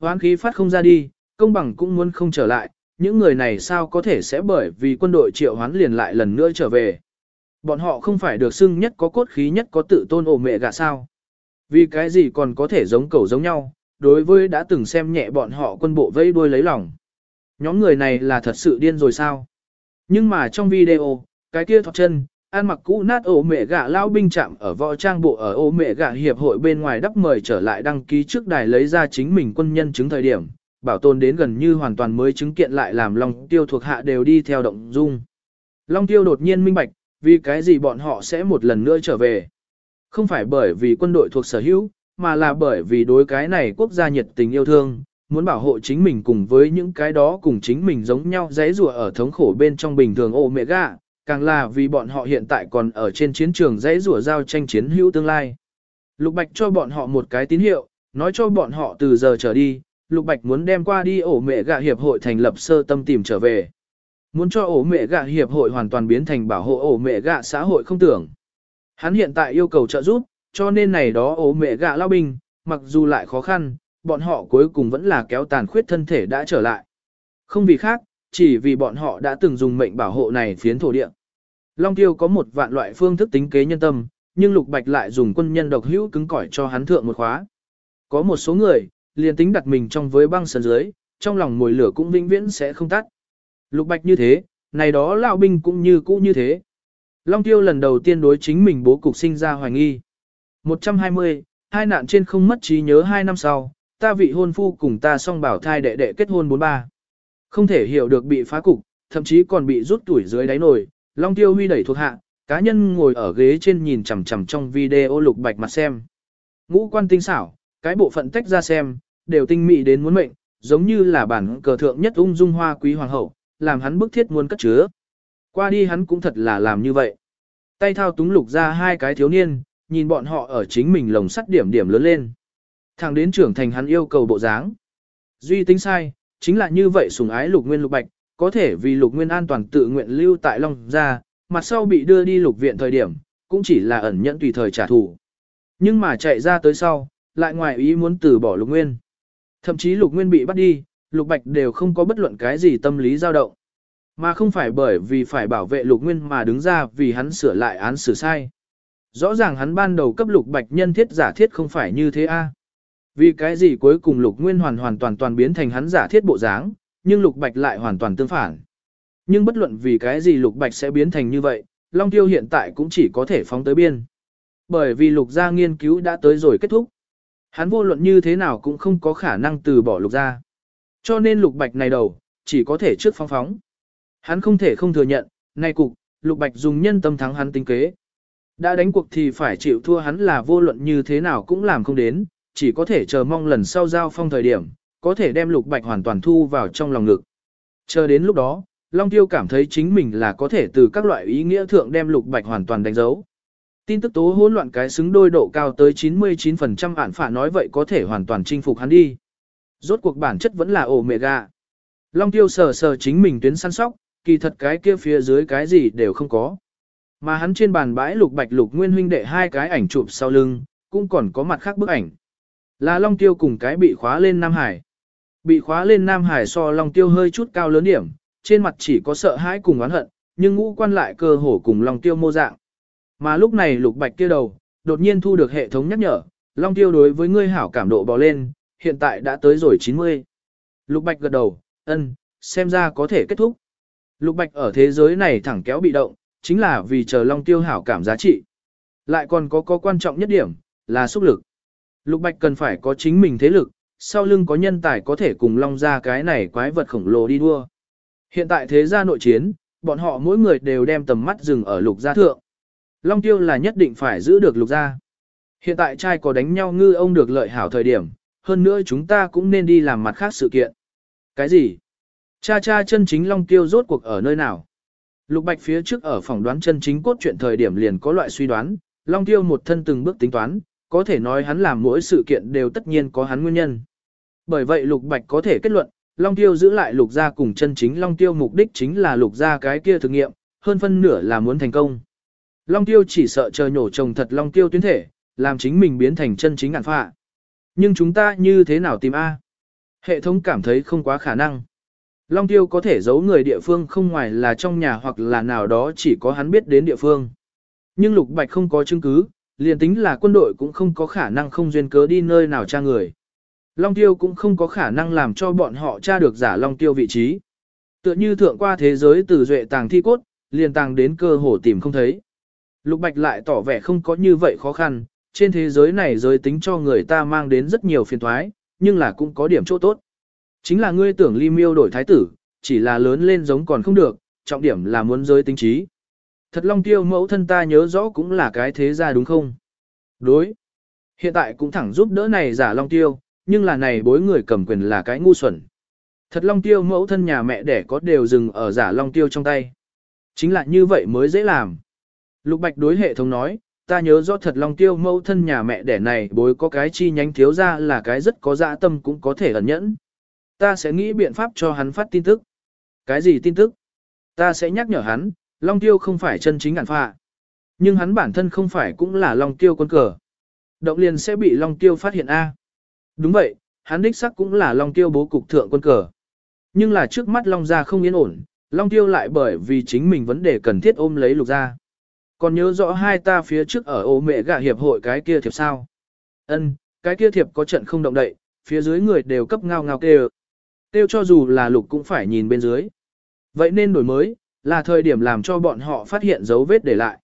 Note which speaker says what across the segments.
Speaker 1: hoán khí phát không ra đi, công bằng cũng muốn không trở lại, những người này sao có thể sẽ bởi vì quân đội triệu hoán liền lại lần nữa trở về. Bọn họ không phải được xưng nhất có cốt khí nhất có tự tôn ổ mẹ gạ sao. Vì cái gì còn có thể giống cầu giống nhau, đối với đã từng xem nhẹ bọn họ quân bộ vây đuôi lấy lòng. Nhóm người này là thật sự điên rồi sao? Nhưng mà trong video, cái kia thọc chân, ăn mặc cũ nát ổ mẹ gạ lao binh chạm ở võ trang bộ ở ổ mẹ gạ hiệp hội bên ngoài đắp mời trở lại đăng ký trước đài lấy ra chính mình quân nhân chứng thời điểm, bảo tồn đến gần như hoàn toàn mới chứng kiện lại làm Long Tiêu thuộc hạ đều đi theo động dung. Long Tiêu đột nhiên minh bạch, vì cái gì bọn họ sẽ một lần nữa trở về. Không phải bởi vì quân đội thuộc sở hữu, mà là bởi vì đối cái này quốc gia nhiệt tình yêu thương, muốn bảo hộ chính mình cùng với những cái đó cùng chính mình giống nhau dãy rùa ở thống khổ bên trong bình thường ô mẹ gạ, càng là vì bọn họ hiện tại còn ở trên chiến trường dãy rủa giao tranh chiến hữu tương lai. Lục Bạch cho bọn họ một cái tín hiệu, nói cho bọn họ từ giờ trở đi, Lục Bạch muốn đem qua đi ổ mẹ gạ hiệp hội thành lập sơ tâm tìm trở về. Muốn cho ổ mẹ gạ hiệp hội hoàn toàn biến thành bảo hộ ổ mẹ gạ xã hội không tưởng. Hắn hiện tại yêu cầu trợ giúp, cho nên này đó ổ mẹ gạ lao binh, mặc dù lại khó khăn, bọn họ cuối cùng vẫn là kéo tàn khuyết thân thể đã trở lại. Không vì khác, chỉ vì bọn họ đã từng dùng mệnh bảo hộ này phiến thổ địa. Long Tiêu có một vạn loại phương thức tính kế nhân tâm, nhưng Lục Bạch lại dùng quân nhân độc hữu cứng cỏi cho hắn thượng một khóa. Có một số người, liền tính đặt mình trong với băng sân dưới, trong lòng mùi lửa cũng vĩnh viễn sẽ không tắt. Lục Bạch như thế, này đó lão binh cũng như cũ như thế. Long Tiêu lần đầu tiên đối chính mình bố cục sinh ra hoài nghi. 120, hai nạn trên không mất trí nhớ hai năm sau, ta vị hôn phu cùng ta song bảo thai đệ đệ kết hôn 43. Không thể hiểu được bị phá cục, thậm chí còn bị rút tuổi dưới đáy nổi. Long Tiêu huy đẩy thuộc hạ, cá nhân ngồi ở ghế trên nhìn chằm chằm trong video lục bạch mặt xem. Ngũ quan tinh xảo, cái bộ phận tách ra xem, đều tinh mị đến muốn mệnh, giống như là bản cờ thượng nhất ung dung hoa quý hoàng hậu, làm hắn bức thiết muốn cất chứa. Qua đi hắn cũng thật là làm như vậy. Tay thao túng lục ra hai cái thiếu niên, nhìn bọn họ ở chính mình lồng sắt điểm điểm lớn lên. Thẳng đến trưởng thành hắn yêu cầu bộ dáng. Duy tính sai, chính là như vậy sùng ái lục nguyên lục bạch, có thể vì lục nguyên an toàn tự nguyện lưu tại Long gia, mặt sau bị đưa đi lục viện thời điểm, cũng chỉ là ẩn nhẫn tùy thời trả thù. Nhưng mà chạy ra tới sau, lại ngoài ý muốn từ bỏ lục nguyên. Thậm chí lục nguyên bị bắt đi, lục bạch đều không có bất luận cái gì tâm lý dao động. Mà không phải bởi vì phải bảo vệ lục nguyên mà đứng ra vì hắn sửa lại án xử sai. Rõ ràng hắn ban đầu cấp lục bạch nhân thiết giả thiết không phải như thế a. Vì cái gì cuối cùng lục nguyên hoàn hoàn toàn toàn biến thành hắn giả thiết bộ dáng, nhưng lục bạch lại hoàn toàn tương phản. Nhưng bất luận vì cái gì lục bạch sẽ biến thành như vậy, Long Tiêu hiện tại cũng chỉ có thể phóng tới biên. Bởi vì lục gia nghiên cứu đã tới rồi kết thúc. Hắn vô luận như thế nào cũng không có khả năng từ bỏ lục gia. Cho nên lục bạch này đầu, chỉ có thể trước phóng phóng. Hắn không thể không thừa nhận, này cục, lục bạch dùng nhân tâm thắng hắn tính kế. Đã đánh cuộc thì phải chịu thua hắn là vô luận như thế nào cũng làm không đến, chỉ có thể chờ mong lần sau giao phong thời điểm, có thể đem lục bạch hoàn toàn thu vào trong lòng ngực. Chờ đến lúc đó, Long Tiêu cảm thấy chính mình là có thể từ các loại ý nghĩa thượng đem lục bạch hoàn toàn đánh dấu. Tin tức tố hỗn loạn cái xứng đôi độ cao tới 99% ản phả nói vậy có thể hoàn toàn chinh phục hắn đi. Rốt cuộc bản chất vẫn là ổ mẹ gà. Long Tiêu sờ sờ chính mình tuyến săn sóc, kỳ thật cái kia phía dưới cái gì đều không có. Mà hắn trên bàn bãi lục bạch lục nguyên huynh đệ hai cái ảnh chụp sau lưng, cũng còn có mặt khác bức ảnh. Là Long Tiêu cùng cái bị khóa lên Nam Hải. Bị khóa lên Nam Hải so Long Tiêu hơi chút cao lớn điểm, trên mặt chỉ có sợ hãi cùng oán hận, nhưng ngũ quan lại cơ hồ cùng Long Tiêu mô dạng. Mà lúc này lục bạch kia đầu, đột nhiên thu được hệ thống nhắc nhở, Long Tiêu đối với ngươi hảo cảm độ bò lên, hiện tại đã tới rồi 90. Lục bạch gật đầu, ân, xem ra có thể kết thúc. Lục bạch ở thế giới này thẳng kéo bị động, chính là vì chờ Long Tiêu hảo cảm giá trị. Lại còn có có quan trọng nhất điểm, là xúc lực. Lục Bạch cần phải có chính mình thế lực, sau lưng có nhân tài có thể cùng Long ra cái này quái vật khổng lồ đi đua. Hiện tại thế gia nội chiến, bọn họ mỗi người đều đem tầm mắt dừng ở lục gia thượng. Long tiêu là nhất định phải giữ được lục gia. Hiện tại trai có đánh nhau ngư ông được lợi hảo thời điểm, hơn nữa chúng ta cũng nên đi làm mặt khác sự kiện. Cái gì? Cha cha chân chính Long tiêu rốt cuộc ở nơi nào? Lục Bạch phía trước ở phòng đoán chân chính cốt truyện thời điểm liền có loại suy đoán, Long Tiêu một thân từng bước tính toán, có thể nói hắn làm mỗi sự kiện đều tất nhiên có hắn nguyên nhân. Bởi vậy Lục Bạch có thể kết luận, Long Tiêu giữ lại Lục gia cùng chân chính Long Tiêu mục đích chính là Lục gia cái kia thực nghiệm, hơn phân nửa là muốn thành công. Long Tiêu chỉ sợ chờ nhổ trồng thật Long Tiêu tuyến thể, làm chính mình biến thành chân chính ngạn phạ. Nhưng chúng ta như thế nào tìm A? Hệ thống cảm thấy không quá khả năng. Long tiêu có thể giấu người địa phương không ngoài là trong nhà hoặc là nào đó chỉ có hắn biết đến địa phương. Nhưng Lục Bạch không có chứng cứ, liền tính là quân đội cũng không có khả năng không duyên cớ đi nơi nào tra người. Long tiêu cũng không có khả năng làm cho bọn họ tra được giả Long tiêu vị trí. Tựa như thượng qua thế giới từ duệ tàng thi cốt, liền tàng đến cơ hồ tìm không thấy. Lục Bạch lại tỏ vẻ không có như vậy khó khăn, trên thế giới này giới tính cho người ta mang đến rất nhiều phiền toái, nhưng là cũng có điểm chỗ tốt. Chính là ngươi tưởng ly miêu đổi thái tử, chỉ là lớn lên giống còn không được, trọng điểm là muốn giới tính trí. Thật long tiêu mẫu thân ta nhớ rõ cũng là cái thế gia đúng không? Đối. Hiện tại cũng thẳng giúp đỡ này giả long tiêu, nhưng là này bối người cầm quyền là cái ngu xuẩn. Thật long tiêu mẫu thân nhà mẹ đẻ có đều dừng ở giả long tiêu trong tay. Chính là như vậy mới dễ làm. Lục Bạch đối hệ thống nói, ta nhớ rõ thật long tiêu mẫu thân nhà mẹ đẻ này bối có cái chi nhánh thiếu ra là cái rất có dạ tâm cũng có thể ẩn nhẫn. Ta sẽ nghĩ biện pháp cho hắn phát tin tức. Cái gì tin tức? Ta sẽ nhắc nhở hắn, long tiêu không phải chân chính ngạn phạ. Nhưng hắn bản thân không phải cũng là long tiêu quân cờ. Động liền sẽ bị long tiêu phát hiện A. Đúng vậy, hắn đích sắc cũng là long tiêu bố cục thượng quân cờ. Nhưng là trước mắt long gia không yên ổn, long tiêu lại bởi vì chính mình vấn đề cần thiết ôm lấy lục gia. Còn nhớ rõ hai ta phía trước ở ô mẹ gạ hiệp hội cái kia thiệp sao? Ân, cái kia thiệp có trận không động đậy, phía dưới người đều cấp ngao ngao kêu. Tiêu cho dù là lục cũng phải nhìn bên dưới. Vậy nên đổi mới, là thời điểm làm cho bọn họ phát hiện dấu vết để lại.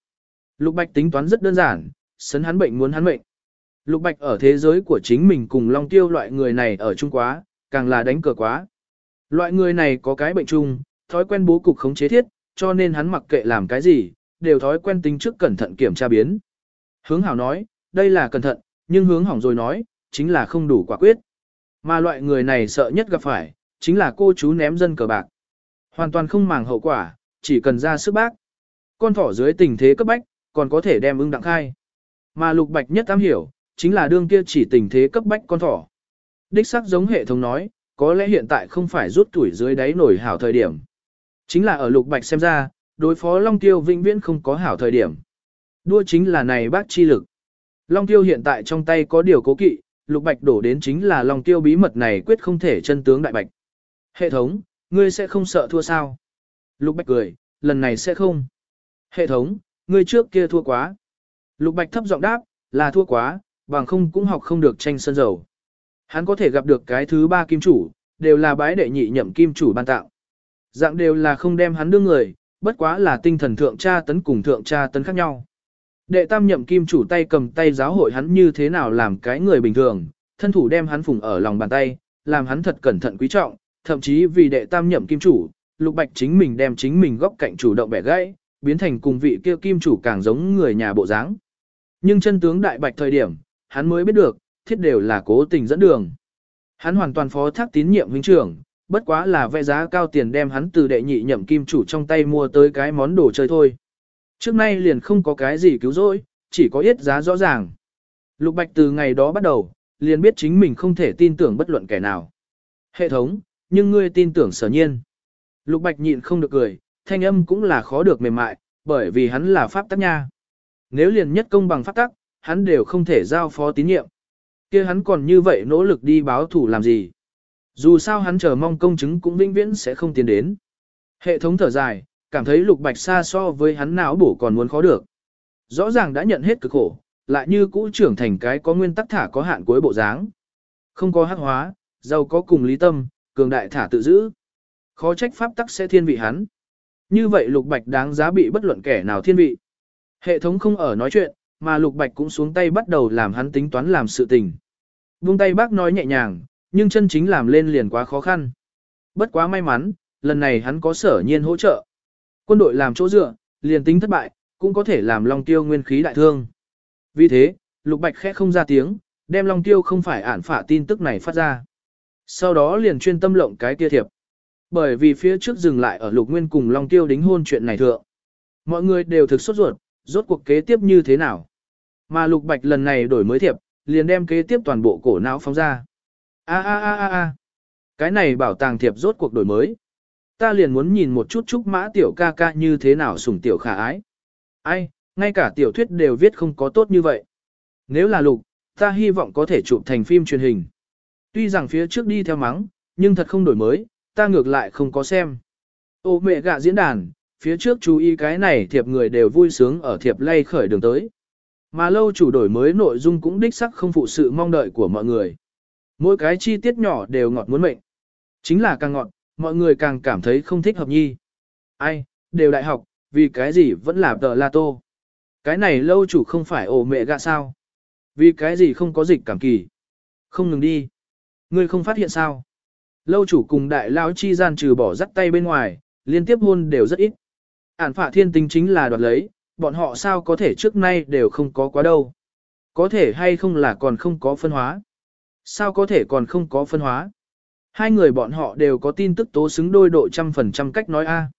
Speaker 1: Lục Bạch tính toán rất đơn giản, sấn hắn bệnh muốn hắn bệnh. Lục Bạch ở thế giới của chính mình cùng Long Tiêu loại người này ở chung quá, càng là đánh cờ quá. Loại người này có cái bệnh chung, thói quen bố cục khống chế thiết, cho nên hắn mặc kệ làm cái gì, đều thói quen tính trước cẩn thận kiểm tra biến. Hướng hảo nói, đây là cẩn thận, nhưng hướng hỏng rồi nói, chính là không đủ quả quyết. Mà loại người này sợ nhất gặp phải, chính là cô chú ném dân cờ bạc. Hoàn toàn không màng hậu quả, chỉ cần ra sức bác. Con thỏ dưới tình thế cấp bách, còn có thể đem ưng đặng khai. Mà lục bạch nhất am hiểu, chính là đương kia chỉ tình thế cấp bách con thỏ. Đích xác giống hệ thống nói, có lẽ hiện tại không phải rút tuổi dưới đáy nổi hảo thời điểm. Chính là ở lục bạch xem ra, đối phó Long Tiêu vĩnh viễn không có hảo thời điểm. Đua chính là này bác chi lực. Long Tiêu hiện tại trong tay có điều cố kỵ, lục bạch đổ đến chính là Long Tiêu bí mật này quyết không thể chân tướng đại bạch. Hệ thống, ngươi sẽ không sợ thua sao? Lục bạch cười, lần này sẽ không. Hệ thống, ngươi trước kia thua quá. Lục bạch thấp giọng đáp, là thua quá, bằng không cũng học không được tranh sân dầu. Hắn có thể gặp được cái thứ ba kim chủ, đều là bái đệ nhị nhậm kim chủ ban tạo. Dạng đều là không đem hắn đưa người, bất quá là tinh thần thượng tra tấn cùng thượng tra tấn khác nhau. Đệ tam nhậm kim chủ tay cầm tay giáo hội hắn như thế nào làm cái người bình thường, thân thủ đem hắn phùng ở lòng bàn tay, làm hắn thật cẩn thận quý trọng, thậm chí vì đệ tam nhậm kim chủ, lục bạch chính mình đem chính mình góc cạnh chủ động bẻ gãy, biến thành cùng vị kia kim chủ càng giống người nhà bộ dáng. Nhưng chân tướng đại bạch thời điểm, hắn mới biết được, thiết đều là cố tình dẫn đường. Hắn hoàn toàn phó thác tín nhiệm huynh trưởng, bất quá là vẽ giá cao tiền đem hắn từ đệ nhị nhậm kim chủ trong tay mua tới cái món đồ chơi thôi. Trước nay liền không có cái gì cứu rỗi, chỉ có ít giá rõ ràng. Lục Bạch từ ngày đó bắt đầu, liền biết chính mình không thể tin tưởng bất luận kẻ nào. Hệ thống, nhưng ngươi tin tưởng sở nhiên. Lục Bạch nhịn không được cười, thanh âm cũng là khó được mềm mại, bởi vì hắn là pháp tắc nha. Nếu liền nhất công bằng pháp tắc, hắn đều không thể giao phó tín nhiệm. kia hắn còn như vậy nỗ lực đi báo thủ làm gì. Dù sao hắn chờ mong công chứng cũng vĩnh viễn sẽ không tiến đến. Hệ thống thở dài, cảm thấy lục bạch xa so với hắn não bổ còn muốn khó được. Rõ ràng đã nhận hết cực khổ, lại như cũ trưởng thành cái có nguyên tắc thả có hạn cuối bộ dáng. Không có hắc hóa, giàu có cùng lý tâm, cường đại thả tự giữ. Khó trách pháp tắc sẽ thiên vị hắn. Như vậy lục bạch đáng giá bị bất luận kẻ nào thiên vị. Hệ thống không ở nói chuyện, mà lục bạch cũng xuống tay bắt đầu làm hắn tính toán làm sự tình. Buông tay bác nói nhẹ nhàng, nhưng chân chính làm lên liền quá khó khăn. Bất quá may mắn, lần này hắn có sở nhiên hỗ trợ. Quân đội làm chỗ dựa, liền tính thất bại, cũng có thể làm Long Tiêu nguyên khí đại thương. Vì thế, Lục Bạch khẽ không ra tiếng, đem Long Tiêu không phải ản phả tin tức này phát ra. Sau đó liền chuyên tâm lộng cái kia thiệp. Bởi vì phía trước dừng lại ở Lục Nguyên cùng Long Tiêu đính hôn chuyện này thượng. Mọi người đều thực sốt ruột, rốt cuộc kế tiếp như thế nào. Mà Lục Bạch lần này đổi mới thiệp, liền đem kế tiếp toàn bộ cổ não phóng ra. A a a a a. Cái này bảo tàng thiệp rốt cuộc đổi mới. Ta liền muốn nhìn một chút chúc mã tiểu ca ca như thế nào sủng tiểu khả ái. Ai, ngay cả tiểu thuyết đều viết không có tốt như vậy. Nếu là lục, ta hy vọng có thể chụp thành phim truyền hình. Tuy rằng phía trước đi theo mắng, nhưng thật không đổi mới, ta ngược lại không có xem. Ô mẹ gạ diễn đàn, phía trước chú ý cái này thiệp người đều vui sướng ở thiệp lay khởi đường tới. Mà lâu chủ đổi mới nội dung cũng đích sắc không phụ sự mong đợi của mọi người. Mỗi cái chi tiết nhỏ đều ngọt muốn mệnh. Chính là càng ngọt, mọi người càng cảm thấy không thích hợp nhi. Ai, đều đại học, vì cái gì vẫn là tờ la tô. Cái này lâu chủ không phải ổ mẹ gạ sao. Vì cái gì không có dịch cảm kỳ. Không ngừng đi. Ngươi không phát hiện sao. Lâu chủ cùng đại lao chi gian trừ bỏ dắt tay bên ngoài, liên tiếp hôn đều rất ít. Ản phạ thiên tính chính là đoạt lấy, bọn họ sao có thể trước nay đều không có quá đâu. Có thể hay không là còn không có phân hóa. Sao có thể còn không có phân hóa. Hai người bọn họ đều có tin tức tố xứng đôi độ trăm phần trăm cách nói A.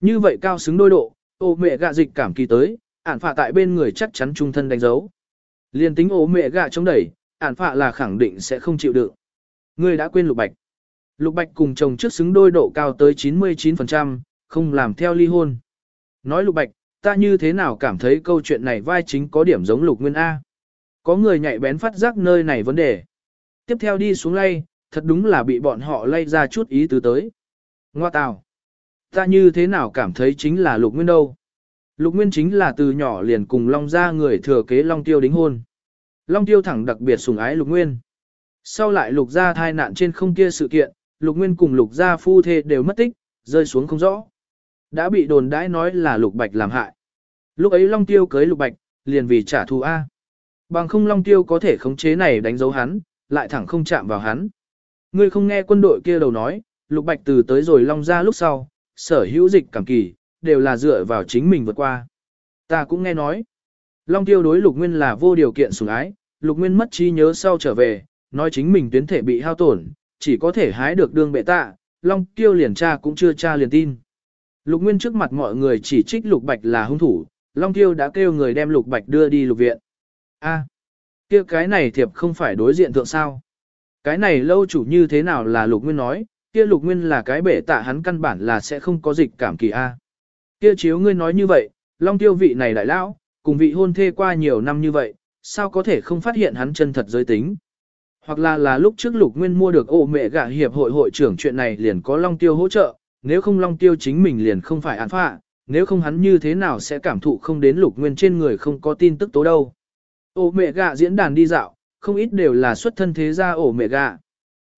Speaker 1: Như vậy cao xứng đôi độ, ô mẹ gạ dịch cảm kỳ tới, ản phạ tại bên người chắc chắn trung thân đánh dấu. Liên tính ô mẹ gạ chống đẩy, ản phạ là khẳng định sẽ không chịu đựng. Ngươi đã quên lục bạch. Lục bạch cùng chồng trước xứng đôi độ cao tới 99%, không làm theo ly hôn. Nói lục bạch, ta như thế nào cảm thấy câu chuyện này vai chính có điểm giống lục nguyên A. Có người nhạy bén phát giác nơi này vấn đề. Tiếp theo đi xuống lay, thật đúng là bị bọn họ lay ra chút ý tứ tới. Ngoa tào. Ta như thế nào cảm thấy chính là lục nguyên đâu. Lục nguyên chính là từ nhỏ liền cùng Long gia người thừa kế Long tiêu đính hôn. Long tiêu thẳng đặc biệt sủng ái lục nguyên. Sau lại lục gia thai nạn trên không kia sự kiện, lục nguyên cùng lục gia phu thê đều mất tích, rơi xuống không rõ. Đã bị đồn đãi nói là lục bạch làm hại. Lúc ấy Long tiêu cưới lục bạch, liền vì trả thù A. Bằng không Long tiêu có thể khống chế này đánh dấu hắn, lại thẳng không chạm vào hắn. Ngươi không nghe quân đội kia đầu nói, lục bạch từ tới rồi Long gia lúc sau, sở hữu dịch cảm kỳ, đều là dựa vào chính mình vượt qua. Ta cũng nghe nói. Long tiêu đối lục nguyên là vô điều kiện sủng ái, lục nguyên mất trí nhớ sau trở về, nói chính mình tuyến thể bị hao tổn, chỉ có thể hái được đương bệ tạ, Long tiêu liền tra cũng chưa tra liền tin. Lục nguyên trước mặt mọi người chỉ trích lục bạch là hung thủ, Long tiêu đã kêu người đem lục bạch đưa đi lục viện. A, kia cái này thiệp không phải đối diện thượng sao. Cái này lâu chủ như thế nào là lục nguyên nói, kia lục nguyên là cái bệ tạ hắn căn bản là sẽ không có dịch cảm kỳ A. Kia chiếu ngươi nói như vậy, long tiêu vị này đại lão, cùng vị hôn thê qua nhiều năm như vậy, sao có thể không phát hiện hắn chân thật giới tính. Hoặc là là lúc trước lục nguyên mua được ổ mẹ gạ hiệp hội hội trưởng chuyện này liền có long tiêu hỗ trợ, nếu không long tiêu chính mình liền không phải án phạ, nếu không hắn như thế nào sẽ cảm thụ không đến lục nguyên trên người không có tin tức tố đâu. Ổ mẹ gạ diễn đàn đi dạo, không ít đều là xuất thân thế gia ổ mẹ gạ.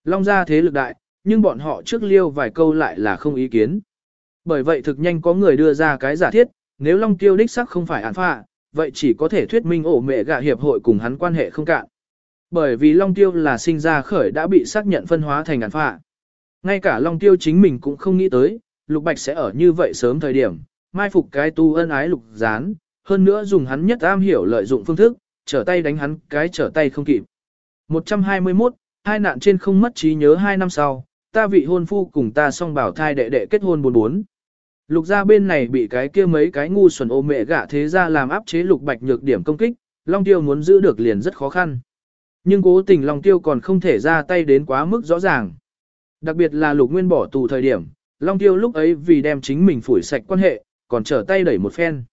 Speaker 1: Long gia thế lực đại, nhưng bọn họ trước liêu vài câu lại là không ý kiến. Bởi vậy thực nhanh có người đưa ra cái giả thiết, nếu Long Tiêu đích sắc không phải án phạ, vậy chỉ có thể thuyết minh ổ mẹ gạ hiệp hội cùng hắn quan hệ không cạn. Bởi vì Long Tiêu là sinh ra khởi đã bị xác nhận phân hóa thành ngàn phạ. Ngay cả Long Tiêu chính mình cũng không nghĩ tới, Lục Bạch sẽ ở như vậy sớm thời điểm, mai phục cái tu ân ái Lục Gián, hơn nữa dùng hắn nhất am hiểu lợi dụng phương thức, trở tay đánh hắn cái trở tay không kịp. 121, hai nạn trên không mất trí nhớ hai năm sau, ta vị hôn phu cùng ta song bảo thai đệ đệ kết hôn bốn bốn. Lục gia bên này bị cái kia mấy cái ngu xuẩn ô mẹ gạ thế ra làm áp chế lục bạch nhược điểm công kích, Long Tiêu muốn giữ được liền rất khó khăn. Nhưng cố tình Long Tiêu còn không thể ra tay đến quá mức rõ ràng. Đặc biệt là lục nguyên bỏ tù thời điểm, Long Tiêu lúc ấy vì đem chính mình phủi sạch quan hệ, còn trở tay đẩy một phen.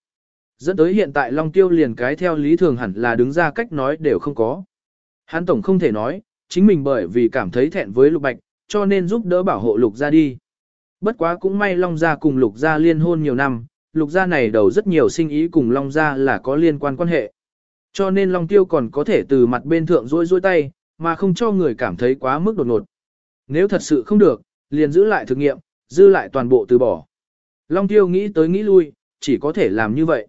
Speaker 1: Dẫn tới hiện tại Long Tiêu liền cái theo lý thường hẳn là đứng ra cách nói đều không có. Hắn tổng không thể nói, chính mình bởi vì cảm thấy thẹn với lục bạch, cho nên giúp đỡ bảo hộ lục gia đi. Bất quá cũng may Long Gia cùng Lục Gia liên hôn nhiều năm, Lục Gia này đầu rất nhiều sinh ý cùng Long Gia là có liên quan quan hệ. Cho nên Long Tiêu còn có thể từ mặt bên thượng rôi rôi tay, mà không cho người cảm thấy quá mức đột ngột. Nếu thật sự không được, liền giữ lại thực nghiệm, dư lại toàn bộ từ bỏ. Long Tiêu nghĩ tới nghĩ lui, chỉ có thể làm như vậy.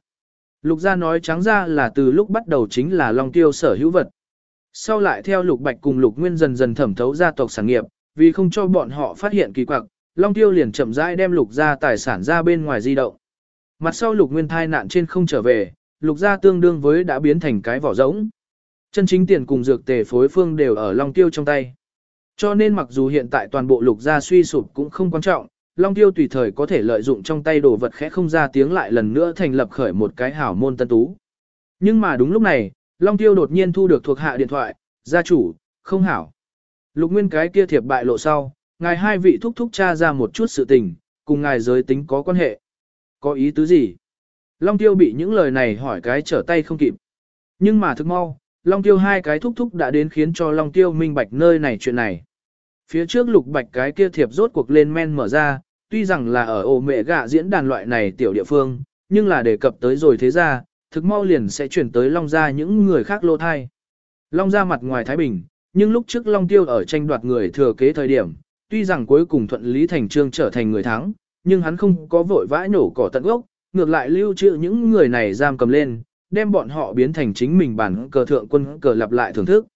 Speaker 1: Lục Gia nói trắng ra là từ lúc bắt đầu chính là Long Tiêu sở hữu vật. Sau lại theo Lục Bạch cùng Lục Nguyên dần dần thẩm thấu gia tộc sản nghiệp, vì không cho bọn họ phát hiện kỳ quặc, Long Tiêu liền chậm rãi đem lục gia tài sản ra bên ngoài di động. Mặt sau lục nguyên thai nạn trên không trở về, lục gia tương đương với đã biến thành cái vỏ rỗng. Chân chính tiền cùng dược tề phối phương đều ở Long Tiêu trong tay. Cho nên mặc dù hiện tại toàn bộ lục gia suy sụp cũng không quan trọng, Long Tiêu tùy thời có thể lợi dụng trong tay đồ vật khẽ không ra tiếng lại lần nữa thành lập khởi một cái hảo môn tân tú. Nhưng mà đúng lúc này, Long Tiêu đột nhiên thu được thuộc hạ điện thoại, gia chủ, không hảo. Lục nguyên cái kia thiệp bại lộ sau, ngài hai vị thúc thúc cha ra một chút sự tình, cùng ngài giới tính có quan hệ. Có ý tứ gì? Long tiêu bị những lời này hỏi cái trở tay không kịp. Nhưng mà thực mau, Long Tiêu hai cái thúc thúc đã đến khiến cho Long Tiêu minh bạch nơi này chuyện này. Phía trước lục bạch cái kia thiệp rốt cuộc lên men mở ra, tuy rằng là ở ổ mẹ gạ diễn đàn loại này tiểu địa phương, nhưng là đề cập tới rồi thế ra, thực mau liền sẽ chuyển tới Long Gia những người khác lô thai. Long Gia mặt ngoài Thái Bình, nhưng lúc trước Long Tiêu ở tranh đoạt người thừa kế thời điểm, tuy rằng cuối cùng thuận lý thành trương trở thành người thắng, nhưng hắn không có vội vã nổ cỏ tận gốc, ngược lại lưu trữ những người này giam cầm lên, đem bọn họ biến thành chính mình bản cờ thượng quân cờ lặp lại thưởng thức.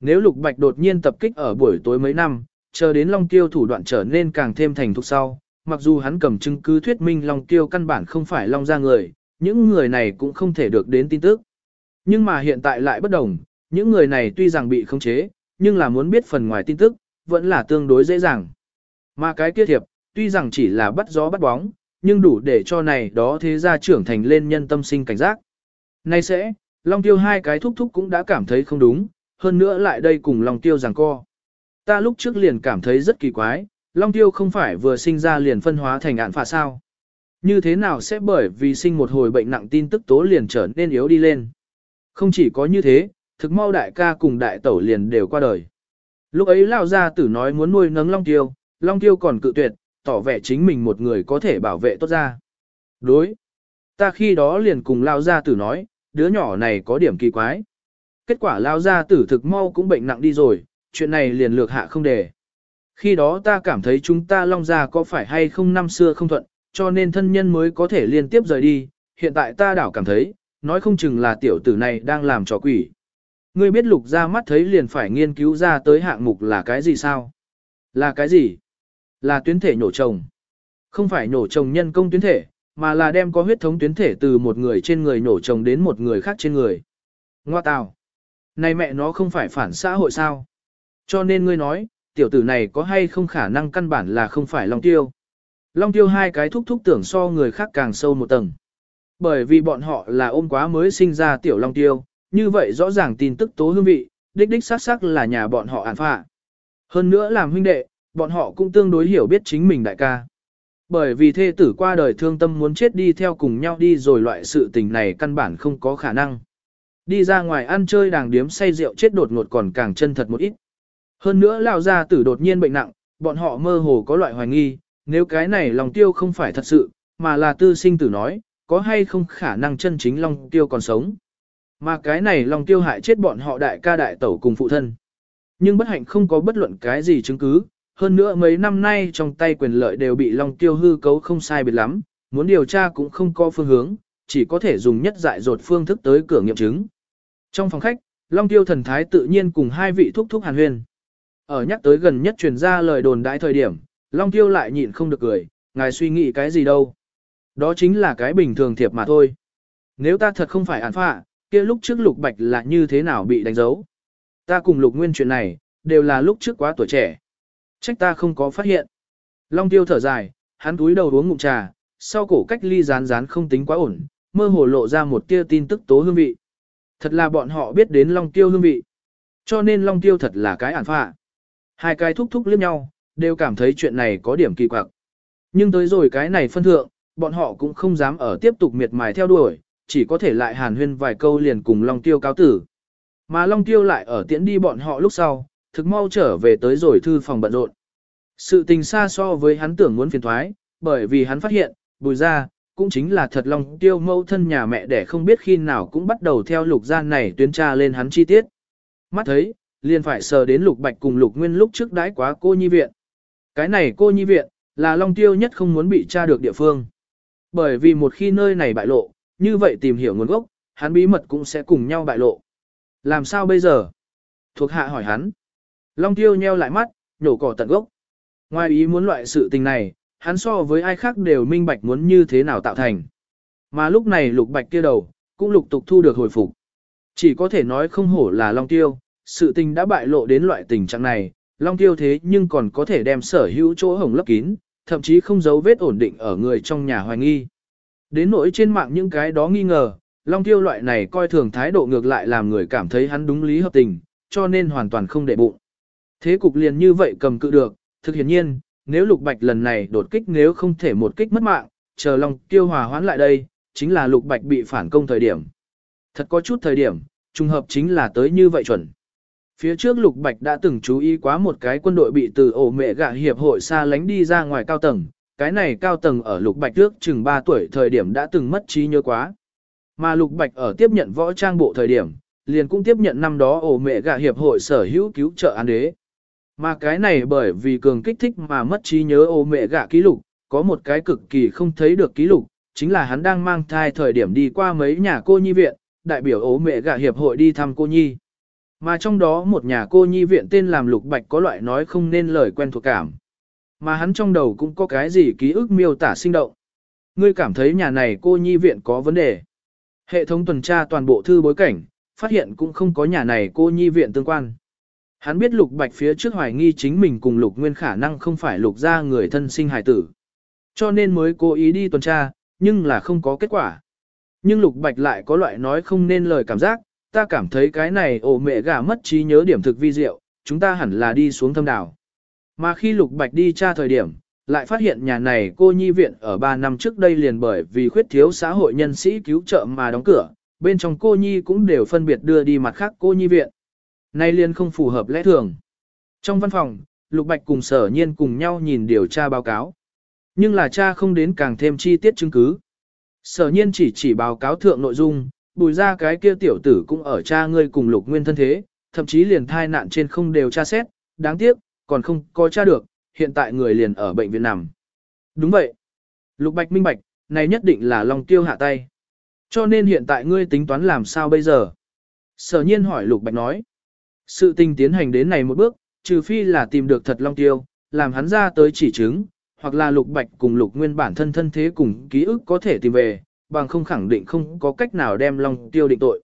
Speaker 1: Nếu Lục Bạch đột nhiên tập kích ở buổi tối mấy năm, chờ đến Long Tiêu thủ đoạn trở nên càng thêm thành thục sau, mặc dù hắn cầm chứng cứ thuyết minh Long Tiêu căn bản không phải Long gia người, những người này cũng không thể được đến tin tức. Nhưng mà hiện tại lại bất đồng, những người này tuy rằng bị khống chế, nhưng là muốn biết phần ngoài tin tức, vẫn là tương đối dễ dàng. Mà cái kia thiệp, tuy rằng chỉ là bắt gió bắt bóng, nhưng đủ để cho này đó thế gia trưởng thành lên nhân tâm sinh cảnh giác. Nay sẽ, Long Tiêu hai cái thúc thúc cũng đã cảm thấy không đúng, hơn nữa lại đây cùng Long Tiêu giằng co. Ta lúc trước liền cảm thấy rất kỳ quái, Long Tiêu không phải vừa sinh ra liền phân hóa thành ạn phạ sao. Như thế nào sẽ bởi vì sinh một hồi bệnh nặng tin tức tố liền trở nên yếu đi lên. Không chỉ có như thế, thực mau đại ca cùng đại tẩu liền đều qua đời. Lúc ấy lao gia tử nói muốn nuôi nấng Long Tiêu, Long Tiêu còn cự tuyệt, tỏ vẻ chính mình một người có thể bảo vệ tốt ra. Đối. Ta khi đó liền cùng lao gia tử nói, đứa nhỏ này có điểm kỳ quái. Kết quả lao gia tử thực mau cũng bệnh nặng đi rồi, chuyện này liền lược hạ không để. Khi đó ta cảm thấy chúng ta long gia có phải hay không năm xưa không thuận, cho nên thân nhân mới có thể liên tiếp rời đi, hiện tại ta đảo cảm thấy, nói không chừng là tiểu tử này đang làm trò quỷ. Ngươi biết lục ra mắt thấy liền phải nghiên cứu ra tới hạng mục là cái gì sao? Là cái gì? Là tuyến thể nhổ trồng. Không phải nhổ trồng nhân công tuyến thể, mà là đem có huyết thống tuyến thể từ một người trên người nhổ trồng đến một người khác trên người. Ngoa tào. Này mẹ nó không phải phản xã hội sao? Cho nên ngươi nói, tiểu tử này có hay không khả năng căn bản là không phải Long Tiêu. Long Tiêu hai cái thúc thúc tưởng so người khác càng sâu một tầng. Bởi vì bọn họ là ôm quá mới sinh ra tiểu Long Tiêu, như vậy rõ ràng tin tức tố hương vị, đích đích xác xác là nhà bọn họ ản phạ. Hơn nữa làm huynh đệ, bọn họ cũng tương đối hiểu biết chính mình đại ca. Bởi vì thê tử qua đời thương tâm muốn chết đi theo cùng nhau đi rồi loại sự tình này căn bản không có khả năng. Đi ra ngoài ăn chơi đàng điếm say rượu chết đột ngột còn càng chân thật một ít. Hơn nữa lão gia tử đột nhiên bệnh nặng, bọn họ mơ hồ có loại hoài nghi, nếu cái này lòng tiêu không phải thật sự, mà là tư sinh tử nói, có hay không khả năng chân chính long tiêu còn sống. Mà cái này long tiêu hại chết bọn họ đại ca đại tẩu cùng phụ thân. Nhưng bất hạnh không có bất luận cái gì chứng cứ, hơn nữa mấy năm nay trong tay quyền lợi đều bị long tiêu hư cấu không sai biệt lắm, muốn điều tra cũng không có phương hướng, chỉ có thể dùng nhất dại dột phương thức tới cửa nghiệm chứng. Trong phòng khách, long tiêu thần thái tự nhiên cùng hai vị thúc thúc hàn huyên. Ở nhắc tới gần nhất truyền ra lời đồn đại thời điểm, Long Tiêu lại nhịn không được cười, ngài suy nghĩ cái gì đâu. Đó chính là cái bình thường thiệp mà thôi. Nếu ta thật không phải án phạ, kia lúc trước lục bạch là như thế nào bị đánh dấu. Ta cùng lục nguyên chuyện này, đều là lúc trước quá tuổi trẻ. Trách ta không có phát hiện. Long Tiêu thở dài, hắn túi đầu uống ngụm trà, sau cổ cách ly rán rán không tính quá ổn, mơ hồ lộ ra một tia tin tức tố hương vị. Thật là bọn họ biết đến Long Tiêu hương vị. Cho nên Long Tiêu thật là cái ản phạ. Hai cái thúc thúc liếc nhau, đều cảm thấy chuyện này có điểm kỳ quặc. Nhưng tới rồi cái này phân thượng, bọn họ cũng không dám ở tiếp tục miệt mài theo đuổi, chỉ có thể lại hàn huyên vài câu liền cùng Long Tiêu cáo tử. Mà Long Tiêu lại ở tiễn đi bọn họ lúc sau, thực mau trở về tới rồi thư phòng bận rộn. Sự tình xa so với hắn tưởng muốn phiền thoái, bởi vì hắn phát hiện, bùi ra, cũng chính là thật Long Tiêu mâu thân nhà mẹ để không biết khi nào cũng bắt đầu theo lục gian này tuyến tra lên hắn chi tiết. Mắt thấy, liền phải sờ đến lục bạch cùng lục nguyên lúc trước đãi quá cô nhi viện. Cái này cô nhi viện, là long tiêu nhất không muốn bị tra được địa phương. Bởi vì một khi nơi này bại lộ, như vậy tìm hiểu nguồn gốc, hắn bí mật cũng sẽ cùng nhau bại lộ. Làm sao bây giờ? Thuộc hạ hỏi hắn. Long tiêu nheo lại mắt, nhổ cỏ tận gốc. Ngoài ý muốn loại sự tình này, hắn so với ai khác đều minh bạch muốn như thế nào tạo thành. Mà lúc này lục bạch kia đầu, cũng lục tục thu được hồi phục. Chỉ có thể nói không hổ là Long Tiêu, sự tình đã bại lộ đến loại tình trạng này, Long Tiêu thế nhưng còn có thể đem sở hữu chỗ hồng lấp kín, thậm chí không giấu vết ổn định ở người trong nhà hoài nghi. Đến nỗi trên mạng những cái đó nghi ngờ, Long Tiêu loại này coi thường thái độ ngược lại làm người cảm thấy hắn đúng lý hợp tình, cho nên hoàn toàn không để bụng. Thế cục liền như vậy cầm cự được, thực hiển nhiên, nếu Lục Bạch lần này đột kích nếu không thể một kích mất mạng, chờ Long Tiêu hòa hoãn lại đây, chính là Lục Bạch bị phản công thời điểm. Thật có chút thời điểm, trùng hợp chính là tới như vậy chuẩn. Phía trước Lục Bạch đã từng chú ý quá một cái quân đội bị từ ổ mẹ gạ hiệp hội xa lánh đi ra ngoài cao tầng, cái này cao tầng ở Lục Bạch trước chừng 3 tuổi thời điểm đã từng mất trí nhớ quá. Mà Lục Bạch ở tiếp nhận võ trang bộ thời điểm, liền cũng tiếp nhận năm đó ổ mẹ gạ hiệp hội sở hữu cứu trợ an đế. Mà cái này bởi vì cường kích thích mà mất trí nhớ ô mẹ gạ ký lục, có một cái cực kỳ không thấy được ký lục, chính là hắn đang mang thai thời điểm đi qua mấy nhà cô nhi viện, đại biểu ố mẹ gạ hiệp hội đi thăm cô nhi. Mà trong đó một nhà cô nhi viện tên làm Lục Bạch có loại nói không nên lời quen thuộc cảm. Mà hắn trong đầu cũng có cái gì ký ức miêu tả sinh động. Ngươi cảm thấy nhà này cô nhi viện có vấn đề. Hệ thống tuần tra toàn bộ thư bối cảnh, phát hiện cũng không có nhà này cô nhi viện tương quan. Hắn biết Lục Bạch phía trước hoài nghi chính mình cùng Lục Nguyên khả năng không phải Lục gia người thân sinh hài tử. Cho nên mới cố ý đi tuần tra, nhưng là không có kết quả. Nhưng Lục Bạch lại có loại nói không nên lời cảm giác, ta cảm thấy cái này ổ mẹ gà mất trí nhớ điểm thực vi diệu, chúng ta hẳn là đi xuống thâm đảo. Mà khi Lục Bạch đi tra thời điểm, lại phát hiện nhà này cô nhi viện ở 3 năm trước đây liền bởi vì khuyết thiếu xã hội nhân sĩ cứu trợ mà đóng cửa, bên trong cô nhi cũng đều phân biệt đưa đi mặt khác cô nhi viện. Nay liền không phù hợp lẽ thường. Trong văn phòng, Lục Bạch cùng sở nhiên cùng nhau nhìn điều tra báo cáo. Nhưng là cha không đến càng thêm chi tiết chứng cứ. Sở nhiên chỉ chỉ báo cáo thượng nội dung, bùi ra cái kia tiểu tử cũng ở cha ngươi cùng lục nguyên thân thế, thậm chí liền thai nạn trên không đều tra xét, đáng tiếc, còn không có tra được, hiện tại người liền ở bệnh viện nằm. Đúng vậy. Lục bạch minh bạch, này nhất định là Long tiêu hạ tay. Cho nên hiện tại ngươi tính toán làm sao bây giờ? Sở nhiên hỏi lục bạch nói. Sự tình tiến hành đến này một bước, trừ phi là tìm được thật long tiêu, làm hắn ra tới chỉ chứng, hoặc là lục bạch cùng lục nguyên bản thân thân thế cùng ký ức có thể tìm về, bằng không khẳng định không có cách nào đem Long Tiêu định tội.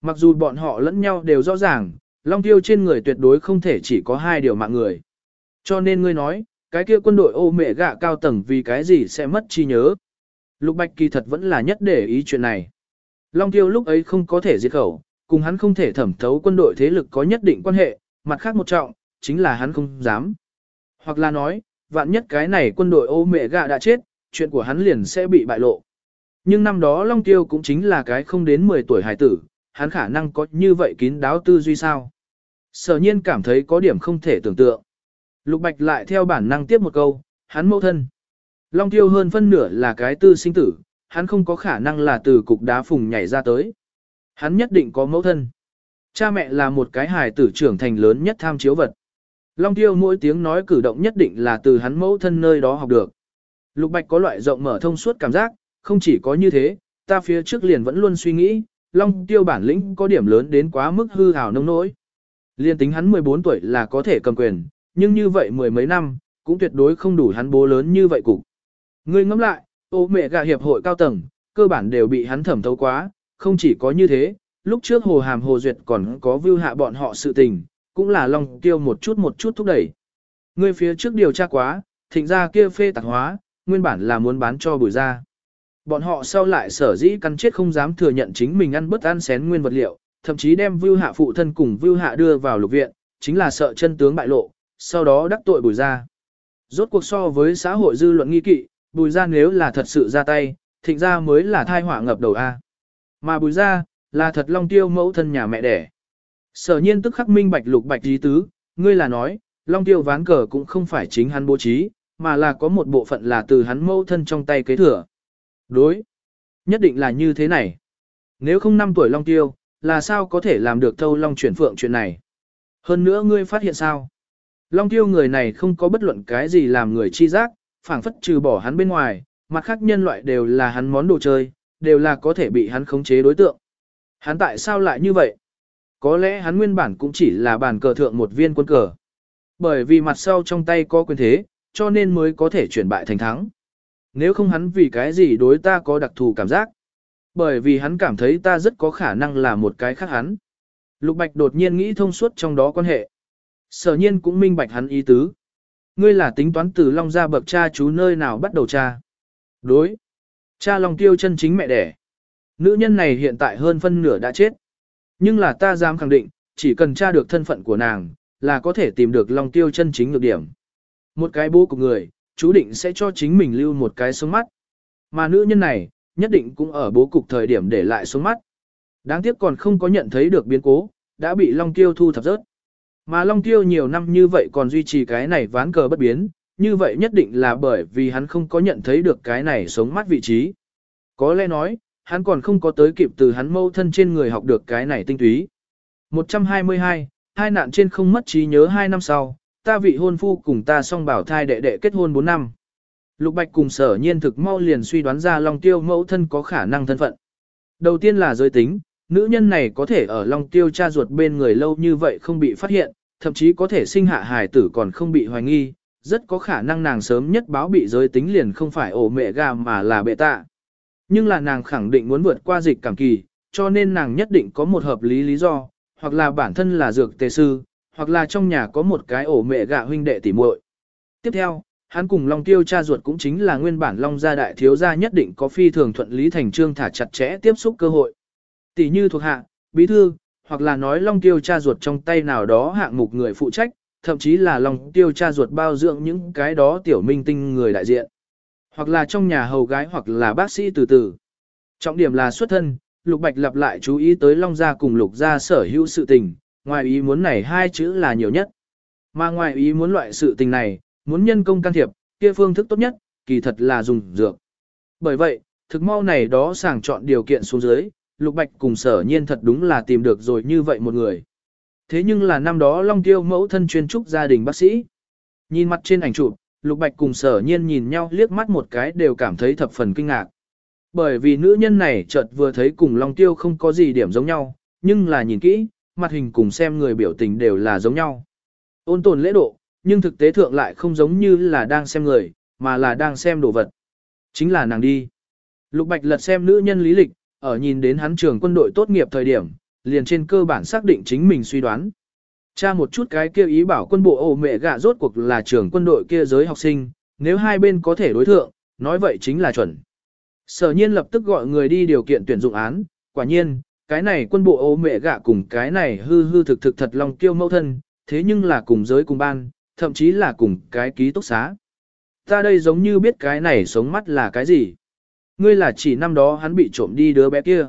Speaker 1: Mặc dù bọn họ lẫn nhau đều rõ ràng, Long Tiêu trên người tuyệt đối không thể chỉ có hai điều mạng người. Cho nên ngươi nói, cái kia quân đội ô mẹ gạ cao tầng vì cái gì sẽ mất chi nhớ. Lục Bạch kỳ thật vẫn là nhất để ý chuyện này. Long Tiêu lúc ấy không có thể diệt khẩu, cùng hắn không thể thẩm thấu quân đội thế lực có nhất định quan hệ, mặt khác một trọng, chính là hắn không dám. Hoặc là nói, vạn nhất cái này quân đội ô mẹ gạ đã chết, chuyện của hắn liền sẽ bị bại lộ. Nhưng năm đó Long Tiêu cũng chính là cái không đến 10 tuổi hải tử, hắn khả năng có như vậy kín đáo tư duy sao. Sở nhiên cảm thấy có điểm không thể tưởng tượng. Lục Bạch lại theo bản năng tiếp một câu, hắn mẫu thân. Long Tiêu hơn phân nửa là cái tư sinh tử, hắn không có khả năng là từ cục đá phùng nhảy ra tới. Hắn nhất định có mẫu thân. Cha mẹ là một cái hài tử trưởng thành lớn nhất tham chiếu vật. Long Tiêu mỗi tiếng nói cử động nhất định là từ hắn mẫu thân nơi đó học được. Lục Bạch có loại rộng mở thông suốt cảm giác, không chỉ có như thế, ta phía trước liền vẫn luôn suy nghĩ, Long Tiêu bản lĩnh có điểm lớn đến quá mức hư hào nông nỗi. Liên tính hắn 14 tuổi là có thể cầm quyền, nhưng như vậy mười mấy năm, cũng tuyệt đối không đủ hắn bố lớn như vậy cục. Ngươi ngẫm lại, ô mẹ gà hiệp hội cao tầng, cơ bản đều bị hắn thẩm thấu quá, không chỉ có như thế, lúc trước Hồ Hàm Hồ Duyệt còn có view hạ bọn họ sự tình, cũng là Long Tiêu một chút một chút thúc đẩy. người phía trước điều tra quá, thịnh ra kia phê tạc hóa, nguyên bản là muốn bán cho bùi ra. Bọn họ sau lại sở dĩ căn chết không dám thừa nhận chính mình ăn bất ăn xén nguyên vật liệu, thậm chí đem Vưu Hạ phụ thân cùng Vưu Hạ đưa vào lục viện, chính là sợ chân tướng bại lộ, sau đó đắc tội Bùi Gia. Rốt cuộc so với xã hội dư luận nghi kỵ, Bùi Gia nếu là thật sự ra tay, thịnh gia mới là thai họa ngập đầu A. Mà Bùi ra là thật long tiêu mẫu thân nhà mẹ đẻ. Sở nhiên tức khắc minh bạch lục bạch lý tứ, ngươi là nói, long tiêu ván cờ cũng không phải chính hắn bố trí, mà là có một bộ phận là từ hắn mẫu thân trong tay kế thừa. Đối. Nhất định là như thế này. Nếu không năm tuổi Long Tiêu, là sao có thể làm được thâu Long chuyển phượng chuyện này? Hơn nữa ngươi phát hiện sao? Long Tiêu người này không có bất luận cái gì làm người chi giác, phảng phất trừ bỏ hắn bên ngoài, mặt khác nhân loại đều là hắn món đồ chơi, đều là có thể bị hắn khống chế đối tượng. Hắn tại sao lại như vậy? Có lẽ hắn nguyên bản cũng chỉ là bàn cờ thượng một viên quân cờ. Bởi vì mặt sau trong tay có quyền thế, cho nên mới có thể chuyển bại thành thắng. Nếu không hắn vì cái gì đối ta có đặc thù cảm giác? Bởi vì hắn cảm thấy ta rất có khả năng là một cái khác hắn. Lục Bạch đột nhiên nghĩ thông suốt trong đó quan hệ. Sở nhiên cũng minh bạch hắn ý tứ. Ngươi là tính toán từ Long gia bậc cha chú nơi nào bắt đầu cha. Đối. Cha Long tiêu chân chính mẹ đẻ. Nữ nhân này hiện tại hơn phân nửa đã chết. Nhưng là ta dám khẳng định, chỉ cần tra được thân phận của nàng, là có thể tìm được Long tiêu chân chính lược điểm. Một cái bố của người, chú định sẽ cho chính mình lưu một cái sống mắt. Mà nữ nhân này, nhất định cũng ở bố cục thời điểm để lại sống mắt. Đáng tiếc còn không có nhận thấy được biến cố, đã bị Long Tiêu thu thập rớt. Mà Long Tiêu nhiều năm như vậy còn duy trì cái này ván cờ bất biến, như vậy nhất định là bởi vì hắn không có nhận thấy được cái này sống mắt vị trí. Có lẽ nói, hắn còn không có tới kịp từ hắn mâu thân trên người học được cái này tinh túy. 122, hai nạn trên không mất trí nhớ hai năm sau, ta vị hôn phu cùng ta song bảo thai đệ đệ kết hôn 4 năm. Lục Bạch cùng sở nhiên thực mau liền suy đoán ra Long Tiêu mẫu thân có khả năng thân phận. Đầu tiên là giới tính, nữ nhân này có thể ở Long Tiêu cha ruột bên người lâu như vậy không bị phát hiện, thậm chí có thể sinh hạ hài tử còn không bị hoài nghi, rất có khả năng nàng sớm nhất báo bị giới tính liền không phải ổ mẹ gà mà là bệ tạ. Nhưng là nàng khẳng định muốn vượt qua dịch cảm kỳ, cho nên nàng nhất định có một hợp lý lý do, hoặc là bản thân là dược tề sư, hoặc là trong nhà có một cái ổ mẹ gà huynh đệ tỉ muội. Tiếp theo, hắn cùng Long Tiêu cha ruột cũng chính là nguyên bản Long gia đại thiếu gia nhất định có phi thường thuận lý thành trương thả chặt chẽ tiếp xúc cơ hội. Tỷ như thuộc hạ, bí thư, hoặc là nói Long Tiêu cha ruột trong tay nào đó hạng mục người phụ trách, thậm chí là lòng Tiêu cha ruột bao dưỡng những cái đó tiểu minh tinh người đại diện. Hoặc là trong nhà hầu gái hoặc là bác sĩ từ từ. Trọng điểm là xuất thân, Lục Bạch lặp lại chú ý tới Long Gia cùng Lục Gia sở hữu sự tình, ngoài ý muốn này hai chữ là nhiều nhất. Mà ngoài ý muốn loại sự tình này, muốn nhân công can thiệp, kia phương thức tốt nhất, kỳ thật là dùng dược. Bởi vậy, thực mau này đó sàng chọn điều kiện xuống dưới, Lục Bạch cùng sở nhiên thật đúng là tìm được rồi như vậy một người. Thế nhưng là năm đó Long Tiêu mẫu thân chuyên trúc gia đình bác sĩ. Nhìn mặt trên ảnh chụp, Lục Bạch cùng sở nhiên nhìn nhau liếc mắt một cái đều cảm thấy thập phần kinh ngạc. Bởi vì nữ nhân này chợt vừa thấy cùng Long Tiêu không có gì điểm giống nhau, nhưng là nhìn kỹ, mặt hình cùng xem người biểu tình đều là giống nhau. Ôn tồn lễ độ, nhưng thực tế thượng lại không giống như là đang xem người, mà là đang xem đồ vật. Chính là nàng đi. Lục Bạch lật xem nữ nhân lý lịch, ở nhìn đến hắn trường quân đội tốt nghiệp thời điểm, liền trên cơ bản xác định chính mình suy đoán. Cha một chút cái kia ý bảo quân bộ ổ mẹ gạ rốt cuộc là trưởng quân đội kia giới học sinh, nếu hai bên có thể đối thượng, nói vậy chính là chuẩn. Sở nhiên lập tức gọi người đi điều kiện tuyển dụng án, quả nhiên, cái này quân bộ ổ mẹ gạ cùng cái này hư hư thực thực thật lòng kiêu mẫu thân, thế nhưng là cùng giới cùng ban, thậm chí là cùng cái ký túc xá. Ta đây giống như biết cái này sống mắt là cái gì. Ngươi là chỉ năm đó hắn bị trộm đi đứa bé kia.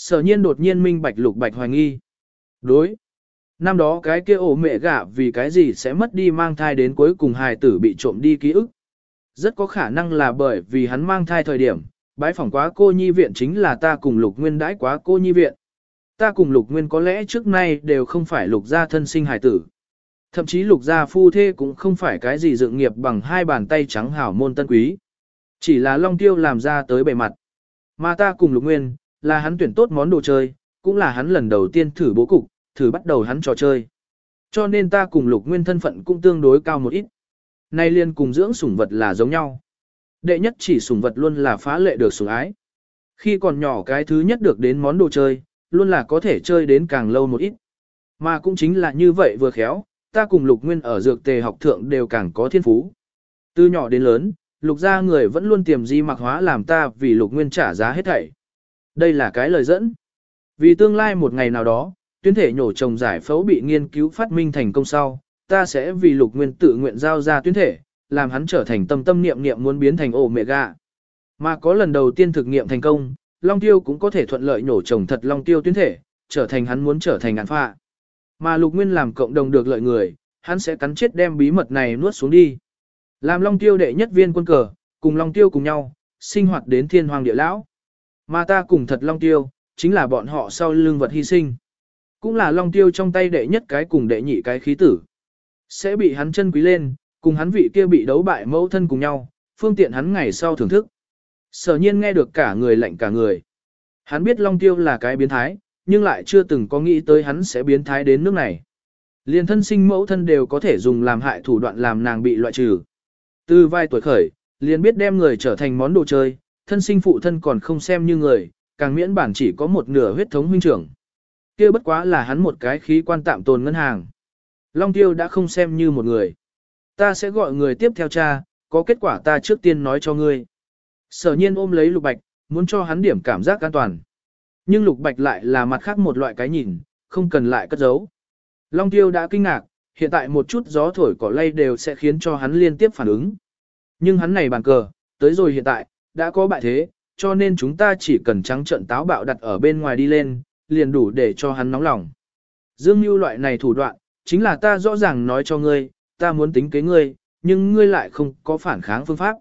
Speaker 1: Sở nhiên đột nhiên minh bạch lục bạch hoài nghi. Đối. Năm đó cái kia ổ mẹ gả vì cái gì sẽ mất đi mang thai đến cuối cùng hài tử bị trộm đi ký ức. Rất có khả năng là bởi vì hắn mang thai thời điểm, bái phỏng quá cô nhi viện chính là ta cùng lục nguyên đãi quá cô nhi viện. Ta cùng lục nguyên có lẽ trước nay đều không phải lục gia thân sinh hài tử. Thậm chí lục gia phu thê cũng không phải cái gì dựng nghiệp bằng hai bàn tay trắng hảo môn tân quý. Chỉ là long tiêu làm ra tới bề mặt. Mà ta cùng lục nguyên, là hắn tuyển tốt món đồ chơi, cũng là hắn lần đầu tiên thử bố cục, thử bắt đầu hắn trò chơi. Cho nên ta cùng lục nguyên thân phận cũng tương đối cao một ít. Nay liên cùng dưỡng sủng vật là giống nhau. Đệ nhất chỉ sủng vật luôn là phá lệ được sủng ái. Khi còn nhỏ cái thứ nhất được đến món đồ chơi, luôn là có thể chơi đến càng lâu một ít. Mà cũng chính là như vậy vừa khéo, ta cùng lục nguyên ở dược tề học thượng đều càng có thiên phú. Từ nhỏ đến lớn, lục gia người vẫn luôn tiềm di mặc hóa làm ta vì lục nguyên trả giá hết thảy. Đây là cái lời dẫn. Vì tương lai một ngày nào đó, tuyến thể nhổ trồng giải phẫu bị nghiên cứu phát minh thành công sau, ta sẽ vì lục nguyên tự nguyện giao ra tuyến thể, làm hắn trở thành tâm tâm niệm niệm muốn biến thành ổ mẹ gà. Mà có lần đầu tiên thực nghiệm thành công, Long Tiêu cũng có thể thuận lợi nhổ trồng thật Long Tiêu tuyến thể, trở thành hắn muốn trở thành ngạn phạ. Mà Lục Nguyên làm cộng đồng được lợi người, hắn sẽ cắn chết đem bí mật này nuốt xuống đi. Làm Long Tiêu đệ nhất viên quân cờ, cùng Long Tiêu cùng nhau, sinh hoạt đến thiên hoàng địa lão. Mà ta cùng thật Long Tiêu, chính là bọn họ sau lưng vật hy sinh. Cũng là Long Tiêu trong tay đệ nhất cái cùng đệ nhị cái khí tử. Sẽ bị hắn chân quý lên, cùng hắn vị kia bị đấu bại mẫu thân cùng nhau, phương tiện hắn ngày sau thưởng thức. Sở nhiên nghe được cả người lạnh cả người. Hắn biết Long Tiêu là cái biến thái, nhưng lại chưa từng có nghĩ tới hắn sẽ biến thái đến nước này. Liên thân sinh mẫu thân đều có thể dùng làm hại thủ đoạn làm nàng bị loại trừ. Từ vài tuổi khởi, liền biết đem người trở thành món đồ chơi, thân sinh phụ thân còn không xem như người, càng miễn bản chỉ có một nửa huyết thống huynh trưởng. kia bất quá là hắn một cái khí quan tạm tồn ngân hàng. Long Tiêu đã không xem như một người. Ta sẽ gọi người tiếp theo cha, có kết quả ta trước tiên nói cho ngươi. Sở nhiên ôm lấy lục bạch, muốn cho hắn điểm cảm giác an toàn. Nhưng lục bạch lại là mặt khác một loại cái nhìn, không cần lại cất giấu. Long tiêu đã kinh ngạc, hiện tại một chút gió thổi cỏ lay đều sẽ khiến cho hắn liên tiếp phản ứng. Nhưng hắn này bàn cờ, tới rồi hiện tại, đã có bại thế, cho nên chúng ta chỉ cần trắng trận táo bạo đặt ở bên ngoài đi lên, liền đủ để cho hắn nóng lòng. Dương Nhu loại này thủ đoạn, chính là ta rõ ràng nói cho ngươi, ta muốn tính kế ngươi, nhưng ngươi lại không có phản kháng phương pháp.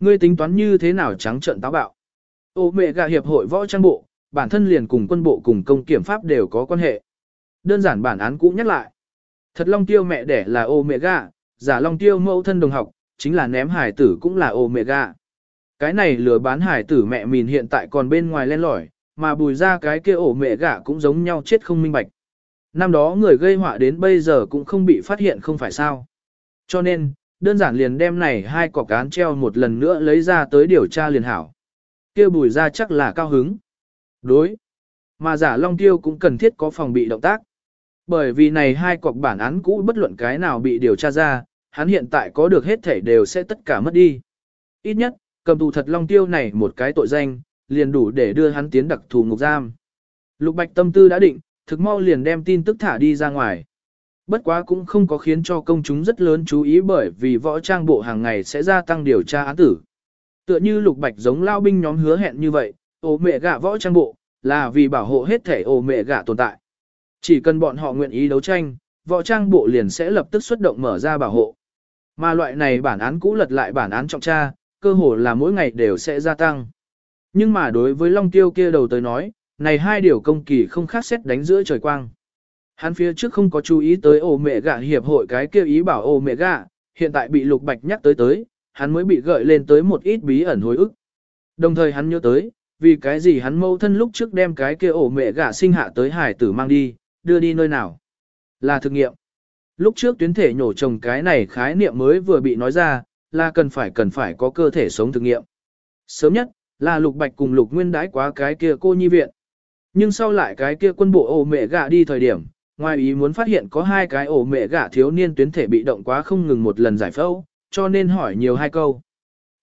Speaker 1: Ngươi tính toán như thế nào trắng trợn táo bạo. Ô mẹ gà hiệp hội võ trang bộ, bản thân liền cùng quân bộ cùng công kiểm pháp đều có quan hệ. Đơn giản bản án cũng nhắc lại. Thật long tiêu mẹ đẻ là ô mẹ gà, giả long tiêu mẫu thân đồng học, chính là ném hải tử cũng là ô mẹ gà. Cái này lừa bán hải tử mẹ mìn hiện tại còn bên ngoài len lỏi, mà bùi ra cái kia ổ mẹ gả cũng giống nhau chết không minh bạch. Năm đó người gây họa đến bây giờ cũng không bị phát hiện không phải sao. Cho nên, đơn giản liền đem này hai cọc cán treo một lần nữa lấy ra tới điều tra liền hảo. kia bùi ra chắc là cao hứng. Đối. Mà giả long tiêu cũng cần thiết có phòng bị động tác. Bởi vì này hai cọc bản án cũ bất luận cái nào bị điều tra ra, hắn hiện tại có được hết thể đều sẽ tất cả mất đi. Ít nhất, cầm tù thật long tiêu này một cái tội danh, liền đủ để đưa hắn tiến đặc thù ngục giam. Lục Bạch tâm tư đã định, thực mau liền đem tin tức thả đi ra ngoài. Bất quá cũng không có khiến cho công chúng rất lớn chú ý bởi vì võ trang bộ hàng ngày sẽ gia tăng điều tra án tử. Tựa như Lục Bạch giống lao binh nhóm hứa hẹn như vậy, ổ mẹ gạ võ trang bộ, là vì bảo hộ hết thể ổ mẹ gạ tồn tại. Chỉ cần bọn họ nguyện ý đấu tranh, võ trang bộ liền sẽ lập tức xuất động mở ra bảo hộ. Mà loại này bản án cũ lật lại bản án trọng tra, cơ hồ là mỗi ngày đều sẽ gia tăng. Nhưng mà đối với Long Tiêu kia đầu tới nói, này hai điều công kỳ không khác xét đánh giữa trời quang. Hắn phía trước không có chú ý tới ổ mẹ gạ hiệp hội cái kia ý bảo ổ mẹ gạ, hiện tại bị lục bạch nhắc tới tới, hắn mới bị gợi lên tới một ít bí ẩn hồi ức. Đồng thời hắn nhớ tới, vì cái gì hắn mâu thân lúc trước đem cái kia ổ mẹ gạ sinh hạ tới hải tử mang đi, đưa đi nơi nào. Là thực nghiệm. Lúc trước tuyến thể nhổ trồng cái này khái niệm mới vừa bị nói ra, là cần phải cần phải có cơ thể sống thực nghiệm. Sớm nhất, là lục bạch cùng lục nguyên đái quá cái kia cô nhi viện. Nhưng sau lại cái kia quân bộ ổ mẹ gạ đi thời điểm, ngoài ý muốn phát hiện có hai cái ổ mẹ gạ thiếu niên tuyến thể bị động quá không ngừng một lần giải phẫu, cho nên hỏi nhiều hai câu.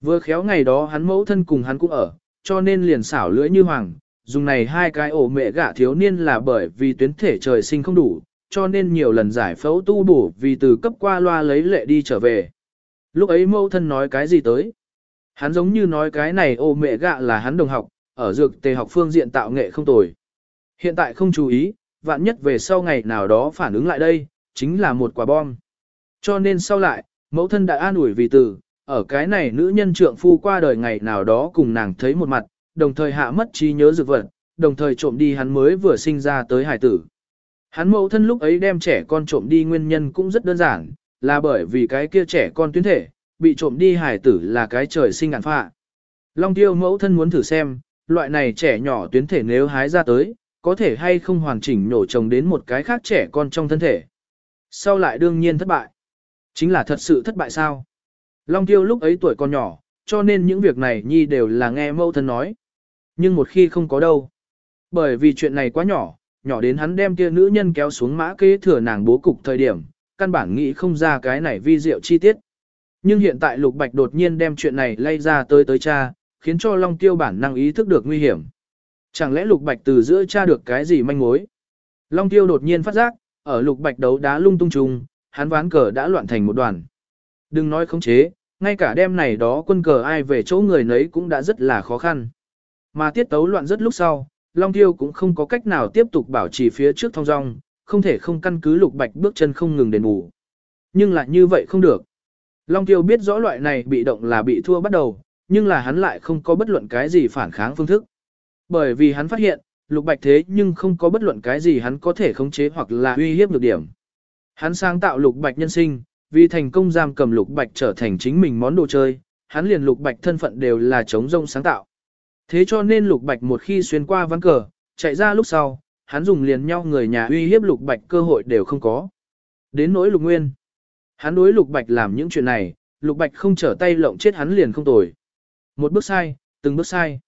Speaker 1: Vừa khéo ngày đó hắn mẫu thân cùng hắn cũng ở, cho nên liền xảo lưỡi như hoàng, dùng này hai cái ổ mẹ gạ thiếu niên là bởi vì tuyến thể trời sinh không đủ, cho nên nhiều lần giải phẫu tu bổ vì từ cấp qua loa lấy lệ đi trở về. Lúc ấy mẫu thân nói cái gì tới? Hắn giống như nói cái này ô mẹ gạ là hắn đồng học, ở dược tề học phương diện tạo nghệ không tồi. Hiện tại không chú ý, vạn nhất về sau ngày nào đó phản ứng lại đây, chính là một quả bom. Cho nên sau lại, mẫu thân đã an ủi vì từ, ở cái này nữ nhân trượng phu qua đời ngày nào đó cùng nàng thấy một mặt, đồng thời hạ mất trí nhớ dược vật, đồng thời trộm đi hắn mới vừa sinh ra tới hải tử. Hắn mẫu thân lúc ấy đem trẻ con trộm đi nguyên nhân cũng rất đơn giản, là bởi vì cái kia trẻ con tuyến thể, bị trộm đi hải tử là cái trời sinh ngạn phạ. Long tiêu mẫu thân muốn thử xem, loại này trẻ nhỏ tuyến thể nếu hái ra tới, có thể hay không hoàn chỉnh nổ chồng đến một cái khác trẻ con trong thân thể. Sau lại đương nhiên thất bại. Chính là thật sự thất bại sao? Long tiêu lúc ấy tuổi còn nhỏ, cho nên những việc này nhi đều là nghe mẫu thân nói. Nhưng một khi không có đâu. Bởi vì chuyện này quá nhỏ, nhỏ đến hắn đem kia nữ nhân kéo xuống mã kế thừa nàng bố cục thời điểm, căn bản nghĩ không ra cái này vi diệu chi tiết. Nhưng hiện tại Lục Bạch đột nhiên đem chuyện này lay ra tới tới cha, khiến cho Long Tiêu bản năng ý thức được nguy hiểm. Chẳng lẽ Lục Bạch từ giữa cha được cái gì manh mối? Long Tiêu đột nhiên phát giác, ở Lục Bạch đấu đá lung tung trùng, hắn ván cờ đã loạn thành một đoàn. Đừng nói khống chế, ngay cả đêm này đó quân cờ ai về chỗ người nấy cũng đã rất là khó khăn. Mà tiết tấu loạn rất lúc sau, Long Tiêu cũng không có cách nào tiếp tục bảo trì phía trước thông dong, không thể không căn cứ Lục Bạch bước chân không ngừng đền bù. Nhưng lại như vậy không được. Long Tiêu biết rõ loại này bị động là bị thua bắt đầu, nhưng là hắn lại không có bất luận cái gì phản kháng phương thức. Bởi vì hắn phát hiện, lục bạch thế nhưng không có bất luận cái gì hắn có thể khống chế hoặc là uy hiếp được điểm. Hắn sáng tạo lục bạch nhân sinh, vì thành công giam cầm lục bạch trở thành chính mình món đồ chơi, hắn liền lục bạch thân phận đều là chống rông sáng tạo. Thế cho nên lục bạch một khi xuyên qua ván cờ, chạy ra lúc sau, hắn dùng liền nhau người nhà uy hiếp lục bạch cơ hội đều không có. Đến nỗi lục nguyên. Hắn đối lục bạch làm những chuyện này, lục bạch không trở tay lộng chết hắn liền không tồi. Một bước sai, từng bước sai.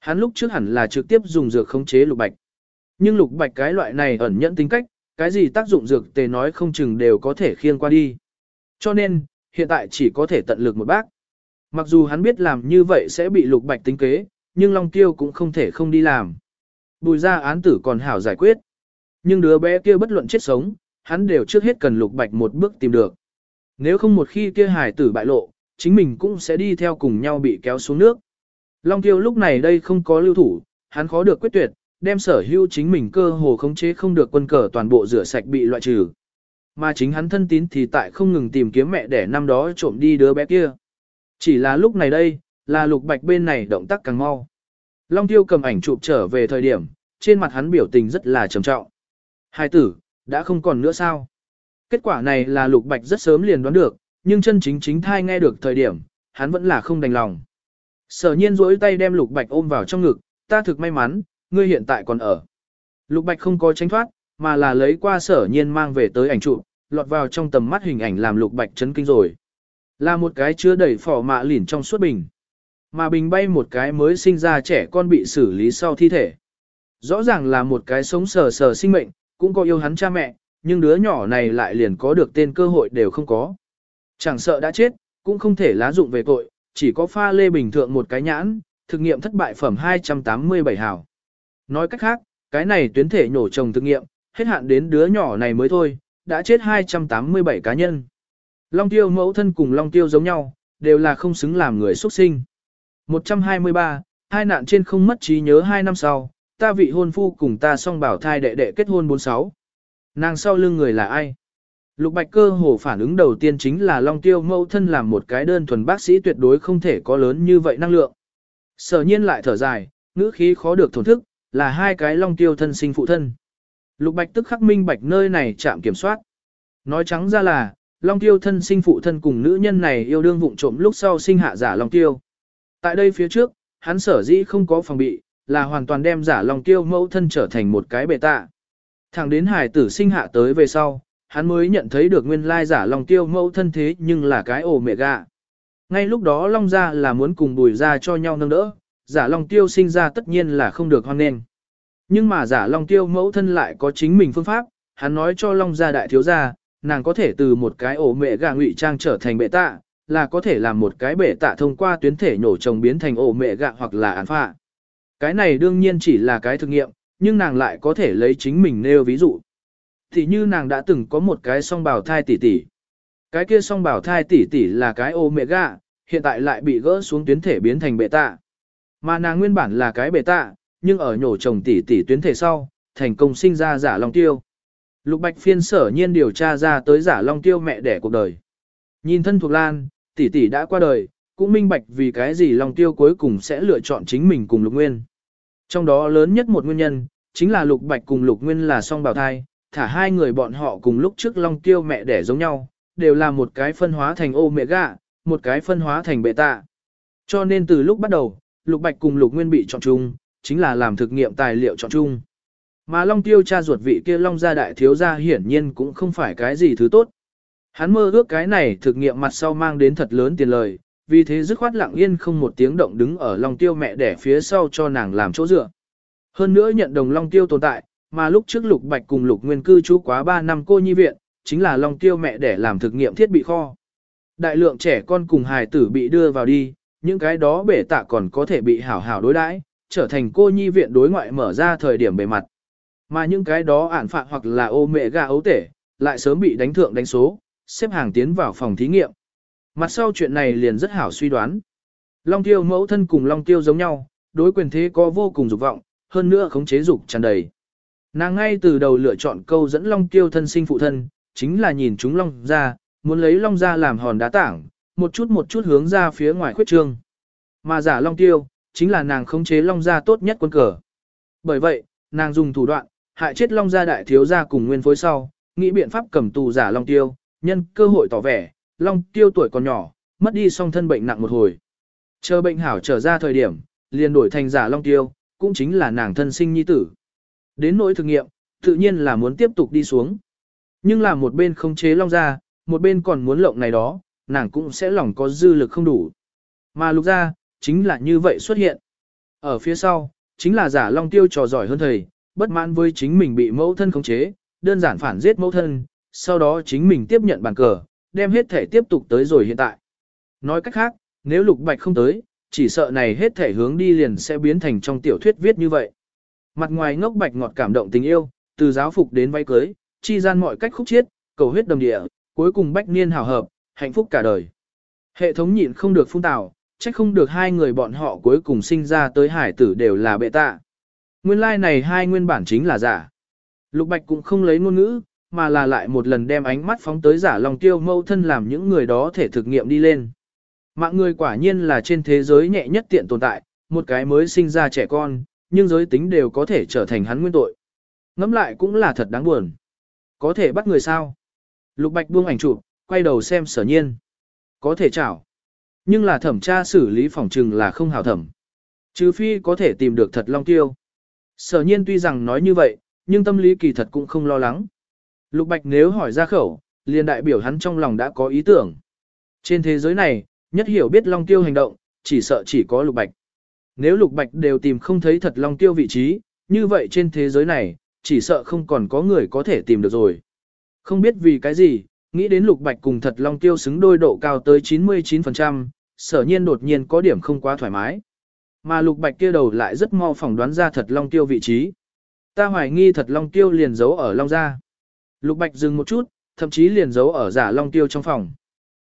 Speaker 1: Hắn lúc trước hẳn là trực tiếp dùng dược khống chế lục bạch. Nhưng lục bạch cái loại này ẩn nhẫn tính cách, cái gì tác dụng dược tề nói không chừng đều có thể khiêng qua đi. Cho nên, hiện tại chỉ có thể tận lực một bác. Mặc dù hắn biết làm như vậy sẽ bị lục bạch tính kế, nhưng Long Tiêu cũng không thể không đi làm. Bùi ra án tử còn hảo giải quyết. Nhưng đứa bé kia bất luận chết sống, hắn đều trước hết cần lục bạch một bước tìm được. Nếu không một khi kia Hải tử bại lộ, chính mình cũng sẽ đi theo cùng nhau bị kéo xuống nước. Long Tiêu lúc này đây không có lưu thủ, hắn khó được quyết tuyệt, đem sở hữu chính mình cơ hồ khống chế không được quân cờ toàn bộ rửa sạch bị loại trừ. Mà chính hắn thân tín thì tại không ngừng tìm kiếm mẹ để năm đó trộm đi đứa bé kia. Chỉ là lúc này đây, là lục bạch bên này động tác càng mau. Long tiêu cầm ảnh chụp trở về thời điểm, trên mặt hắn biểu tình rất là trầm trọng. Hai tử, đã không còn nữa sao? Kết quả này là lục bạch rất sớm liền đoán được, nhưng chân chính chính thai nghe được thời điểm, hắn vẫn là không đành lòng. Sở nhiên duỗi tay đem lục bạch ôm vào trong ngực, ta thực may mắn, ngươi hiện tại còn ở. Lục bạch không có tránh thoát, mà là lấy qua sở nhiên mang về tới ảnh chụp, lọt vào trong tầm mắt hình ảnh làm lục bạch chấn kinh rồi. Là một cái chứa đầy phỏ mạ lỉn trong suốt bình. Mà bình bay một cái mới sinh ra trẻ con bị xử lý sau thi thể. Rõ ràng là một cái sống sờ sờ sinh mệnh, cũng có yêu hắn cha mẹ, nhưng đứa nhỏ này lại liền có được tên cơ hội đều không có. Chẳng sợ đã chết, cũng không thể lá dụng về tội, chỉ có pha lê bình thượng một cái nhãn, thực nghiệm thất bại phẩm 287 hào. Nói cách khác, cái này tuyến thể nhổ trồng thực nghiệm, hết hạn đến đứa nhỏ này mới thôi, đã chết 287 cá nhân. Long tiêu mẫu thân cùng long tiêu giống nhau, đều là không xứng làm người xuất sinh. 123, hai nạn trên không mất trí nhớ hai năm sau, ta vị hôn phu cùng ta song bảo thai đệ đệ kết hôn 46. Nàng sau lưng người là ai? Lục Bạch cơ hồ phản ứng đầu tiên chính là Long Tiêu mẫu thân làm một cái đơn thuần bác sĩ tuyệt đối không thể có lớn như vậy năng lượng. Sở nhiên lại thở dài, ngữ khí khó được thổn thức, là hai cái Long Tiêu thân sinh phụ thân. Lục Bạch tức khắc minh bạch nơi này chạm kiểm soát. Nói trắng ra là, Long Tiêu thân sinh phụ thân cùng nữ nhân này yêu đương vụng trộm lúc sau sinh hạ giả Long Tiêu. Tại đây phía trước, hắn sở dĩ không có phòng bị, là hoàn toàn đem giả Long Tiêu mẫu thân trở thành một cái bệ tạ. Thẳng đến hải tử sinh hạ tới về sau, hắn mới nhận thấy được nguyên lai giả Long Tiêu mẫu thân thế nhưng là cái ổ mẹ gạ. Ngay lúc đó Long gia là muốn cùng bùi ra cho nhau nâng đỡ, giả Long Tiêu sinh ra tất nhiên là không được hoan nghênh. Nhưng mà giả Long Tiêu mẫu thân lại có chính mình phương pháp, hắn nói cho Long gia đại thiếu gia, nàng có thể từ một cái ổ mẹ gà ngụy trang trở thành bệ tạ, là có thể làm một cái bể tạ thông qua tuyến thể nhổ chồng biến thành ổ mẹ gạ hoặc là án phạ. Cái này đương nhiên chỉ là cái thực nghiệm, nhưng nàng lại có thể lấy chính mình nêu ví dụ. Thì như nàng đã từng có một cái song bào thai tỷ tỷ. Cái kia song bào thai tỷ tỷ là cái ổ mẹ gạ, hiện tại lại bị gỡ xuống tuyến thể biến thành bệ tạ. Mà nàng nguyên bản là cái bệ tạ, nhưng ở nhổ chồng tỷ tỷ tuyến thể sau, thành công sinh ra giả long tiêu. Lục Bạch phiên sở nhiên điều tra ra tới giả long tiêu mẹ đẻ cuộc đời. Nhìn thân thuộc lan, tỷ tỷ đã qua đời, cũng minh bạch vì cái gì long tiêu cuối cùng sẽ lựa chọn chính mình cùng lục nguyên. Trong đó lớn nhất một nguyên nhân, chính là lục bạch cùng lục nguyên là song bào thai, thả hai người bọn họ cùng lúc trước long tiêu mẹ đẻ giống nhau, đều là một cái phân hóa thành ô mẹ gạ, một cái phân hóa thành bệ tạ. Cho nên từ lúc bắt đầu, lục bạch cùng lục nguyên bị chọn chung, chính là làm thực nghiệm tài liệu chọn chung. Mà Long Tiêu cha ruột vị kia Long gia đại thiếu gia hiển nhiên cũng không phải cái gì thứ tốt. Hắn mơ ước cái này thực nghiệm mặt sau mang đến thật lớn tiền lời, vì thế dứt khoát lặng yên không một tiếng động đứng ở Long Tiêu mẹ đẻ phía sau cho nàng làm chỗ dựa. Hơn nữa nhận đồng Long Tiêu tồn tại, mà lúc trước Lục Bạch cùng Lục Nguyên cư trú quá 3 năm cô nhi viện, chính là Long Tiêu mẹ đẻ làm thực nghiệm thiết bị kho. Đại lượng trẻ con cùng hài tử bị đưa vào đi, những cái đó bể tạ còn có thể bị hảo hảo đối đãi, trở thành cô nhi viện đối ngoại mở ra thời điểm bề mặt. Mà những cái đó ản phạ hoặc là ô mẹ gà ấu tể, lại sớm bị đánh thượng đánh số, xếp hàng tiến vào phòng thí nghiệm. Mặt sau chuyện này liền rất hảo suy đoán. Long tiêu mẫu thân cùng long tiêu giống nhau, đối quyền thế có vô cùng dục vọng, hơn nữa khống chế dục tràn đầy. Nàng ngay từ đầu lựa chọn câu dẫn long tiêu thân sinh phụ thân, chính là nhìn chúng long ra, muốn lấy long ra làm hòn đá tảng, một chút một chút hướng ra phía ngoài khuyết trương. Mà giả long tiêu, chính là nàng khống chế long ra tốt nhất quân cờ. Bởi vậy, nàng dùng thủ đoạn, hại chết Long gia đại thiếu gia cùng nguyên phối sau, nghĩ biện pháp cầm tù giả Long Tiêu, nhân cơ hội tỏ vẻ, Long Tiêu tuổi còn nhỏ, mất đi song thân bệnh nặng một hồi. Chờ bệnh hảo trở ra thời điểm, liền đổi thành giả Long Tiêu, cũng chính là nàng thân sinh nhi tử. Đến nỗi thực nghiệm, tự nhiên là muốn tiếp tục đi xuống. Nhưng là một bên không chế Long gia, một bên còn muốn lộng này đó, nàng cũng sẽ lòng có dư lực không đủ. Mà lục ra chính là như vậy xuất hiện. Ở phía sau, chính là giả Long Tiêu trò giỏi hơn thầy, bất mãn với chính mình bị mẫu thân khống chế, đơn giản phản giết mẫu thân, sau đó chính mình tiếp nhận bàn cờ, đem hết thể tiếp tục tới rồi hiện tại. Nói cách khác, nếu lục bạch không tới, chỉ sợ này hết thể hướng đi liền sẽ biến thành trong tiểu thuyết viết như vậy. Mặt ngoài ngốc bạch ngọt cảm động tình yêu, từ giáo phục đến váy cưới, chi gian mọi cách khúc chiết, cầu huyết đầm địa, cuối cùng bách niên hào hợp, hạnh phúc cả đời. Hệ thống nhịn không được phun tào, trách không được hai người bọn họ cuối cùng sinh ra tới hải tử đều là bệ tạ. Nguyên lai like này hai nguyên bản chính là giả. Lục Bạch cũng không lấy ngôn ngữ, mà là lại một lần đem ánh mắt phóng tới giả long tiêu mâu thân làm những người đó thể thực nghiệm đi lên. Mạng người quả nhiên là trên thế giới nhẹ nhất tiện tồn tại, một cái mới sinh ra trẻ con, nhưng giới tính đều có thể trở thành hắn nguyên tội. Ngắm lại cũng là thật đáng buồn. Có thể bắt người sao? Lục Bạch buông ảnh chụp, quay đầu xem sở nhiên. Có thể chảo. Nhưng là thẩm tra xử lý phòng trừng là không hảo thẩm. Trừ phi có thể tìm được thật long tiêu. Sở nhiên tuy rằng nói như vậy, nhưng tâm lý kỳ thật cũng không lo lắng. Lục Bạch nếu hỏi ra khẩu, liền đại biểu hắn trong lòng đã có ý tưởng. Trên thế giới này, nhất hiểu biết long tiêu hành động, chỉ sợ chỉ có Lục Bạch. Nếu Lục Bạch đều tìm không thấy thật long tiêu vị trí, như vậy trên thế giới này, chỉ sợ không còn có người có thể tìm được rồi. Không biết vì cái gì, nghĩ đến Lục Bạch cùng thật long tiêu xứng đôi độ cao tới 99%, sở nhiên đột nhiên có điểm không quá thoải mái. Mà Lục Bạch kia đầu lại rất mau phỏng đoán ra thật long tiêu vị trí. Ta hoài nghi thật long tiêu liền giấu ở long gia. Lục Bạch dừng một chút, thậm chí liền giấu ở giả long tiêu trong phòng.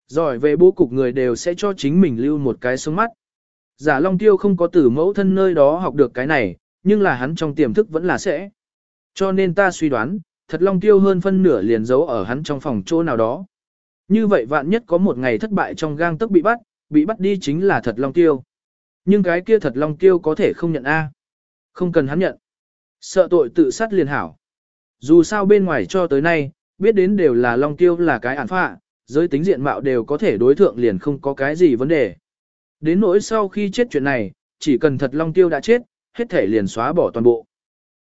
Speaker 1: Giỏi về bố cục người đều sẽ cho chính mình lưu một cái sống mắt. Giả long tiêu không có từ mẫu thân nơi đó học được cái này, nhưng là hắn trong tiềm thức vẫn là sẽ. Cho nên ta suy đoán, thật long tiêu hơn phân nửa liền giấu ở hắn trong phòng chỗ nào đó. Như vậy vạn nhất có một ngày thất bại trong gang tức bị bắt, bị bắt đi chính là thật long tiêu. Nhưng cái kia thật long tiêu có thể không nhận A. Không cần hắn nhận. Sợ tội tự sát liền hảo. Dù sao bên ngoài cho tới nay, biết đến đều là long tiêu là cái ản phạ, giới tính diện mạo đều có thể đối thượng liền không có cái gì vấn đề. Đến nỗi sau khi chết chuyện này, chỉ cần thật long tiêu đã chết, hết thể liền xóa bỏ toàn bộ.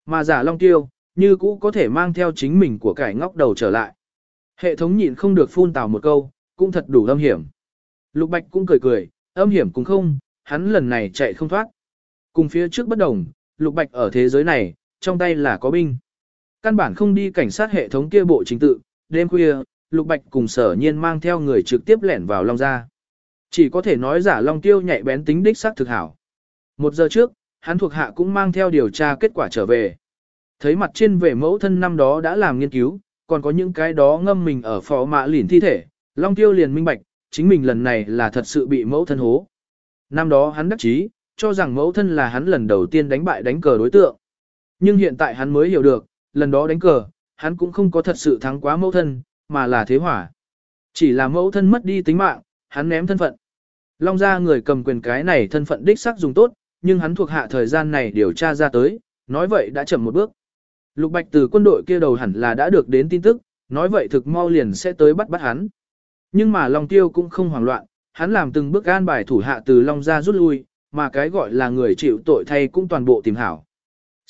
Speaker 1: Mà giả long tiêu, như cũ có thể mang theo chính mình của cải ngóc đầu trở lại. Hệ thống nhịn không được phun tào một câu, cũng thật đủ âm hiểm. Lục Bạch cũng cười cười, âm hiểm cũng không, hắn lần này chạy không thoát. Cùng phía trước bất đồng, Lục Bạch ở thế giới này, trong tay là có binh. Căn bản không đi cảnh sát hệ thống kia bộ chính tự, đêm khuya, Lục Bạch cùng sở nhiên mang theo người trực tiếp lẻn vào Long Gia. Chỉ có thể nói giả Long Tiêu nhạy bén tính đích xác thực hảo. Một giờ trước, hắn thuộc hạ cũng mang theo điều tra kết quả trở về. Thấy mặt trên về mẫu thân năm đó đã làm nghiên cứu, còn có những cái đó ngâm mình ở phó mã lỉn thi thể, Long Tiêu liền minh bạch, chính mình lần này là thật sự bị mẫu thân hố. Năm đó hắn đắc chí, cho rằng mẫu thân là hắn lần đầu tiên đánh bại đánh cờ đối tượng. Nhưng hiện tại hắn mới hiểu được, lần đó đánh cờ, hắn cũng không có thật sự thắng quá mẫu thân, mà là thế hỏa. Chỉ là mẫu thân mất đi tính mạng, hắn ném thân phận. Long ra người cầm quyền cái này thân phận đích sắc dùng tốt, nhưng hắn thuộc hạ thời gian này điều tra ra tới, nói vậy đã chậm một bước. Lục Bạch từ quân đội kia đầu hẳn là đã được đến tin tức, nói vậy thực mau liền sẽ tới bắt bắt hắn. Nhưng mà Long Tiêu cũng không hoảng loạn, hắn làm từng bước an bài thủ hạ từ Long ra rút lui, mà cái gọi là người chịu tội thay cũng toàn bộ tìm hảo.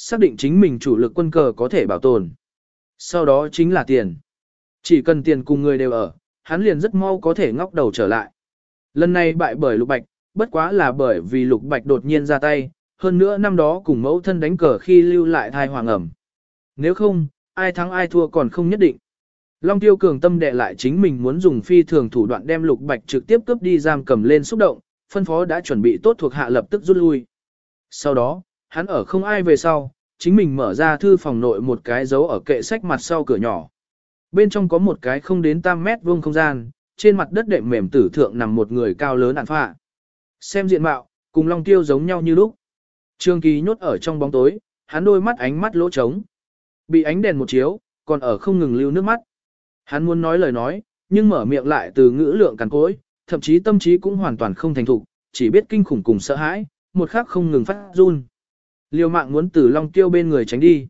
Speaker 1: Xác định chính mình chủ lực quân cờ có thể bảo tồn. Sau đó chính là tiền. Chỉ cần tiền cùng người đều ở, hắn liền rất mau có thể ngóc đầu trở lại. Lần này bại bởi Lục Bạch, bất quá là bởi vì Lục Bạch đột nhiên ra tay, hơn nữa năm đó cùng mẫu thân đánh cờ khi lưu lại thai hoàng ẩm. Nếu không, ai thắng ai thua còn không nhất định. Long Tiêu cường tâm đệ lại chính mình muốn dùng phi thường thủ đoạn đem Lục Bạch trực tiếp cướp đi giam cầm lên xúc động, phân phó đã chuẩn bị tốt thuộc hạ lập tức rút lui. Sau đó, hắn ở không ai về sau, chính mình mở ra thư phòng nội một cái dấu ở kệ sách mặt sau cửa nhỏ. Bên trong có một cái không đến tam mét vuông không gian, trên mặt đất đệm mềm tử thượng nằm một người cao lớn ản phạ. Xem diện mạo, cùng Long Tiêu giống nhau như lúc. Trương Kỳ nhốt ở trong bóng tối, hắn đôi mắt ánh mắt lỗ trống. Bị ánh đèn một chiếu, còn ở không ngừng lưu nước mắt. Hắn muốn nói lời nói, nhưng mở miệng lại từ ngữ lượng cằn cối, thậm chí tâm trí cũng hoàn toàn không thành thục, chỉ biết kinh khủng cùng sợ hãi, một khắc không ngừng phát run. Liều mạng muốn từ Long Tiêu bên người tránh đi.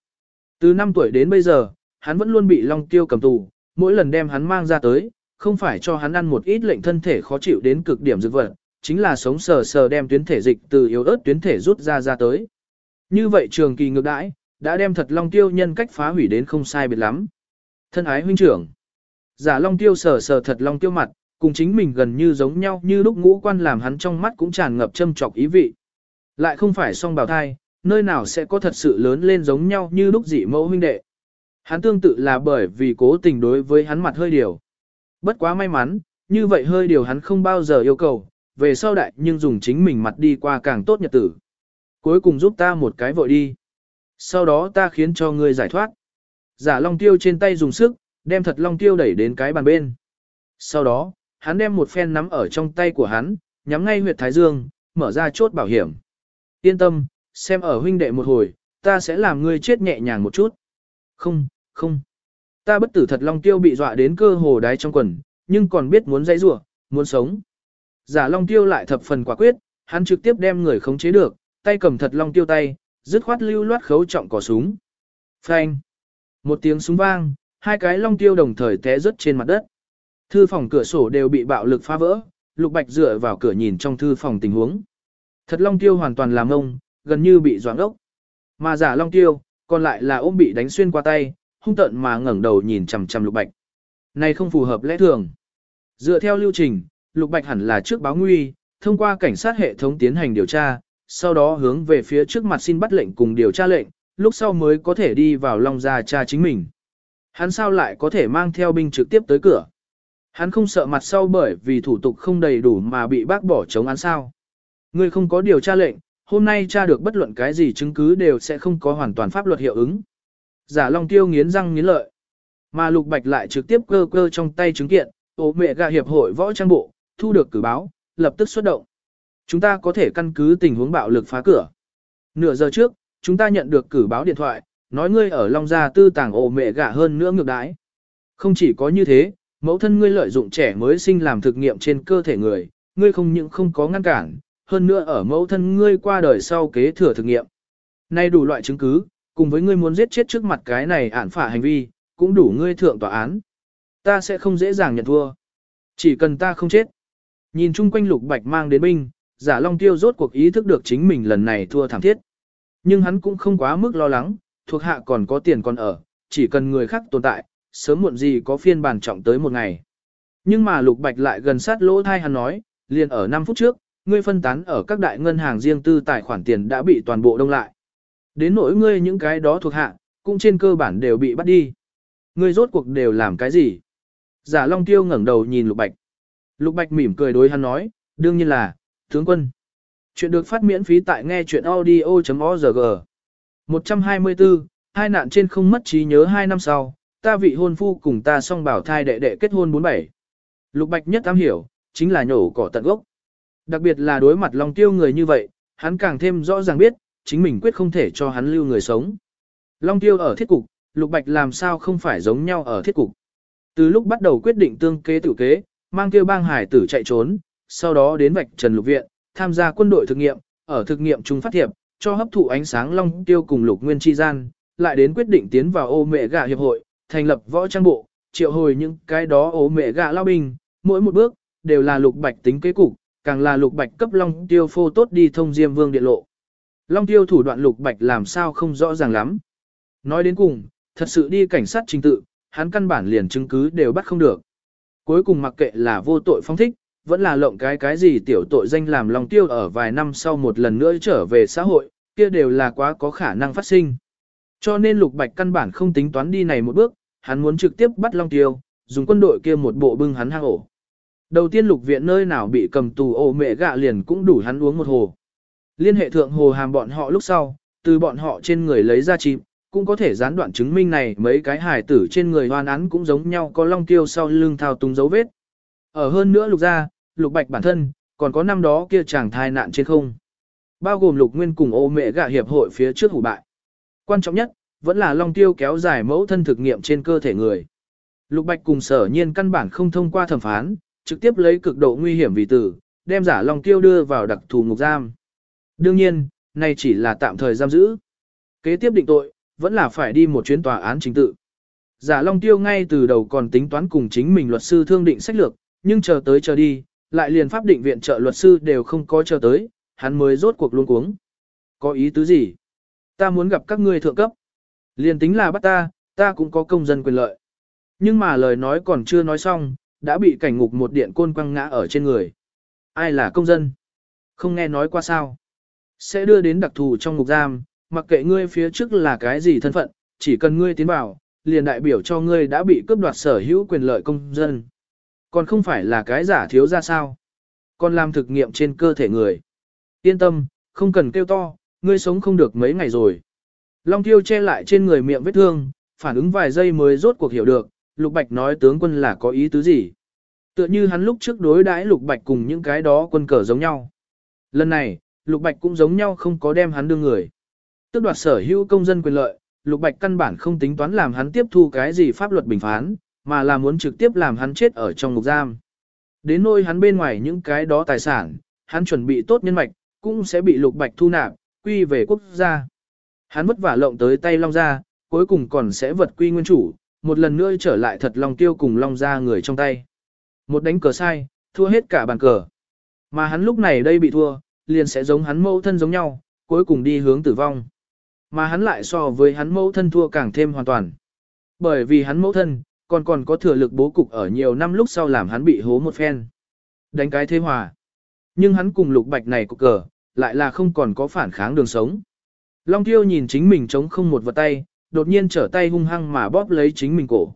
Speaker 1: Từ 5 tuổi đến bây giờ, hắn vẫn luôn bị Long Tiêu cầm tù, mỗi lần đem hắn mang ra tới, không phải cho hắn ăn một ít lệnh thân thể khó chịu đến cực điểm dược vật, chính là sống sờ sờ đem tuyến thể dịch từ yếu ớt tuyến thể rút ra ra tới. Như vậy trường kỳ ngược đãi, đã đem thật Long Tiêu nhân cách phá hủy đến không sai biệt lắm. Thân ái huynh trưởng. Giả Long Tiêu sờ sờ thật Long Tiêu mặt, cùng chính mình gần như giống nhau như lúc ngũ quan làm hắn trong mắt cũng tràn ngập châm trọc ý vị. Lại không phải song bào thai, nơi nào sẽ có thật sự lớn lên giống nhau như lúc dị mẫu huynh đệ. Hắn tương tự là bởi vì cố tình đối với hắn mặt hơi điều. Bất quá may mắn, như vậy hơi điều hắn không bao giờ yêu cầu, về sau đại nhưng dùng chính mình mặt đi qua càng tốt nhật tử. Cuối cùng giúp ta một cái vội đi. Sau đó ta khiến cho ngươi giải thoát. Giả long tiêu trên tay dùng sức, đem thật long tiêu đẩy đến cái bàn bên. Sau đó, hắn đem một phen nắm ở trong tay của hắn, nhắm ngay huyệt thái dương, mở ra chốt bảo hiểm. Yên tâm, xem ở huynh đệ một hồi, ta sẽ làm ngươi chết nhẹ nhàng một chút. Không, không. Ta bất tử thật Long Tiêu bị dọa đến cơ hồ đái trong quần, nhưng còn biết muốn dãy rủa, muốn sống. Giả Long Tiêu lại thập phần quả quyết, hắn trực tiếp đem người khống chế được, tay cầm thật Long Tiêu tay, dứt khoát lưu loát khấu trọng cỏ súng. Phanh. Một tiếng súng vang, hai cái Long Tiêu đồng thời té rớt trên mặt đất. Thư phòng cửa sổ đều bị bạo lực phá vỡ, Lục Bạch dựa vào cửa nhìn trong thư phòng tình huống. Thật Long Tiêu hoàn toàn làm ông gần như bị doáng ốc. Mà giả Long Tiêu, còn lại là ôm bị đánh xuyên qua tay, hung tận mà ngẩng đầu nhìn chằm chằm Lục Bạch. Này không phù hợp lẽ thường. Dựa theo lưu trình, Lục Bạch hẳn là trước báo nguy, thông qua cảnh sát hệ thống tiến hành điều tra, sau đó hướng về phía trước mặt xin bắt lệnh cùng điều tra lệnh, lúc sau mới có thể đi vào Long Gia cha chính mình. Hắn sao lại có thể mang theo binh trực tiếp tới cửa? Hắn không sợ mặt sau bởi vì thủ tục không đầy đủ mà bị bác bỏ chống án sao. Người không có điều tra lệnh, hôm nay tra được bất luận cái gì chứng cứ đều sẽ không có hoàn toàn pháp luật hiệu ứng. Giả Long Tiêu nghiến răng nghiến lợi. Mà Lục Bạch lại trực tiếp cơ cơ trong tay chứng kiện, ố mẹ gà hiệp hội võ trang bộ, thu được cử báo, lập tức xuất động. Chúng ta có thể căn cứ tình huống bạo lực phá cửa. Nửa giờ trước, chúng ta nhận được cử báo điện thoại, nói ngươi ở Long Gia tư tàng ổ mẹ gà hơn nữa ngược đái. Không chỉ có như thế, mẫu thân ngươi lợi dụng trẻ mới sinh làm thực nghiệm trên cơ thể người, ngươi không những không có ngăn cản, hơn nữa ở mẫu thân ngươi qua đời sau kế thừa thực nghiệm. Nay đủ loại chứng cứ, cùng với ngươi muốn giết chết trước mặt cái này ản phả hành vi, cũng đủ ngươi thượng tòa án. Ta sẽ không dễ dàng nhận thua. Chỉ cần ta không chết. Nhìn chung quanh lục bạch mang đến binh, giả long tiêu rốt cuộc ý thức được chính mình lần này thua thảm thiết. Nhưng hắn cũng không quá mức lo lắng, thuộc hạ còn có tiền còn ở, chỉ cần người khác tồn tại, sớm muộn gì có phiên bản trọng tới một ngày. Nhưng mà Lục Bạch lại gần sát lỗ thai hắn nói, liền ở 5 phút trước, ngươi phân tán ở các đại ngân hàng riêng tư tài khoản tiền đã bị toàn bộ đông lại. Đến nỗi ngươi những cái đó thuộc hạ, cũng trên cơ bản đều bị bắt đi. Ngươi rốt cuộc đều làm cái gì? Giả Long Tiêu ngẩng đầu nhìn Lục Bạch. Lục Bạch mỉm cười đối hắn nói, đương nhiên là, tướng quân. Chuyện được phát miễn phí tại nghe chuyện audio.org. 124, hai nạn trên không mất trí nhớ hai năm sau, ta vị hôn phu cùng ta song bảo thai đệ đệ kết hôn 47. Lục Bạch nhất am hiểu, chính là nhổ cỏ tận gốc. Đặc biệt là đối mặt Long Tiêu người như vậy, hắn càng thêm rõ ràng biết, chính mình quyết không thể cho hắn lưu người sống. Long Tiêu ở thiết cục, Lục Bạch làm sao không phải giống nhau ở thiết cục. Từ lúc bắt đầu quyết định tương kế tự kế, mang Tiêu bang hải tử chạy trốn, sau đó đến Bạch Trần Lục Viện, tham gia quân đội thực nghiệm, ở thực nghiệm chúng phát thiệp, cho hấp thụ ánh sáng Long Tiêu cùng Lục Nguyên Chi gian, lại đến quyết định tiến vào ô mẹ gà hiệp hội, thành lập võ trang bộ, triệu hồi những cái đó Ô mẹ Gà lao binh, mỗi một bước, đều là lục bạch tính kế cục, càng là lục bạch cấp long tiêu phô tốt đi thông diêm vương điện lộ. Long tiêu thủ đoạn lục bạch làm sao không rõ ràng lắm. Nói đến cùng, thật sự đi cảnh sát trình tự, hắn căn bản liền chứng cứ đều bắt không được. Cuối cùng mặc kệ là vô tội phong thích, vẫn là lộng cái cái gì tiểu tội danh làm long tiêu ở vài năm sau một lần nữa trở về xã hội, kia đều là quá có khả năng phát sinh. Cho nên lục bạch căn bản không tính toán đi này một bước, hắn muốn trực tiếp bắt Long Tiêu, dùng quân đội kia một bộ bưng hắn hang ổ. Đầu tiên lục viện nơi nào bị cầm tù ổ mẹ gạ liền cũng đủ hắn uống một hồ. Liên hệ thượng hồ hàm bọn họ lúc sau, từ bọn họ trên người lấy ra chìm, cũng có thể gián đoạn chứng minh này mấy cái hài tử trên người hoan án cũng giống nhau có long tiêu sau lưng thao túng dấu vết. Ở hơn nữa lục gia, lục bạch bản thân, còn có năm đó kia chàng thai nạn trên không. Bao gồm lục nguyên cùng ô mẹ gạ hiệp hội phía trước hủ bại. Quan trọng nhất, vẫn là long tiêu kéo dài mẫu thân thực nghiệm trên cơ thể người. Lục Bạch cùng sở nhiên căn bản không thông qua thẩm phán, trực tiếp lấy cực độ nguy hiểm vì tử, đem giả long tiêu đưa vào đặc thù ngục giam. Đương nhiên, này chỉ là tạm thời giam giữ. Kế tiếp định tội, vẫn là phải đi một chuyến tòa án chính tự. Giả long tiêu ngay từ đầu còn tính toán cùng chính mình luật sư thương định sách lược, nhưng chờ tới chờ đi, lại liền pháp định viện trợ luật sư đều không có chờ tới, hắn mới rốt cuộc luôn cuống. Có ý tứ gì? Ta muốn gặp các ngươi thượng cấp. Liền tính là bắt ta, ta cũng có công dân quyền lợi. Nhưng mà lời nói còn chưa nói xong, đã bị cảnh ngục một điện côn quăng ngã ở trên người. Ai là công dân? Không nghe nói qua sao? Sẽ đưa đến đặc thù trong ngục giam, mặc kệ ngươi phía trước là cái gì thân phận, chỉ cần ngươi tiến vào, liền đại biểu cho ngươi đã bị cướp đoạt sở hữu quyền lợi công dân. Còn không phải là cái giả thiếu ra sao? Còn làm thực nghiệm trên cơ thể người. Yên tâm, không cần kêu to, ngươi sống không được mấy ngày rồi. Long tiêu che lại trên người miệng vết thương, phản ứng vài giây mới rốt cuộc hiểu được, Lục Bạch nói tướng quân là có ý tứ gì. Tựa như hắn lúc trước đối đãi Lục Bạch cùng những cái đó quân cờ giống nhau. Lần này, Lục Bạch cũng giống nhau không có đem hắn đưa người. Tức đoạt sở hữu công dân quyền lợi, Lục Bạch căn bản không tính toán làm hắn tiếp thu cái gì pháp luật bình phán, mà là muốn trực tiếp làm hắn chết ở trong ngục giam. Đến nôi hắn bên ngoài những cái đó tài sản, hắn chuẩn bị tốt nhân mạch, cũng sẽ bị Lục Bạch thu nạp, quy về quốc gia. Hắn vất vả lộng tới tay Long Gia, cuối cùng còn sẽ vật quy nguyên chủ, một lần nữa trở lại thật Long Tiêu cùng Long Gia người trong tay. Một đánh cờ sai, thua hết cả bàn cờ. Mà hắn lúc này đây bị thua, liền sẽ giống hắn mẫu thân giống nhau, cuối cùng đi hướng tử vong. Mà hắn lại so với hắn mẫu thân thua càng thêm hoàn toàn. Bởi vì hắn mẫu thân, còn còn có thừa lực bố cục ở nhiều năm lúc sau làm hắn bị hố một phen. Đánh cái thế hòa. Nhưng hắn cùng lục bạch này cục cờ, lại là không còn có phản kháng đường sống. Long tiêu nhìn chính mình chống không một vật tay, đột nhiên trở tay hung hăng mà bóp lấy chính mình cổ.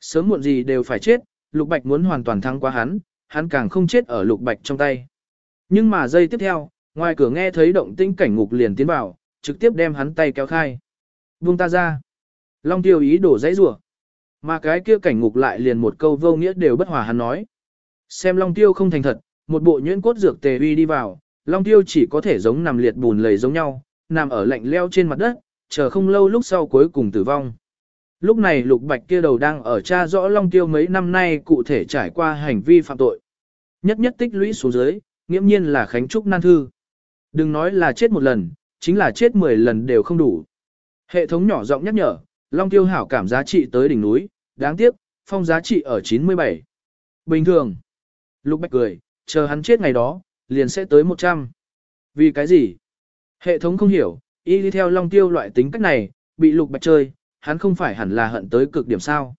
Speaker 1: Sớm muộn gì đều phải chết, lục bạch muốn hoàn toàn thắng qua hắn, hắn càng không chết ở lục bạch trong tay. Nhưng mà giây tiếp theo, ngoài cửa nghe thấy động tĩnh cảnh ngục liền tiến vào, trực tiếp đem hắn tay kéo khai. Buông ta ra. Long tiêu ý đổ dãy rủa Mà cái kia cảnh ngục lại liền một câu vô nghĩa đều bất hòa hắn nói. Xem Long tiêu không thành thật, một bộ nhuyễn cốt dược tề uy đi vào, Long tiêu chỉ có thể giống nằm liệt bùn lầy giống nhau, nằm ở lạnh leo trên mặt đất, chờ không lâu lúc sau cuối cùng tử vong. Lúc này lục bạch kia đầu đang ở cha rõ Long tiêu mấy năm nay cụ thể trải qua hành vi phạm tội. Nhất nhất tích lũy xuống dưới, nghiễm nhiên là Khánh Trúc nan thư. Đừng nói là chết một lần, chính là chết 10 lần đều không đủ. Hệ thống nhỏ giọng nhắc nhở, Long Tiêu hảo cảm giá trị tới đỉnh núi, đáng tiếc, phong giá trị ở 97. Bình thường. Lục Bạch cười, chờ hắn chết ngày đó, liền sẽ tới 100. Vì cái gì? Hệ thống không hiểu, y đi theo Long Tiêu loại tính cách này, bị Lục Bạch chơi, hắn không phải hẳn là hận tới cực điểm sao.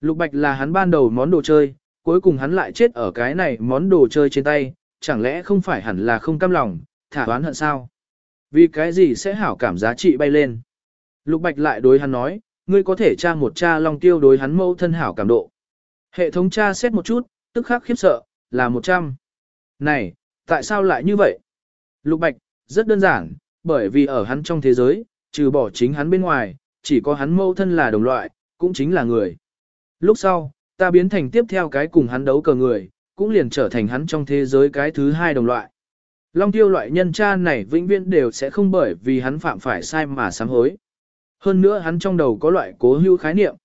Speaker 1: Lục Bạch là hắn ban đầu món đồ chơi, cuối cùng hắn lại chết ở cái này món đồ chơi trên tay, chẳng lẽ không phải hẳn là không cam lòng, thả oán hận sao? Vì cái gì sẽ hảo cảm giá trị bay lên? Lục Bạch lại đối hắn nói, ngươi có thể tra một tra long tiêu đối hắn mẫu thân hảo cảm độ. Hệ thống tra xét một chút, tức khắc khiếp sợ, là 100. Này, tại sao lại như vậy? Lục Bạch, rất đơn giản, bởi vì ở hắn trong thế giới, trừ bỏ chính hắn bên ngoài, chỉ có hắn mẫu thân là đồng loại, cũng chính là người. Lúc sau, ta biến thành tiếp theo cái cùng hắn đấu cờ người, cũng liền trở thành hắn trong thế giới cái thứ hai đồng loại. Long tiêu loại nhân cha này vĩnh viễn đều sẽ không bởi vì hắn phạm phải sai mà sám hối. Hơn nữa hắn trong đầu có loại cố hữu khái niệm.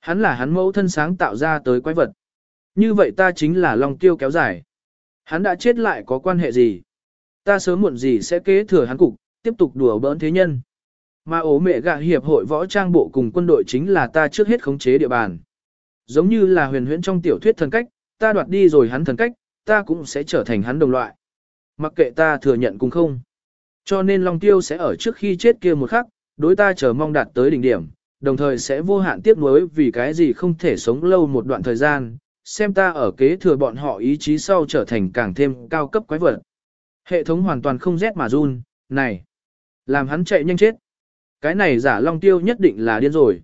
Speaker 1: Hắn là hắn mẫu thân sáng tạo ra tới quái vật. Như vậy ta chính là long tiêu kéo dài. Hắn đã chết lại có quan hệ gì? Ta sớm muộn gì sẽ kế thừa hắn cục, tiếp tục đùa bỡn thế nhân. Mà ố mẹ gạ hiệp hội võ trang bộ cùng quân đội chính là ta trước hết khống chế địa bàn. Giống như là huyền huyễn trong tiểu thuyết thần cách, ta đoạt đi rồi hắn thần cách, ta cũng sẽ trở thành hắn đồng loại. Mặc kệ ta thừa nhận cũng không. Cho nên Long Tiêu sẽ ở trước khi chết kia một khắc, đối ta chờ mong đạt tới đỉnh điểm, đồng thời sẽ vô hạn tiếc nuối vì cái gì không thể sống lâu một đoạn thời gian, xem ta ở kế thừa bọn họ ý chí sau trở thành càng thêm cao cấp quái vật. Hệ thống hoàn toàn không rét mà run, này, làm hắn chạy nhanh chết. Cái này giả Long Tiêu nhất định là điên rồi.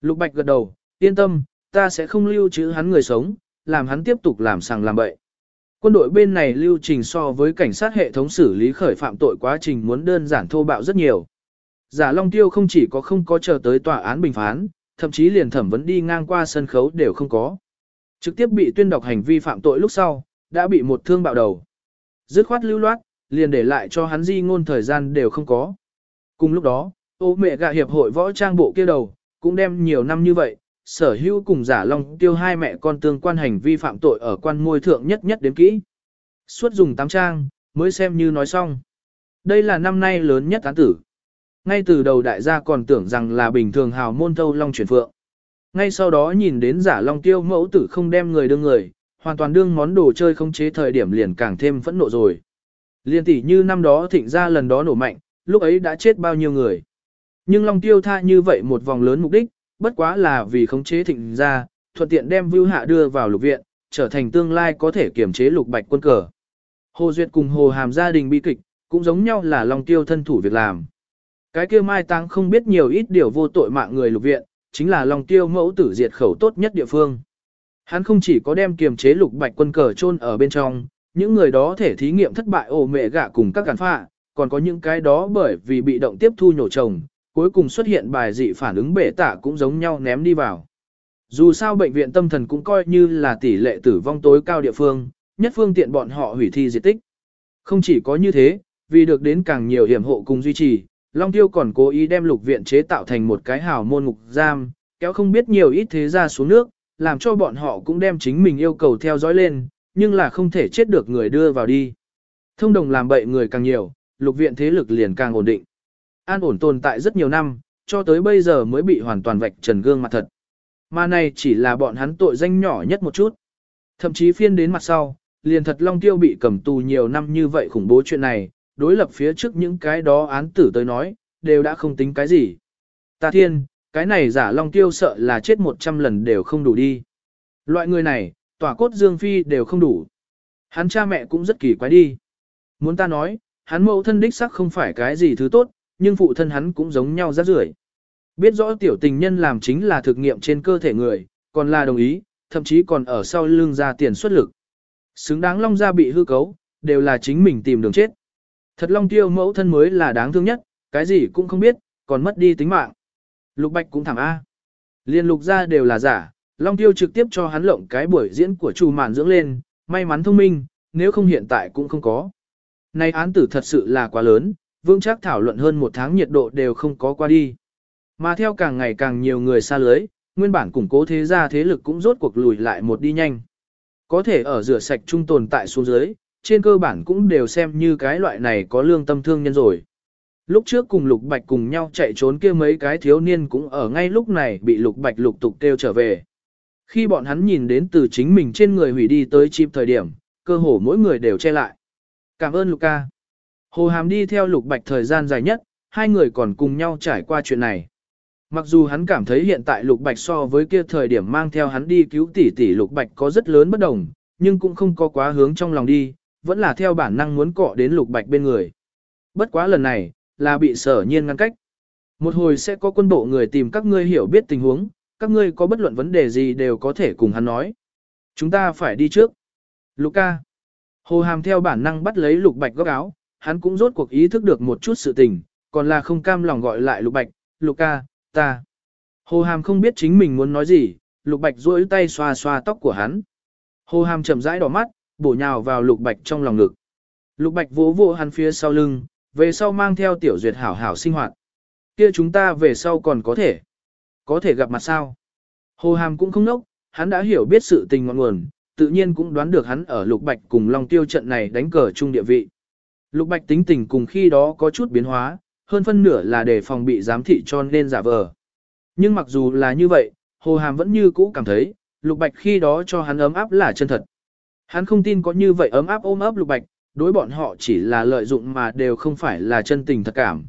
Speaker 1: Lục Bạch gật đầu, yên tâm, ta sẽ không lưu trữ hắn người sống, làm hắn tiếp tục làm sàng làm bậy. Quân đội bên này lưu trình so với cảnh sát hệ thống xử lý khởi phạm tội quá trình muốn đơn giản thô bạo rất nhiều. Giả Long Tiêu không chỉ có không có chờ tới tòa án bình phán, thậm chí liền thẩm vấn đi ngang qua sân khấu đều không có. Trực tiếp bị tuyên đọc hành vi phạm tội lúc sau, đã bị một thương bạo đầu. Dứt khoát lưu loát, liền để lại cho hắn di ngôn thời gian đều không có. Cùng lúc đó, ô mẹ gạ hiệp hội võ trang bộ kia đầu, cũng đem nhiều năm như vậy, sở hữu cùng giả long tiêu hai mẹ con tương quan hành vi phạm tội ở quan môi thượng nhất nhất đến kỹ. Suốt dùng tám trang, mới xem như nói xong. Đây là năm nay lớn nhất án tử. Ngay từ đầu đại gia còn tưởng rằng là bình thường hào môn thâu long chuyển phượng. Ngay sau đó nhìn đến giả long tiêu mẫu tử không đem người đương người, hoàn toàn đương món đồ chơi không chế thời điểm liền càng thêm phẫn nộ rồi. Liên tỷ như năm đó thịnh ra lần đó nổ mạnh, lúc ấy đã chết bao nhiêu người. Nhưng long tiêu tha như vậy một vòng lớn mục đích, bất quá là vì khống chế thịnh ra, thuận tiện đem Vưu Hạ đưa vào lục viện, trở thành tương lai có thể kiểm chế lục bạch quân cờ. Hồ Duyệt cùng Hồ Hàm gia đình bi kịch, cũng giống nhau là Long Tiêu thân thủ việc làm. Cái kia Mai Tăng không biết nhiều ít điều vô tội mạng người lục viện, chính là Long Tiêu mẫu tử diệt khẩu tốt nhất địa phương. Hắn không chỉ có đem kiềm chế lục bạch quân cờ chôn ở bên trong, những người đó thể thí nghiệm thất bại ổ mẹ gạ cùng các cản phạ, còn có những cái đó bởi vì bị động tiếp thu nhổ chồng, cuối cùng xuất hiện bài dị phản ứng bể tả cũng giống nhau ném đi vào. Dù sao bệnh viện tâm thần cũng coi như là tỷ lệ tử vong tối cao địa phương, nhất phương tiện bọn họ hủy thi di tích. Không chỉ có như thế, vì được đến càng nhiều hiểm hộ cùng duy trì, Long Tiêu còn cố ý đem lục viện chế tạo thành một cái hào môn ngục giam, kéo không biết nhiều ít thế ra xuống nước, làm cho bọn họ cũng đem chính mình yêu cầu theo dõi lên, nhưng là không thể chết được người đưa vào đi. Thông đồng làm bậy người càng nhiều, lục viện thế lực liền càng ổn định. An ổn tồn tại rất nhiều năm, cho tới bây giờ mới bị hoàn toàn vạch trần gương mặt thật. Mà này chỉ là bọn hắn tội danh nhỏ nhất một chút. Thậm chí phiên đến mặt sau, liền thật Long Tiêu bị cầm tù nhiều năm như vậy khủng bố chuyện này, đối lập phía trước những cái đó án tử tới nói, đều đã không tính cái gì. Ta thiên, cái này giả Long Tiêu sợ là chết 100 lần đều không đủ đi. Loại người này, tỏa cốt Dương Phi đều không đủ. Hắn cha mẹ cũng rất kỳ quái đi. Muốn ta nói, hắn mẫu thân đích sắc không phải cái gì thứ tốt, nhưng phụ thân hắn cũng giống nhau rất rưởi. Biết rõ tiểu tình nhân làm chính là thực nghiệm trên cơ thể người, còn là đồng ý, thậm chí còn ở sau lưng ra tiền xuất lực. Xứng đáng Long Gia bị hư cấu, đều là chính mình tìm đường chết. Thật Long Tiêu mẫu thân mới là đáng thương nhất, cái gì cũng không biết, còn mất đi tính mạng. Lục Bạch cũng thẳng A. Liên lục gia đều là giả, Long Tiêu trực tiếp cho hắn lộng cái buổi diễn của chủ màn dưỡng lên, may mắn thông minh, nếu không hiện tại cũng không có. Này án tử thật sự là quá lớn, vững chắc thảo luận hơn một tháng nhiệt độ đều không có qua đi. Mà theo càng ngày càng nhiều người xa lưới, nguyên bản củng cố thế gia thế lực cũng rốt cuộc lùi lại một đi nhanh. Có thể ở rửa sạch trung tồn tại xuống dưới, trên cơ bản cũng đều xem như cái loại này có lương tâm thương nhân rồi. Lúc trước cùng Lục Bạch cùng nhau chạy trốn kia mấy cái thiếu niên cũng ở ngay lúc này bị Lục Bạch lục tục kêu trở về. Khi bọn hắn nhìn đến từ chính mình trên người hủy đi tới chim thời điểm, cơ hồ mỗi người đều che lại. Cảm ơn Luca. Hồ Hàm đi theo Lục Bạch thời gian dài nhất, hai người còn cùng nhau trải qua chuyện này. Mặc dù hắn cảm thấy hiện tại Lục Bạch so với kia thời điểm mang theo hắn đi cứu tỷ tỷ Lục Bạch có rất lớn bất đồng, nhưng cũng không có quá hướng trong lòng đi, vẫn là theo bản năng muốn cọ đến Lục Bạch bên người. Bất quá lần này, là bị sở nhiên ngăn cách. Một hồi sẽ có quân bộ người tìm các ngươi hiểu biết tình huống, các ngươi có bất luận vấn đề gì đều có thể cùng hắn nói. Chúng ta phải đi trước. Luca. Hồ Hàm theo bản năng bắt lấy Lục Bạch góc áo, hắn cũng rốt cuộc ý thức được một chút sự tình, còn là không cam lòng gọi lại Lục Bạch, Luca, ta. Hồ Hàm không biết chính mình muốn nói gì, Lục Bạch duỗi tay xoa xoa tóc của hắn. Hồ Hàm chậm rãi đỏ mắt, bổ nhào vào Lục Bạch trong lòng ngực. Lục Bạch vỗ vỗ hắn phía sau lưng, về sau mang theo tiểu duyệt hảo hảo sinh hoạt. Kia chúng ta về sau còn có thể. Có thể gặp mặt sao? Hồ Hàm cũng không nốc, hắn đã hiểu biết sự tình ngọn nguồn, tự nhiên cũng đoán được hắn ở Lục Bạch cùng Long Tiêu trận này đánh cờ chung địa vị. Lục Bạch tính tình cùng khi đó có chút biến hóa, hơn phân nửa là để phòng bị giám thị cho nên giả vờ. Nhưng mặc dù là như vậy, Hồ Hàm vẫn như cũ cảm thấy, Lục Bạch khi đó cho hắn ấm áp là chân thật. Hắn không tin có như vậy ấm áp ôm ấp Lục Bạch, đối bọn họ chỉ là lợi dụng mà đều không phải là chân tình thật cảm.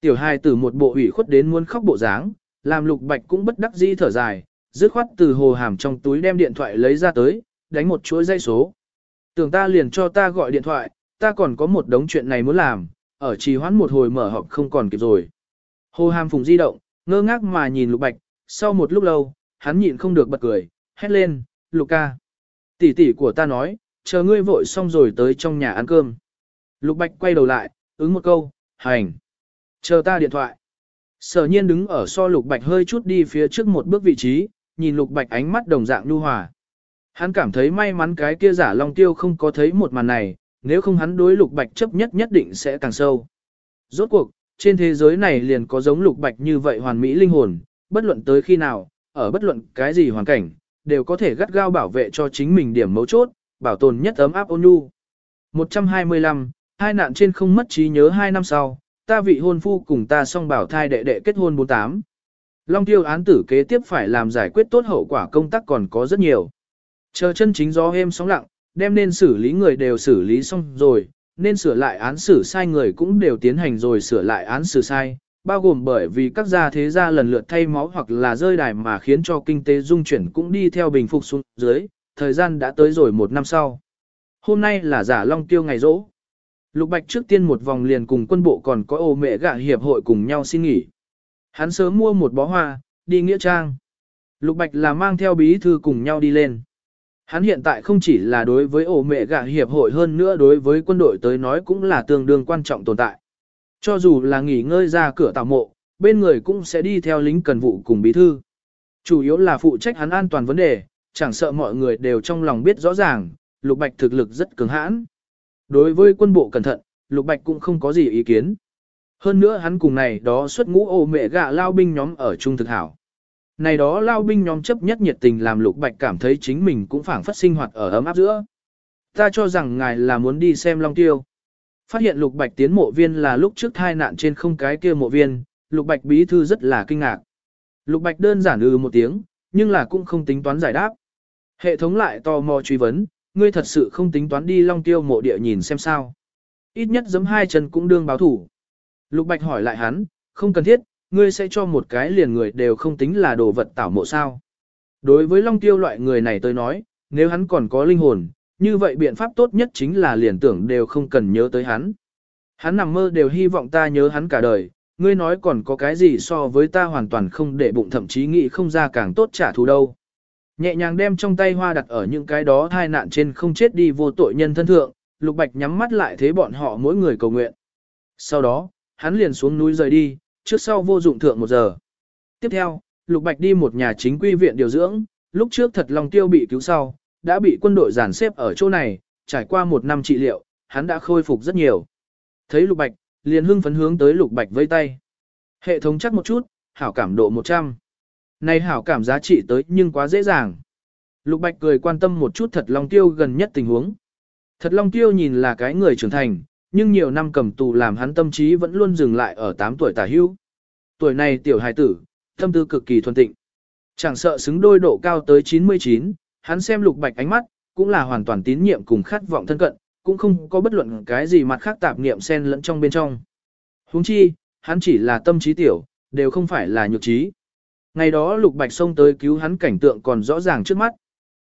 Speaker 1: Tiểu hai từ một bộ ủy khuất đến muốn khóc bộ dáng, làm Lục Bạch cũng bất đắc dĩ thở dài, dứt khoát từ Hồ Hàm trong túi đem điện thoại lấy ra tới, đánh một chuỗi dây số. Tưởng ta liền cho ta gọi điện thoại, ta còn có một đống chuyện này muốn làm, ở trì hoãn một hồi mở họp không còn kịp rồi. Hồ Hàm Phùng di động, ngơ ngác mà nhìn Lục Bạch, sau một lúc lâu, hắn nhịn không được bật cười, hét lên, Lục ca. Tỷ tỷ của ta nói, chờ ngươi vội xong rồi tới trong nhà ăn cơm. Lục Bạch quay đầu lại, ứng một câu, hành. Chờ ta điện thoại. Sở nhiên đứng ở so Lục Bạch hơi chút đi phía trước một bước vị trí, nhìn Lục Bạch ánh mắt đồng dạng nhu hòa. Hắn cảm thấy may mắn cái kia giả long tiêu không có thấy một màn này, nếu không hắn đối lục bạch chấp nhất nhất định sẽ càng sâu. Rốt cuộc, trên thế giới này liền có giống lục bạch như vậy hoàn mỹ linh hồn, bất luận tới khi nào, ở bất luận cái gì hoàn cảnh, đều có thể gắt gao bảo vệ cho chính mình điểm mấu chốt, bảo tồn nhất ấm áp ôn nhu. 125, hai nạn trên không mất trí nhớ hai năm sau, ta vị hôn phu cùng ta song bảo thai đệ đệ kết hôn 48. Long tiêu án tử kế tiếp phải làm giải quyết tốt hậu quả công tác còn có rất nhiều. Chờ chân chính gió êm sóng lặng, đem nên xử lý người đều xử lý xong rồi, nên sửa lại án xử sai người cũng đều tiến hành rồi sửa lại án xử sai, bao gồm bởi vì các gia thế gia lần lượt thay máu hoặc là rơi đài mà khiến cho kinh tế dung chuyển cũng đi theo bình phục xuống dưới, thời gian đã tới rồi một năm sau. Hôm nay là giả long tiêu ngày rỗ. Lục Bạch trước tiên một vòng liền cùng quân bộ còn có ô mẹ gạ hiệp hội cùng nhau xin nghỉ. Hắn sớm mua một bó hoa, đi nghĩa trang. Lục Bạch là mang theo bí thư cùng nhau đi lên. Hắn hiện tại không chỉ là đối với ổ mẹ gạ hiệp hội hơn nữa đối với quân đội tới nói cũng là tương đương quan trọng tồn tại. Cho dù là nghỉ ngơi ra cửa tàu mộ, bên người cũng sẽ đi theo lính cần vụ cùng bí thư. Chủ yếu là phụ trách hắn an toàn vấn đề, chẳng sợ mọi người đều trong lòng biết rõ ràng, Lục Bạch thực lực rất cứng hãn. Đối với quân bộ cẩn thận, Lục Bạch cũng không có gì ý kiến. Hơn nữa hắn cùng này đó xuất ngũ ô mẹ gạ lao binh nhóm ở trung thực hảo. Này đó lao binh nhóm chấp nhất nhiệt tình làm lục bạch cảm thấy chính mình cũng phảng phất sinh hoạt ở ấm áp giữa. Ta cho rằng ngài là muốn đi xem long tiêu. Phát hiện lục bạch tiến mộ viên là lúc trước thai nạn trên không cái kia mộ viên, lục bạch bí thư rất là kinh ngạc. Lục bạch đơn giản ư một tiếng, nhưng là cũng không tính toán giải đáp. Hệ thống lại tò mò truy vấn, ngươi thật sự không tính toán đi long tiêu mộ địa nhìn xem sao. Ít nhất giấm hai chân cũng đương báo thủ. Lục bạch hỏi lại hắn, không cần thiết, ngươi sẽ cho một cái liền người đều không tính là đồ vật tảo mộ sao. Đối với long tiêu loại người này tôi nói, nếu hắn còn có linh hồn, như vậy biện pháp tốt nhất chính là liền tưởng đều không cần nhớ tới hắn. Hắn nằm mơ đều hy vọng ta nhớ hắn cả đời, ngươi nói còn có cái gì so với ta hoàn toàn không để bụng thậm chí nghĩ không ra càng tốt trả thù đâu. Nhẹ nhàng đem trong tay hoa đặt ở những cái đó thai nạn trên không chết đi vô tội nhân thân thượng, Lục Bạch nhắm mắt lại thế bọn họ mỗi người cầu nguyện. Sau đó, hắn liền xuống núi rời đi, trước sau vô dụng thượng một giờ. Tiếp theo, Lục Bạch đi một nhà chính quy viện điều dưỡng, lúc trước thật lòng tiêu bị cứu sau, đã bị quân đội giàn xếp ở chỗ này, trải qua một năm trị liệu, hắn đã khôi phục rất nhiều. Thấy Lục Bạch, liền hưng phấn hướng tới Lục Bạch vây tay. Hệ thống chắc một chút, hảo cảm độ 100. Này hảo cảm giá trị tới nhưng quá dễ dàng. Lục Bạch cười quan tâm một chút thật Long Tiêu gần nhất tình huống. Thật Long Tiêu nhìn là cái người trưởng thành, nhưng nhiều năm cầm tù làm hắn tâm trí vẫn luôn dừng lại ở 8 tuổi tả hưu. Tuổi này tiểu hài tử, tâm tư cực kỳ thuần tịnh. Chẳng sợ xứng đôi độ cao tới 99, hắn xem Lục Bạch ánh mắt, cũng là hoàn toàn tín nhiệm cùng khát vọng thân cận, cũng không có bất luận cái gì mặt khác tạp niệm xen lẫn trong bên trong. Huống chi, hắn chỉ là tâm trí tiểu, đều không phải là nhược trí. Ngày đó Lục Bạch xông tới cứu hắn cảnh tượng còn rõ ràng trước mắt.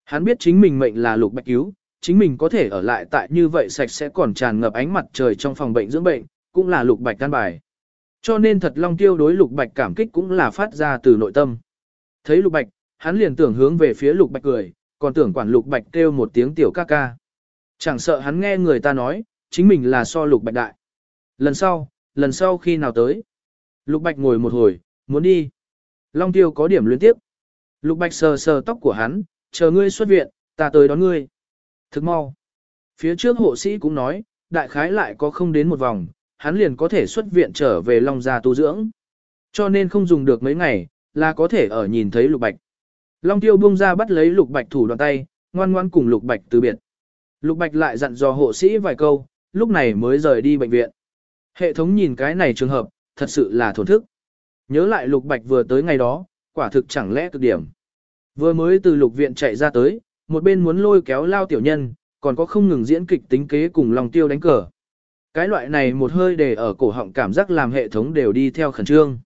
Speaker 1: Hắn biết chính mình mệnh là Lục Bạch cứu, chính mình có thể ở lại tại như vậy sạch sẽ còn tràn ngập ánh mặt trời trong phòng bệnh dưỡng bệnh, cũng là Lục Bạch căn bài. Cho nên thật Long Tiêu đối Lục Bạch cảm kích cũng là phát ra từ nội tâm. Thấy Lục Bạch, hắn liền tưởng hướng về phía Lục Bạch cười, còn tưởng quản Lục Bạch kêu một tiếng tiểu ca ca. Chẳng sợ hắn nghe người ta nói, chính mình là so Lục Bạch đại. Lần sau, lần sau khi nào tới? Lục Bạch ngồi một hồi, muốn đi. Long tiêu có điểm luyến tiếp. Lục bạch sờ sờ tóc của hắn, chờ ngươi xuất viện, ta tới đón ngươi. Thức mau. Phía trước hộ sĩ cũng nói, đại khái lại có không đến một vòng, hắn liền có thể xuất viện trở về Long gia tu dưỡng. Cho nên không dùng được mấy ngày, là có thể ở nhìn thấy lục bạch. Long tiêu buông ra bắt lấy lục bạch thủ đoạn tay, ngoan ngoan cùng lục bạch từ biệt. Lục bạch lại dặn dò hộ sĩ vài câu, lúc này mới rời đi bệnh viện. Hệ thống nhìn cái này trường hợp, thật sự là thổn thức. Nhớ lại lục bạch vừa tới ngày đó, quả thực chẳng lẽ cực điểm. Vừa mới từ lục viện chạy ra tới, một bên muốn lôi kéo lao tiểu nhân, còn có không ngừng diễn kịch tính kế cùng lòng tiêu đánh cờ. Cái loại này một hơi để ở cổ họng cảm giác làm hệ thống đều đi theo khẩn trương.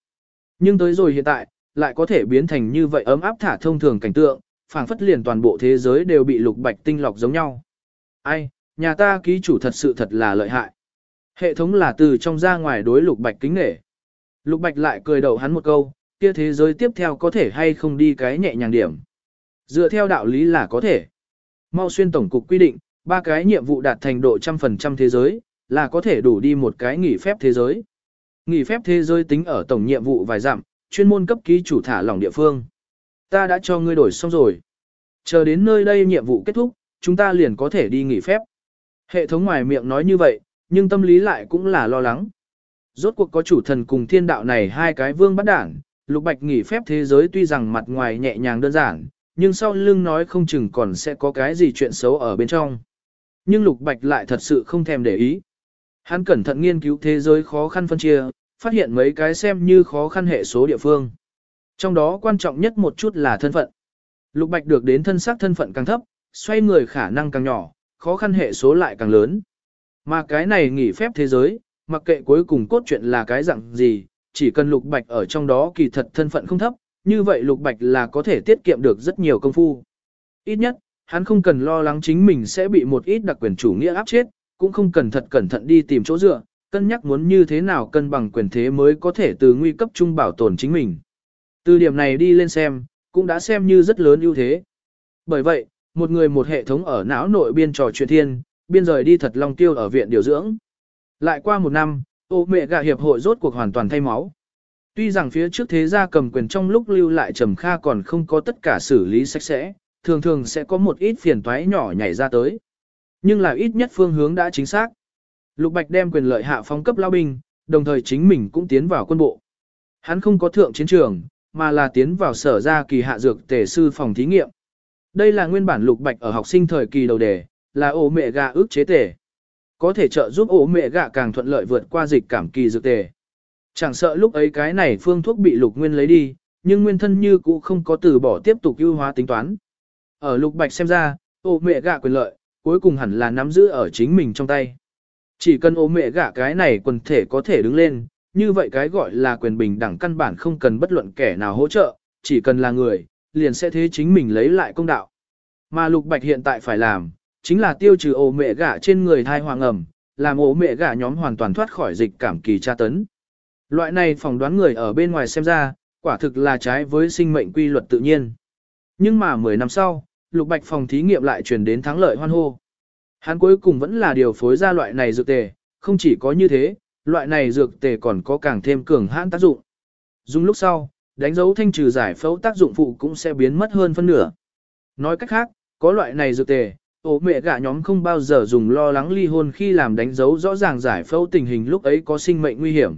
Speaker 1: Nhưng tới rồi hiện tại, lại có thể biến thành như vậy ấm áp thả thông thường cảnh tượng, phảng phất liền toàn bộ thế giới đều bị lục bạch tinh lọc giống nhau. Ai, nhà ta ký chủ thật sự thật là lợi hại. Hệ thống là từ trong ra ngoài đối lục bạch kính nghệ. Lục Bạch lại cười đầu hắn một câu, kia thế giới tiếp theo có thể hay không đi cái nhẹ nhàng điểm. Dựa theo đạo lý là có thể. Mau xuyên tổng cục quy định, ba cái nhiệm vụ đạt thành độ trăm phần trăm thế giới, là có thể đủ đi một cái nghỉ phép thế giới. Nghỉ phép thế giới tính ở tổng nhiệm vụ vài dặm, chuyên môn cấp ký chủ thả lỏng địa phương. Ta đã cho ngươi đổi xong rồi. Chờ đến nơi đây nhiệm vụ kết thúc, chúng ta liền có thể đi nghỉ phép. Hệ thống ngoài miệng nói như vậy, nhưng tâm lý lại cũng là lo lắng. Rốt cuộc có chủ thần cùng thiên đạo này hai cái vương bắt đảng, lục bạch nghỉ phép thế giới tuy rằng mặt ngoài nhẹ nhàng đơn giản, nhưng sau lưng nói không chừng còn sẽ có cái gì chuyện xấu ở bên trong. Nhưng lục bạch lại thật sự không thèm để ý. Hắn cẩn thận nghiên cứu thế giới khó khăn phân chia, phát hiện mấy cái xem như khó khăn hệ số địa phương. Trong đó quan trọng nhất một chút là thân phận. Lục bạch được đến thân xác thân phận càng thấp, xoay người khả năng càng nhỏ, khó khăn hệ số lại càng lớn. Mà cái này nghỉ phép thế giới, mặc kệ cuối cùng cốt truyện là cái dạng gì, chỉ cần lục bạch ở trong đó kỳ thật thân phận không thấp, như vậy lục bạch là có thể tiết kiệm được rất nhiều công phu. Ít nhất, hắn không cần lo lắng chính mình sẽ bị một ít đặc quyền chủ nghĩa áp chết, cũng không cần thật cẩn thận đi tìm chỗ dựa, cân nhắc muốn như thế nào cân bằng quyền thế mới có thể từ nguy cấp trung bảo tồn chính mình. Từ điểm này đi lên xem, cũng đã xem như rất lớn ưu thế. Bởi vậy, một người một hệ thống ở não nội biên trò chuyện thiên, biên rời đi thật long tiêu ở viện điều dưỡng. Lại qua một năm, ô mẹ gà hiệp hội rốt cuộc hoàn toàn thay máu. Tuy rằng phía trước thế gia cầm quyền trong lúc lưu lại trầm kha còn không có tất cả xử lý sạch sẽ, thường thường sẽ có một ít phiền toái nhỏ nhảy ra tới. Nhưng là ít nhất phương hướng đã chính xác. Lục Bạch đem quyền lợi hạ phóng cấp lao binh, đồng thời chính mình cũng tiến vào quân bộ. Hắn không có thượng chiến trường, mà là tiến vào sở ra kỳ hạ dược tề sư phòng thí nghiệm. Đây là nguyên bản lục bạch ở học sinh thời kỳ đầu đề, là ổ mẹ gà ước chế tề. Có thể trợ giúp ổ mẹ gạ càng thuận lợi vượt qua dịch cảm kỳ dược tề. Chẳng sợ lúc ấy cái này phương thuốc bị lục nguyên lấy đi, nhưng nguyên thân như cũ không có từ bỏ tiếp tục ưu hóa tính toán. Ở lục bạch xem ra, ổ mẹ gạ quyền lợi, cuối cùng hẳn là nắm giữ ở chính mình trong tay. Chỉ cần ổ mẹ gạ cái này quần thể có thể đứng lên, như vậy cái gọi là quyền bình đẳng căn bản không cần bất luận kẻ nào hỗ trợ, chỉ cần là người, liền sẽ thế chính mình lấy lại công đạo. Mà lục bạch hiện tại phải làm, chính là tiêu trừ ổ mẹ gả trên người thai hoàng ẩm, làm ổ mẹ gả nhóm hoàn toàn thoát khỏi dịch cảm kỳ tra tấn. Loại này phỏng đoán người ở bên ngoài xem ra, quả thực là trái với sinh mệnh quy luật tự nhiên. Nhưng mà 10 năm sau, lục bạch phòng thí nghiệm lại truyền đến thắng lợi hoan hô. Hắn cuối cùng vẫn là điều phối ra loại này dược tề, không chỉ có như thế, loại này dược tề còn có càng thêm cường hãn tác dụng. Dùng lúc sau, đánh dấu thanh trừ giải phẫu tác dụng phụ cũng sẽ biến mất hơn phân nửa. Nói cách khác, có loại này dược tề, Ô mẹ gạ nhóm không bao giờ dùng lo lắng ly hôn khi làm đánh dấu rõ ràng giải phẫu tình hình lúc ấy có sinh mệnh nguy hiểm.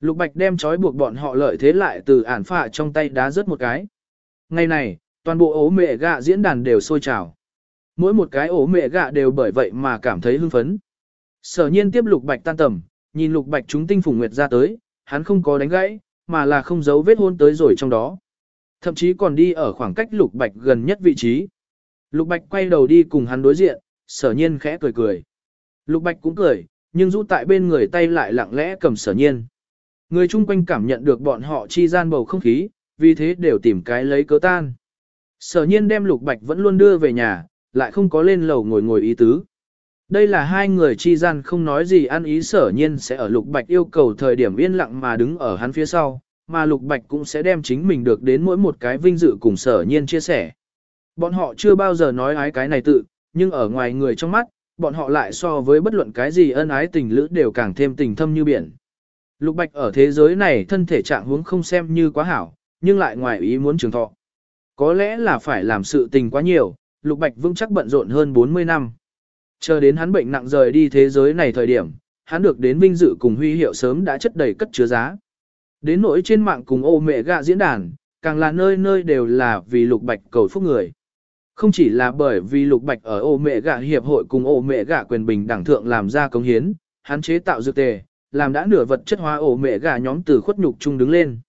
Speaker 1: Lục Bạch đem trói buộc bọn họ lợi thế lại từ ản phạ trong tay đá rớt một cái. Ngày này, toàn bộ ố mẹ gạ diễn đàn đều sôi trào. Mỗi một cái ố mẹ gạ đều bởi vậy mà cảm thấy hưng phấn. Sở nhiên tiếp Lục Bạch tan tầm, nhìn Lục Bạch chúng tinh phùng nguyệt ra tới, hắn không có đánh gãy, mà là không giấu vết hôn tới rồi trong đó. Thậm chí còn đi ở khoảng cách Lục Bạch gần nhất vị trí. Lục Bạch quay đầu đi cùng hắn đối diện, sở nhiên khẽ cười cười. Lục Bạch cũng cười, nhưng rũ tại bên người tay lại lặng lẽ cầm sở nhiên. Người chung quanh cảm nhận được bọn họ chi gian bầu không khí, vì thế đều tìm cái lấy cớ tan. Sở nhiên đem Lục Bạch vẫn luôn đưa về nhà, lại không có lên lầu ngồi ngồi ý tứ. Đây là hai người chi gian không nói gì ăn ý sở nhiên sẽ ở Lục Bạch yêu cầu thời điểm yên lặng mà đứng ở hắn phía sau, mà Lục Bạch cũng sẽ đem chính mình được đến mỗi một cái vinh dự cùng sở nhiên chia sẻ. Bọn họ chưa bao giờ nói ái cái này tự, nhưng ở ngoài người trong mắt, bọn họ lại so với bất luận cái gì ân ái tình lữ đều càng thêm tình thâm như biển. Lục Bạch ở thế giới này thân thể trạng huống không xem như quá hảo, nhưng lại ngoài ý muốn trường thọ. Có lẽ là phải làm sự tình quá nhiều, Lục Bạch vững chắc bận rộn hơn 40 năm. Chờ đến hắn bệnh nặng rời đi thế giới này thời điểm, hắn được đến vinh dự cùng huy hiệu sớm đã chất đầy cất chứa giá. Đến nỗi trên mạng cùng ô mẹ gạ diễn đàn, càng là nơi nơi đều là vì Lục Bạch cầu phúc người. Không chỉ là bởi vì Lục Bạch ở ô mẹ gạ hiệp hội cùng ô mẹ gạ quyền bình đẳng thượng làm ra công hiến, hắn chế tạo dược tề, làm đã nửa vật chất hóa ổ mẹ gà nhóm từ khuất nhục chung đứng lên.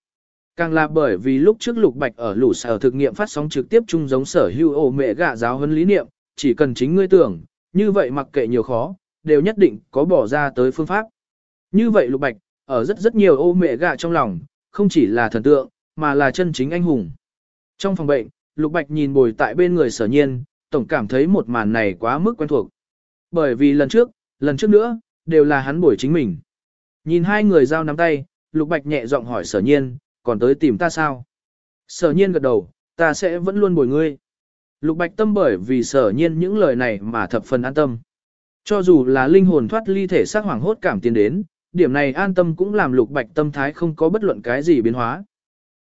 Speaker 1: Càng là bởi vì lúc trước Lục Bạch ở lũ sở thực nghiệm phát sóng trực tiếp chung giống sở hữu ổ mẹ gà giáo huấn lý niệm, chỉ cần chính ngươi tưởng, như vậy mặc kệ nhiều khó, đều nhất định có bỏ ra tới phương pháp. Như vậy Lục Bạch, ở rất rất nhiều ô mẹ gà trong lòng, không chỉ là thần tượng, mà là chân chính anh hùng. Trong phòng bệnh, Lục Bạch nhìn bồi tại bên người sở nhiên, tổng cảm thấy một màn này quá mức quen thuộc. Bởi vì lần trước, lần trước nữa, đều là hắn bồi chính mình. Nhìn hai người giao nắm tay, Lục Bạch nhẹ giọng hỏi sở nhiên, còn tới tìm ta sao? Sở nhiên gật đầu, ta sẽ vẫn luôn bồi ngươi. Lục Bạch tâm bởi vì sở nhiên những lời này mà thập phần an tâm. Cho dù là linh hồn thoát ly thể xác hoàng hốt cảm tiến đến, điểm này an tâm cũng làm Lục Bạch tâm thái không có bất luận cái gì biến hóa.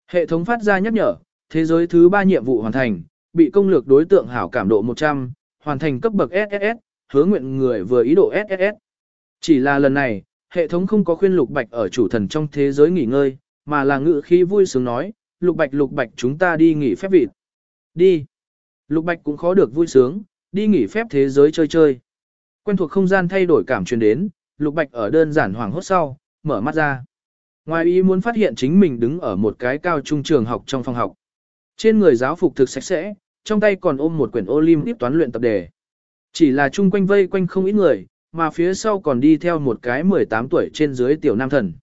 Speaker 1: Hệ thống phát ra nhắc nhở, thế giới thứ ba nhiệm vụ hoàn thành, bị công lược đối tượng hảo cảm độ 100, hoàn thành cấp bậc SSS, hứa nguyện người vừa ý độ SSS. Chỉ là lần này, hệ thống không có khuyên Lục Bạch ở chủ thần trong thế giới nghỉ ngơi, mà là ngự khí vui sướng nói, Lục Bạch Lục Bạch chúng ta đi nghỉ phép vịt. Đi. Lục Bạch cũng khó được vui sướng, đi nghỉ phép thế giới chơi chơi. Quen thuộc không gian thay đổi cảm truyền đến, Lục Bạch ở đơn giản hoàng hốt sau, mở mắt ra. Ngoài ý muốn phát hiện chính mình đứng ở một cái cao trung trường học trong phòng học. Trên người giáo phục thực sạch sẽ, trong tay còn ôm một quyển Olympic toán luyện tập đề. Chỉ là chung quanh vây quanh không ít người, mà phía sau còn đi theo một cái 18 tuổi trên dưới tiểu nam thần.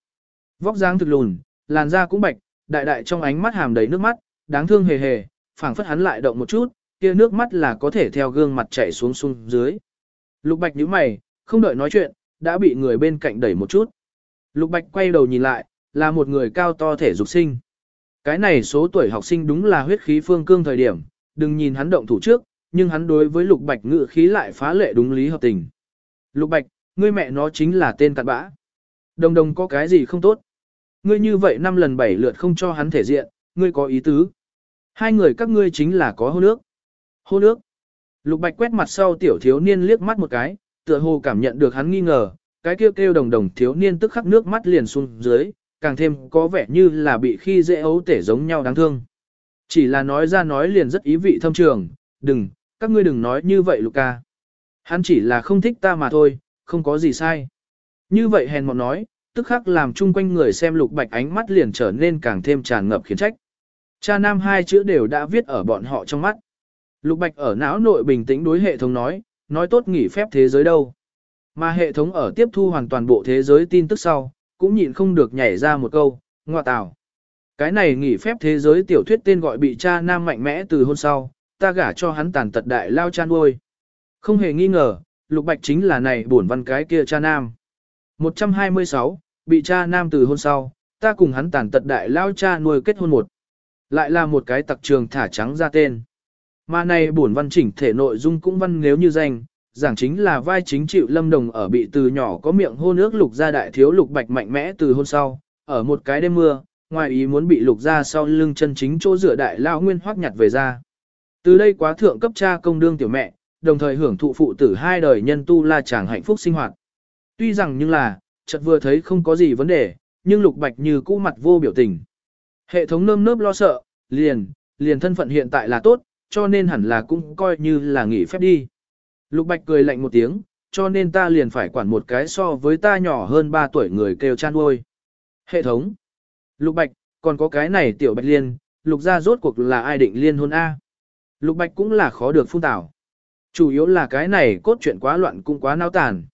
Speaker 1: Vóc dáng thực lùn, làn da cũng bạch, đại đại trong ánh mắt hàm đầy nước mắt, đáng thương hề hề, phảng phất hắn lại động một chút, kia nước mắt là có thể theo gương mặt chảy xuống xuống dưới. Lục Bạch nhíu mày, không đợi nói chuyện, đã bị người bên cạnh đẩy một chút. Lục Bạch quay đầu nhìn lại, là một người cao to thể dục sinh. Cái này số tuổi học sinh đúng là huyết khí phương cương thời điểm, đừng nhìn hắn động thủ trước, nhưng hắn đối với Lục Bạch ngự khí lại phá lệ đúng lý hợp tình. Lục Bạch, ngươi mẹ nó chính là tên cặn bã. Đồng đồng có cái gì không tốt? Ngươi như vậy năm lần bảy lượt không cho hắn thể diện, ngươi có ý tứ. Hai người các ngươi chính là có hôn nước. Hôn nước. Lục Bạch quét mặt sau tiểu thiếu niên liếc mắt một cái, tựa hồ cảm nhận được hắn nghi ngờ, cái kêu kêu đồng đồng thiếu niên tức khắc nước mắt liền xuống dưới, càng thêm có vẻ như là bị khi dễ ấu tể giống nhau đáng thương. Chỉ là nói ra nói liền rất ý vị thâm trường, đừng, các ngươi đừng nói như vậy Luca. Hắn chỉ là không thích ta mà thôi, không có gì sai. Như vậy hèn mọn nói, tức khắc làm chung quanh người xem lục bạch ánh mắt liền trở nên càng thêm tràn ngập khiến trách. Cha nam hai chữ đều đã viết ở bọn họ trong mắt. Lục bạch ở não nội bình tĩnh đối hệ thống nói, nói tốt nghỉ phép thế giới đâu. Mà hệ thống ở tiếp thu hoàn toàn bộ thế giới tin tức sau, cũng nhịn không được nhảy ra một câu, ngoa tào. Cái này nghỉ phép thế giới tiểu thuyết tên gọi bị cha nam mạnh mẽ từ hôn sau, ta gả cho hắn tàn tật đại lao chan nuôi. Không hề nghi ngờ, lục bạch chính là này bổn văn cái kia cha nam. 126, bị cha nam từ hôn sau, ta cùng hắn tàn tật đại lao cha nuôi kết hôn một. Lại là một cái tặc trường thả trắng ra tên. Mà này bổn văn chỉnh thể nội dung cũng văn nếu như danh, giảng chính là vai chính chịu lâm đồng ở bị từ nhỏ có miệng hôn ước lục gia đại thiếu lục bạch mạnh mẽ từ hôn sau, ở một cái đêm mưa, ngoài ý muốn bị lục gia sau lưng chân chính chỗ rửa đại lao nguyên hoác nhặt về ra. Từ đây quá thượng cấp cha công đương tiểu mẹ, đồng thời hưởng thụ phụ tử hai đời nhân tu la chàng hạnh phúc sinh hoạt. Tuy rằng nhưng là, chợt vừa thấy không có gì vấn đề, nhưng lục bạch như cũ mặt vô biểu tình. Hệ thống nơm nớp lo sợ, liền, liền thân phận hiện tại là tốt, cho nên hẳn là cũng coi như là nghỉ phép đi. Lục bạch cười lạnh một tiếng, cho nên ta liền phải quản một cái so với ta nhỏ hơn 3 tuổi người kêu chan uôi. Hệ thống. Lục bạch, còn có cái này tiểu bạch liên, lục gia rốt cuộc là ai định liên hôn A. Lục bạch cũng là khó được phun tảo. Chủ yếu là cái này cốt truyện quá loạn cũng quá náo tàn.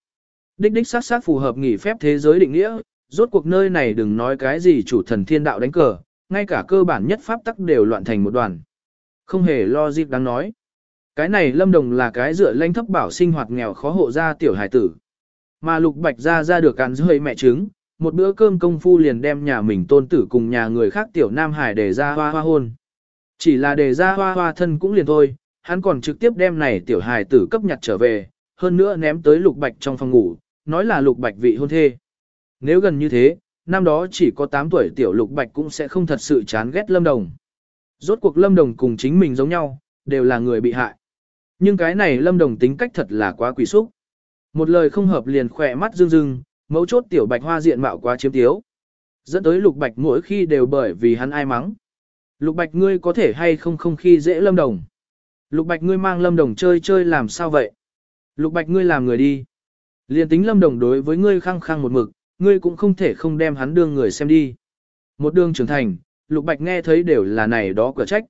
Speaker 1: Đích đích sát sát phù hợp nghỉ phép thế giới định nghĩa, rốt cuộc nơi này đừng nói cái gì chủ thần thiên đạo đánh cờ, ngay cả cơ bản nhất pháp tắc đều loạn thành một đoàn. Không hề lo dịp đáng nói. Cái này lâm đồng là cái dựa lanh thấp bảo sinh hoạt nghèo khó hộ gia tiểu hải tử. Mà lục bạch ra ra được cắn dưới mẹ trứng, một bữa cơm công phu liền đem nhà mình tôn tử cùng nhà người khác tiểu nam hải để ra hoa hoa hôn. Chỉ là để ra hoa hoa thân cũng liền thôi, hắn còn trực tiếp đem này tiểu hài tử cấp nhặt trở về, hơn nữa ném tới lục bạch trong phòng ngủ, nói là lục bạch vị hôn thê. Nếu gần như thế, năm đó chỉ có 8 tuổi tiểu lục bạch cũng sẽ không thật sự chán ghét lâm đồng. Rốt cuộc lâm đồng cùng chính mình giống nhau, đều là người bị hại. Nhưng cái này lâm đồng tính cách thật là quá quỷ xúc. Một lời không hợp liền khỏe mắt rưng rưng, mấu chốt tiểu bạch hoa diện mạo quá chiếm tiếu. Dẫn tới lục bạch mỗi khi đều bởi vì hắn ai mắng. Lục bạch ngươi có thể hay không không khi dễ lâm đồng. Lục bạch ngươi mang lâm đồng chơi chơi làm sao vậy? Lục bạch ngươi làm người đi. liền tính lâm đồng đối với ngươi khăng khăng một mực, ngươi cũng không thể không đem hắn đương người xem đi. Một đường trưởng thành, lục bạch nghe thấy đều là này đó cửa trách.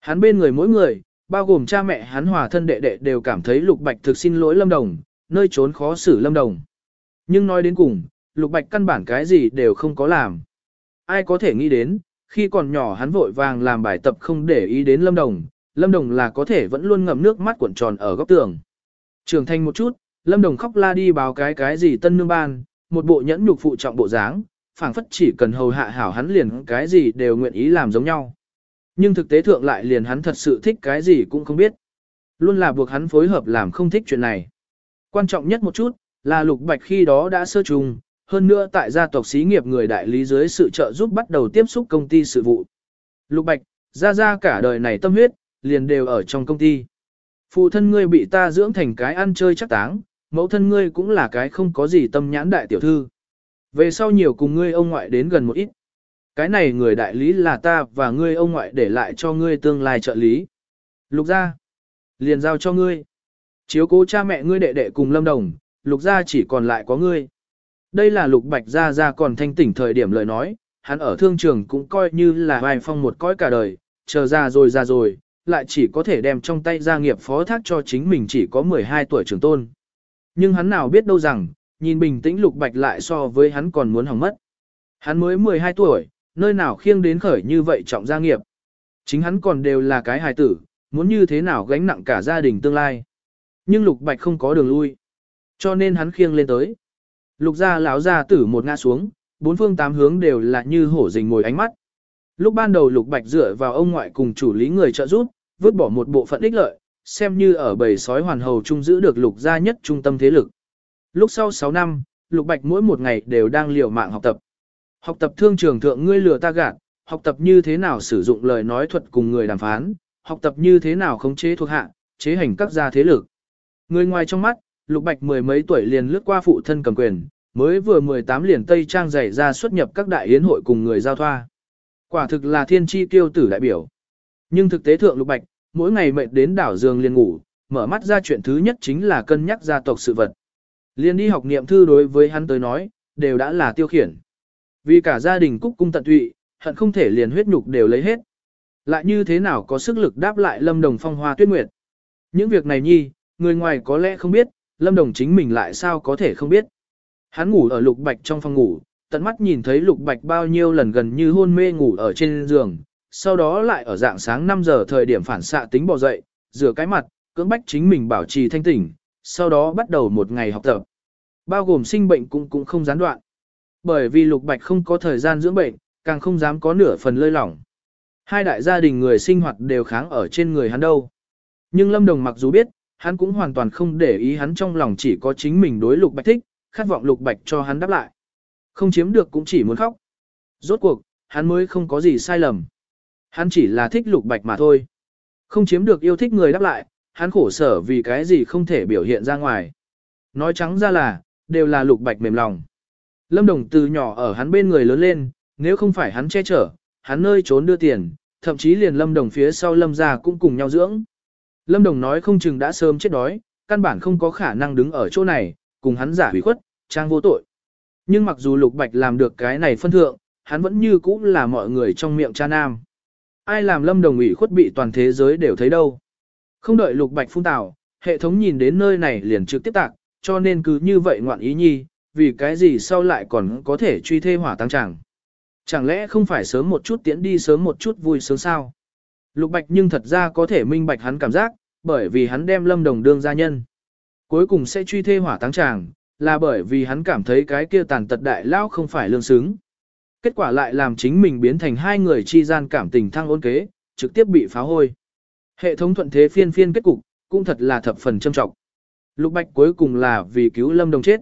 Speaker 1: Hắn bên người mỗi người, bao gồm cha mẹ hắn hòa thân đệ đệ đều cảm thấy lục bạch thực xin lỗi lâm đồng, nơi trốn khó xử lâm đồng. Nhưng nói đến cùng, lục bạch căn bản cái gì đều không có làm. Ai có thể nghĩ đến, khi còn nhỏ hắn vội vàng làm bài tập không để ý đến lâm đồng, lâm đồng là có thể vẫn luôn ngậm nước mắt cuộn tròn ở góc tường. trưởng thành một chút, lâm đồng khóc la đi báo cái cái gì tân nương ban, một bộ nhẫn nhục phụ trọng bộ dáng, phảng phất chỉ cần hầu hạ hảo hắn liền cái gì đều nguyện ý làm giống nhau. Nhưng thực tế thượng lại liền hắn thật sự thích cái gì cũng không biết. Luôn là buộc hắn phối hợp làm không thích chuyện này. Quan trọng nhất một chút, là Lục Bạch khi đó đã sơ trùng, hơn nữa tại gia tộc xí nghiệp người đại lý dưới sự trợ giúp bắt đầu tiếp xúc công ty sự vụ. Lục Bạch, ra ra cả đời này tâm huyết, liền đều ở trong công ty. Phụ thân ngươi bị ta dưỡng thành cái ăn chơi chắc táng, mẫu thân ngươi cũng là cái không có gì tâm nhãn đại tiểu thư. Về sau nhiều cùng ngươi ông ngoại đến gần một ít. Cái này người đại lý là ta và ngươi ông ngoại để lại cho ngươi tương lai trợ lý. Lục gia, liền giao cho ngươi. Chiếu cố cha mẹ ngươi đệ đệ cùng lâm đồng, lục gia chỉ còn lại có ngươi. Đây là lục bạch gia gia còn thanh tỉnh thời điểm lời nói, hắn ở thương trường cũng coi như là vài phong một cõi cả đời, chờ ra rồi ra rồi, lại chỉ có thể đem trong tay gia nghiệp phó thác cho chính mình chỉ có 12 tuổi trưởng tôn. Nhưng hắn nào biết đâu rằng, nhìn bình tĩnh lục bạch lại so với hắn còn muốn hỏng mất. Hắn mới 12 tuổi, nơi nào khiêng đến khởi như vậy trọng gia nghiệp. Chính hắn còn đều là cái hài tử, muốn như thế nào gánh nặng cả gia đình tương lai. Nhưng lục bạch không có đường lui. Cho nên hắn khiêng lên tới. Lục gia lão gia tử một ngã xuống, bốn phương tám hướng đều là như hổ rình ngồi ánh mắt. Lúc ban đầu Lục Bạch dựa vào ông ngoại cùng chủ lý người trợ giúp, vứt bỏ một bộ phận ích lợi, xem như ở bầy sói hoàn hầu chung giữ được Lục gia nhất trung tâm thế lực. Lúc sau 6 năm, Lục Bạch mỗi một ngày đều đang liều mạng học tập. Học tập thương trường thượng ngươi lừa ta gạt, học tập như thế nào sử dụng lời nói thuật cùng người đàm phán, học tập như thế nào khống chế thuộc hạ, chế hành các gia thế lực. Người ngoài trong mắt, Lục Bạch mười mấy tuổi liền lướt qua phụ thân cầm quyền, mới vừa 18 liền Tây Trang dày ra xuất nhập các đại yến hội cùng người giao thoa. Quả thực là thiên chi tiêu tử đại biểu. Nhưng thực tế thượng Lục Bạch, mỗi ngày mệt đến đảo giường liền ngủ, mở mắt ra chuyện thứ nhất chính là cân nhắc gia tộc sự vật. Liên đi học niệm thư đối với hắn tới nói, đều đã là tiêu khiển. Vì cả gia đình cúc cung tận tụy, hận không thể liền huyết nhục đều lấy hết. Lại như thế nào có sức lực đáp lại Lâm Đồng phong hoa tuyết nguyệt. Những việc này nhi, người ngoài có lẽ không biết, Lâm Đồng chính mình lại sao có thể không biết. Hắn ngủ ở lục bạch trong phòng ngủ, tận mắt nhìn thấy lục bạch bao nhiêu lần gần như hôn mê ngủ ở trên giường, sau đó lại ở dạng sáng 5 giờ thời điểm phản xạ tính bỏ dậy, rửa cái mặt, cưỡng bách chính mình bảo trì thanh tỉnh, sau đó bắt đầu một ngày học tập. Bao gồm sinh bệnh cũng cũng không gián đoạn. Bởi vì lục bạch không có thời gian dưỡng bệnh, càng không dám có nửa phần lơi lỏng. Hai đại gia đình người sinh hoạt đều kháng ở trên người hắn đâu. Nhưng Lâm Đồng mặc dù biết, hắn cũng hoàn toàn không để ý hắn trong lòng chỉ có chính mình đối lục bạch thích, khát vọng lục bạch cho hắn đáp lại. Không chiếm được cũng chỉ muốn khóc. Rốt cuộc, hắn mới không có gì sai lầm. Hắn chỉ là thích lục bạch mà thôi. Không chiếm được yêu thích người đáp lại, hắn khổ sở vì cái gì không thể biểu hiện ra ngoài. Nói trắng ra là, đều là lục bạch mềm lòng. Lâm Đồng từ nhỏ ở hắn bên người lớn lên, nếu không phải hắn che chở, hắn nơi trốn đưa tiền, thậm chí liền Lâm Đồng phía sau Lâm ra cũng cùng nhau dưỡng. Lâm Đồng nói không chừng đã sớm chết đói, căn bản không có khả năng đứng ở chỗ này, cùng hắn giả hủy khuất, trang vô tội. Nhưng mặc dù Lục Bạch làm được cái này phân thượng, hắn vẫn như cũ là mọi người trong miệng cha nam. Ai làm Lâm Đồng ủy khuất bị toàn thế giới đều thấy đâu. Không đợi Lục Bạch phun tào, hệ thống nhìn đến nơi này liền trực tiếp tạc, cho nên cứ như vậy ngoạn ý nhi, vì cái gì sau lại còn có thể truy thê hỏa tăng chẳng. Chẳng lẽ không phải sớm một chút tiễn đi sớm một chút vui sướng sao? Lục Bạch nhưng thật ra có thể minh bạch hắn cảm giác, bởi vì hắn đem Lâm Đồng đương gia nhân. Cuối cùng sẽ truy thê hỏa táng tràng, là bởi vì hắn cảm thấy cái kia tàn tật đại lao không phải lương xứng. Kết quả lại làm chính mình biến thành hai người chi gian cảm tình thăng ôn kế, trực tiếp bị phá hôi. Hệ thống thuận thế phiên phiên kết cục, cũng thật là thập phần châm trọng. Lục Bạch cuối cùng là vì cứu Lâm Đồng chết.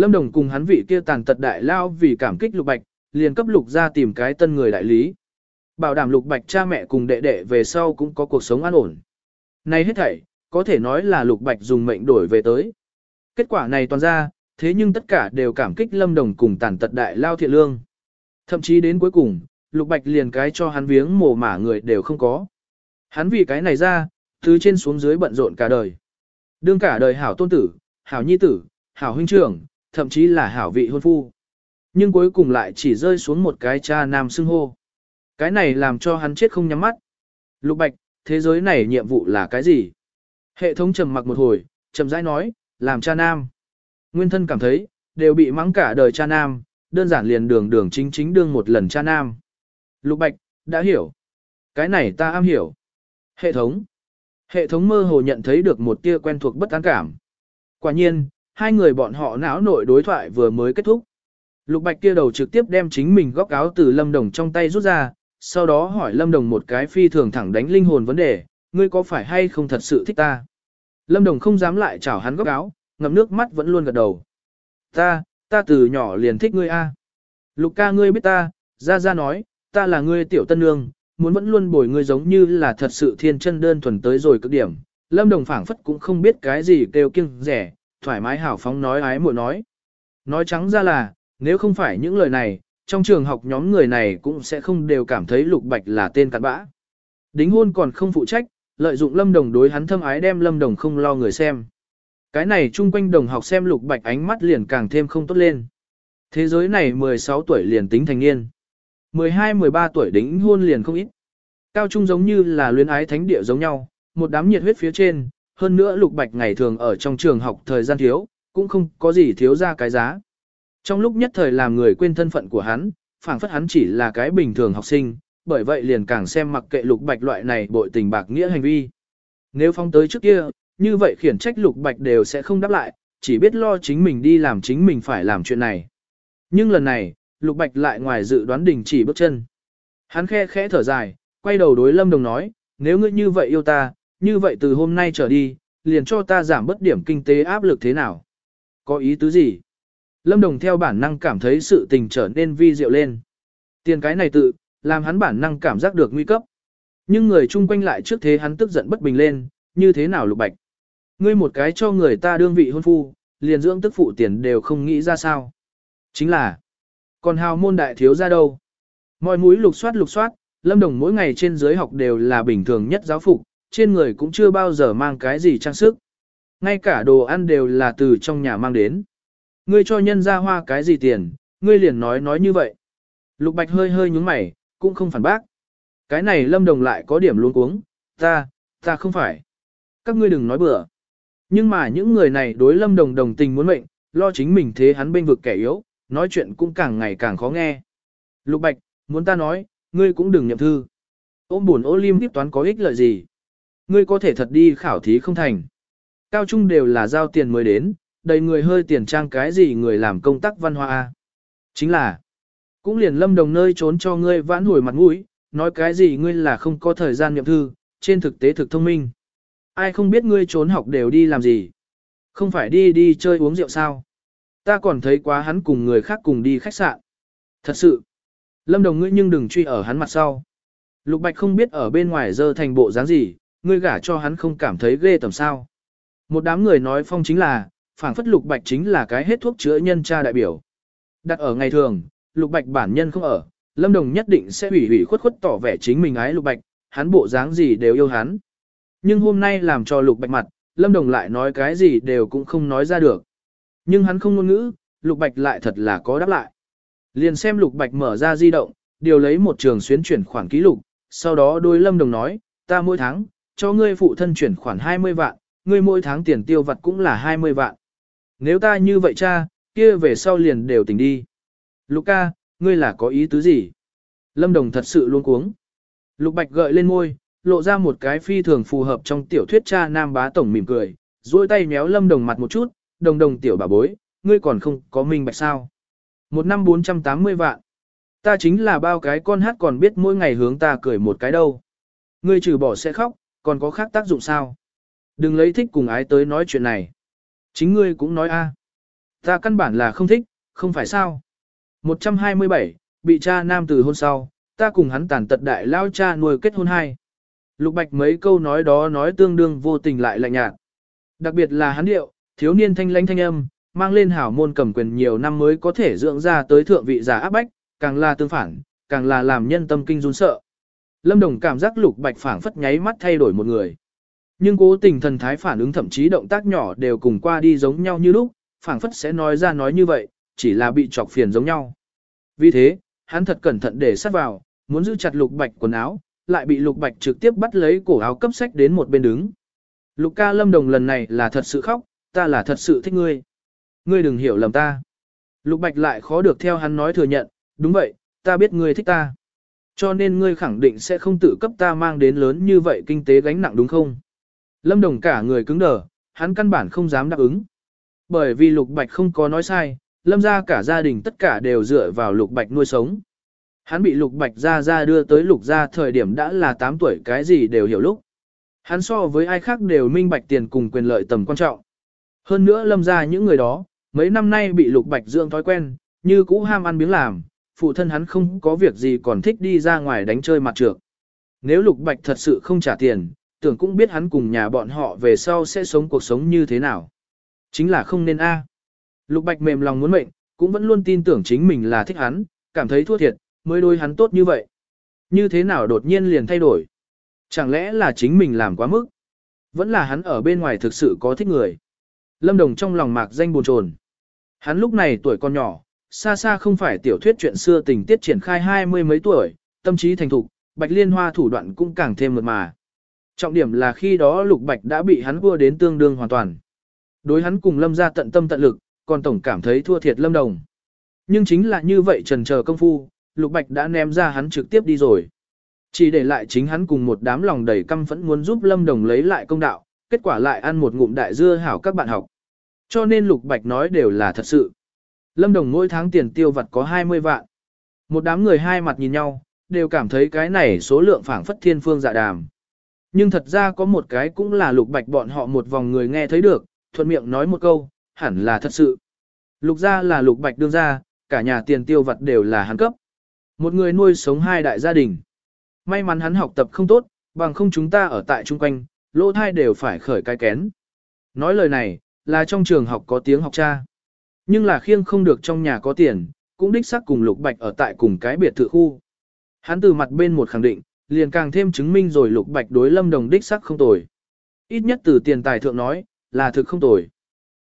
Speaker 1: Lâm Đồng cùng hắn vị kia tàn tật đại lao vì cảm kích Lục Bạch, liền cấp Lục ra tìm cái tân người đại lý. Bảo đảm Lục Bạch cha mẹ cùng đệ đệ về sau cũng có cuộc sống an ổn. Này hết thảy, có thể nói là Lục Bạch dùng mệnh đổi về tới. Kết quả này toàn ra, thế nhưng tất cả đều cảm kích Lâm Đồng cùng tàn tật đại lao thiện lương. Thậm chí đến cuối cùng, Lục Bạch liền cái cho hắn viếng mồ mả người đều không có. Hắn vì cái này ra, từ trên xuống dưới bận rộn cả đời. Đương cả đời hảo tôn tử, hảo nhi tử, hảo huynh trưởng, thậm chí là hảo vị hôn phu. Nhưng cuối cùng lại chỉ rơi xuống một cái cha nam xưng hô. Cái này làm cho hắn chết không nhắm mắt. Lục Bạch, thế giới này nhiệm vụ là cái gì? Hệ thống trầm mặc một hồi, trầm rãi nói, làm cha nam. Nguyên thân cảm thấy, đều bị mắng cả đời cha nam, đơn giản liền đường đường chính chính đương một lần cha nam. Lục Bạch, đã hiểu. Cái này ta am hiểu. Hệ thống. Hệ thống mơ hồ nhận thấy được một tia quen thuộc bất an cảm. Quả nhiên, hai người bọn họ não nội đối thoại vừa mới kết thúc. Lục Bạch kia đầu trực tiếp đem chính mình góc áo từ Lâm Đồng trong tay rút ra, sau đó hỏi Lâm Đồng một cái phi thường thẳng đánh linh hồn vấn đề, ngươi có phải hay không thật sự thích ta? Lâm Đồng không dám lại chảo hắn góc áo, ngậm nước mắt vẫn luôn gật đầu. Ta, ta từ nhỏ liền thích ngươi a. Lục ca ngươi biết ta, ra ra nói, ta là ngươi tiểu tân nương, muốn vẫn luôn bồi ngươi giống như là thật sự thiên chân đơn thuần tới rồi cực điểm. Lâm Đồng phảng phất cũng không biết cái gì kêu kiêng rẻ, thoải mái hào phóng nói ái muội nói. Nói trắng ra là, nếu không phải những lời này, trong trường học nhóm người này cũng sẽ không đều cảm thấy Lục Bạch là tên cặn bã. Đính hôn còn không phụ trách, lợi dụng Lâm Đồng đối hắn thâm ái đem Lâm Đồng không lo người xem. Cái này chung quanh đồng học xem Lục Bạch ánh mắt liền càng thêm không tốt lên. Thế giới này 16 tuổi liền tính thành niên. 12-13 tuổi đính hôn liền không ít. Cao trung giống như là luyến ái thánh địa giống nhau, một đám nhiệt huyết phía trên, hơn nữa Lục Bạch ngày thường ở trong trường học thời gian thiếu, cũng không có gì thiếu ra cái giá. Trong lúc nhất thời làm người quên thân phận của hắn, phảng phất hắn chỉ là cái bình thường học sinh, bởi vậy liền càng xem mặc kệ lục bạch loại này bội tình bạc nghĩa hành vi. Nếu phong tới trước kia, như vậy khiển trách lục bạch đều sẽ không đáp lại, chỉ biết lo chính mình đi làm chính mình phải làm chuyện này. Nhưng lần này, lục bạch lại ngoài dự đoán đình chỉ bước chân. Hắn khe khẽ thở dài, quay đầu đối lâm đồng nói, nếu ngươi như vậy yêu ta, như vậy từ hôm nay trở đi, liền cho ta giảm bất điểm kinh tế áp lực thế nào? Có ý tứ gì? Lâm Đồng theo bản năng cảm thấy sự tình trở nên vi diệu lên. Tiền cái này tự, làm hắn bản năng cảm giác được nguy cấp. Nhưng người chung quanh lại trước thế hắn tức giận bất bình lên, như thế nào lục bạch. Ngươi một cái cho người ta đương vị hôn phu, liền dưỡng tức phụ tiền đều không nghĩ ra sao. Chính là, còn hào môn đại thiếu ra đâu. Mọi mũi lục soát lục soát, Lâm Đồng mỗi ngày trên dưới học đều là bình thường nhất giáo phục, trên người cũng chưa bao giờ mang cái gì trang sức. Ngay cả đồ ăn đều là từ trong nhà mang đến. Ngươi cho nhân ra hoa cái gì tiền, ngươi liền nói nói như vậy. Lục Bạch hơi hơi nhúng mày, cũng không phản bác. Cái này Lâm Đồng lại có điểm luôn cuống, ta, ta không phải. Các ngươi đừng nói bừa. Nhưng mà những người này đối Lâm Đồng đồng tình muốn mệnh, lo chính mình thế hắn bên vực kẻ yếu, nói chuyện cũng càng ngày càng khó nghe. Lục Bạch, muốn ta nói, ngươi cũng đừng nhậm thư. Ôm buồn ô lim tiếp toán có ích lợi gì. Ngươi có thể thật đi khảo thí không thành. Cao trung đều là giao tiền mới đến, đầy người hơi tiền trang cái gì người làm công tác văn hóa. Chính là, cũng liền lâm đồng nơi trốn cho ngươi vãn hồi mặt mũi, nói cái gì ngươi là không có thời gian nhậm thư, trên thực tế thực thông minh. Ai không biết ngươi trốn học đều đi làm gì. Không phải đi đi chơi uống rượu sao. Ta còn thấy quá hắn cùng người khác cùng đi khách sạn. Thật sự, lâm đồng ngươi nhưng đừng truy ở hắn mặt sau. Lục Bạch không biết ở bên ngoài dơ thành bộ dáng gì, ngươi gả cho hắn không cảm thấy ghê tầm sao. Một đám người nói phong chính là, phảng phất Lục Bạch chính là cái hết thuốc chữa nhân cha đại biểu. Đặt ở ngày thường, Lục Bạch bản nhân không ở, Lâm Đồng nhất định sẽ hủy hủy khuất khuất tỏ vẻ chính mình ái Lục Bạch, hắn bộ dáng gì đều yêu hắn. Nhưng hôm nay làm cho Lục Bạch mặt, Lâm Đồng lại nói cái gì đều cũng không nói ra được. Nhưng hắn không ngôn ngữ, Lục Bạch lại thật là có đáp lại. Liền xem Lục Bạch mở ra di động, điều lấy một trường xuyến chuyển khoản ký lục, sau đó đôi Lâm Đồng nói, ta mỗi tháng, cho ngươi phụ thân chuyển khoản 20 vạn, ngươi mỗi tháng tiền tiêu vặt cũng là 20 vạn. Nếu ta như vậy cha, kia về sau liền đều tỉnh đi. Lục ca, ngươi là có ý tứ gì? Lâm Đồng thật sự luôn cuống. Lục Bạch gợi lên môi, lộ ra một cái phi thường phù hợp trong tiểu thuyết cha nam bá tổng mỉm cười, duỗi tay méo Lâm Đồng mặt một chút, đồng đồng tiểu bà bối, ngươi còn không có minh bạch sao. Một năm 480 vạn. Ta chính là bao cái con hát còn biết mỗi ngày hướng ta cười một cái đâu. Ngươi trừ bỏ sẽ khóc, còn có khác tác dụng sao? Đừng lấy thích cùng ái tới nói chuyện này. Chính ngươi cũng nói a. Ta căn bản là không thích, không phải sao? 127, bị cha nam từ hôn sau, ta cùng hắn tàn tật đại lao cha nuôi kết hôn hai. Lục Bạch mấy câu nói đó nói tương đương vô tình lại lạnh nhạt. Đặc biệt là hắn điệu, thiếu niên thanh lãnh thanh âm, mang lên hảo môn cầm quyền nhiều năm mới có thể dưỡng ra tới thượng vị giả áp bách, càng là tương phản, càng là làm nhân tâm kinh run sợ. Lâm Đồng cảm giác Lục Bạch phảng phất nháy mắt thay đổi một người. Nhưng cố tình thần thái phản ứng thậm chí động tác nhỏ đều cùng qua đi giống nhau như lúc, phảng phất sẽ nói ra nói như vậy, chỉ là bị chọc phiền giống nhau. Vì thế, hắn thật cẩn thận để sát vào, muốn giữ chặt Lục Bạch quần áo, lại bị Lục Bạch trực tiếp bắt lấy cổ áo cấp sách đến một bên đứng. Lục ca Lâm Đồng lần này là thật sự khóc, ta là thật sự thích ngươi. Ngươi đừng hiểu lầm ta. Lục Bạch lại khó được theo hắn nói thừa nhận, đúng vậy, ta biết ngươi thích ta. Cho nên ngươi khẳng định sẽ không tự cấp ta mang đến lớn như vậy kinh tế gánh nặng đúng không? Lâm Đồng cả người cứng đờ, hắn căn bản không dám đáp ứng. Bởi vì Lục Bạch không có nói sai, Lâm ra cả gia đình tất cả đều dựa vào Lục Bạch nuôi sống. Hắn bị Lục Bạch ra ra đưa tới Lục ra thời điểm đã là 8 tuổi cái gì đều hiểu lúc. Hắn so với ai khác đều minh bạch tiền cùng quyền lợi tầm quan trọng. Hơn nữa Lâm ra những người đó, mấy năm nay bị Lục Bạch dưỡng thói quen, như cũ ham ăn miếng làm, phụ thân hắn không có việc gì còn thích đi ra ngoài đánh chơi mặt trược. Nếu Lục Bạch thật sự không trả tiền, tưởng cũng biết hắn cùng nhà bọn họ về sau sẽ sống cuộc sống như thế nào. Chính là không nên a. Lục Bạch mềm lòng muốn mệnh, cũng vẫn luôn tin tưởng chính mình là thích hắn, cảm thấy thua thiệt, mới đôi hắn tốt như vậy. Như thế nào đột nhiên liền thay đổi? Chẳng lẽ là chính mình làm quá mức? Vẫn là hắn ở bên ngoài thực sự có thích người. Lâm Đồng trong lòng mạc danh buồn chồn. Hắn lúc này tuổi còn nhỏ, xa xa không phải tiểu thuyết chuyện xưa tình tiết triển khai hai mươi mấy tuổi, tâm trí thành thục, Bạch Liên Hoa thủ đoạn cũng càng thêm mượt mà. Trọng điểm là khi đó Lục Bạch đã bị hắn vua đến tương đương hoàn toàn. Đối hắn cùng Lâm ra tận tâm tận lực, còn tổng cảm thấy thua thiệt Lâm Đồng. Nhưng chính là như vậy trần chờ công phu, Lục Bạch đã ném ra hắn trực tiếp đi rồi. Chỉ để lại chính hắn cùng một đám lòng đầy căm phẫn muốn giúp Lâm Đồng lấy lại công đạo, kết quả lại ăn một ngụm đại dưa hảo các bạn học. Cho nên Lục Bạch nói đều là thật sự. Lâm Đồng mỗi tháng tiền tiêu vặt có 20 vạn. Một đám người hai mặt nhìn nhau, đều cảm thấy cái này số lượng phảng phất thiên phương dạ đàm. Nhưng thật ra có một cái cũng là Lục Bạch bọn họ một vòng người nghe thấy được, thuận miệng nói một câu, hẳn là thật sự. Lục gia là Lục Bạch đương ra, cả nhà tiền tiêu vặt đều là hắn cấp. Một người nuôi sống hai đại gia đình. May mắn hắn học tập không tốt, bằng không chúng ta ở tại chung quanh, lỗ thai đều phải khởi cái kén. Nói lời này, là trong trường học có tiếng học cha. Nhưng là khiêng không được trong nhà có tiền, cũng đích xác cùng Lục Bạch ở tại cùng cái biệt thự khu. Hắn từ mặt bên một khẳng định, liền càng thêm chứng minh rồi Lục Bạch đối Lâm Đồng đích xác không tồi. Ít nhất từ tiền tài thượng nói, là thực không tồi.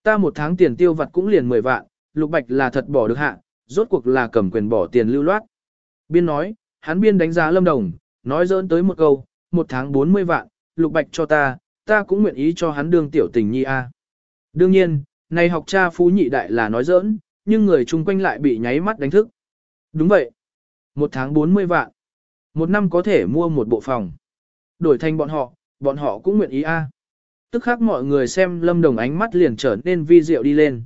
Speaker 1: Ta một tháng tiền tiêu vặt cũng liền 10 vạn, Lục Bạch là thật bỏ được hạ, rốt cuộc là cầm quyền bỏ tiền lưu loát. Biên nói, hắn biên đánh giá Lâm Đồng, nói dỡn tới một câu, một tháng 40 vạn, Lục Bạch cho ta, ta cũng nguyện ý cho hắn đương tiểu tình nhi a. Đương nhiên, này học cha phú nhị đại là nói giỡn, nhưng người chung quanh lại bị nháy mắt đánh thức. Đúng vậy. Một tháng 40 vạn. Một năm có thể mua một bộ phòng. Đổi thành bọn họ, bọn họ cũng nguyện ý a. Tức khác mọi người xem lâm đồng ánh mắt liền trở nên vi diệu đi lên.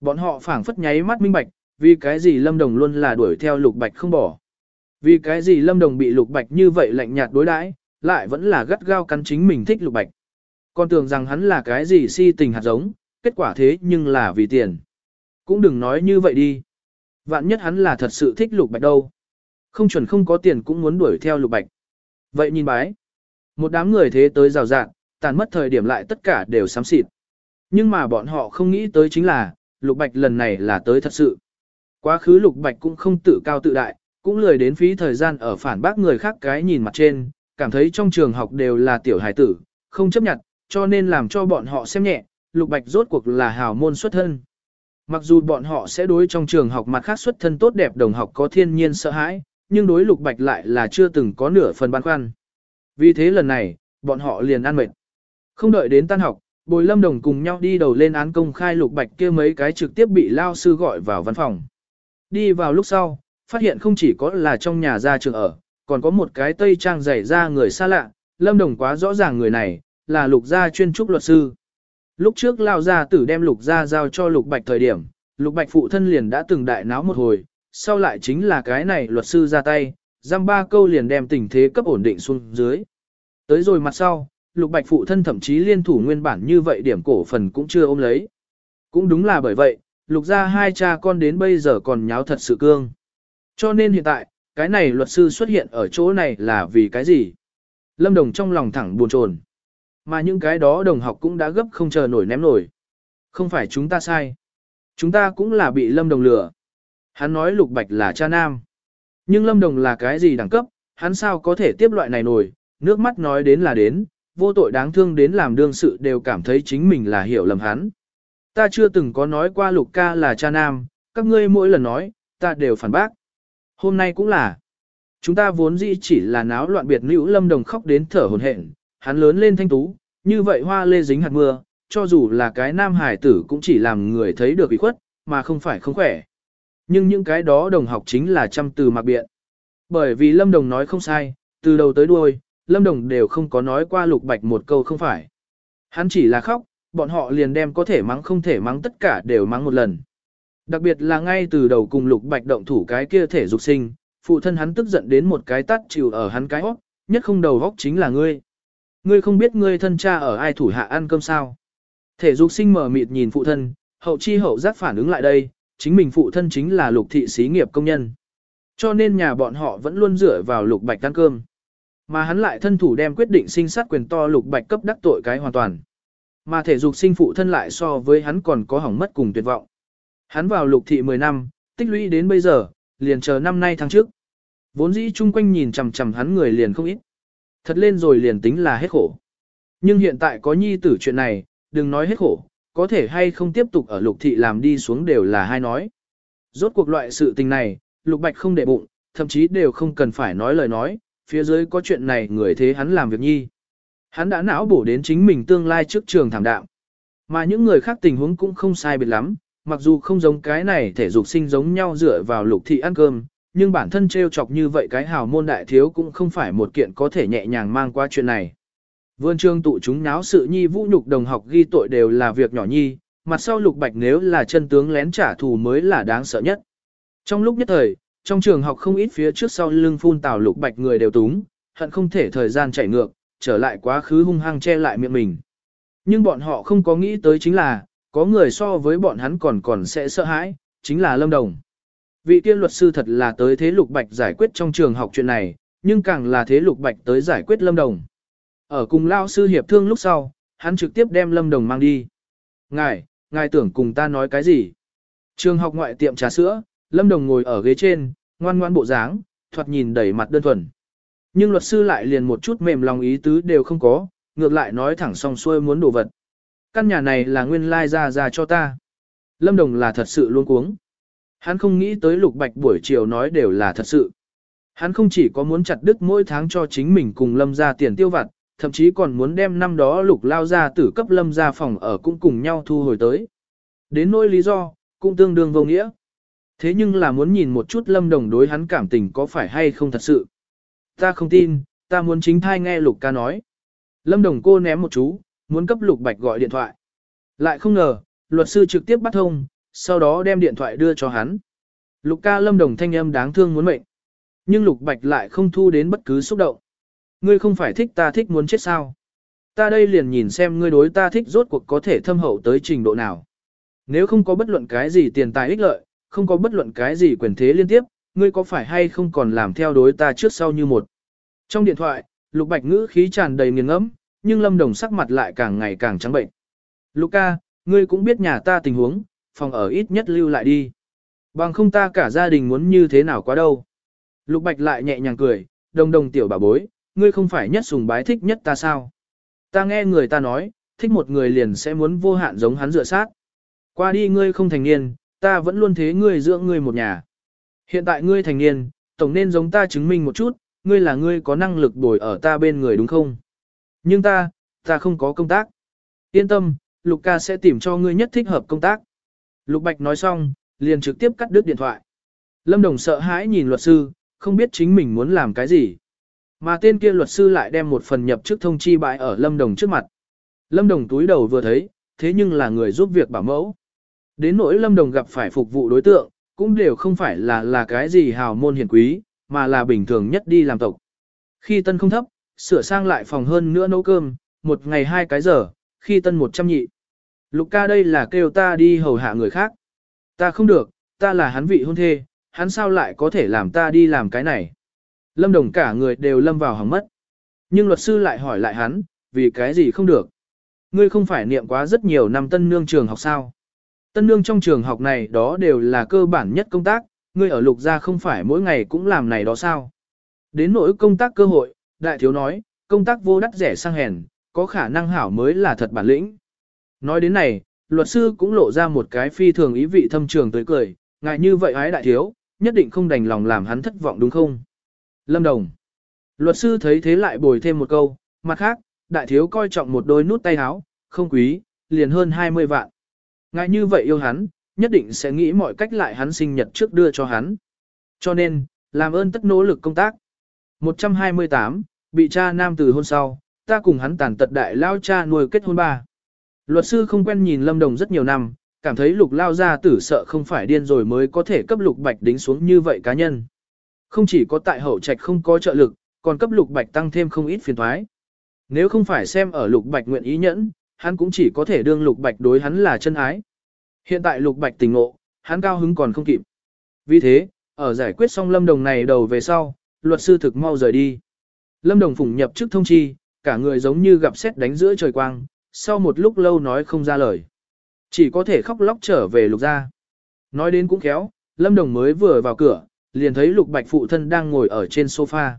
Speaker 1: Bọn họ phảng phất nháy mắt minh bạch, vì cái gì lâm đồng luôn là đuổi theo lục bạch không bỏ. Vì cái gì lâm đồng bị lục bạch như vậy lạnh nhạt đối đãi, lại vẫn là gắt gao cắn chính mình thích lục bạch. Còn tưởng rằng hắn là cái gì si tình hạt giống, kết quả thế nhưng là vì tiền. Cũng đừng nói như vậy đi. Vạn nhất hắn là thật sự thích lục bạch đâu. Không chuẩn không có tiền cũng muốn đuổi theo lục bạch. Vậy nhìn bái. Một đám người thế tới rào rạng, tàn mất thời điểm lại tất cả đều sám xịt. Nhưng mà bọn họ không nghĩ tới chính là, lục bạch lần này là tới thật sự. Quá khứ lục bạch cũng không tự cao tự đại, cũng lười đến phí thời gian ở phản bác người khác cái nhìn mặt trên, cảm thấy trong trường học đều là tiểu hài tử, không chấp nhận, cho nên làm cho bọn họ xem nhẹ, lục bạch rốt cuộc là hào môn xuất thân. Mặc dù bọn họ sẽ đối trong trường học mặt khác xuất thân tốt đẹp đồng học có thiên nhiên sợ hãi, nhưng đối lục bạch lại là chưa từng có nửa phần băn khoăn. Vì thế lần này, bọn họ liền ăn mệt. Không đợi đến tan học, bồi lâm đồng cùng nhau đi đầu lên án công khai lục bạch kia mấy cái trực tiếp bị lao sư gọi vào văn phòng. Đi vào lúc sau, phát hiện không chỉ có là trong nhà gia trường ở, còn có một cái tây trang dày ra người xa lạ, lâm đồng quá rõ ràng người này, là lục gia chuyên trúc luật sư. Lúc trước lao gia tử đem lục gia giao cho lục bạch thời điểm, lục bạch phụ thân liền đã từng đại náo một hồi, sau lại chính là cái này luật sư ra tay, giam ba câu liền đem tình thế cấp ổn định xuống dưới. Tới rồi mặt sau, lục bạch phụ thân thậm chí liên thủ nguyên bản như vậy điểm cổ phần cũng chưa ôm lấy. Cũng đúng là bởi vậy, lục gia hai cha con đến bây giờ còn nháo thật sự cương. Cho nên hiện tại, cái này luật sư xuất hiện ở chỗ này là vì cái gì? Lâm Đồng trong lòng thẳng buồn chồn. Mà những cái đó đồng học cũng đã gấp không chờ nổi ném nổi. Không phải chúng ta sai. Chúng ta cũng là bị Lâm Đồng lừa. Hắn nói Lục Bạch là cha nam. Nhưng Lâm Đồng là cái gì đẳng cấp, hắn sao có thể tiếp loại này nổi, nước mắt nói đến là đến, vô tội đáng thương đến làm đương sự đều cảm thấy chính mình là hiểu lầm hắn. Ta chưa từng có nói qua Lục ca là cha nam, các ngươi mỗi lần nói, ta đều phản bác. Hôm nay cũng là. Chúng ta vốn dĩ chỉ là náo loạn biệt nữ Lâm Đồng khóc đến thở hổn hển, hắn lớn lên thanh tú, như vậy hoa lê dính hạt mưa, cho dù là cái nam hải tử cũng chỉ làm người thấy được bị khuất, mà không phải không khỏe. Nhưng những cái đó đồng học chính là trăm từ mặc biện. Bởi vì Lâm Đồng nói không sai, từ đầu tới đuôi, Lâm Đồng đều không có nói qua Lục Bạch một câu không phải. Hắn chỉ là khóc, bọn họ liền đem có thể mắng không thể mắng tất cả đều mắng một lần. Đặc biệt là ngay từ đầu cùng Lục Bạch động thủ cái kia thể dục sinh, phụ thân hắn tức giận đến một cái tắt chịu ở hắn cái hót, nhất không đầu góc chính là ngươi. Ngươi không biết ngươi thân cha ở ai thủ hạ ăn cơm sao. Thể dục sinh mở mịt nhìn phụ thân, hậu chi hậu giác phản ứng lại đây, chính mình phụ thân chính là lục thị xí nghiệp công nhân. Cho nên nhà bọn họ vẫn luôn dựa vào lục bạch ăn cơm. Mà hắn lại thân thủ đem quyết định sinh sát quyền to lục bạch cấp đắc tội cái hoàn toàn. Mà thể dục sinh phụ thân lại so với hắn còn có hỏng mất cùng tuyệt vọng. Hắn vào lục thị 10 năm, tích lũy đến bây giờ, liền chờ năm nay tháng trước. Vốn dĩ chung quanh nhìn chằm chằm hắn người liền không ít. Thật lên rồi liền tính là hết khổ. Nhưng hiện tại có nhi tử chuyện này, đừng nói hết khổ, có thể hay không tiếp tục ở lục thị làm đi xuống đều là hai nói. Rốt cuộc loại sự tình này, lục bạch không để bụng, thậm chí đều không cần phải nói lời nói, phía dưới có chuyện này người thế hắn làm việc nhi. Hắn đã não bổ đến chính mình tương lai trước trường thảm đạm. Mà những người khác tình huống cũng không sai biệt lắm, mặc dù không giống cái này thể dục sinh giống nhau dựa vào lục thị ăn cơm, nhưng bản thân trêu chọc như vậy cái hào môn đại thiếu cũng không phải một kiện có thể nhẹ nhàng mang qua chuyện này. Vươn trương tụ chúng náo sự nhi vũ nhục đồng học ghi tội đều là việc nhỏ nhi, mặt sau lục bạch nếu là chân tướng lén trả thù mới là đáng sợ nhất. Trong lúc nhất thời, trong trường học không ít phía trước sau lưng phun tào lục bạch người đều túng, hận không thể thời gian chạy ngược, trở lại quá khứ hung hăng che lại miệng mình. Nhưng bọn họ không có nghĩ tới chính là, có người so với bọn hắn còn còn sẽ sợ hãi, chính là Lâm Đồng. Vị tiên luật sư thật là tới thế lục bạch giải quyết trong trường học chuyện này, nhưng càng là thế lục bạch tới giải quyết Lâm Đồng. Ở cùng lao sư hiệp thương lúc sau, hắn trực tiếp đem Lâm Đồng mang đi. Ngài, ngài tưởng cùng ta nói cái gì? Trường học ngoại tiệm trà sữa, Lâm Đồng ngồi ở ghế trên, ngoan ngoan bộ dáng, thoạt nhìn đầy mặt đơn thuần. Nhưng luật sư lại liền một chút mềm lòng ý tứ đều không có, ngược lại nói thẳng song xuôi muốn đổ vật. Căn nhà này là nguyên lai ra ra cho ta. Lâm Đồng là thật sự luôn cuống. Hắn không nghĩ tới Lục Bạch buổi chiều nói đều là thật sự. Hắn không chỉ có muốn chặt đứt mỗi tháng cho chính mình cùng Lâm ra tiền tiêu vặt, thậm chí còn muốn đem năm đó Lục lao ra tử cấp Lâm ra phòng ở cũng cùng nhau thu hồi tới. Đến nỗi lý do, cũng tương đương vô nghĩa. Thế nhưng là muốn nhìn một chút Lâm Đồng đối hắn cảm tình có phải hay không thật sự. Ta không tin, ta muốn chính thai nghe Lục ca nói. Lâm Đồng cô ném một chú, muốn cấp Lục Bạch gọi điện thoại. Lại không ngờ, luật sư trực tiếp bắt thông, sau đó đem điện thoại đưa cho hắn. Lục ca Lâm Đồng thanh âm đáng thương muốn mệnh. Nhưng Lục Bạch lại không thu đến bất cứ xúc động. Ngươi không phải thích ta thích muốn chết sao. Ta đây liền nhìn xem ngươi đối ta thích rốt cuộc có thể thâm hậu tới trình độ nào. Nếu không có bất luận cái gì tiền tài ích lợi, không có bất luận cái gì quyền thế liên tiếp, ngươi có phải hay không còn làm theo đối ta trước sau như một. Trong điện thoại, Lục Bạch ngữ khí tràn đầy nghiền ngẫm, nhưng Lâm Đồng sắc mặt lại càng ngày càng trắng bệnh. Lục ca, ngươi cũng biết nhà ta tình huống, phòng ở ít nhất lưu lại đi. Bằng không ta cả gia đình muốn như thế nào quá đâu. Lục Bạch lại nhẹ nhàng cười, đồng đồng tiểu bà bối, ngươi không phải nhất sùng bái thích nhất ta sao. Ta nghe người ta nói, thích một người liền sẽ muốn vô hạn giống hắn dựa sát. Qua đi ngươi không thành niên, ta vẫn luôn thế ngươi dưỡng ngươi một nhà. Hiện tại ngươi thành niên, tổng nên giống ta chứng minh một chút, ngươi là ngươi có năng lực đổi ở ta bên người đúng không? Nhưng ta, ta không có công tác. Yên tâm, Lục ca sẽ tìm cho ngươi nhất thích hợp công tác. Lục Bạch nói xong, liền trực tiếp cắt đứt điện thoại. Lâm Đồng sợ hãi nhìn luật sư, không biết chính mình muốn làm cái gì. Mà tên kia luật sư lại đem một phần nhập chức thông chi bại ở Lâm Đồng trước mặt. Lâm Đồng túi đầu vừa thấy, thế nhưng là người giúp việc bảo mẫu. Đến nỗi Lâm Đồng gặp phải phục vụ đối tượng, cũng đều không phải là là cái gì hào môn hiển quý, mà là bình thường nhất đi làm tộc. Khi tân không thấp, sửa sang lại phòng hơn nữa nấu cơm, một ngày hai cái giờ, khi tân một trăm nhị. Lục ca đây là kêu ta đi hầu hạ người khác. Ta không được, ta là hắn vị hôn thê, hắn sao lại có thể làm ta đi làm cái này. Lâm Đồng cả người đều lâm vào hỏng mất. Nhưng luật sư lại hỏi lại hắn, vì cái gì không được. Ngươi không phải niệm quá rất nhiều năm tân nương trường học sao. Tân nương trong trường học này đó đều là cơ bản nhất công tác, ngươi ở lục gia không phải mỗi ngày cũng làm này đó sao. Đến nỗi công tác cơ hội, đại thiếu nói, công tác vô đắt rẻ sang hèn, có khả năng hảo mới là thật bản lĩnh. Nói đến này, luật sư cũng lộ ra một cái phi thường ý vị thâm trường tới cười, ngại như vậy ái đại thiếu, nhất định không đành lòng làm hắn thất vọng đúng không? Lâm Đồng. Luật sư thấy thế lại bồi thêm một câu, mặt khác, đại thiếu coi trọng một đôi nút tay áo, không quý, liền hơn 20 vạn. Ngại như vậy yêu hắn, nhất định sẽ nghĩ mọi cách lại hắn sinh nhật trước đưa cho hắn. Cho nên, làm ơn tất nỗ lực công tác. 128, bị cha nam từ hôn sau, ta cùng hắn tàn tật đại lao cha nuôi kết hôn ba. Luật sư không quen nhìn Lâm Đồng rất nhiều năm, cảm thấy lục lao ra tử sợ không phải điên rồi mới có thể cấp lục bạch đính xuống như vậy cá nhân. Không chỉ có tại hậu trạch không có trợ lực, còn cấp lục bạch tăng thêm không ít phiền thoái. Nếu không phải xem ở lục bạch nguyện ý nhẫn, hắn cũng chỉ có thể đương lục bạch đối hắn là chân ái. Hiện tại lục bạch tỉnh ngộ, hắn cao hứng còn không kịp. Vì thế, ở giải quyết xong lâm đồng này đầu về sau, luật sư thực mau rời đi. Lâm đồng phủng nhập chức thông chi, cả người giống như gặp xét đánh giữa trời quang, sau một lúc lâu nói không ra lời. Chỉ có thể khóc lóc trở về lục ra. Nói đến cũng khéo, lâm đồng mới vừa vào cửa, liền thấy lục bạch phụ thân đang ngồi ở trên sofa.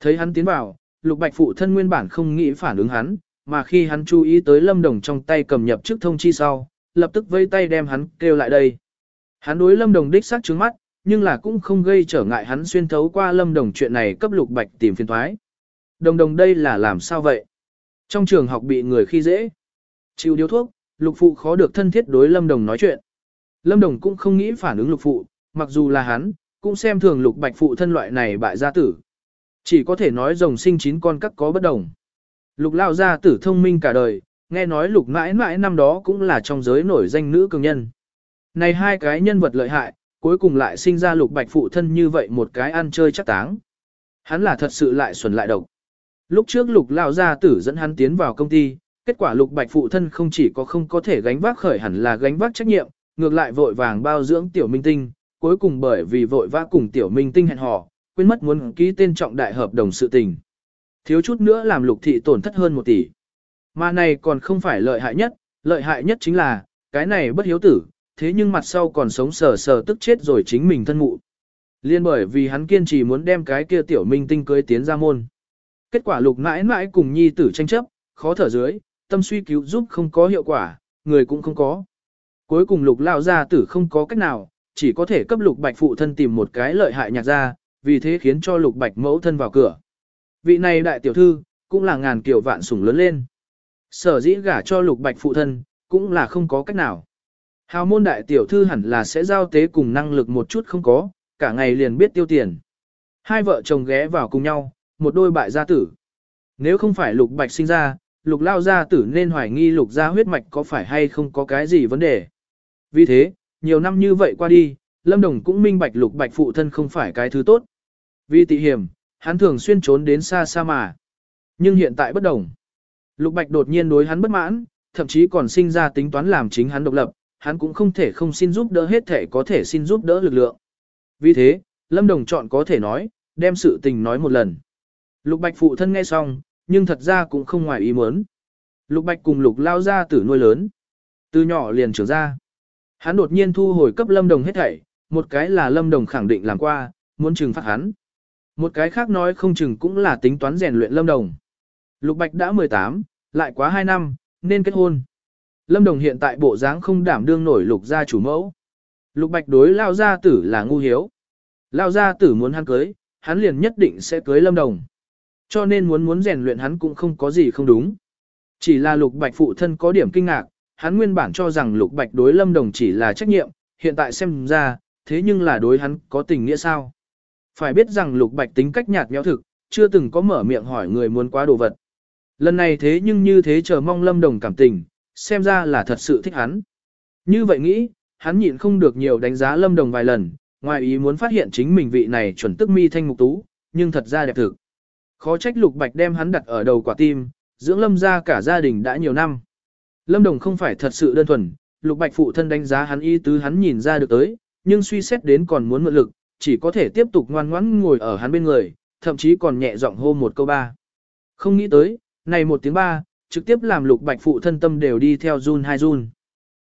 Speaker 1: Thấy hắn tiến vào, lục bạch phụ thân nguyên bản không nghĩ phản ứng hắn, mà khi hắn chú ý tới lâm đồng trong tay cầm nhập chức thông chi sau, lập tức vây tay đem hắn kêu lại đây. Hắn đối lâm đồng đích xác trứng mắt, nhưng là cũng không gây trở ngại hắn xuyên thấu qua lâm đồng chuyện này cấp lục bạch tìm phiền thoái. Đồng đồng đây là làm sao vậy? Trong trường học bị người khi dễ. Chịu điếu thuốc, lục phụ khó được thân thiết đối lâm đồng nói chuyện. Lâm đồng cũng không nghĩ phản ứng lục phụ, mặc dù là hắn, cũng xem thường lục bạch phụ thân loại này bại gia tử. Chỉ có thể nói rồng sinh chín con các có bất đồng. Lục lao gia tử thông minh cả đời, nghe nói lục mãi mãi năm đó cũng là trong giới nổi danh nữ cường nhân. Này hai cái nhân vật lợi hại, cuối cùng lại sinh ra lục bạch phụ thân như vậy một cái ăn chơi chắc táng. Hắn là thật sự lại xuẩn lại độc. Lúc trước lục lao gia tử dẫn hắn tiến vào công ty, kết quả lục bạch phụ thân không chỉ có không có thể gánh vác khởi hẳn là gánh vác trách nhiệm, ngược lại vội vàng bao dưỡng tiểu minh tinh, cuối cùng bởi vì vội vã cùng tiểu minh tinh hẹn hò, quên mất muốn ký tên trọng đại hợp đồng sự tình. Thiếu chút nữa làm lục thị tổn thất hơn một tỷ. Mà này còn không phải lợi hại nhất, lợi hại nhất chính là, cái này bất hiếu tử, thế nhưng mặt sau còn sống sờ sờ tức chết rồi chính mình thân mụ. Liên bởi vì hắn kiên trì muốn đem cái kia tiểu minh tinh cưới tiến ra môn. Kết quả lục mãi mãi cùng nhi tử tranh chấp, khó thở dưới, tâm suy cứu giúp không có hiệu quả, người cũng không có. Cuối cùng lục lao gia tử không có cách nào, chỉ có thể cấp lục bạch phụ thân tìm một cái lợi hại nhạc ra, vì thế khiến cho lục bạch mẫu thân vào cửa. Vị này đại tiểu thư, cũng là ngàn kiểu vạn sủng lớn lên. Sở dĩ gả cho lục bạch phụ thân, cũng là không có cách nào. Hào môn đại tiểu thư hẳn là sẽ giao tế cùng năng lực một chút không có, cả ngày liền biết tiêu tiền. Hai vợ chồng ghé vào cùng nhau, một đôi bại gia tử. Nếu không phải lục bạch sinh ra, lục lao gia tử nên hoài nghi lục gia huyết mạch có phải hay không có cái gì vấn đề. Vì thế, nhiều năm như vậy qua đi, Lâm Đồng cũng minh bạch lục bạch phụ thân không phải cái thứ tốt. Vì tị hiểm, hắn thường xuyên trốn đến xa xa mà. Nhưng hiện tại bất đồng. Lục bạch đột nhiên đối hắn bất mãn, thậm chí còn sinh ra tính toán làm chính hắn độc lập, hắn cũng không thể không xin giúp đỡ hết thể có thể xin giúp đỡ lực lượng. Vì thế, Lâm Đồng chọn có thể nói, đem sự tình nói một lần. Lục Bạch phụ thân nghe xong, nhưng thật ra cũng không ngoài ý muốn. Lục Bạch cùng Lục lao ra tử nuôi lớn. Từ nhỏ liền trưởng ra. Hắn đột nhiên thu hồi cấp Lâm Đồng hết thảy, một cái là Lâm Đồng khẳng định làm qua, muốn trừng phạt hắn. Một cái khác nói không chừng cũng là tính toán rèn luyện Lâm Đồng. Lục Bạch đã 18, lại quá 2 năm, nên kết hôn. Lâm Đồng hiện tại bộ dáng không đảm đương nổi lục gia chủ mẫu. Lục Bạch đối lao gia tử là ngu hiếu. Lao gia tử muốn hắn cưới, hắn liền nhất định sẽ cưới Lâm Đồng. Cho nên muốn muốn rèn luyện hắn cũng không có gì không đúng. Chỉ là Lục Bạch phụ thân có điểm kinh ngạc, hắn nguyên bản cho rằng Lục Bạch đối Lâm Đồng chỉ là trách nhiệm, hiện tại xem ra, thế nhưng là đối hắn có tình nghĩa sao. Phải biết rằng Lục Bạch tính cách nhạt nhẽo thực, chưa từng có mở miệng hỏi người muốn quá đồ vật. Lần này thế nhưng như thế chờ mong Lâm Đồng cảm tình, xem ra là thật sự thích hắn. Như vậy nghĩ, hắn nhịn không được nhiều đánh giá Lâm Đồng vài lần, ngoài ý muốn phát hiện chính mình vị này chuẩn tức mi thanh mục tú, nhưng thật ra đẹp thực. Khó trách Lục Bạch đem hắn đặt ở đầu quả tim, dưỡng Lâm ra cả gia đình đã nhiều năm. Lâm Đồng không phải thật sự đơn thuần, Lục Bạch phụ thân đánh giá hắn y tứ hắn nhìn ra được tới, nhưng suy xét đến còn muốn mượn lực, chỉ có thể tiếp tục ngoan ngoãn ngồi ở hắn bên người, thậm chí còn nhẹ giọng hô một câu ba. Không nghĩ tới, này một tiếng ba, trực tiếp làm lục bạch phụ thân tâm đều đi theo run hai run.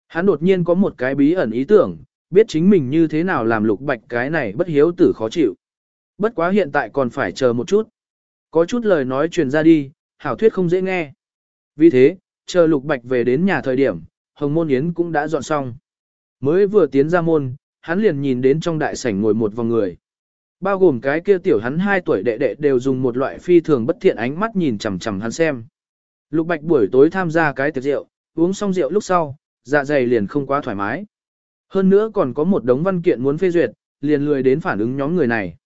Speaker 1: Hắn đột nhiên có một cái bí ẩn ý tưởng, biết chính mình như thế nào làm lục bạch cái này bất hiếu tử khó chịu. Bất quá hiện tại còn phải chờ một chút. Có chút lời nói truyền ra đi, hảo thuyết không dễ nghe. Vì thế, chờ lục bạch về đến nhà thời điểm, hồng môn yến cũng đã dọn xong. Mới vừa tiến ra môn, hắn liền nhìn đến trong đại sảnh ngồi một vòng người. Bao gồm cái kia tiểu hắn 2 tuổi đệ đệ đều dùng một loại phi thường bất thiện ánh mắt nhìn chằm chằm hắn xem. Lục Bạch buổi tối tham gia cái tiệc rượu, uống xong rượu lúc sau, dạ dày liền không quá thoải mái. Hơn nữa còn có một đống văn kiện muốn phê duyệt, liền lười đến phản ứng nhóm người này.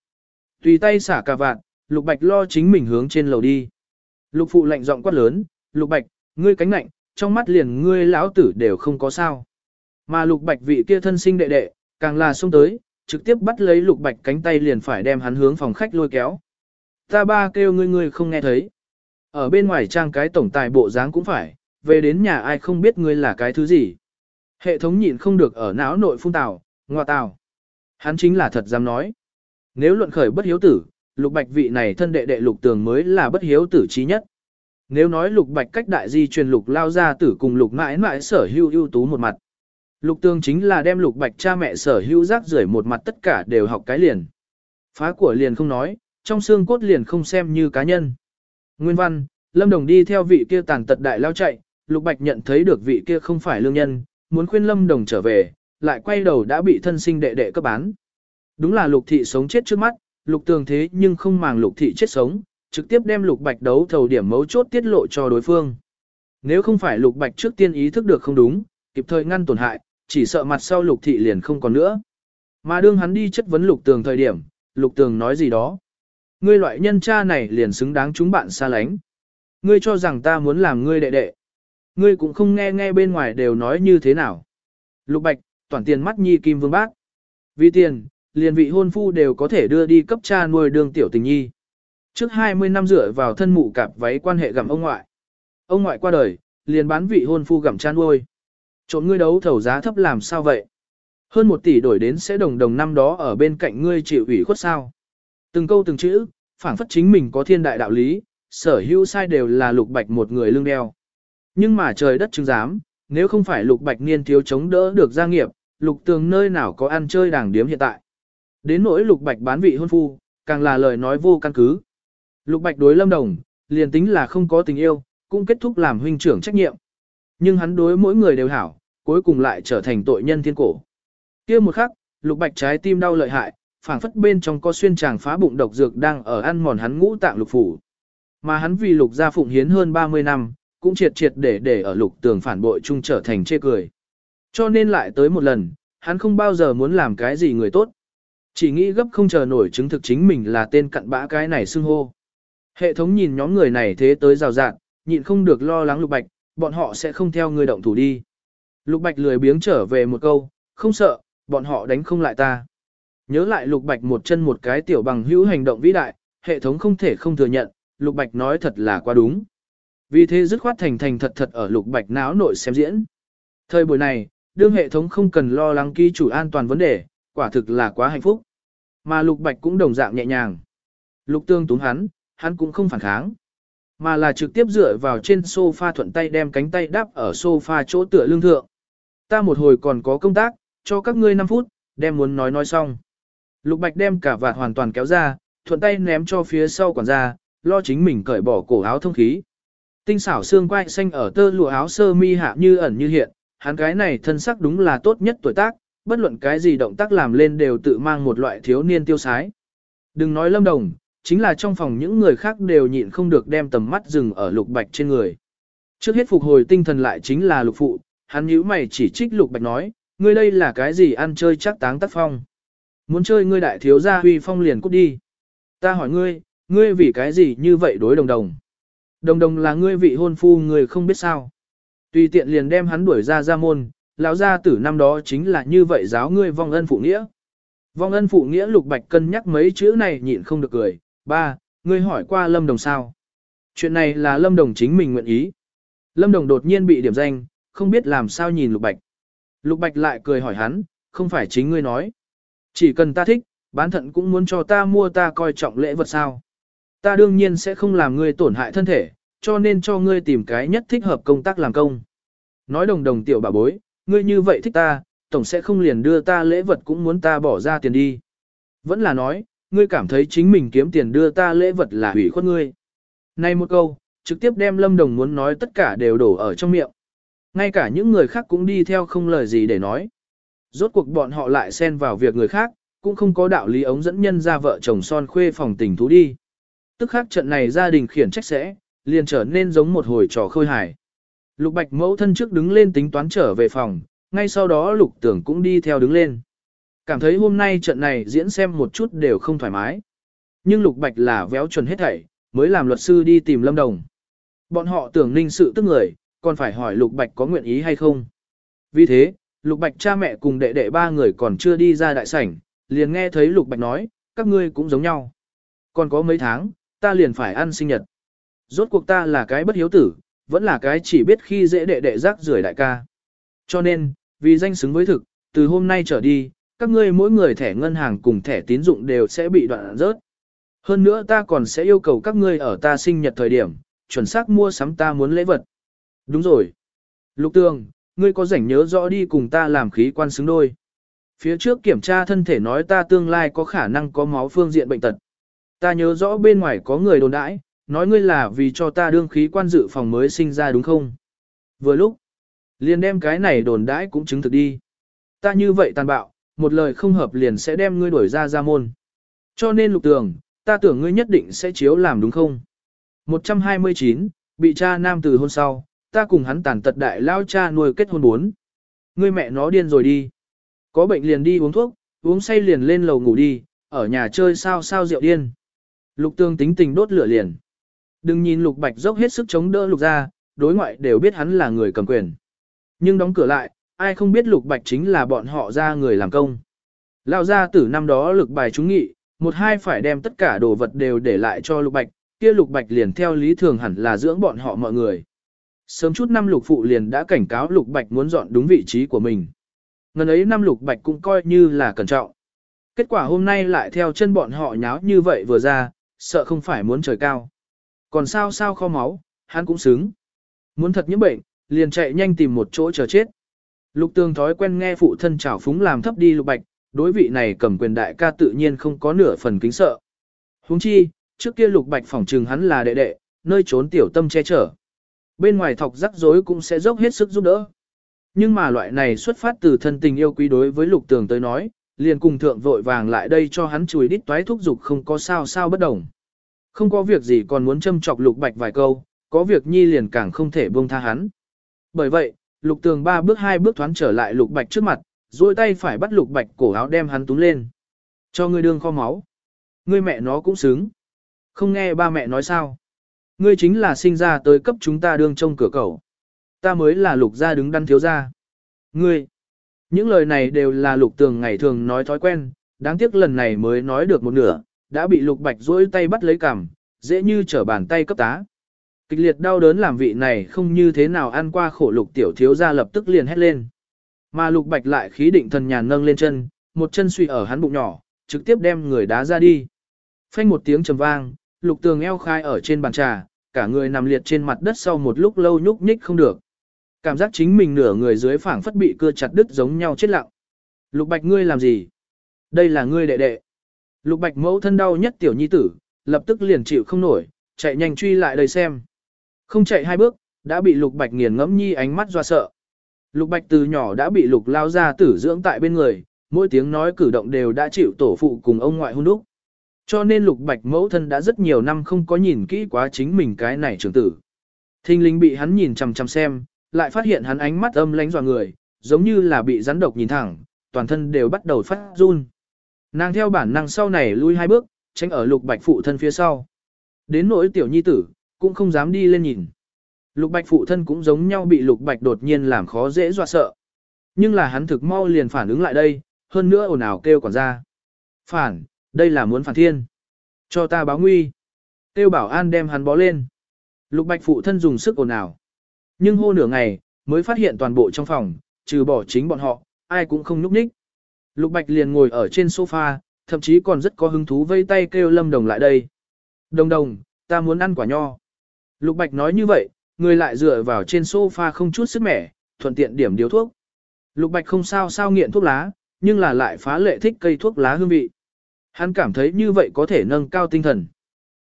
Speaker 1: Tùy tay xả cà vạn, Lục Bạch lo chính mình hướng trên lầu đi. Lục phụ lạnh giọng quát lớn, Lục Bạch, ngươi cánh lạnh, trong mắt liền ngươi lão tử đều không có sao. Mà Lục Bạch vị kia thân sinh đệ đệ, càng là xông tới, trực tiếp bắt lấy Lục Bạch cánh tay liền phải đem hắn hướng phòng khách lôi kéo. Ta ba kêu ngươi ngươi không nghe thấy. Ở bên ngoài trang cái tổng tài bộ dáng cũng phải, về đến nhà ai không biết ngươi là cái thứ gì. Hệ thống nhịn không được ở não nội phun tào, ngoa tào. Hắn chính là thật dám nói. Nếu luận khởi bất hiếu tử, lục bạch vị này thân đệ đệ lục tường mới là bất hiếu tử trí nhất. Nếu nói lục bạch cách đại di truyền lục lao ra tử cùng lục mãi mãi sở hưu ưu tú một mặt. Lục tường chính là đem lục bạch cha mẹ sở hưu rác rưởi một mặt tất cả đều học cái liền. Phá của liền không nói, trong xương cốt liền không xem như cá nhân. Nguyên văn, Lâm Đồng đi theo vị kia tàn tật đại lao chạy, Lục Bạch nhận thấy được vị kia không phải lương nhân, muốn khuyên Lâm Đồng trở về, lại quay đầu đã bị thân sinh đệ đệ cấp bán. Đúng là Lục Thị sống chết trước mắt, Lục Tường thế nhưng không màng Lục Thị chết sống, trực tiếp đem Lục Bạch đấu thầu điểm mấu chốt tiết lộ cho đối phương. Nếu không phải Lục Bạch trước tiên ý thức được không đúng, kịp thời ngăn tổn hại, chỉ sợ mặt sau Lục Thị liền không còn nữa. Mà đương hắn đi chất vấn Lục Tường thời điểm, Lục Tường nói gì đó. Ngươi loại nhân cha này liền xứng đáng chúng bạn xa lánh. Ngươi cho rằng ta muốn làm ngươi đệ đệ. Ngươi cũng không nghe nghe bên ngoài đều nói như thế nào. Lục Bạch, toàn tiền mắt nhi kim vương bác. Vì tiền, liền vị hôn phu đều có thể đưa đi cấp cha nuôi đường tiểu tình nhi. Trước 20 năm rửa vào thân mụ cạp váy quan hệ gặm ông ngoại. Ông ngoại qua đời, liền bán vị hôn phu gặm cha nuôi. Trộm ngươi đấu thầu giá thấp làm sao vậy? Hơn một tỷ đổi đến sẽ đồng đồng năm đó ở bên cạnh ngươi chịu ủy khuất sao? Từng câu từng chữ, phản phất chính mình có thiên đại đạo lý, sở hữu sai đều là lục bạch một người lương đeo. Nhưng mà trời đất chứng giám, nếu không phải lục bạch niên thiếu chống đỡ được gia nghiệp, lục tường nơi nào có ăn chơi đảng điếm hiện tại. Đến nỗi lục bạch bán vị hôn phu, càng là lời nói vô căn cứ. Lục bạch đối lâm đồng, liền tính là không có tình yêu, cũng kết thúc làm huynh trưởng trách nhiệm. Nhưng hắn đối mỗi người đều hảo, cuối cùng lại trở thành tội nhân thiên cổ. kia một khắc, lục bạch trái tim đau lợi hại, phảng phất bên trong có xuyên tràng phá bụng độc dược đang ở ăn mòn hắn ngũ tạng lục phủ. Mà hắn vì lục gia phụng hiến hơn 30 năm, cũng triệt triệt để để ở lục tường phản bội chung trở thành chê cười. Cho nên lại tới một lần, hắn không bao giờ muốn làm cái gì người tốt. Chỉ nghĩ gấp không chờ nổi chứng thực chính mình là tên cặn bã cái này xưng hô. Hệ thống nhìn nhóm người này thế tới rào rạt, nhịn không được lo lắng lục bạch, bọn họ sẽ không theo người động thủ đi. Lục bạch lười biếng trở về một câu, không sợ, bọn họ đánh không lại ta. Nhớ lại lục bạch một chân một cái tiểu bằng hữu hành động vĩ đại, hệ thống không thể không thừa nhận, lục bạch nói thật là quá đúng. Vì thế dứt khoát thành thành thật thật ở lục bạch não nội xem diễn. Thời buổi này, đương hệ thống không cần lo lắng ký chủ an toàn vấn đề, quả thực là quá hạnh phúc. Mà lục bạch cũng đồng dạng nhẹ nhàng. Lục tương túm hắn, hắn cũng không phản kháng. Mà là trực tiếp dựa vào trên sofa thuận tay đem cánh tay đáp ở sofa chỗ tựa lương thượng. Ta một hồi còn có công tác, cho các ngươi 5 phút, đem muốn nói nói xong. Lục bạch đem cả vạt hoàn toàn kéo ra, thuận tay ném cho phía sau quản gia, lo chính mình cởi bỏ cổ áo thông khí. Tinh xảo xương quai xanh ở tơ lụa áo sơ mi hạ như ẩn như hiện, hắn cái này thân sắc đúng là tốt nhất tuổi tác, bất luận cái gì động tác làm lên đều tự mang một loại thiếu niên tiêu sái. Đừng nói lâm đồng, chính là trong phòng những người khác đều nhịn không được đem tầm mắt dừng ở lục bạch trên người. Trước hết phục hồi tinh thần lại chính là lục phụ, hắn nhíu mày chỉ trích lục bạch nói, ngươi đây là cái gì ăn chơi chắc táng tác phong. Muốn chơi ngươi đại thiếu gia huy phong liền cút đi. Ta hỏi ngươi, ngươi vì cái gì như vậy đối đồng đồng. Đồng đồng là ngươi vị hôn phu người không biết sao. Tùy tiện liền đem hắn đuổi ra ra môn, lão gia tử năm đó chính là như vậy giáo ngươi vong ân phụ nghĩa. Vong ân phụ nghĩa lục bạch cân nhắc mấy chữ này nhịn không được cười. Ba, ngươi hỏi qua lâm đồng sao? Chuyện này là lâm đồng chính mình nguyện ý. Lâm đồng đột nhiên bị điểm danh, không biết làm sao nhìn lục bạch. Lục bạch lại cười hỏi hắn, không phải chính ngươi nói. Chỉ cần ta thích, bán thận cũng muốn cho ta mua ta coi trọng lễ vật sao. Ta đương nhiên sẽ không làm ngươi tổn hại thân thể, cho nên cho ngươi tìm cái nhất thích hợp công tác làm công. Nói đồng đồng tiểu bà bối, ngươi như vậy thích ta, tổng sẽ không liền đưa ta lễ vật cũng muốn ta bỏ ra tiền đi. Vẫn là nói, ngươi cảm thấy chính mình kiếm tiền đưa ta lễ vật là hủy khuất ngươi. Này một câu, trực tiếp đem lâm đồng muốn nói tất cả đều đổ ở trong miệng. Ngay cả những người khác cũng đi theo không lời gì để nói. Rốt cuộc bọn họ lại xen vào việc người khác, cũng không có đạo lý ống dẫn nhân ra vợ chồng son khuê phòng tình thú đi. Tức khác trận này gia đình khiển trách sẽ, liền trở nên giống một hồi trò khơi hài. Lục bạch mẫu thân trước đứng lên tính toán trở về phòng, ngay sau đó lục tưởng cũng đi theo đứng lên. Cảm thấy hôm nay trận này diễn xem một chút đều không thoải mái. Nhưng lục bạch là véo chuẩn hết thảy, mới làm luật sư đi tìm lâm đồng. Bọn họ tưởng ninh sự tức người, còn phải hỏi lục bạch có nguyện ý hay không. Vì thế, lục bạch cha mẹ cùng đệ đệ ba người còn chưa đi ra đại sảnh, liền nghe thấy lục bạch nói, các ngươi cũng giống nhau. Còn có mấy tháng, ta liền phải ăn sinh nhật. Rốt cuộc ta là cái bất hiếu tử, vẫn là cái chỉ biết khi dễ đệ đệ rác rưởi đại ca. Cho nên, vì danh xứng với thực, từ hôm nay trở đi, các ngươi mỗi người thẻ ngân hàng cùng thẻ tín dụng đều sẽ bị đoạn rớt. Hơn nữa ta còn sẽ yêu cầu các ngươi ở ta sinh nhật thời điểm, chuẩn xác mua sắm ta muốn lễ vật. Đúng rồi. Lục Tường, ngươi có rảnh nhớ rõ đi cùng ta làm khí quan xứng đôi. Phía trước kiểm tra thân thể nói ta tương lai có khả năng có máu phương diện bệnh tật. Ta nhớ rõ bên ngoài có người đồn đãi, nói ngươi là vì cho ta đương khí quan dự phòng mới sinh ra đúng không? Vừa lúc, liền đem cái này đồn đãi cũng chứng thực đi. Ta như vậy tàn bạo, một lời không hợp liền sẽ đem ngươi đuổi ra ra môn. Cho nên lục tường, ta tưởng ngươi nhất định sẽ chiếu làm đúng không? 129, bị cha nam từ hôn sau, ta cùng hắn tàn tật đại lao cha nuôi kết hôn bốn. Ngươi mẹ nó điên rồi đi. Có bệnh liền đi uống thuốc, uống say liền lên lầu ngủ đi, ở nhà chơi sao sao rượu điên. Lục tường tính tình đốt lửa liền. Đừng nhìn lục bạch dốc hết sức chống đỡ lục ra, đối ngoại đều biết hắn là người cầm quyền. Nhưng đóng cửa lại, ai không biết lục bạch chính là bọn họ ra người làm công. Lao ra từ năm đó lực bài chúng nghị, một hai phải đem tất cả đồ vật đều để lại cho lục bạch, kia lục bạch liền theo lý thường hẳn là dưỡng bọn họ mọi người. Sớm chút năm lục phụ liền đã cảnh cáo lục bạch muốn dọn đúng vị trí của mình. Ngần ấy năm lục bạch cũng coi như là cẩn trọng. Kết quả hôm nay lại theo chân bọn họ nháo như vậy vừa ra, sợ không phải muốn trời cao. Còn sao sao kho máu, hắn cũng xứng. Muốn thật những bệnh, liền chạy nhanh tìm một chỗ chờ chết. Lục tường thói quen nghe phụ thân chào phúng làm thấp đi lục bạch, đối vị này cầm quyền đại ca tự nhiên không có nửa phần kính sợ. Huống chi, trước kia lục bạch phỏng trừng hắn là đệ đệ, nơi trốn tiểu tâm che chở. Bên ngoài thọc rắc rối cũng sẽ dốc hết sức giúp đỡ. Nhưng mà loại này xuất phát từ thân tình yêu quý đối với lục tường tới nói, liền cùng thượng vội vàng lại đây cho hắn chùi đít toái thúc dục không có sao sao bất đồng. Không có việc gì còn muốn châm chọc lục bạch vài câu, có việc nhi liền càng không thể buông tha hắn. Bởi vậy, lục tường ba bước hai bước thoáng trở lại lục bạch trước mặt, duỗi tay phải bắt lục bạch cổ áo đem hắn túm lên. Cho ngươi đương kho máu. Ngươi mẹ nó cũng xứng. Không nghe ba mẹ nói sao. Ngươi chính là sinh ra tới cấp chúng ta đương trông cửa cầu. Ta mới là lục gia đứng đắn thiếu gia. Ngươi. Những lời này đều là lục tường ngày thường nói thói quen, đáng tiếc lần này mới nói được một nửa, đã bị lục bạch duỗi tay bắt lấy cằm, dễ như trở bàn tay cấp tá. Kịch liệt đau đớn làm vị này không như thế nào ăn qua khổ lục tiểu thiếu gia lập tức liền hét lên. Mà lục bạch lại khí định thần nhàn nâng lên chân, một chân suy ở hắn bụng nhỏ, trực tiếp đem người đá ra đi. Phanh một tiếng trầm vang, lục tường eo khai ở trên bàn trà, cả người nằm liệt trên mặt đất sau một lúc lâu nhúc nhích không được. Cảm giác chính mình nửa người dưới phảng phất bị cưa chặt đứt giống nhau chết lặng. Lục bạch ngươi làm gì? Đây là ngươi đệ đệ. Lục bạch mẫu thân đau nhất tiểu nhi tử, lập tức liền chịu không nổi, chạy nhanh truy lại đây xem. Không chạy hai bước, đã bị lục bạch nghiền ngẫm nhi ánh mắt doa sợ. Lục bạch từ nhỏ đã bị lục lao ra tử dưỡng tại bên người, mỗi tiếng nói cử động đều đã chịu tổ phụ cùng ông ngoại hôn đúc. Cho nên lục bạch mẫu thân đã rất nhiều năm không có nhìn kỹ quá chính mình cái này trưởng tử. Thinh linh bị hắn nhìn chằm chằm xem, lại phát hiện hắn ánh mắt âm lánh dò người, giống như là bị rắn độc nhìn thẳng, toàn thân đều bắt đầu phát run. Nàng theo bản năng sau này lui hai bước, tránh ở lục bạch phụ thân phía sau. Đến nỗi tiểu nhi tử, cũng không dám đi lên nhìn. Lục bạch phụ thân cũng giống nhau bị lục bạch đột nhiên làm khó dễ dọa sợ. Nhưng là hắn thực mau liền phản ứng lại đây, hơn nữa ồn ào kêu còn ra. Phản, đây là muốn phản thiên. Cho ta báo nguy. tiêu bảo an đem hắn bó lên. Lục bạch phụ thân dùng sức ồn ào. Nhưng hô nửa ngày, mới phát hiện toàn bộ trong phòng, trừ bỏ chính bọn họ, ai cũng không nhúc nhích. Lục bạch liền ngồi ở trên sofa, thậm chí còn rất có hứng thú vây tay kêu lâm đồng lại đây. Đồng đồng, ta muốn ăn quả nho. Lục bạch nói như vậy, người lại dựa vào trên sofa không chút sức mẻ, thuận tiện điểm điếu thuốc. Lục bạch không sao sao nghiện thuốc lá, nhưng là lại phá lệ thích cây thuốc lá hương vị. Hắn cảm thấy như vậy có thể nâng cao tinh thần.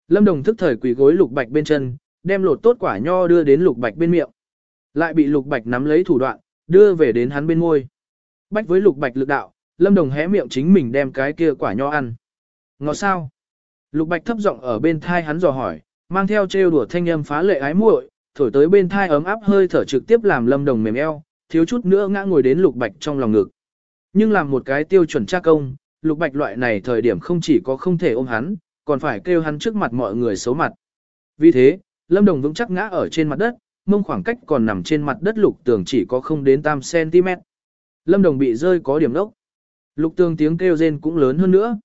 Speaker 1: Lâm Đồng thức thời quỳ gối Lục Bạch bên chân, đem lột tốt quả nho đưa đến Lục Bạch bên miệng. Lại bị Lục Bạch nắm lấy thủ đoạn, đưa về đến hắn bên môi. Bách với Lục Bạch lực đạo, Lâm Đồng hé miệng chính mình đem cái kia quả nho ăn. Ngọt sao? Lục Bạch thấp giọng ở bên thai hắn dò hỏi, mang theo trêu đùa thanh âm phá lệ ái muội, thổi tới bên thai ấm áp hơi thở trực tiếp làm Lâm Đồng mềm eo, thiếu chút nữa ngã ngồi đến Lục Bạch trong lòng ngực. Nhưng làm một cái tiêu chuẩn tra công, lục bạch loại này thời điểm không chỉ có không thể ôm hắn, còn phải kêu hắn trước mặt mọi người xấu mặt. Vì thế, Lâm Đồng vững chắc ngã ở trên mặt đất, mông khoảng cách còn nằm trên mặt đất lục tường chỉ có không đến tam cm. Lâm Đồng bị rơi có điểm lốc. Lục tương tiếng kêu rên cũng lớn hơn nữa.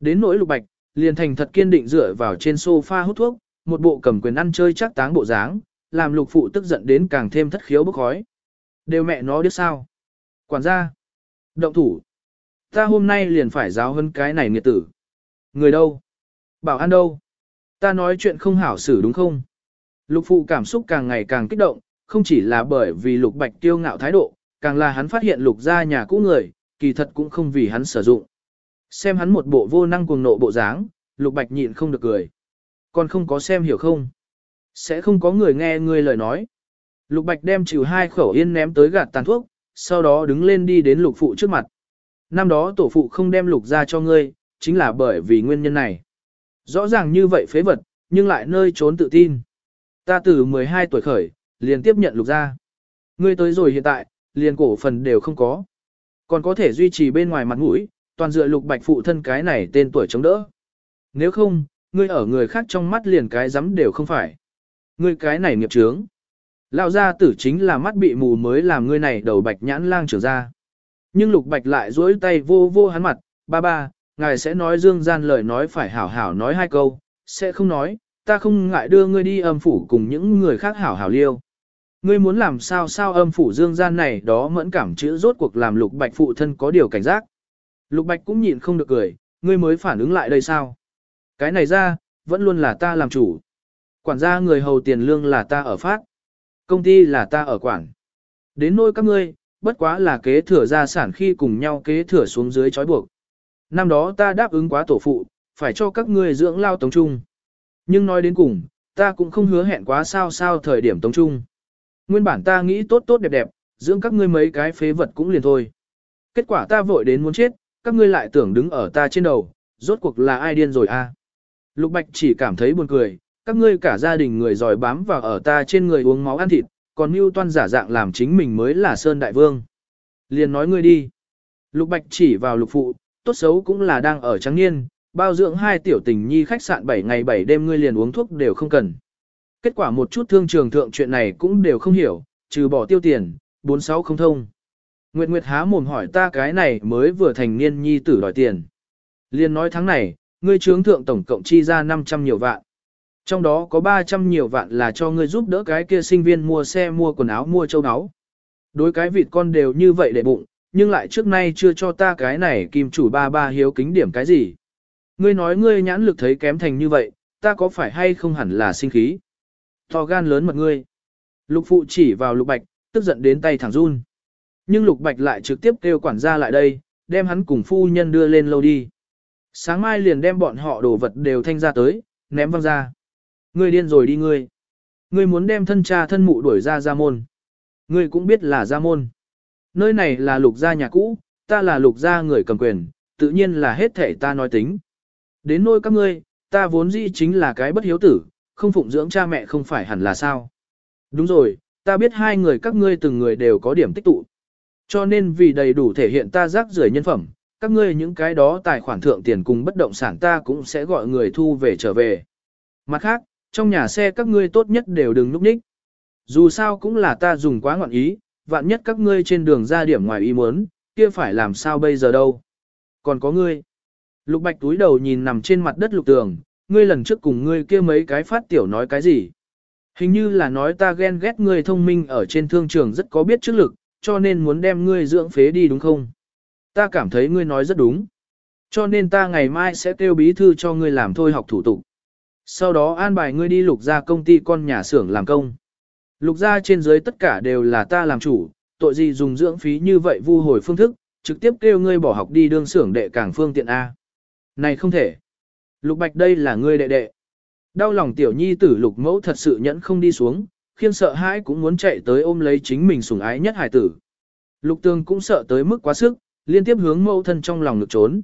Speaker 1: Đến nỗi lục bạch, liền thành thật kiên định dựa vào trên sofa hút thuốc, một bộ cầm quyền ăn chơi chắc táng bộ dáng, làm lục phụ tức giận đến càng thêm thất khiếu bức khói. Đều mẹ nó biết sao. Quản gia. Động thủ. Ta hôm nay liền phải giáo hơn cái này nghiệt tử. Người đâu? Bảo an đâu? Ta nói chuyện không hảo xử đúng không? Lục phụ cảm xúc càng ngày càng kích động, không chỉ là bởi vì lục bạch kiêu ngạo thái độ, càng là hắn phát hiện lục ra nhà cũ người, kỳ thật cũng không vì hắn sử dụng. Xem hắn một bộ vô năng cuồng nộ bộ dáng, lục bạch nhịn không được cười. Còn không có xem hiểu không? Sẽ không có người nghe ngươi lời nói. Lục bạch đem chịu hai khẩu yên ném tới gạt tàn thuốc, sau đó đứng lên đi đến lục phụ trước mặt. Năm đó tổ phụ không đem lục ra cho ngươi, chính là bởi vì nguyên nhân này. Rõ ràng như vậy phế vật, nhưng lại nơi trốn tự tin. Ta từ 12 tuổi khởi, liền tiếp nhận lục ra. Ngươi tới rồi hiện tại, liền cổ phần đều không có. Còn có thể duy trì bên ngoài mặt mũi, toàn dựa lục bạch phụ thân cái này tên tuổi chống đỡ. Nếu không, ngươi ở người khác trong mắt liền cái dám đều không phải. Ngươi cái này nghiệp trướng. Lão gia tử chính là mắt bị mù mới làm ngươi này đầu bạch nhãn lang trưởng ra. Nhưng lục bạch lại duỗi tay vô vô hắn mặt, ba ba, ngài sẽ nói dương gian lời nói phải hảo hảo nói hai câu, sẽ không nói, ta không ngại đưa ngươi đi âm phủ cùng những người khác hảo hảo liêu. Ngươi muốn làm sao sao âm phủ dương gian này đó mẫn cảm chữ rốt cuộc làm lục bạch phụ thân có điều cảnh giác. Lục bạch cũng nhịn không được cười, ngươi mới phản ứng lại đây sao? Cái này ra, vẫn luôn là ta làm chủ. Quản gia người hầu tiền lương là ta ở phát. Công ty là ta ở quản. Đến nôi các ngươi, bất quá là kế thừa gia sản khi cùng nhau kế thừa xuống dưới trói buộc. Năm đó ta đáp ứng quá tổ phụ, phải cho các ngươi dưỡng lao tống trung. Nhưng nói đến cùng, ta cũng không hứa hẹn quá sao sao thời điểm tống trung. Nguyên bản ta nghĩ tốt tốt đẹp đẹp, dưỡng các ngươi mấy cái phế vật cũng liền thôi. Kết quả ta vội đến muốn chết, các ngươi lại tưởng đứng ở ta trên đầu, rốt cuộc là ai điên rồi a? Lục Bạch chỉ cảm thấy buồn cười, các ngươi cả gia đình người giỏi bám vào ở ta trên người uống máu ăn thịt, còn mưu toan giả dạng làm chính mình mới là Sơn Đại Vương. Liền nói ngươi đi. Lục Bạch chỉ vào lục phụ, tốt xấu cũng là đang ở trắng niên, bao dưỡng hai tiểu tình nhi khách sạn 7 ngày 7 đêm ngươi liền uống thuốc đều không cần. Kết quả một chút thương trường thượng chuyện này cũng đều không hiểu, trừ bỏ tiêu tiền, bốn sáu không thông. Nguyệt Nguyệt há mồm hỏi ta cái này mới vừa thành niên nhi tử đòi tiền. Liên nói tháng này, ngươi trướng thượng tổng cộng chi ra 500 nhiều vạn. Trong đó có 300 nhiều vạn là cho ngươi giúp đỡ cái kia sinh viên mua xe mua quần áo mua châu áo. Đối cái vịt con đều như vậy để bụng, nhưng lại trước nay chưa cho ta cái này kim chủ ba ba hiếu kính điểm cái gì. Ngươi nói ngươi nhãn lực thấy kém thành như vậy, ta có phải hay không hẳn là sinh khí. To gan lớn mật ngươi. Lục phụ chỉ vào lục bạch, tức giận đến tay thẳng run. Nhưng lục bạch lại trực tiếp kêu quản gia lại đây, đem hắn cùng phu nhân đưa lên lâu đi. Sáng mai liền đem bọn họ đồ vật đều thanh ra tới, ném văng ra. Ngươi điên rồi đi ngươi. Ngươi muốn đem thân cha thân mụ đuổi ra ra môn. Ngươi cũng biết là ra môn. Nơi này là lục gia nhà cũ, ta là lục gia người cầm quyền, tự nhiên là hết thể ta nói tính. Đến nôi các ngươi, ta vốn dĩ chính là cái bất hiếu tử, không phụng dưỡng cha mẹ không phải hẳn là sao. Đúng rồi, ta biết hai người các ngươi từng người đều có điểm tích tụ. Cho nên vì đầy đủ thể hiện ta rác rưởi nhân phẩm, các ngươi những cái đó tài khoản thượng tiền cùng bất động sản ta cũng sẽ gọi người thu về trở về. Mặt khác, trong nhà xe các ngươi tốt nhất đều đừng núp ních. Dù sao cũng là ta dùng quá ngọn ý, vạn nhất các ngươi trên đường ra điểm ngoài ý muốn, kia phải làm sao bây giờ đâu. Còn có ngươi. Lục bạch túi đầu nhìn nằm trên mặt đất lục tường, ngươi lần trước cùng ngươi kia mấy cái phát tiểu nói cái gì. Hình như là nói ta ghen ghét ngươi thông minh ở trên thương trường rất có biết trước lực, cho nên muốn đem ngươi dưỡng phế đi đúng không? Ta cảm thấy ngươi nói rất đúng. Cho nên ta ngày mai sẽ kêu bí thư cho ngươi làm thôi học thủ tục. Sau đó an bài ngươi đi lục ra công ty con nhà xưởng làm công. Lục ra trên dưới tất cả đều là ta làm chủ, tội gì dùng dưỡng phí như vậy vu hồi phương thức, trực tiếp kêu ngươi bỏ học đi đương xưởng đệ cảng phương tiện A. Này không thể. Lục bạch đây là ngươi đệ đệ. Đau lòng tiểu nhi tử lục mẫu thật sự nhẫn không đi xuống, khiên sợ hãi cũng muốn chạy tới ôm lấy chính mình sủng ái nhất hải tử. Lục tường cũng sợ tới mức quá sức, liên tiếp hướng mẫu thân trong lòng ngực trốn.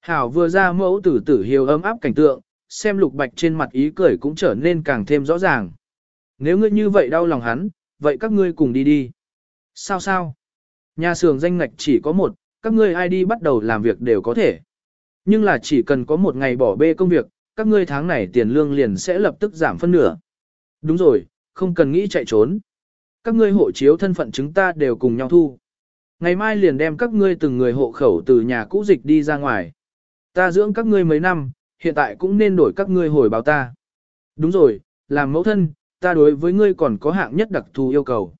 Speaker 1: Hảo vừa ra mẫu tử tử hiếu ấm áp cảnh tượng, xem lục bạch trên mặt ý cười cũng trở nên càng thêm rõ ràng. Nếu ngươi như vậy đau lòng hắn, vậy các ngươi cùng đi đi. Sao sao? Nhà xưởng danh ngạch chỉ có một, các ngươi ai đi bắt đầu làm việc đều có thể. Nhưng là chỉ cần có một ngày bỏ bê công việc, các ngươi tháng này tiền lương liền sẽ lập tức giảm phân nửa. Đúng rồi, không cần nghĩ chạy trốn. Các ngươi hộ chiếu thân phận chúng ta đều cùng nhau thu. Ngày mai liền đem các ngươi từng người hộ khẩu từ nhà cũ dịch đi ra ngoài. Ta dưỡng các ngươi mấy năm, hiện tại cũng nên đổi các ngươi hồi báo ta. Đúng rồi, làm mẫu thân, ta đối với ngươi còn có hạng nhất đặc thù yêu cầu.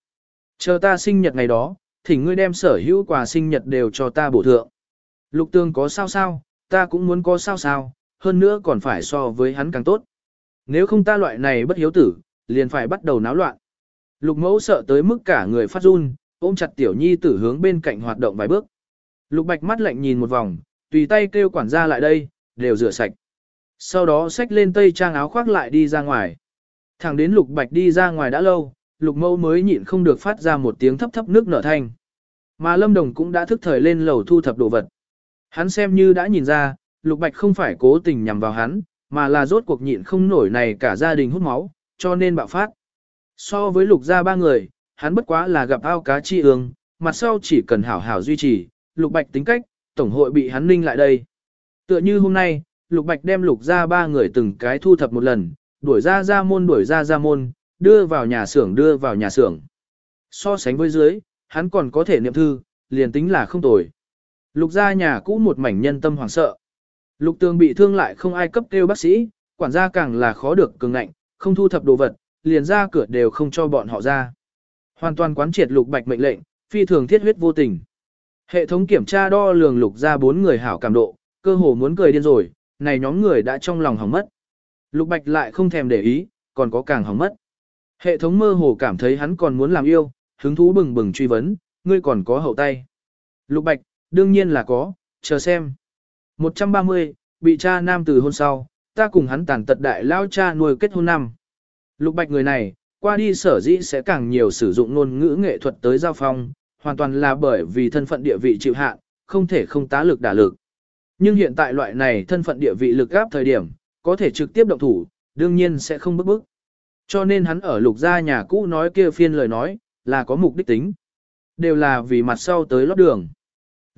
Speaker 1: Chờ ta sinh nhật ngày đó, thỉnh ngươi đem sở hữu quà sinh nhật đều cho ta bổ thượng. Lục tương có sao sao, ta cũng muốn có sao sao, hơn nữa còn phải so với hắn càng tốt. Nếu không ta loại này bất hiếu tử, liền phải bắt đầu náo loạn. Lục mẫu sợ tới mức cả người phát run, ôm chặt tiểu nhi tử hướng bên cạnh hoạt động vài bước. Lục bạch mắt lạnh nhìn một vòng, tùy tay kêu quản gia lại đây, đều rửa sạch. Sau đó xách lên tây trang áo khoác lại đi ra ngoài. Thẳng đến lục bạch đi ra ngoài đã lâu, lục mẫu mới nhịn không được phát ra một tiếng thấp thấp nước nở thanh. Mà lâm đồng cũng đã thức thời lên lầu thu thập đồ vật. Hắn xem như đã nhìn ra, lục bạch không phải cố tình nhằm vào hắn, mà là rốt cuộc nhịn không nổi này cả gia đình hút máu, cho nên bạo phát. So với lục gia ba người, hắn bất quá là gặp ao cá chi ương, mặt sau chỉ cần hảo hảo duy trì, lục bạch tính cách, tổng hội bị hắn ninh lại đây. Tựa như hôm nay, lục bạch đem lục gia ba người từng cái thu thập một lần, đuổi ra ra môn đuổi ra ra môn, đưa vào nhà xưởng đưa vào nhà xưởng. So sánh với dưới, hắn còn có thể niệm thư, liền tính là không tồi. Lục gia nhà cũ một mảnh nhân tâm hoảng sợ. Lục tường bị thương lại không ai cấp kêu bác sĩ, quản gia càng là khó được cường ngạnh, không thu thập đồ vật, liền ra cửa đều không cho bọn họ ra. Hoàn toàn quán triệt lục bạch mệnh lệnh, phi thường thiết huyết vô tình. Hệ thống kiểm tra đo lường lục ra bốn người hảo cảm độ, cơ hồ muốn cười điên rồi, này nhóm người đã trong lòng hỏng mất. Lục bạch lại không thèm để ý, còn có càng hỏng mất. Hệ thống mơ hồ cảm thấy hắn còn muốn làm yêu, hứng thú bừng bừng truy vấn, ngươi còn có hậu tay. Lục Bạch, đương nhiên là có, chờ xem. 130, bị cha nam từ hôn sau, ta cùng hắn tàn tật đại lao cha nuôi kết hôn năm. Lục Bạch người này, qua đi sở dĩ sẽ càng nhiều sử dụng ngôn ngữ nghệ thuật tới giao phong, hoàn toàn là bởi vì thân phận địa vị chịu hạn, không thể không tá lực đả lực. Nhưng hiện tại loại này thân phận địa vị lực gáp thời điểm, có thể trực tiếp động thủ, đương nhiên sẽ không bức bức. Cho nên hắn ở lục gia nhà cũ nói kia phiên lời nói, là có mục đích tính. Đều là vì mặt sau tới lót đường.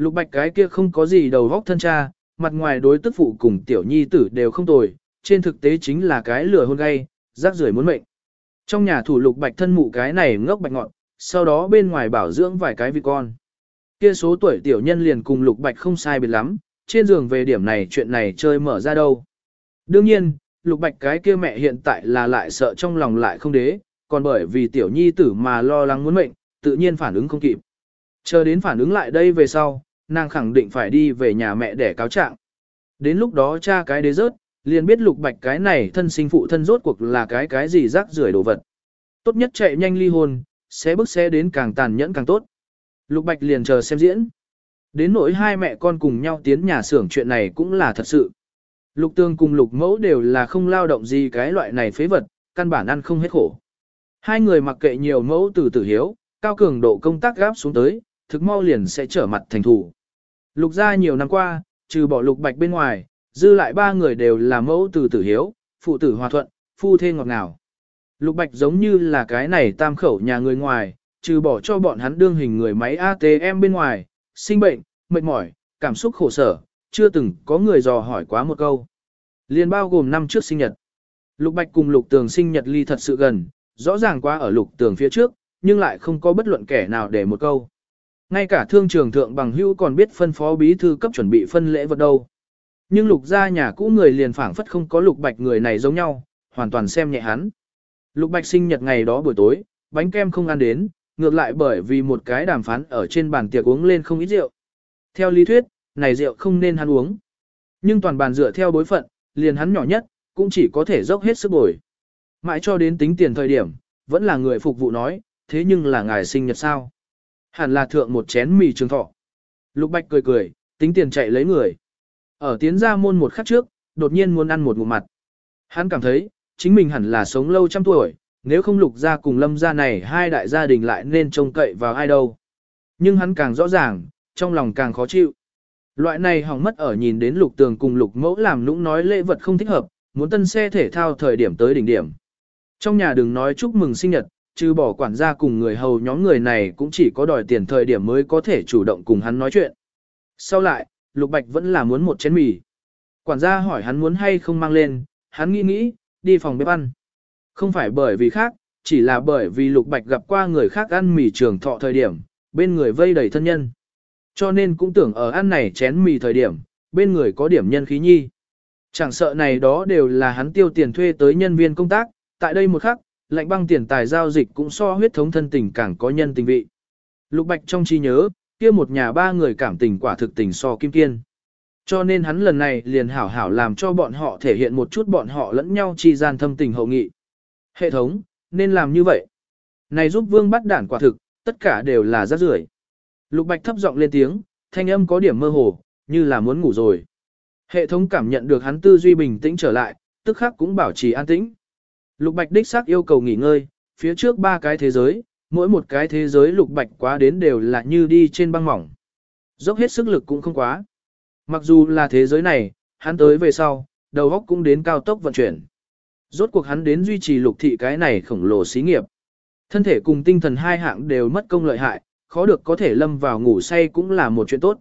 Speaker 1: Lục bạch cái kia không có gì đầu góc thân cha, mặt ngoài đối tức phụ cùng tiểu nhi tử đều không tồi, trên thực tế chính là cái lửa hôn gay, rác rưởi muốn mệnh. Trong nhà thủ lục bạch thân mụ cái này ngốc bạch ngọn, sau đó bên ngoài bảo dưỡng vài cái vị con. Kia số tuổi tiểu nhân liền cùng lục bạch không sai biệt lắm, trên giường về điểm này chuyện này chơi mở ra đâu. Đương nhiên, lục bạch cái kia mẹ hiện tại là lại sợ trong lòng lại không đế, còn bởi vì tiểu nhi tử mà lo lắng muốn mệnh, tự nhiên phản ứng không kịp. Chờ đến phản ứng lại đây về sau, nàng khẳng định phải đi về nhà mẹ để cáo trạng. Đến lúc đó cha cái đế rớt, liền biết lục bạch cái này thân sinh phụ thân rốt cuộc là cái cái gì rác rưởi đồ vật. Tốt nhất chạy nhanh ly hôn, sẽ bước xe đến càng tàn nhẫn càng tốt. Lục bạch liền chờ xem diễn. Đến nỗi hai mẹ con cùng nhau tiến nhà xưởng chuyện này cũng là thật sự. Lục tương cùng lục mẫu đều là không lao động gì cái loại này phế vật, căn bản ăn không hết khổ. Hai người mặc kệ nhiều mẫu từ tử hiếu, cao cường độ công tác gáp xuống tới, thực mau liền sẽ trở mặt thành thủ. Lục gia nhiều năm qua, trừ bỏ lục bạch bên ngoài, dư lại ba người đều là mẫu từ tử hiếu, phụ tử hòa thuận, phu thê ngọt ngào. Lục bạch giống như là cái này tam khẩu nhà người ngoài, trừ bỏ cho bọn hắn đương hình người máy ATM bên ngoài, sinh bệnh, mệt mỏi, cảm xúc khổ sở, chưa từng có người dò hỏi quá một câu. Liên bao gồm năm trước sinh nhật. Lục Bạch cùng Lục Tường sinh nhật ly thật sự gần, rõ ràng qua ở Lục Tường phía trước, nhưng lại không có bất luận kẻ nào để một câu. Ngay cả thương trường thượng bằng hữu còn biết phân phó bí thư cấp chuẩn bị phân lễ vật đâu. Nhưng Lục gia nhà cũ người liền phảng phất không có Lục Bạch người này giống nhau, hoàn toàn xem nhẹ hắn. Lục Bạch sinh nhật ngày đó buổi tối, bánh kem không ăn đến, ngược lại bởi vì một cái đàm phán ở trên bàn tiệc uống lên không ít rượu. Theo lý thuyết, này rượu không nên hắn uống. Nhưng toàn bàn dựa theo bối phận, liền hắn nhỏ nhất, cũng chỉ có thể dốc hết sức bồi. Mãi cho đến tính tiền thời điểm, vẫn là người phục vụ nói, thế nhưng là ngài sinh nhật sao? Hẳn là thượng một chén mì trường thọ. Lục Bạch cười cười, tính tiền chạy lấy người. Ở tiến ra môn một khắc trước, đột nhiên muốn ăn một ngụm mặt. Hắn cảm thấy, chính mình hẳn là sống lâu trăm tuổi, nếu không lục ra cùng lâm ra này hai đại gia đình lại nên trông cậy vào ai đâu. Nhưng hắn càng rõ ràng, trong lòng càng khó chịu. Loại này hỏng mất ở nhìn đến lục tường cùng lục mẫu làm lũng nói lễ vật không thích hợp, muốn tân xe thể thao thời điểm tới đỉnh điểm. Trong nhà đừng nói chúc mừng sinh nhật, trừ bỏ quản gia cùng người hầu nhóm người này cũng chỉ có đòi tiền thời điểm mới có thể chủ động cùng hắn nói chuyện. Sau lại, lục bạch vẫn là muốn một chén mì. Quản gia hỏi hắn muốn hay không mang lên, hắn nghĩ nghĩ, đi phòng bếp ăn. Không phải bởi vì khác, chỉ là bởi vì lục bạch gặp qua người khác ăn mì trường thọ thời điểm, bên người vây đầy thân nhân. Cho nên cũng tưởng ở ăn này chén mì thời điểm, bên người có điểm nhân khí nhi. Chẳng sợ này đó đều là hắn tiêu tiền thuê tới nhân viên công tác, tại đây một khắc, lạnh băng tiền tài giao dịch cũng so huyết thống thân tình càng có nhân tình vị. Lục Bạch trong trí nhớ, kia một nhà ba người cảm tình quả thực tình so kim kiên. Cho nên hắn lần này liền hảo hảo làm cho bọn họ thể hiện một chút bọn họ lẫn nhau chi gian thâm tình hậu nghị. Hệ thống, nên làm như vậy. Này giúp vương bắt đản quả thực, tất cả đều là rác rưởi. Lục Bạch thấp giọng lên tiếng, thanh âm có điểm mơ hồ, như là muốn ngủ rồi. Hệ thống cảm nhận được hắn tư duy bình tĩnh trở lại, tức khắc cũng bảo trì an tĩnh. Lục Bạch đích xác yêu cầu nghỉ ngơi, phía trước ba cái thế giới, mỗi một cái thế giới Lục Bạch quá đến đều là như đi trên băng mỏng. Dốc hết sức lực cũng không quá. Mặc dù là thế giới này, hắn tới về sau, đầu óc cũng đến cao tốc vận chuyển. Rốt cuộc hắn đến duy trì lục thị cái này khổng lồ xí nghiệp. Thân thể cùng tinh thần hai hạng đều mất công lợi hại, khó được có thể lâm vào ngủ say cũng là một chuyện tốt.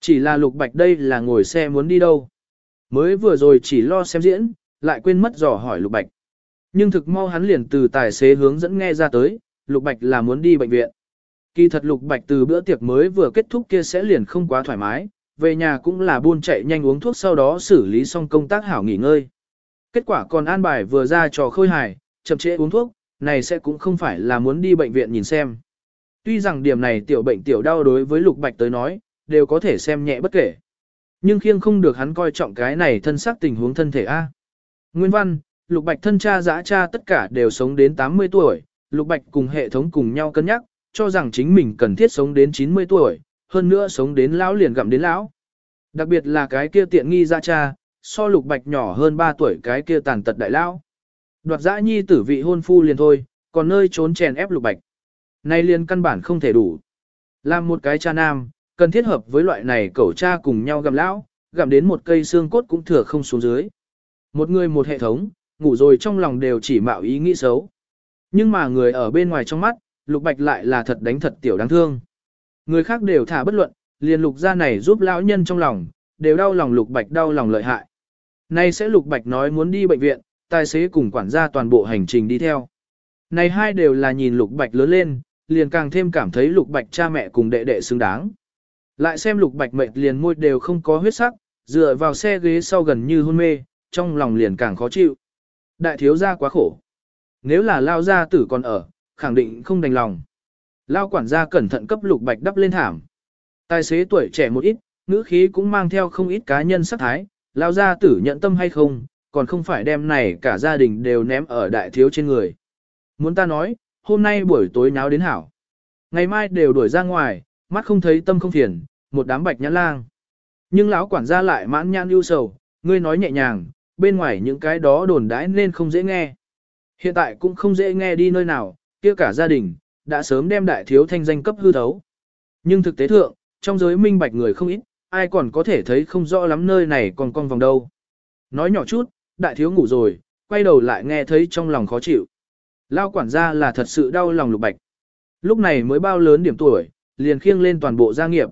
Speaker 1: Chỉ là lục bạch đây là ngồi xe muốn đi đâu. Mới vừa rồi chỉ lo xem diễn, lại quên mất dò hỏi lục bạch. Nhưng thực mau hắn liền từ tài xế hướng dẫn nghe ra tới, lục bạch là muốn đi bệnh viện. Kỳ thật lục bạch từ bữa tiệc mới vừa kết thúc kia sẽ liền không quá thoải mái, về nhà cũng là buôn chạy nhanh uống thuốc sau đó xử lý xong công tác hảo nghỉ ngơi. Kết quả còn an bài vừa ra trò khôi hài, chậm trễ uống thuốc, này sẽ cũng không phải là muốn đi bệnh viện nhìn xem. Tuy rằng điểm này tiểu bệnh tiểu đau đối với Lục Bạch tới nói, đều có thể xem nhẹ bất kể. Nhưng khiêng không được hắn coi trọng cái này thân xác tình huống thân thể A. Nguyên văn, Lục Bạch thân cha giã cha tất cả đều sống đến 80 tuổi, Lục Bạch cùng hệ thống cùng nhau cân nhắc, cho rằng chính mình cần thiết sống đến 90 tuổi, hơn nữa sống đến lão liền gặm đến lão. Đặc biệt là cái kia tiện nghi giã cha, so Lục Bạch nhỏ hơn 3 tuổi cái kia tàn tật đại lão. Đoạt giã nhi tử vị hôn phu liền thôi, còn nơi trốn chèn ép Lục Bạch. Nay liền căn bản không thể đủ. Làm một cái cha nam, cần thiết hợp với loại này cẩu cha cùng nhau gặm lão, gặm đến một cây xương cốt cũng thừa không xuống dưới. Một người một hệ thống, ngủ rồi trong lòng đều chỉ mạo ý nghĩ xấu. Nhưng mà người ở bên ngoài trong mắt, lục bạch lại là thật đánh thật tiểu đáng thương. Người khác đều thả bất luận, liền lục gia này giúp lão nhân trong lòng, đều đau lòng lục bạch đau lòng lợi hại. Nay sẽ lục bạch nói muốn đi bệnh viện, tài xế cùng quản gia toàn bộ hành trình đi theo. Này hai đều là nhìn lục bạch lớn lên, liền càng thêm cảm thấy lục bạch cha mẹ cùng đệ đệ xứng đáng. Lại xem lục bạch mệt liền môi đều không có huyết sắc, dựa vào xe ghế sau gần như hôn mê, trong lòng liền càng khó chịu. Đại thiếu gia quá khổ. Nếu là lao gia tử còn ở, khẳng định không đành lòng. Lao quản gia cẩn thận cấp lục bạch đắp lên thảm. Tài xế tuổi trẻ một ít, ngữ khí cũng mang theo không ít cá nhân sắc thái, lao gia tử nhận tâm hay không, còn không phải đem này cả gia đình đều ném ở đại thiếu trên người. Muốn ta nói, hôm nay buổi tối nháo đến hảo. Ngày mai đều đuổi ra ngoài, mắt không thấy tâm không phiền, một đám bạch nhãn lang. Nhưng lão quản gia lại mãn nhãn ưu sầu, ngươi nói nhẹ nhàng, bên ngoài những cái đó đồn đãi nên không dễ nghe. Hiện tại cũng không dễ nghe đi nơi nào, kia cả gia đình, đã sớm đem đại thiếu thanh danh cấp hư thấu. Nhưng thực tế thượng, trong giới minh bạch người không ít, ai còn có thể thấy không rõ lắm nơi này còn con vòng đâu. Nói nhỏ chút, đại thiếu ngủ rồi, quay đầu lại nghe thấy trong lòng khó chịu. Lao quản gia là thật sự đau lòng lục bạch. Lúc này mới bao lớn điểm tuổi, liền khiêng lên toàn bộ gia nghiệp.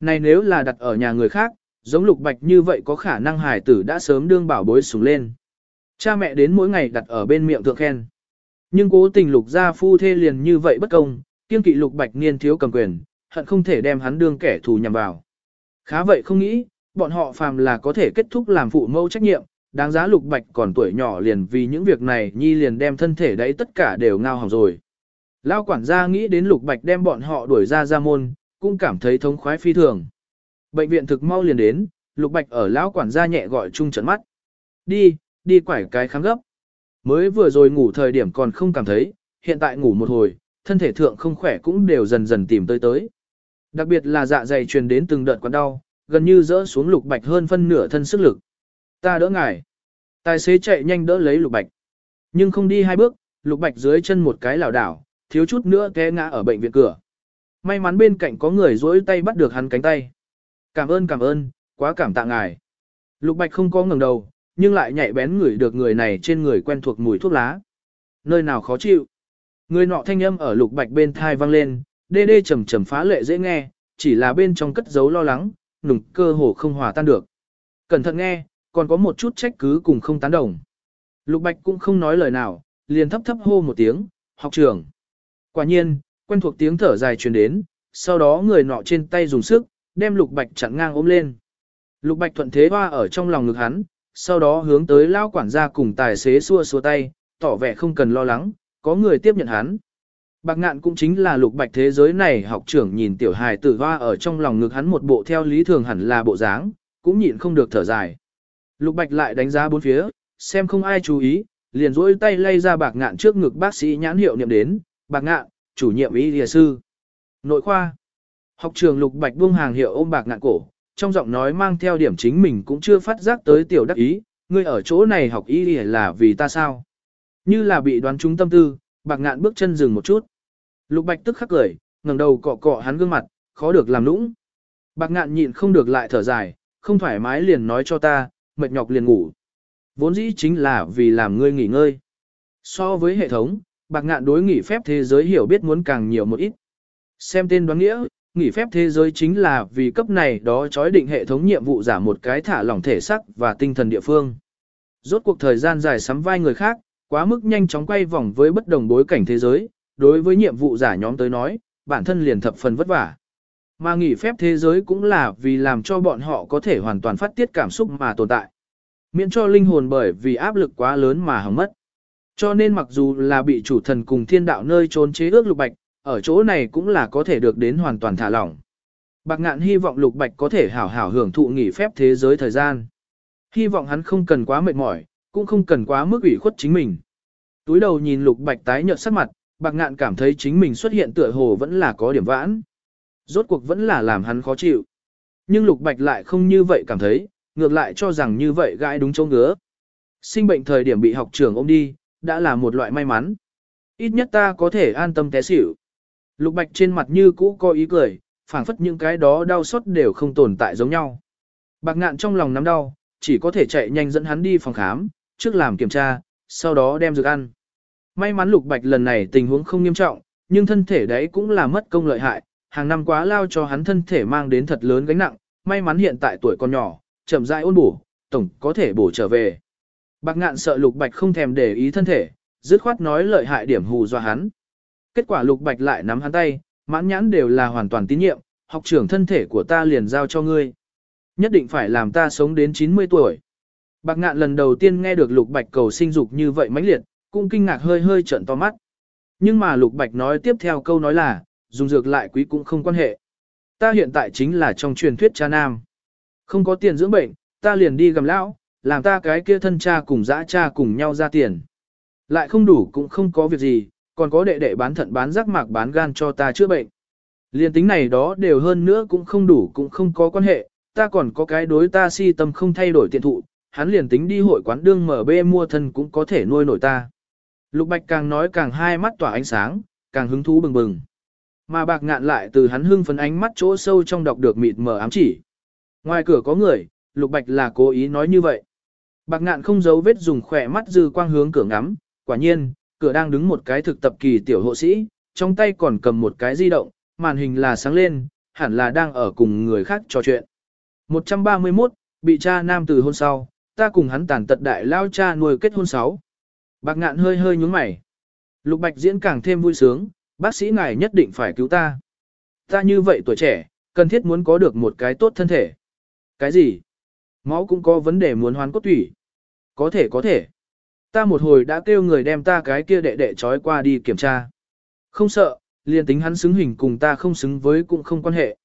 Speaker 1: Này nếu là đặt ở nhà người khác, giống lục bạch như vậy có khả năng hải tử đã sớm đương bảo bối sùng lên. Cha mẹ đến mỗi ngày đặt ở bên miệng thượng khen. Nhưng cố tình lục gia phu thê liền như vậy bất công, kiên kỵ lục bạch niên thiếu cầm quyền, hận không thể đem hắn đương kẻ thù nhằm vào. Khá vậy không nghĩ, bọn họ phàm là có thể kết thúc làm phụ mẫu trách nhiệm, đáng giá lục bạch còn tuổi nhỏ liền vì những việc này nhi liền đem thân thể đấy tất cả đều ngao hỏng rồi. Lao quản gia nghĩ đến lục bạch đem bọn họ đuổi ra ra môn, cũng cảm thấy thống khoái phi thường. Bệnh viện thực mau liền đến, lục bạch ở lão quản gia nhẹ gọi chung trận mắt. Đi, đi quải cái kháng gấp. Mới vừa rồi ngủ thời điểm còn không cảm thấy, hiện tại ngủ một hồi, thân thể thượng không khỏe cũng đều dần dần tìm tới tới. Đặc biệt là dạ dày truyền đến từng đợt quặn đau, gần như rỡ xuống lục bạch hơn phân nửa thân sức lực. Ta đỡ ngài. Tài xế chạy nhanh đỡ lấy lục bạch. Nhưng không đi hai bước, lục bạch dưới chân một cái lảo đảo, thiếu chút nữa té ngã ở bệnh viện cửa. May mắn bên cạnh có người duỗi tay bắt được hắn cánh tay. Cảm ơn cảm ơn, quá cảm tạ ngài. Lục Bạch không có ngẩng đầu, nhưng lại nhạy bén ngửi được người này trên người quen thuộc mùi thuốc lá. Nơi nào khó chịu. Người nọ thanh âm ở Lục Bạch bên thai vang lên, đê đê trầm trầm phá lệ dễ nghe, chỉ là bên trong cất giấu lo lắng, nùng cơ hồ không hòa tan được. Cẩn thận nghe, còn có một chút trách cứ cùng không tán đồng. Lục Bạch cũng không nói lời nào, liền thấp thấp hô một tiếng, học trưởng. Quả nhiên, quen thuộc tiếng thở dài truyền đến, sau đó người nọ trên tay dùng sức, đem Lục Bạch chặn ngang ôm lên. Lục Bạch thuận thế hoa ở trong lòng ngực hắn, sau đó hướng tới lao quản gia cùng tài xế xua xua tay, tỏ vẻ không cần lo lắng, có người tiếp nhận hắn. Bạc ngạn cũng chính là lục bạch thế giới này học trưởng nhìn tiểu hài tử hoa ở trong lòng ngực hắn một bộ theo lý thường hẳn là bộ dáng, cũng nhịn không được thở dài. Lục bạch lại đánh giá bốn phía, xem không ai chú ý, liền rỗi tay lay ra bạc ngạn trước ngực bác sĩ nhãn hiệu niệm đến, bạc ngạn, chủ nhiệm y lìa sư. Nội khoa. Học trường lục bạch buông hàng hiệu ôm bạc ngạn cổ, trong giọng nói mang theo điểm chính mình cũng chưa phát giác tới tiểu đắc ý, ngươi ở chỗ này học y là vì ta sao? Như là bị đoán trúng tâm tư, bạc ngạn bước chân dừng một chút. Lục bạch tức khắc cười, ngẩng đầu cọ cọ hắn gương mặt, khó được làm nũng. Bạc ngạn nhịn không được lại thở dài, không thoải mái liền nói cho ta, mệt nhọc liền ngủ. Vốn dĩ chính là vì làm ngươi nghỉ ngơi. So với hệ thống, bạc ngạn đối nghỉ phép thế giới hiểu biết muốn càng nhiều một ít. Xem tên đoán nghĩa, nghỉ phép thế giới chính là vì cấp này đó chói định hệ thống nhiệm vụ giả một cái thả lỏng thể sắc và tinh thần địa phương. Rốt cuộc thời gian dài sắm vai người khác, quá mức nhanh chóng quay vòng với bất đồng bối cảnh thế giới, đối với nhiệm vụ giả nhóm tới nói, bản thân liền thập phần vất vả. Mà nghỉ phép thế giới cũng là vì làm cho bọn họ có thể hoàn toàn phát tiết cảm xúc mà tồn tại. Miễn cho linh hồn bởi vì áp lực quá lớn mà hỏng mất. Cho nên mặc dù là bị chủ thần cùng thiên đạo nơi trốn chế ước lục bạch, ở chỗ này cũng là có thể được đến hoàn toàn thả lỏng. Bạc ngạn hy vọng lục bạch có thể hảo hảo hưởng thụ nghỉ phép thế giới thời gian. Hy vọng hắn không cần quá mệt mỏi, cũng không cần quá mức ủy khuất chính mình. Túi đầu nhìn lục bạch tái nhợt sắc mặt, bạc ngạn cảm thấy chính mình xuất hiện tựa hồ vẫn là có điểm vãn. Rốt cuộc vẫn là làm hắn khó chịu. Nhưng lục bạch lại không như vậy cảm thấy, ngược lại cho rằng như vậy gãi đúng chỗ ngứa. Sinh bệnh thời điểm bị học trưởng ôm đi, đã là một loại may mắn. Ít nhất ta có thể an tâm té xỉu. Lục bạch trên mặt như cũ có ý cười, phảng phất những cái đó đau xót đều không tồn tại giống nhau. Bạc ngạn trong lòng nắm đau, chỉ có thể chạy nhanh dẫn hắn đi phòng khám, trước làm kiểm tra, sau đó đem dược ăn. May mắn lục bạch lần này tình huống không nghiêm trọng, nhưng thân thể đấy cũng là mất công lợi hại, hàng năm quá lao cho hắn thân thể mang đến thật lớn gánh nặng, may mắn hiện tại tuổi còn nhỏ, chậm rãi ôn bổ, tổng có thể bổ trở về. Bạc ngạn sợ lục bạch không thèm để ý thân thể, dứt khoát nói lợi hại điểm hù dọa hắn. Kết quả lục bạch lại nắm hắn tay, mãn nhãn đều là hoàn toàn tín nhiệm, học trưởng thân thể của ta liền giao cho ngươi. Nhất định phải làm ta sống đến 90 tuổi. Bạc ngạn lần đầu tiên nghe được lục bạch cầu sinh dục như vậy mãnh liệt, cũng kinh ngạc hơi hơi trợn to mắt. Nhưng mà lục bạch nói tiếp theo câu nói là, dùng dược lại quý cũng không quan hệ. Ta hiện tại chính là trong truyền thuyết cha nam. Không có tiền dưỡng bệnh, ta liền đi gầm lão, làm ta cái kia thân cha cùng dã cha cùng nhau ra tiền. Lại không đủ cũng không có việc gì, còn có đệ đệ bán thận bán rác mạc bán gan cho ta chữa bệnh. Liên tính này đó đều hơn nữa cũng không đủ cũng không có quan hệ, ta còn có cái đối ta si tâm không thay đổi tiện thụ, hắn liền tính đi hội quán đương mở bê mua thân cũng có thể nuôi nổi ta. Lục Bạch càng nói càng hai mắt tỏa ánh sáng, càng hứng thú bừng bừng. Mà bạc ngạn lại từ hắn hưng phấn ánh mắt chỗ sâu trong đọc được mịt mờ ám chỉ. Ngoài cửa có người, Lục Bạch là cố ý nói như vậy. Bạc ngạn không giấu vết dùng khỏe mắt dư quang hướng cửa ngắm, quả nhiên, cửa đang đứng một cái thực tập kỳ tiểu hộ sĩ, trong tay còn cầm một cái di động, màn hình là sáng lên, hẳn là đang ở cùng người khác trò chuyện. 131, bị cha nam từ hôn sau, ta cùng hắn tàn tật đại lao cha nuôi kết hôn sáu. Bạc ngạn hơi hơi nhúng mày. Lục bạch diễn càng thêm vui sướng, bác sĩ ngài nhất định phải cứu ta. Ta như vậy tuổi trẻ, cần thiết muốn có được một cái tốt thân thể. Cái gì? Máu cũng có vấn đề muốn hoán cốt thủy. Có thể có thể. Ta một hồi đã kêu người đem ta cái kia đệ đệ trói qua đi kiểm tra. Không sợ, liền tính hắn xứng hình cùng ta không xứng với cũng không quan hệ.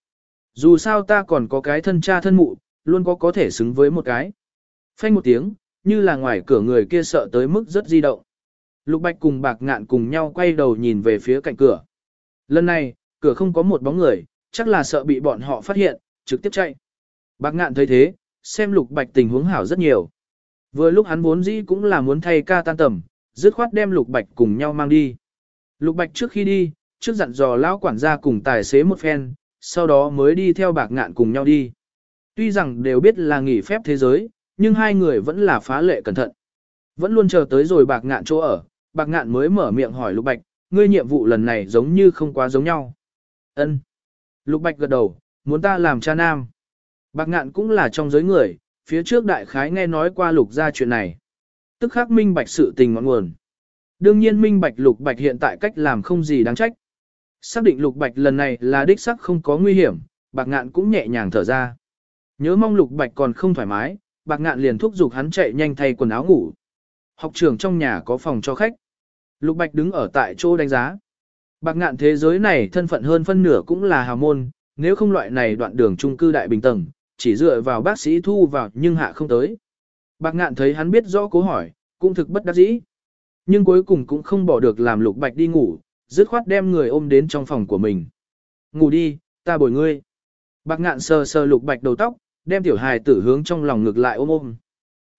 Speaker 1: Dù sao ta còn có cái thân cha thân mụ, luôn có có thể xứng với một cái. Phanh một tiếng, như là ngoài cửa người kia sợ tới mức rất di động. Lục Bạch cùng bạc ngạn cùng nhau quay đầu nhìn về phía cạnh cửa. Lần này, cửa không có một bóng người, chắc là sợ bị bọn họ phát hiện, trực tiếp chạy. Bạc ngạn thấy thế, xem Lục Bạch tình huống hảo rất nhiều. Vừa lúc hắn vốn dĩ cũng là muốn thay ca tan tầm, dứt khoát đem Lục Bạch cùng nhau mang đi. Lục Bạch trước khi đi, trước dặn dò lão quản gia cùng tài xế một phen, sau đó mới đi theo bạc ngạn cùng nhau đi. Tuy rằng đều biết là nghỉ phép thế giới, nhưng hai người vẫn là phá lệ cẩn thận. Vẫn luôn chờ tới rồi bạc ngạn chỗ ở, bạc ngạn mới mở miệng hỏi Lục Bạch, ngươi nhiệm vụ lần này giống như không quá giống nhau. Ân. Lục Bạch gật đầu, muốn ta làm cha nam. Bạc ngạn cũng là trong giới người, phía trước đại khái nghe nói qua Lục ra chuyện này. Tức khắc minh bạch sự tình ngọn nguồn. Đương nhiên minh bạch Lục Bạch hiện tại cách làm không gì đáng trách. Xác định Lục Bạch lần này là đích sắc không có nguy hiểm, bạc ngạn cũng nhẹ nhàng thở ra. Nhớ mong Lục Bạch còn không thoải mái, bạc ngạn liền thúc giục hắn chạy nhanh thay quần áo ngủ. Học trường trong nhà có phòng cho khách. Lục Bạch đứng ở tại chỗ đánh giá. Bạc ngạn thế giới này thân phận hơn phân nửa cũng là hào môn, nếu không loại này đoạn đường trung cư đại bình tầng, chỉ dựa vào bác sĩ thu vào nhưng hạ không tới. Bạc ngạn thấy hắn biết rõ cố hỏi, cũng thực bất đắc dĩ. Nhưng cuối cùng cũng không bỏ được làm Lục Bạch đi ngủ, dứt khoát đem người ôm đến trong phòng của mình. Ngủ đi, ta bồi ngươi. Bạc ngạn sờ sờ Lục Bạch đầu tóc, đem tiểu hài tử hướng trong lòng ngực lại ôm ôm.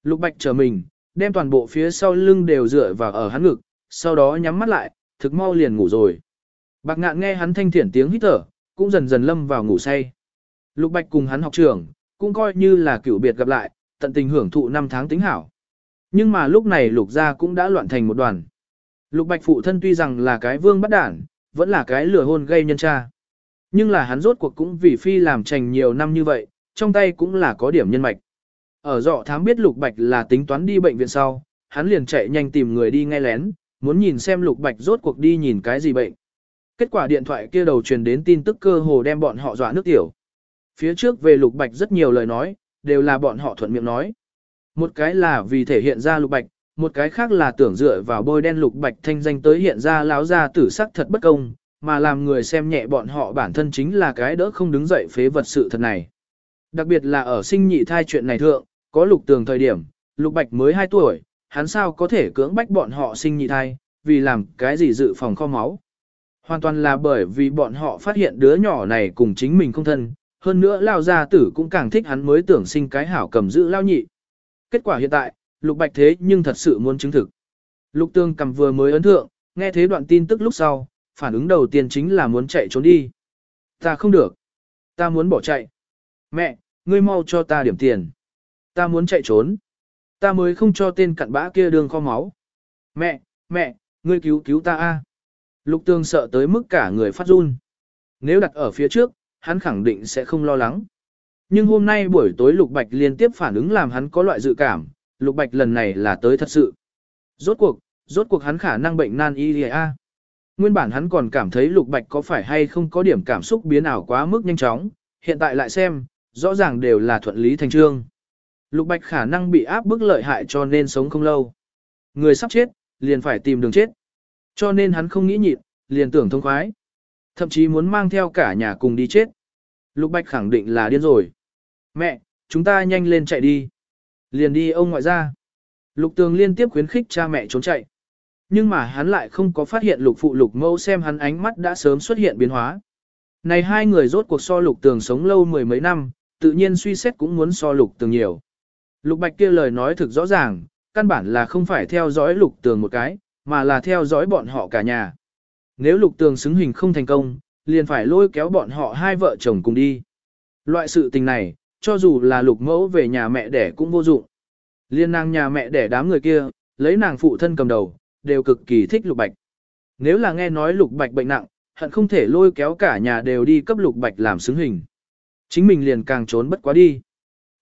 Speaker 1: Lục Bạch chờ mình, đem toàn bộ phía sau lưng đều dựa vào ở hắn ngực, sau đó nhắm mắt lại, thực mau liền ngủ rồi. Bạc ngạn nghe hắn thanh thiển tiếng hít thở, cũng dần dần lâm vào ngủ say. Lục Bạch cùng hắn học trường, cũng coi như là cựu biệt gặp lại, tận tình hưởng thụ năm tháng tính hảo. Nhưng mà lúc này Lục gia cũng đã loạn thành một đoàn. Lục Bạch phụ thân tuy rằng là cái vương bắt đản, vẫn là cái lừa hôn gây nhân cha. Nhưng là hắn rốt cuộc cũng vì phi làm trành nhiều năm như vậy, trong tay cũng là có điểm nhân mạch. Ở dọ thám biết Lục Bạch là tính toán đi bệnh viện sau, hắn liền chạy nhanh tìm người đi nghe lén, muốn nhìn xem Lục Bạch rốt cuộc đi nhìn cái gì bệnh. Kết quả điện thoại kia đầu truyền đến tin tức cơ hồ đem bọn họ dọa nước tiểu. Phía trước về Lục Bạch rất nhiều lời nói, đều là bọn họ thuận miệng nói. Một cái là vì thể hiện ra Lục Bạch, một cái khác là tưởng dựa vào bôi đen Lục Bạch thanh danh tới hiện ra láo ra tử sắc thật bất công, mà làm người xem nhẹ bọn họ bản thân chính là cái đỡ không đứng dậy phế vật sự thật này. Đặc biệt là ở sinh nhị thai chuyện này thượng, có lục tường thời điểm, lục bạch mới 2 tuổi, hắn sao có thể cưỡng bách bọn họ sinh nhị thai, vì làm cái gì dự phòng kho máu. Hoàn toàn là bởi vì bọn họ phát hiện đứa nhỏ này cùng chính mình không thân, hơn nữa lao gia tử cũng càng thích hắn mới tưởng sinh cái hảo cầm giữ lao nhị. Kết quả hiện tại, lục bạch thế nhưng thật sự muốn chứng thực. Lục tương cầm vừa mới ấn thượng, nghe thế đoạn tin tức lúc sau, phản ứng đầu tiên chính là muốn chạy trốn đi. Ta không được. Ta muốn bỏ chạy. Mẹ, ngươi mau cho ta điểm tiền. Ta muốn chạy trốn. Ta mới không cho tên cặn bã kia đường kho máu. Mẹ, mẹ, ngươi cứu cứu ta a. Lục tương sợ tới mức cả người phát run. Nếu đặt ở phía trước, hắn khẳng định sẽ không lo lắng. Nhưng hôm nay buổi tối Lục Bạch liên tiếp phản ứng làm hắn có loại dự cảm, Lục Bạch lần này là tới thật sự. Rốt cuộc, rốt cuộc hắn khả năng bệnh nan y a. Nguyên bản hắn còn cảm thấy Lục Bạch có phải hay không có điểm cảm xúc biến ảo quá mức nhanh chóng, hiện tại lại xem, rõ ràng đều là thuận lý thành trương. Lục Bạch khả năng bị áp bức lợi hại cho nên sống không lâu. Người sắp chết, liền phải tìm đường chết. Cho nên hắn không nghĩ nhịn, liền tưởng thông khoái. Thậm chí muốn mang theo cả nhà cùng đi chết. Lục Bạch khẳng định là điên rồi. Mẹ, chúng ta nhanh lên chạy đi. Liền đi ông ngoại ra. Lục tường liên tiếp khuyến khích cha mẹ trốn chạy. Nhưng mà hắn lại không có phát hiện lục phụ lục mẫu xem hắn ánh mắt đã sớm xuất hiện biến hóa. Này hai người rốt cuộc so lục tường sống lâu mười mấy năm, tự nhiên suy xét cũng muốn so lục tường nhiều. Lục bạch kia lời nói thực rõ ràng, căn bản là không phải theo dõi lục tường một cái, mà là theo dõi bọn họ cả nhà. Nếu lục tường xứng hình không thành công, liền phải lôi kéo bọn họ hai vợ chồng cùng đi. Loại sự tình này, cho dù là lục mẫu về nhà mẹ đẻ cũng vô dụng. Liên nàng nhà mẹ đẻ đám người kia, lấy nàng phụ thân cầm đầu, đều cực kỳ thích lục bạch. Nếu là nghe nói lục bạch bệnh nặng, hận không thể lôi kéo cả nhà đều đi cấp lục bạch làm xứng hình. Chính mình liền càng trốn bất quá đi.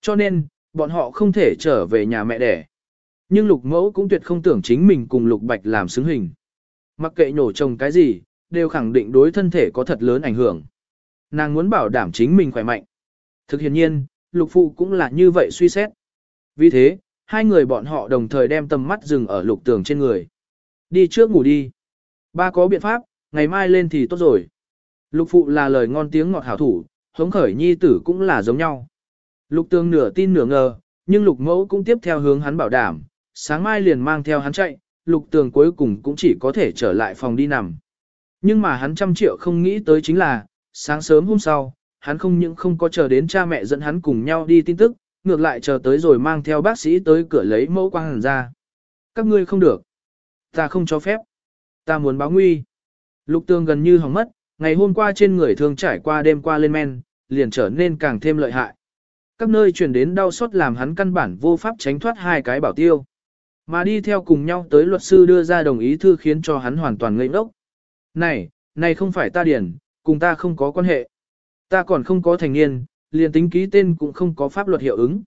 Speaker 1: Cho nên, bọn họ không thể trở về nhà mẹ đẻ. Nhưng lục mẫu cũng tuyệt không tưởng chính mình cùng lục bạch làm xứng hình. Mặc kệ nhổ trồng cái gì, đều khẳng định đối thân thể có thật lớn ảnh hưởng. Nàng muốn bảo đảm chính mình khỏe mạnh. Thực hiện nhiên, lục phụ cũng là như vậy suy xét. Vì thế, hai người bọn họ đồng thời đem tầm mắt dừng ở lục tường trên người. Đi trước ngủ đi. Ba có biện pháp, ngày mai lên thì tốt rồi. Lục phụ là lời ngon tiếng ngọt hảo thủ, hống khởi nhi tử cũng là giống nhau. Lục tường nửa tin nửa ngờ, nhưng lục mẫu cũng tiếp theo hướng hắn bảo đảm, sáng mai liền mang theo hắn chạy, lục tường cuối cùng cũng chỉ có thể trở lại phòng đi nằm. Nhưng mà hắn trăm triệu không nghĩ tới chính là, sáng sớm hôm sau, hắn không những không có chờ đến cha mẹ dẫn hắn cùng nhau đi tin tức, ngược lại chờ tới rồi mang theo bác sĩ tới cửa lấy mẫu quang hàn ra. Các ngươi không được. Ta không cho phép. Ta muốn báo nguy. Lục tường gần như hỏng mất, ngày hôm qua trên người thường trải qua đêm qua lên men, liền trở nên càng thêm lợi hại. Các nơi truyền đến đau xót làm hắn căn bản vô pháp tránh thoát hai cái bảo tiêu. Mà đi theo cùng nhau tới luật sư đưa ra đồng ý thư khiến cho hắn hoàn toàn ngây ngốc. Này, này không phải ta điển, cùng ta không có quan hệ. Ta còn không có thành niên, liền tính ký tên cũng không có pháp luật hiệu ứng.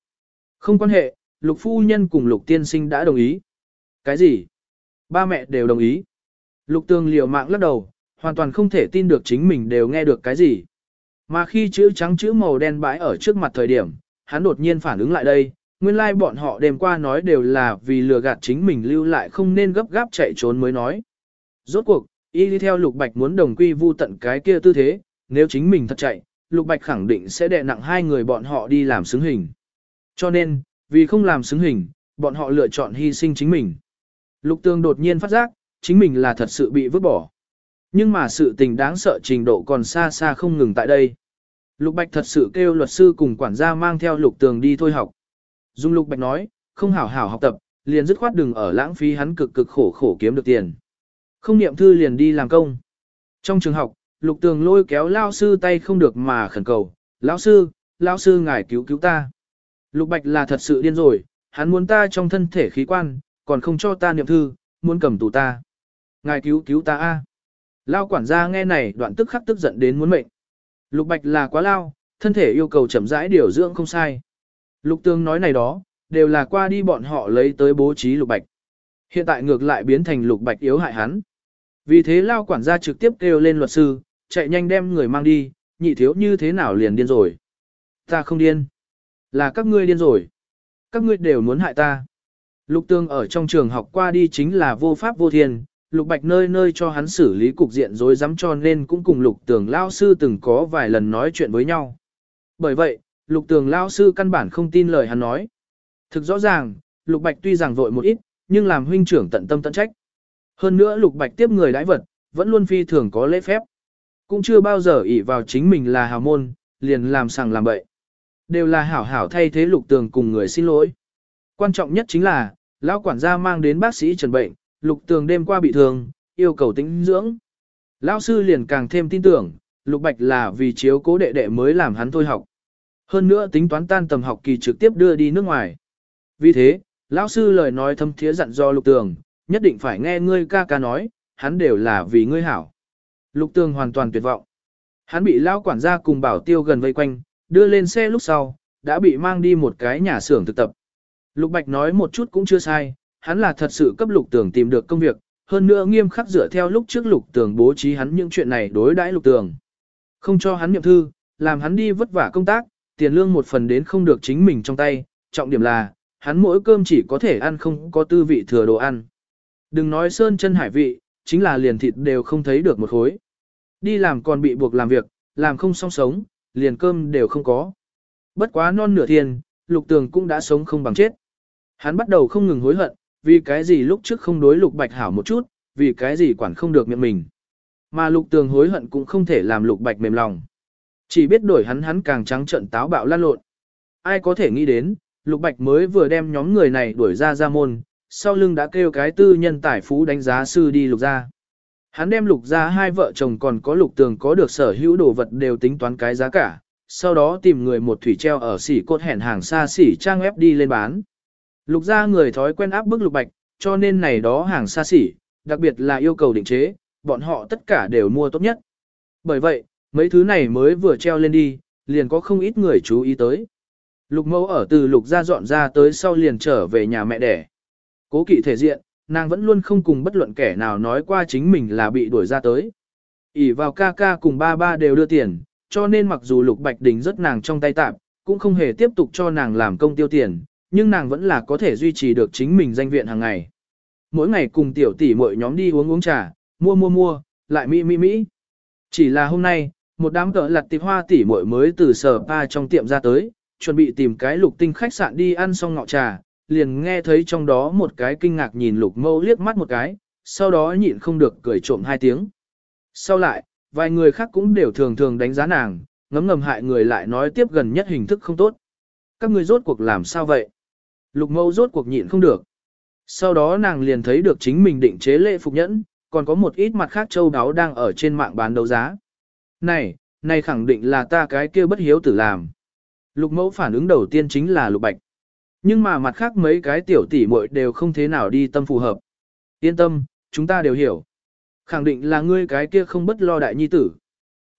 Speaker 1: Không quan hệ, lục phu nhân cùng lục tiên sinh đã đồng ý. Cái gì? Ba mẹ đều đồng ý. Lục tường liều mạng lắc đầu, hoàn toàn không thể tin được chính mình đều nghe được cái gì. Mà khi chữ trắng chữ màu đen bãi ở trước mặt thời điểm, hắn đột nhiên phản ứng lại đây, nguyên lai like bọn họ đêm qua nói đều là vì lừa gạt chính mình lưu lại không nên gấp gáp chạy trốn mới nói. Rốt cuộc, y đi theo Lục Bạch muốn đồng quy vu tận cái kia tư thế, nếu chính mình thật chạy, Lục Bạch khẳng định sẽ đè nặng hai người bọn họ đi làm xứng hình. Cho nên, vì không làm xứng hình, bọn họ lựa chọn hy sinh chính mình. Lục Tương đột nhiên phát giác, chính mình là thật sự bị vứt bỏ. Nhưng mà sự tình đáng sợ trình độ còn xa xa không ngừng tại đây. Lục Bạch thật sự kêu luật sư cùng quản gia mang theo Lục Tường đi thôi học. Dung Lục Bạch nói, không hảo hảo học tập, liền dứt khoát đừng ở lãng phí hắn cực cực khổ khổ kiếm được tiền. Không niệm thư liền đi làm công. Trong trường học, Lục Tường lôi kéo lao sư tay không được mà khẩn cầu, lão sư, lão sư ngài cứu cứu ta. Lục Bạch là thật sự điên rồi, hắn muốn ta trong thân thể khí quan, còn không cho ta niệm thư, muốn cầm tù ta. Ngài cứu cứu ta a. Lao quản gia nghe này đoạn tức khắc tức giận đến muốn mệnh. Lục Bạch là quá lao, thân thể yêu cầu chậm rãi điều dưỡng không sai. Lục Tương nói này đó, đều là qua đi bọn họ lấy tới bố trí Lục Bạch. Hiện tại ngược lại biến thành Lục Bạch yếu hại hắn. Vì thế Lao quản gia trực tiếp kêu lên luật sư, chạy nhanh đem người mang đi, nhị thiếu như thế nào liền điên rồi. Ta không điên. Là các ngươi điên rồi. Các ngươi đều muốn hại ta. Lục Tương ở trong trường học qua đi chính là vô pháp vô thiên, Lục Bạch nơi nơi cho hắn xử lý cục diện rối rắm cho nên cũng cùng Lục Tường Lao Sư từng có vài lần nói chuyện với nhau. Bởi vậy, Lục Tường Lao Sư căn bản không tin lời hắn nói. Thực rõ ràng, Lục Bạch tuy rằng vội một ít, nhưng làm huynh trưởng tận tâm tận trách. Hơn nữa lục bạch tiếp người đãi vật, vẫn luôn phi thường có lễ phép. Cũng chưa bao giờ ỷ vào chính mình là hào môn, liền làm sằng làm bậy. Đều là hảo hảo thay thế lục tường cùng người xin lỗi. Quan trọng nhất chính là, lão quản gia mang đến bác sĩ trần bệnh, lục tường đêm qua bị thương, yêu cầu tĩnh dưỡng. Lão sư liền càng thêm tin tưởng, lục bạch là vì chiếu cố đệ đệ mới làm hắn thôi học. Hơn nữa tính toán tan tầm học kỳ trực tiếp đưa đi nước ngoài. Vì thế, lão sư lời nói thâm thiế dặn do lục tường, nhất định phải nghe ngươi ca ca nói, hắn đều là vì ngươi hảo. Lục tường hoàn toàn tuyệt vọng. Hắn bị lão quản gia cùng bảo tiêu gần vây quanh, đưa lên xe lúc sau, đã bị mang đi một cái nhà xưởng thực tập. Lục Bạch nói một chút cũng chưa sai, hắn là thật sự cấp lục tường tìm được công việc, hơn nữa nghiêm khắc dựa theo lúc trước lục tường bố trí hắn những chuyện này đối đãi lục tường. Không cho hắn nhậm thư, làm hắn đi vất vả công tác, tiền lương một phần đến không được chính mình trong tay, trọng điểm là, hắn mỗi cơm chỉ có thể ăn không có tư vị thừa đồ ăn. Đừng nói sơn chân hải vị, chính là liền thịt đều không thấy được một khối. Đi làm còn bị buộc làm việc, làm không song sống, liền cơm đều không có. Bất quá non nửa thiên, lục tường cũng đã sống không bằng chết. Hắn bắt đầu không ngừng hối hận, vì cái gì lúc trước không đối lục bạch hảo một chút, vì cái gì quản không được miệng mình. Mà lục tường hối hận cũng không thể làm lục bạch mềm lòng. Chỉ biết đổi hắn hắn càng trắng trận táo bạo lan lộn. Ai có thể nghĩ đến, lục bạch mới vừa đem nhóm người này đuổi ra ra môn, sau lưng đã kêu cái tư nhân tài phú đánh giá sư đi lục ra. Hắn đem lục ra hai vợ chồng còn có lục tường có được sở hữu đồ vật đều tính toán cái giá cả, sau đó tìm người một thủy treo ở xỉ cốt hẹn hàng xa xỉ trang ép đi lên bán. Lục ra người thói quen áp bức lục bạch, cho nên này đó hàng xa xỉ, đặc biệt là yêu cầu định chế, bọn họ tất cả đều mua tốt nhất. Bởi vậy, mấy thứ này mới vừa treo lên đi, liền có không ít người chú ý tới. Lục mẫu ở từ lục ra dọn ra tới sau liền trở về nhà mẹ đẻ. Cố kỵ thể diện, nàng vẫn luôn không cùng bất luận kẻ nào nói qua chính mình là bị đuổi ra tới. ỉ vào ca ca cùng ba ba đều đưa tiền, cho nên mặc dù lục bạch đình rất nàng trong tay tạm, cũng không hề tiếp tục cho nàng làm công tiêu tiền, nhưng nàng vẫn là có thể duy trì được chính mình danh viện hàng ngày. Mỗi ngày cùng tiểu tỷ mọi nhóm đi uống uống trà, mua mua mua, lại mỹ mỹ mỹ. Chỉ là hôm nay, một đám cỡ lặt tịp hoa tỉ muội mới từ sở pa trong tiệm ra tới, chuẩn bị tìm cái lục tinh khách sạn đi ăn xong ngọ trà, liền nghe thấy trong đó một cái kinh ngạc nhìn lục mâu liếc mắt một cái, sau đó nhịn không được cười trộm hai tiếng. Sau lại, vài người khác cũng đều thường thường đánh giá nàng, ngấm ngầm hại người lại nói tiếp gần nhất hình thức không tốt. Các người rốt cuộc làm sao vậy? Lục mâu rốt cuộc nhịn không được. Sau đó nàng liền thấy được chính mình định chế lệ phục nhẫn, còn có một ít mặt khác châu đáo đang ở trên mạng bán đấu giá. Này, này khẳng định là ta cái kia bất hiếu tử làm. Lục mẫu phản ứng đầu tiên chính là lục bạch. Nhưng mà mặt khác mấy cái tiểu tỷ muội đều không thế nào đi tâm phù hợp. Yên tâm, chúng ta đều hiểu. Khẳng định là ngươi cái kia không bất lo đại nhi tử.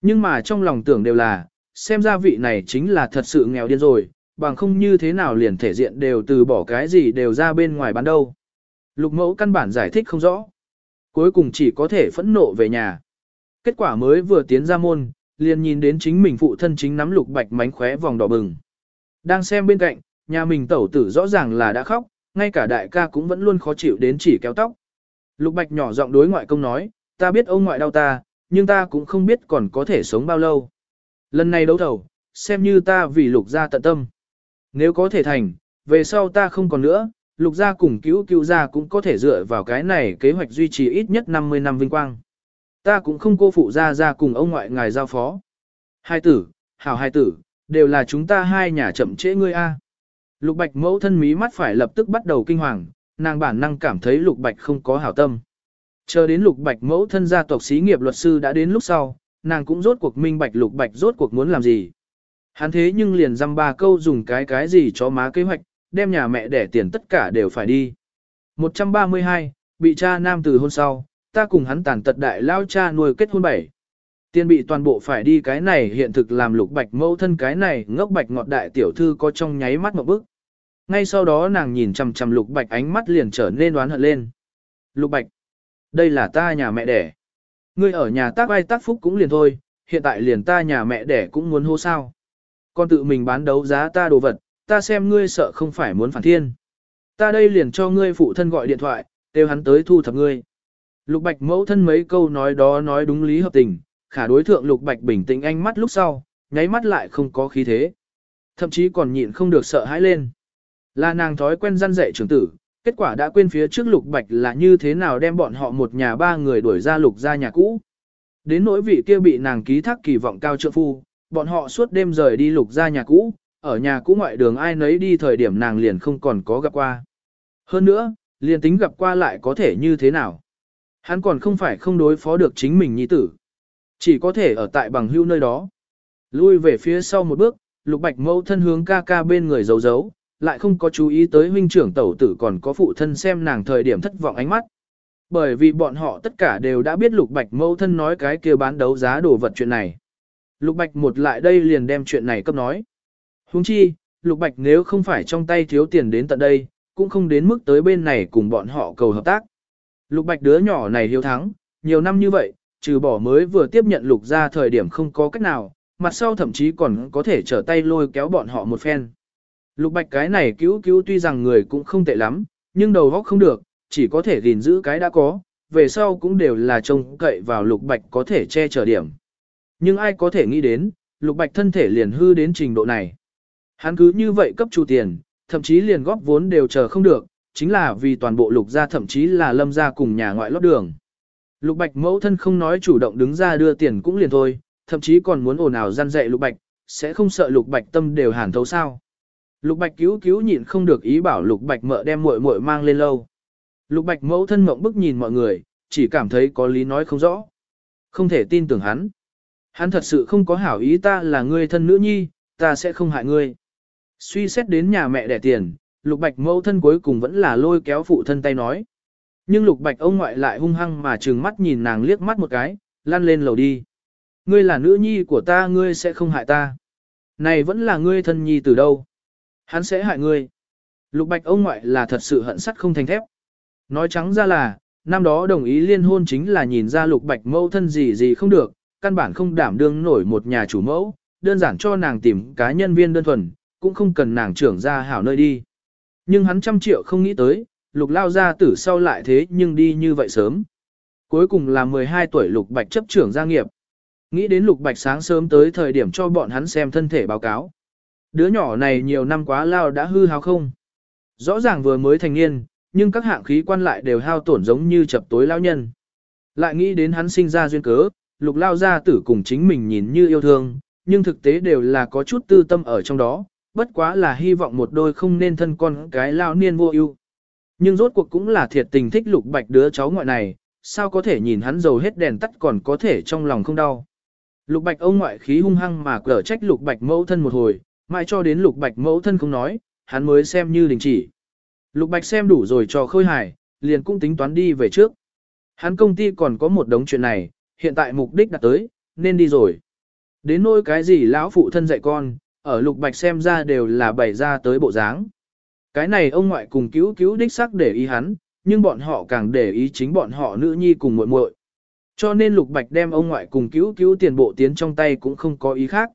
Speaker 1: Nhưng mà trong lòng tưởng đều là, xem ra vị này chính là thật sự nghèo điên rồi, bằng không như thế nào liền thể diện đều từ bỏ cái gì đều ra bên ngoài bán đâu. Lục mẫu căn bản giải thích không rõ. Cuối cùng chỉ có thể phẫn nộ về nhà. Kết quả mới vừa tiến ra môn, liền nhìn đến chính mình phụ thân chính nắm lục bạch mánh khóe vòng đỏ bừng. Đang xem bên cạnh, nhà mình tẩu tử rõ ràng là đã khóc, ngay cả đại ca cũng vẫn luôn khó chịu đến chỉ kéo tóc. Lục bạch nhỏ giọng đối ngoại công nói, ta biết ông ngoại đau ta, nhưng ta cũng không biết còn có thể sống bao lâu. Lần này đấu thầu, xem như ta vì lục gia tận tâm. Nếu có thể thành, về sau ta không còn nữa, lục gia cùng cứu cứu gia cũng có thể dựa vào cái này kế hoạch duy trì ít nhất 50 năm vinh quang. Ta cũng không cô phụ Ra Ra cùng ông ngoại ngài giao phó. Hai tử, hảo hai tử, đều là chúng ta hai nhà chậm trễ ngươi a. Lục Bạch mẫu thân mí mắt phải lập tức bắt đầu kinh hoàng, nàng bản năng cảm thấy Lục Bạch không có hảo tâm. Chờ đến Lục Bạch mẫu thân gia tộc xí nghiệp luật sư đã đến lúc sau, nàng cũng rốt cuộc minh bạch Lục Bạch rốt cuộc muốn làm gì. Hắn thế nhưng liền dăm ba câu dùng cái cái gì cho má kế hoạch, đem nhà mẹ đẻ tiền tất cả đều phải đi. 132, bị cha nam từ hôn sau, ta cùng hắn tàn tật đại lao cha nuôi kết hôn bảy. Tiên bị toàn bộ phải đi cái này hiện thực làm lục bạch mẫu thân cái này ngốc bạch ngọt đại tiểu thư có trong nháy mắt một bức. Ngay sau đó nàng nhìn chằm chằm lục bạch ánh mắt liền trở nên đoán hận lên. Lục bạch, đây là ta nhà mẹ đẻ. Ngươi ở nhà tác ai tác phúc cũng liền thôi, hiện tại liền ta nhà mẹ đẻ cũng muốn hô sao. Con tự mình bán đấu giá ta đồ vật, ta xem ngươi sợ không phải muốn phản thiên. Ta đây liền cho ngươi phụ thân gọi điện thoại, kêu hắn tới thu thập ngươi. Lục Bạch mẫu thân mấy câu nói đó nói đúng lý hợp tình, khả đối thượng Lục Bạch bình tĩnh ánh mắt lúc sau, nháy mắt lại không có khí thế. Thậm chí còn nhịn không được sợ hãi lên. Là nàng thói quen răn dạy trưởng tử, Kết quả đã quên phía trước Lục Bạch là như thế nào đem bọn họ một nhà ba người đuổi ra Lục ra nhà cũ. Đến nỗi vị kia bị nàng ký thác kỳ vọng cao trượng phu, bọn họ suốt đêm rời đi Lục ra nhà cũ, ở nhà cũ ngoại đường ai nấy đi thời điểm nàng liền không còn có gặp qua. Hơn nữa, liền tính gặp qua lại có thể như thế nào. Hắn còn không phải không đối phó được chính mình nhi tử. Chỉ có thể ở tại bằng hưu nơi đó. Lui về phía sau một bước, lục bạch mâu thân hướng ca ca bên người giấu giấu, lại không có chú ý tới huynh trưởng tẩu tử còn có phụ thân xem nàng thời điểm thất vọng ánh mắt. Bởi vì bọn họ tất cả đều đã biết lục bạch mâu thân nói cái kia bán đấu giá đồ vật chuyện này. Lục bạch một lại đây liền đem chuyện này cấp nói. Huống chi, lục bạch nếu không phải trong tay thiếu tiền đến tận đây, cũng không đến mức tới bên này cùng bọn họ cầu hợp tác. Lục bạch đứa nhỏ này hiếu thắng, nhiều năm như vậy, trừ bỏ mới vừa tiếp nhận lục ra thời điểm không có cách nào, mặt sau thậm chí còn có thể trở tay lôi kéo bọn họ một phen. Lục bạch cái này cứu cứu tuy rằng người cũng không tệ lắm, nhưng đầu óc không được, chỉ có thể gìn giữ cái đã có, về sau cũng đều là trông cậy vào lục bạch có thể che chở điểm. Nhưng ai có thể nghĩ đến, lục bạch thân thể liền hư đến trình độ này. Hắn cứ như vậy cấp chủ tiền, thậm chí liền góp vốn đều chờ không được, chính là vì toàn bộ lục gia thậm chí là lâm gia cùng nhà ngoại lót đường. Lục bạch mẫu thân không nói chủ động đứng ra đưa tiền cũng liền thôi, thậm chí còn muốn ồn ào gian dạy lục bạch, sẽ không sợ lục bạch tâm đều hàn thấu sao. Lục bạch cứu cứu nhịn không được ý bảo lục bạch mợ đem muội muội mang lên lâu. Lục bạch mẫu thân mộng bức nhìn mọi người, chỉ cảm thấy có lý nói không rõ. Không thể tin tưởng hắn. Hắn thật sự không có hảo ý ta là người thân nữ nhi, ta sẽ không hại ngươi. Suy xét đến nhà mẹ đẻ tiền, lục bạch mẫu thân cuối cùng vẫn là lôi kéo phụ thân tay nói. Nhưng lục bạch ông ngoại lại hung hăng mà trừng mắt nhìn nàng liếc mắt một cái, lăn lên lầu đi. Ngươi là nữ nhi của ta ngươi sẽ không hại ta. Này vẫn là ngươi thân nhi từ đâu. Hắn sẽ hại ngươi. Lục bạch ông ngoại là thật sự hận sắt không thành thép. Nói trắng ra là, năm đó đồng ý liên hôn chính là nhìn ra lục bạch mẫu thân gì gì không được, căn bản không đảm đương nổi một nhà chủ mẫu, đơn giản cho nàng tìm cá nhân viên đơn thuần, cũng không cần nàng trưởng ra hảo nơi đi. Nhưng hắn trăm triệu không nghĩ tới, lục lao ra tử sau lại thế nhưng đi như vậy sớm. Cuối cùng là 12 tuổi lục bạch chấp trưởng gia nghiệp. Nghĩ đến lục bạch sáng sớm tới thời điểm cho bọn hắn xem thân thể báo cáo. Đứa nhỏ này nhiều năm quá lao đã hư hao không. Rõ ràng vừa mới thành niên, nhưng các hạng khí quan lại đều hao tổn giống như chập tối lao nhân. Lại nghĩ đến hắn sinh ra duyên cớ, lục lao gia tử cùng chính mình nhìn như yêu thương, nhưng thực tế đều là có chút tư tâm ở trong đó, bất quá là hy vọng một đôi không nên thân con cái lao niên vô ưu. Nhưng rốt cuộc cũng là thiệt tình thích lục bạch đứa cháu ngoại này, sao có thể nhìn hắn dầu hết đèn tắt còn có thể trong lòng không đau. Lục bạch ông ngoại khí hung hăng mà cở trách lục bạch mẫu thân một hồi, mãi cho đến lục bạch mẫu thân không nói, hắn mới xem như đình chỉ. Lục bạch xem đủ rồi cho khôi hài, liền cũng tính toán đi về trước. Hắn công ty còn có một đống chuyện này, hiện tại mục đích đã tới, nên đi rồi. Đến nỗi cái gì lão phụ thân dạy con, ở lục bạch xem ra đều là bày ra tới bộ dáng. Cái này ông ngoại cùng cứu cứu đích sắc để ý hắn, nhưng bọn họ càng để ý chính bọn họ nữ nhi cùng muội muội. Cho nên lục bạch đem ông ngoại cùng cứu cứu tiền bộ tiến trong tay cũng không có ý khác.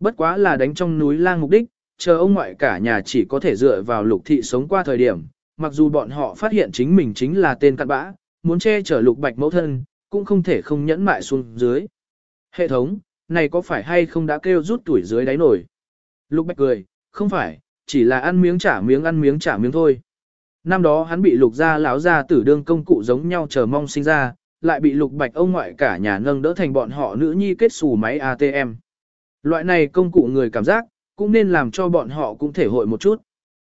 Speaker 1: Bất quá là đánh trong núi lang mục đích, chờ ông ngoại cả nhà chỉ có thể dựa vào lục thị sống qua thời điểm, mặc dù bọn họ phát hiện chính mình chính là tên cặn bã, muốn che chở lục bạch mẫu thân, cũng không thể không nhẫn mại xuống dưới. Hệ thống, này có phải hay không đã kêu rút tuổi dưới đáy nổi? Lục bạch cười, không phải, chỉ là ăn miếng trả miếng ăn miếng trả miếng thôi. Năm đó hắn bị lục gia lão gia tử đương công cụ giống nhau chờ mong sinh ra, lại bị lục bạch ông ngoại cả nhà nâng đỡ thành bọn họ nữ nhi kết xù máy ATM. Loại này công cụ người cảm giác, cũng nên làm cho bọn họ cũng thể hội một chút.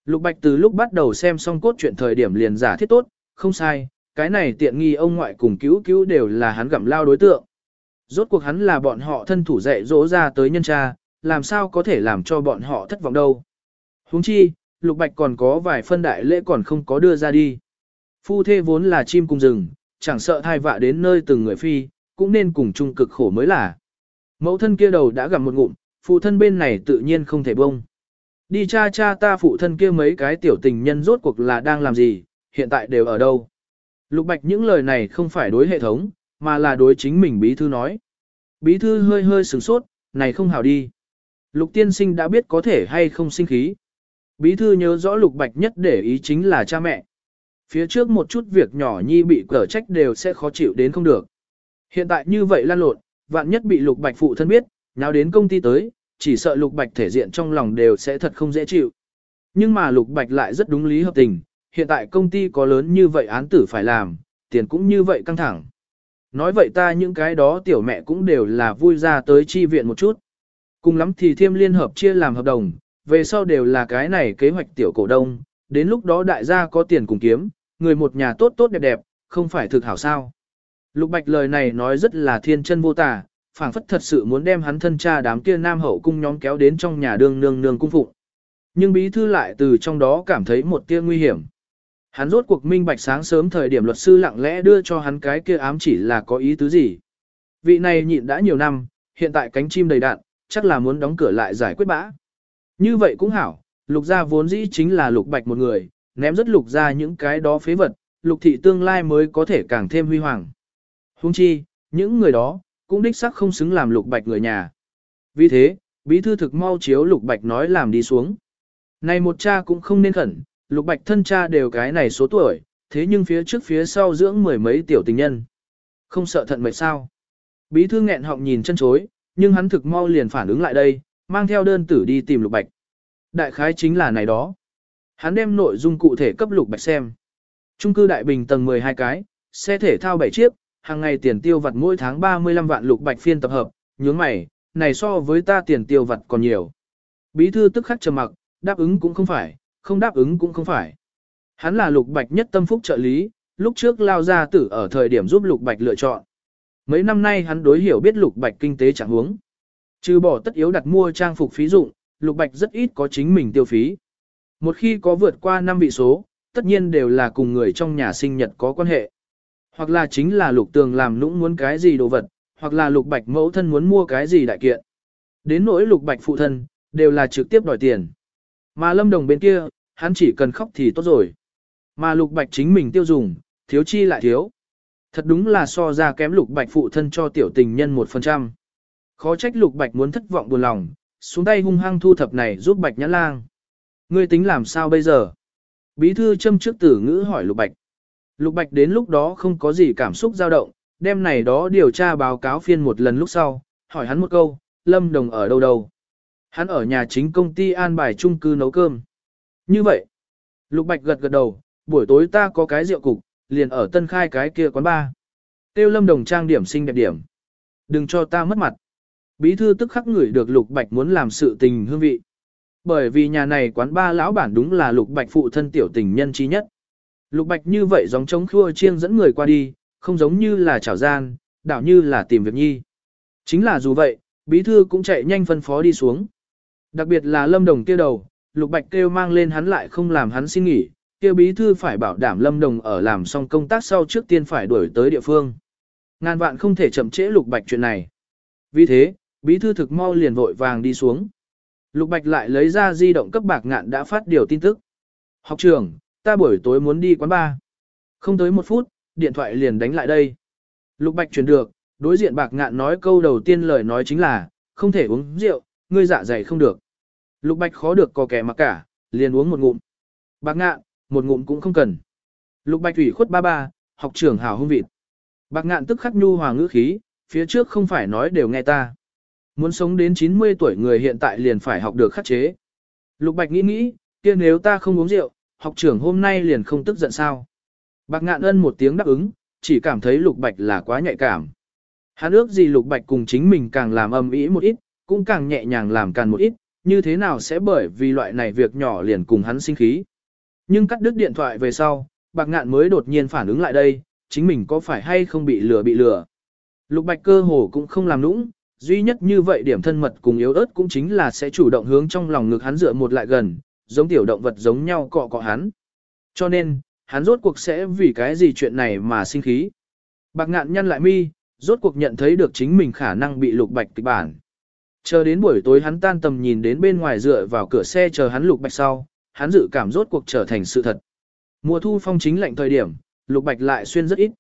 Speaker 1: Lục bạch từ lúc bắt đầu xem xong cốt truyện thời điểm liền giả thiết tốt, không sai, cái này tiện nghi ông ngoại cùng cứu cứu đều là hắn gặm lao đối tượng. Rốt cuộc hắn là bọn họ thân thủ dạy dỗ ra tới nhân cha, làm sao có thể làm cho bọn họ thất vọng đâu. Huống chi, Lục Bạch còn có vài phân đại lễ còn không có đưa ra đi. Phu thê vốn là chim cùng rừng, chẳng sợ thai vạ đến nơi từng người phi, cũng nên cùng chung cực khổ mới là. Mẫu thân kia đầu đã gặp một ngụm, phụ thân bên này tự nhiên không thể bông. Đi cha cha ta phụ thân kia mấy cái tiểu tình nhân rốt cuộc là đang làm gì, hiện tại đều ở đâu. Lục Bạch những lời này không phải đối hệ thống, mà là đối chính mình bí thư nói. Bí thư hơi hơi sửng sốt, này không hảo đi. Lục tiên sinh đã biết có thể hay không sinh khí. Bí thư nhớ rõ lục bạch nhất để ý chính là cha mẹ. Phía trước một chút việc nhỏ nhi bị cở trách đều sẽ khó chịu đến không được. Hiện tại như vậy lan lộn, vạn nhất bị lục bạch phụ thân biết, nào đến công ty tới, chỉ sợ lục bạch thể diện trong lòng đều sẽ thật không dễ chịu. Nhưng mà lục bạch lại rất đúng lý hợp tình, hiện tại công ty có lớn như vậy án tử phải làm, tiền cũng như vậy căng thẳng. Nói vậy ta những cái đó tiểu mẹ cũng đều là vui ra tới chi viện một chút. Cùng lắm thì thiêm liên hợp chia làm hợp đồng, về sau đều là cái này kế hoạch tiểu cổ đông, đến lúc đó đại gia có tiền cùng kiếm, người một nhà tốt tốt đẹp đẹp, không phải thực hảo sao. Lục Bạch lời này nói rất là thiên chân vô tả, phảng phất thật sự muốn đem hắn thân cha đám kia nam hậu cung nhóm kéo đến trong nhà đương nương nương cung phụng. Nhưng bí thư lại từ trong đó cảm thấy một tia nguy hiểm. Hắn rốt cuộc minh bạch sáng sớm thời điểm luật sư lặng lẽ đưa cho hắn cái kia ám chỉ là có ý tứ gì. Vị này nhịn đã nhiều năm, hiện tại cánh chim đầy đạn, chắc là muốn đóng cửa lại giải quyết bã. Như vậy cũng hảo, lục gia vốn dĩ chính là lục bạch một người, ném rất lục gia những cái đó phế vật, lục thị tương lai mới có thể càng thêm huy hoàng. Hung chi, những người đó, cũng đích sắc không xứng làm lục bạch người nhà. Vì thế, bí thư thực mau chiếu lục bạch nói làm đi xuống. Này một cha cũng không nên khẩn, lục bạch thân cha đều cái này số tuổi, thế nhưng phía trước phía sau dưỡng mười mấy tiểu tình nhân. Không sợ thận mệt sao. Bí thư nghẹn họng nhìn chân chối, nhưng hắn thực mau liền phản ứng lại đây, mang theo đơn tử đi tìm lục bạch. Đại khái chính là này đó. Hắn đem nội dung cụ thể cấp lục bạch xem. Trung cư đại bình tầng 12 cái, xe thể thao 7 chiếc, hàng ngày tiền tiêu vặt mỗi tháng 35 vạn lục bạch phiên tập hợp, nhướng mày, này so với ta tiền tiêu vặt còn nhiều. Bí thư tức khắc trầm mặc, đáp ứng cũng không phải, không đáp ứng cũng không phải. Hắn là lục bạch nhất tâm phúc trợ lý, lúc trước lao ra tử ở thời điểm giúp lục bạch lựa chọn. Mấy năm nay hắn đối hiểu biết lục bạch kinh tế chẳng huống. Trừ bỏ tất yếu đặt mua trang phục phí dụng, lục bạch rất ít có chính mình tiêu phí. Một khi có vượt qua năm vị số, tất nhiên đều là cùng người trong nhà sinh nhật có quan hệ. Hoặc là chính là lục tường làm nũng muốn cái gì đồ vật, hoặc là lục bạch mẫu thân muốn mua cái gì đại kiện. Đến nỗi lục bạch phụ thân, đều là trực tiếp đòi tiền. Mà lâm đồng bên kia, hắn chỉ cần khóc thì tốt rồi. Mà lục bạch chính mình tiêu dùng, thiếu chi lại thiếu. Thật đúng là so ra kém lục bạch phụ thân cho tiểu tình nhân 1%. Khó trách lục bạch muốn thất vọng buồn lòng, xuống tay hung hăng thu thập này giúp bạch nhã lang. Ngươi tính làm sao bây giờ? Bí thư châm trước tử ngữ hỏi lục bạch. Lục bạch đến lúc đó không có gì cảm xúc dao động, đêm này đó điều tra báo cáo phiên một lần lúc sau, hỏi hắn một câu, Lâm Đồng ở đâu đâu? Hắn ở nhà chính công ty an bài trung cư nấu cơm. Như vậy, Lục Bạch gật gật đầu, buổi tối ta có cái rượu cục, liền ở tân khai cái kia quán ba, Tiêu Lâm Đồng trang điểm xinh đẹp điểm. Đừng cho ta mất mặt. Bí thư tức khắc ngửi được Lục Bạch muốn làm sự tình hương vị. Bởi vì nhà này quán ba lão bản đúng là Lục Bạch phụ thân tiểu tình nhân trí nhất. Lục Bạch như vậy giống trống khua chiêng dẫn người qua đi, không giống như là chảo gian, đảo như là tìm việc nhi. Chính là dù vậy, bí thư cũng chạy nhanh phân phó đi xuống. Đặc biệt là Lâm Đồng kia đầu, Lục Bạch kêu mang lên hắn lại không làm hắn xin nghỉ, kia bí thư phải bảo đảm Lâm Đồng ở làm xong công tác sau trước tiên phải đuổi tới địa phương. Ngàn vạn không thể chậm trễ Lục Bạch chuyện này. Vì thế, bí thư thực mau liền vội vàng đi xuống. Lục Bạch lại lấy ra di động cấp bạc ngạn đã phát điều tin tức. Học trưởng, ta buổi tối muốn đi quán bar. Không tới một phút, điện thoại liền đánh lại đây. Lục Bạch chuyển được, đối diện bạc ngạn nói câu đầu tiên lời nói chính là, không thể uống rượu, ngươi dạ dày không được. Lục Bạch khó được có kẻ mặc cả, liền uống một ngụm. Bạc ngạn, một ngụm cũng không cần. Lục Bạch ủy khuất ba ba, học trưởng hảo hung vịt. Bạc ngạn tức khắc nhu hòa ngữ khí, phía trước không phải nói đều nghe ta. Muốn sống đến 90 tuổi người hiện tại liền phải học được khắc chế. Lục Bạch nghĩ nghĩ, kia nếu ta không uống rượu, học trưởng hôm nay liền không tức giận sao. Bạc ngạn ân một tiếng đáp ứng, chỉ cảm thấy Lục Bạch là quá nhạy cảm. Hắn ước gì Lục Bạch cùng chính mình càng làm âm ý một ít, cũng càng nhẹ nhàng làm càng một ít, như thế nào sẽ bởi vì loại này việc nhỏ liền cùng hắn sinh khí. Nhưng cắt đứt điện thoại về sau, bạc ngạn mới đột nhiên phản ứng lại đây, chính mình có phải hay không bị lừa bị lừa. Lục bạch cơ hồ cũng không làm nũng, duy nhất như vậy điểm thân mật cùng yếu ớt cũng chính là sẽ chủ động hướng trong lòng ngực hắn dựa một lại gần, giống tiểu động vật giống nhau cọ cọ hắn. Cho nên, hắn rốt cuộc sẽ vì cái gì chuyện này mà sinh khí. Bạc ngạn nhăn lại mi, rốt cuộc nhận thấy được chính mình khả năng bị lục bạch kịch bản. Chờ đến buổi tối hắn tan tầm nhìn đến bên ngoài dựa vào cửa xe chờ hắn lục bạch sau, hắn dự cảm rốt cuộc trở thành sự thật. Mùa thu phong chính lạnh thời điểm, lục bạch lại xuyên rất ít.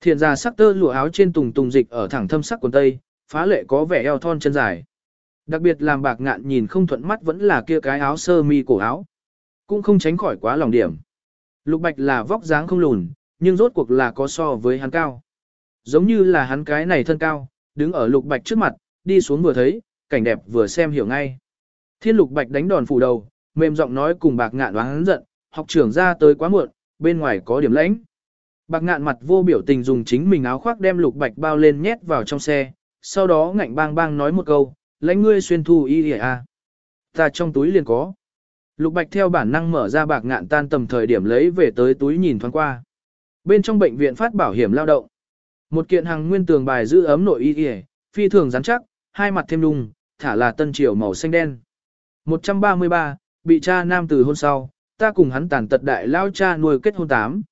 Speaker 1: Thiện già sắc tơ lụa áo trên tùng tùng dịch ở thẳng thâm sắc quần tây, phá lệ có vẻ eo thon chân dài. Đặc biệt làm bạc ngạn nhìn không thuận mắt vẫn là kia cái áo sơ mi cổ áo. Cũng không tránh khỏi quá lòng điểm. Lục bạch là vóc dáng không lùn, nhưng rốt cuộc là có so với hắn cao. Giống như là hắn cái này thân cao, đứng ở lục bạch trước mặt, đi xuống vừa thấy, cảnh đẹp vừa xem hiểu ngay. Thiên lục bạch đánh đòn phủ đầu, mềm giọng nói cùng bạc ngạn hắn giận, học trưởng ra tới quá muộn, bên ngoài có điểm lãnh. Bạc ngạn mặt vô biểu tình dùng chính mình áo khoác đem lục bạch bao lên nhét vào trong xe, sau đó ngạnh bang bang nói một câu, lãnh ngươi xuyên thu y à. Ta trong túi liền có. Lục bạch theo bản năng mở ra bạc ngạn tan tầm thời điểm lấy về tới túi nhìn thoáng qua. Bên trong bệnh viện phát bảo hiểm lao động. Một kiện hàng nguyên tường bài giữ ấm nội y phi thường rắn chắc, hai mặt thêm đùng, thả là tân triều màu xanh đen. 133, bị cha nam từ hôn sau, ta cùng hắn tàn tật đại lao cha nuôi kết hôn tám.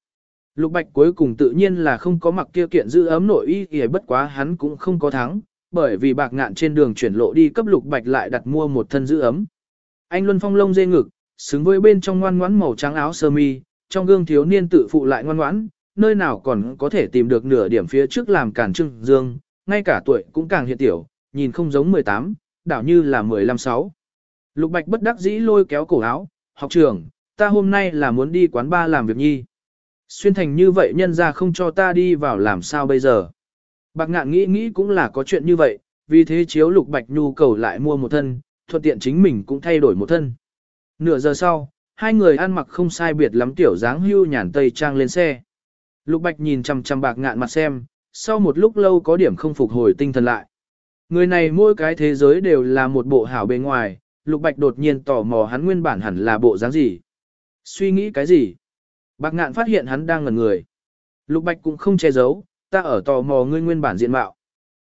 Speaker 1: Lục Bạch cuối cùng tự nhiên là không có mặc kia kiện giữ ấm nội y thì bất quá hắn cũng không có thắng, bởi vì bạc ngạn trên đường chuyển lộ đi cấp Lục Bạch lại đặt mua một thân giữ ấm. Anh Luân Phong lông dê ngực, xứng với bên trong ngoan ngoãn màu trắng áo sơ mi, trong gương thiếu niên tự phụ lại ngoan ngoãn, nơi nào còn có thể tìm được nửa điểm phía trước làm cản trưng dương, ngay cả tuổi cũng càng hiện tiểu, nhìn không giống 18, đảo như là 15-6. Lục Bạch bất đắc dĩ lôi kéo cổ áo, học trưởng, ta hôm nay là muốn đi quán ba làm việc nhi. Xuyên thành như vậy nhân ra không cho ta đi vào làm sao bây giờ. Bạc ngạn nghĩ nghĩ cũng là có chuyện như vậy, vì thế chiếu Lục Bạch nhu cầu lại mua một thân, thuận tiện chính mình cũng thay đổi một thân. Nửa giờ sau, hai người ăn mặc không sai biệt lắm tiểu dáng hưu nhàn tây trang lên xe. Lục Bạch nhìn chằm chằm bạc ngạn mặt xem, sau một lúc lâu có điểm không phục hồi tinh thần lại. Người này mỗi cái thế giới đều là một bộ hảo bề ngoài, Lục Bạch đột nhiên tò mò hắn nguyên bản hẳn là bộ dáng gì. Suy nghĩ cái gì? Bạc ngạn phát hiện hắn đang ngẩn người. Lục Bạch cũng không che giấu, ta ở tò mò ngươi nguyên bản diện mạo.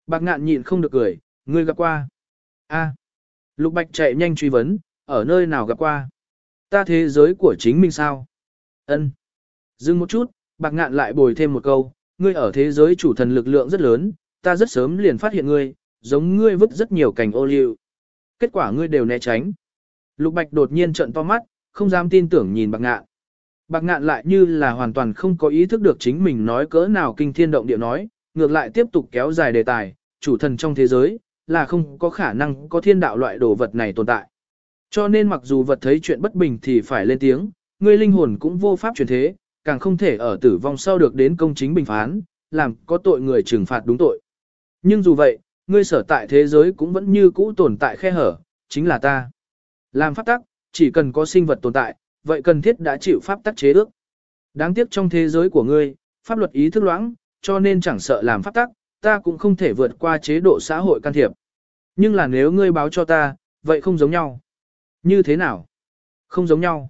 Speaker 1: Bạc ngạn nhịn không được cười, ngươi gặp qua. A. Lục Bạch chạy nhanh truy vấn, ở nơi nào gặp qua? Ta thế giới của chính mình sao? Ân. Dừng một chút, bạc ngạn lại bồi thêm một câu, ngươi ở thế giới chủ thần lực lượng rất lớn, ta rất sớm liền phát hiện ngươi, giống ngươi vứt rất nhiều cành ô liu. Kết quả ngươi đều né tránh. Lục Bạch đột nhiên trợn to mắt, không dám tin tưởng nhìn bạc ngạn. Bạc ngạn lại như là hoàn toàn không có ý thức được chính mình nói cỡ nào kinh thiên động địa nói, ngược lại tiếp tục kéo dài đề tài, chủ thần trong thế giới, là không có khả năng có thiên đạo loại đồ vật này tồn tại. Cho nên mặc dù vật thấy chuyện bất bình thì phải lên tiếng, ngươi linh hồn cũng vô pháp chuyển thế, càng không thể ở tử vong sau được đến công chính bình phán, làm có tội người trừng phạt đúng tội. Nhưng dù vậy, ngươi sở tại thế giới cũng vẫn như cũ tồn tại khe hở, chính là ta. Làm pháp tắc, chỉ cần có sinh vật tồn tại, vậy cần thiết đã chịu pháp tắc chế ước. Đáng tiếc trong thế giới của ngươi, pháp luật ý thức loãng, cho nên chẳng sợ làm pháp tắc, ta cũng không thể vượt qua chế độ xã hội can thiệp. Nhưng là nếu ngươi báo cho ta, vậy không giống nhau. Như thế nào? Không giống nhau.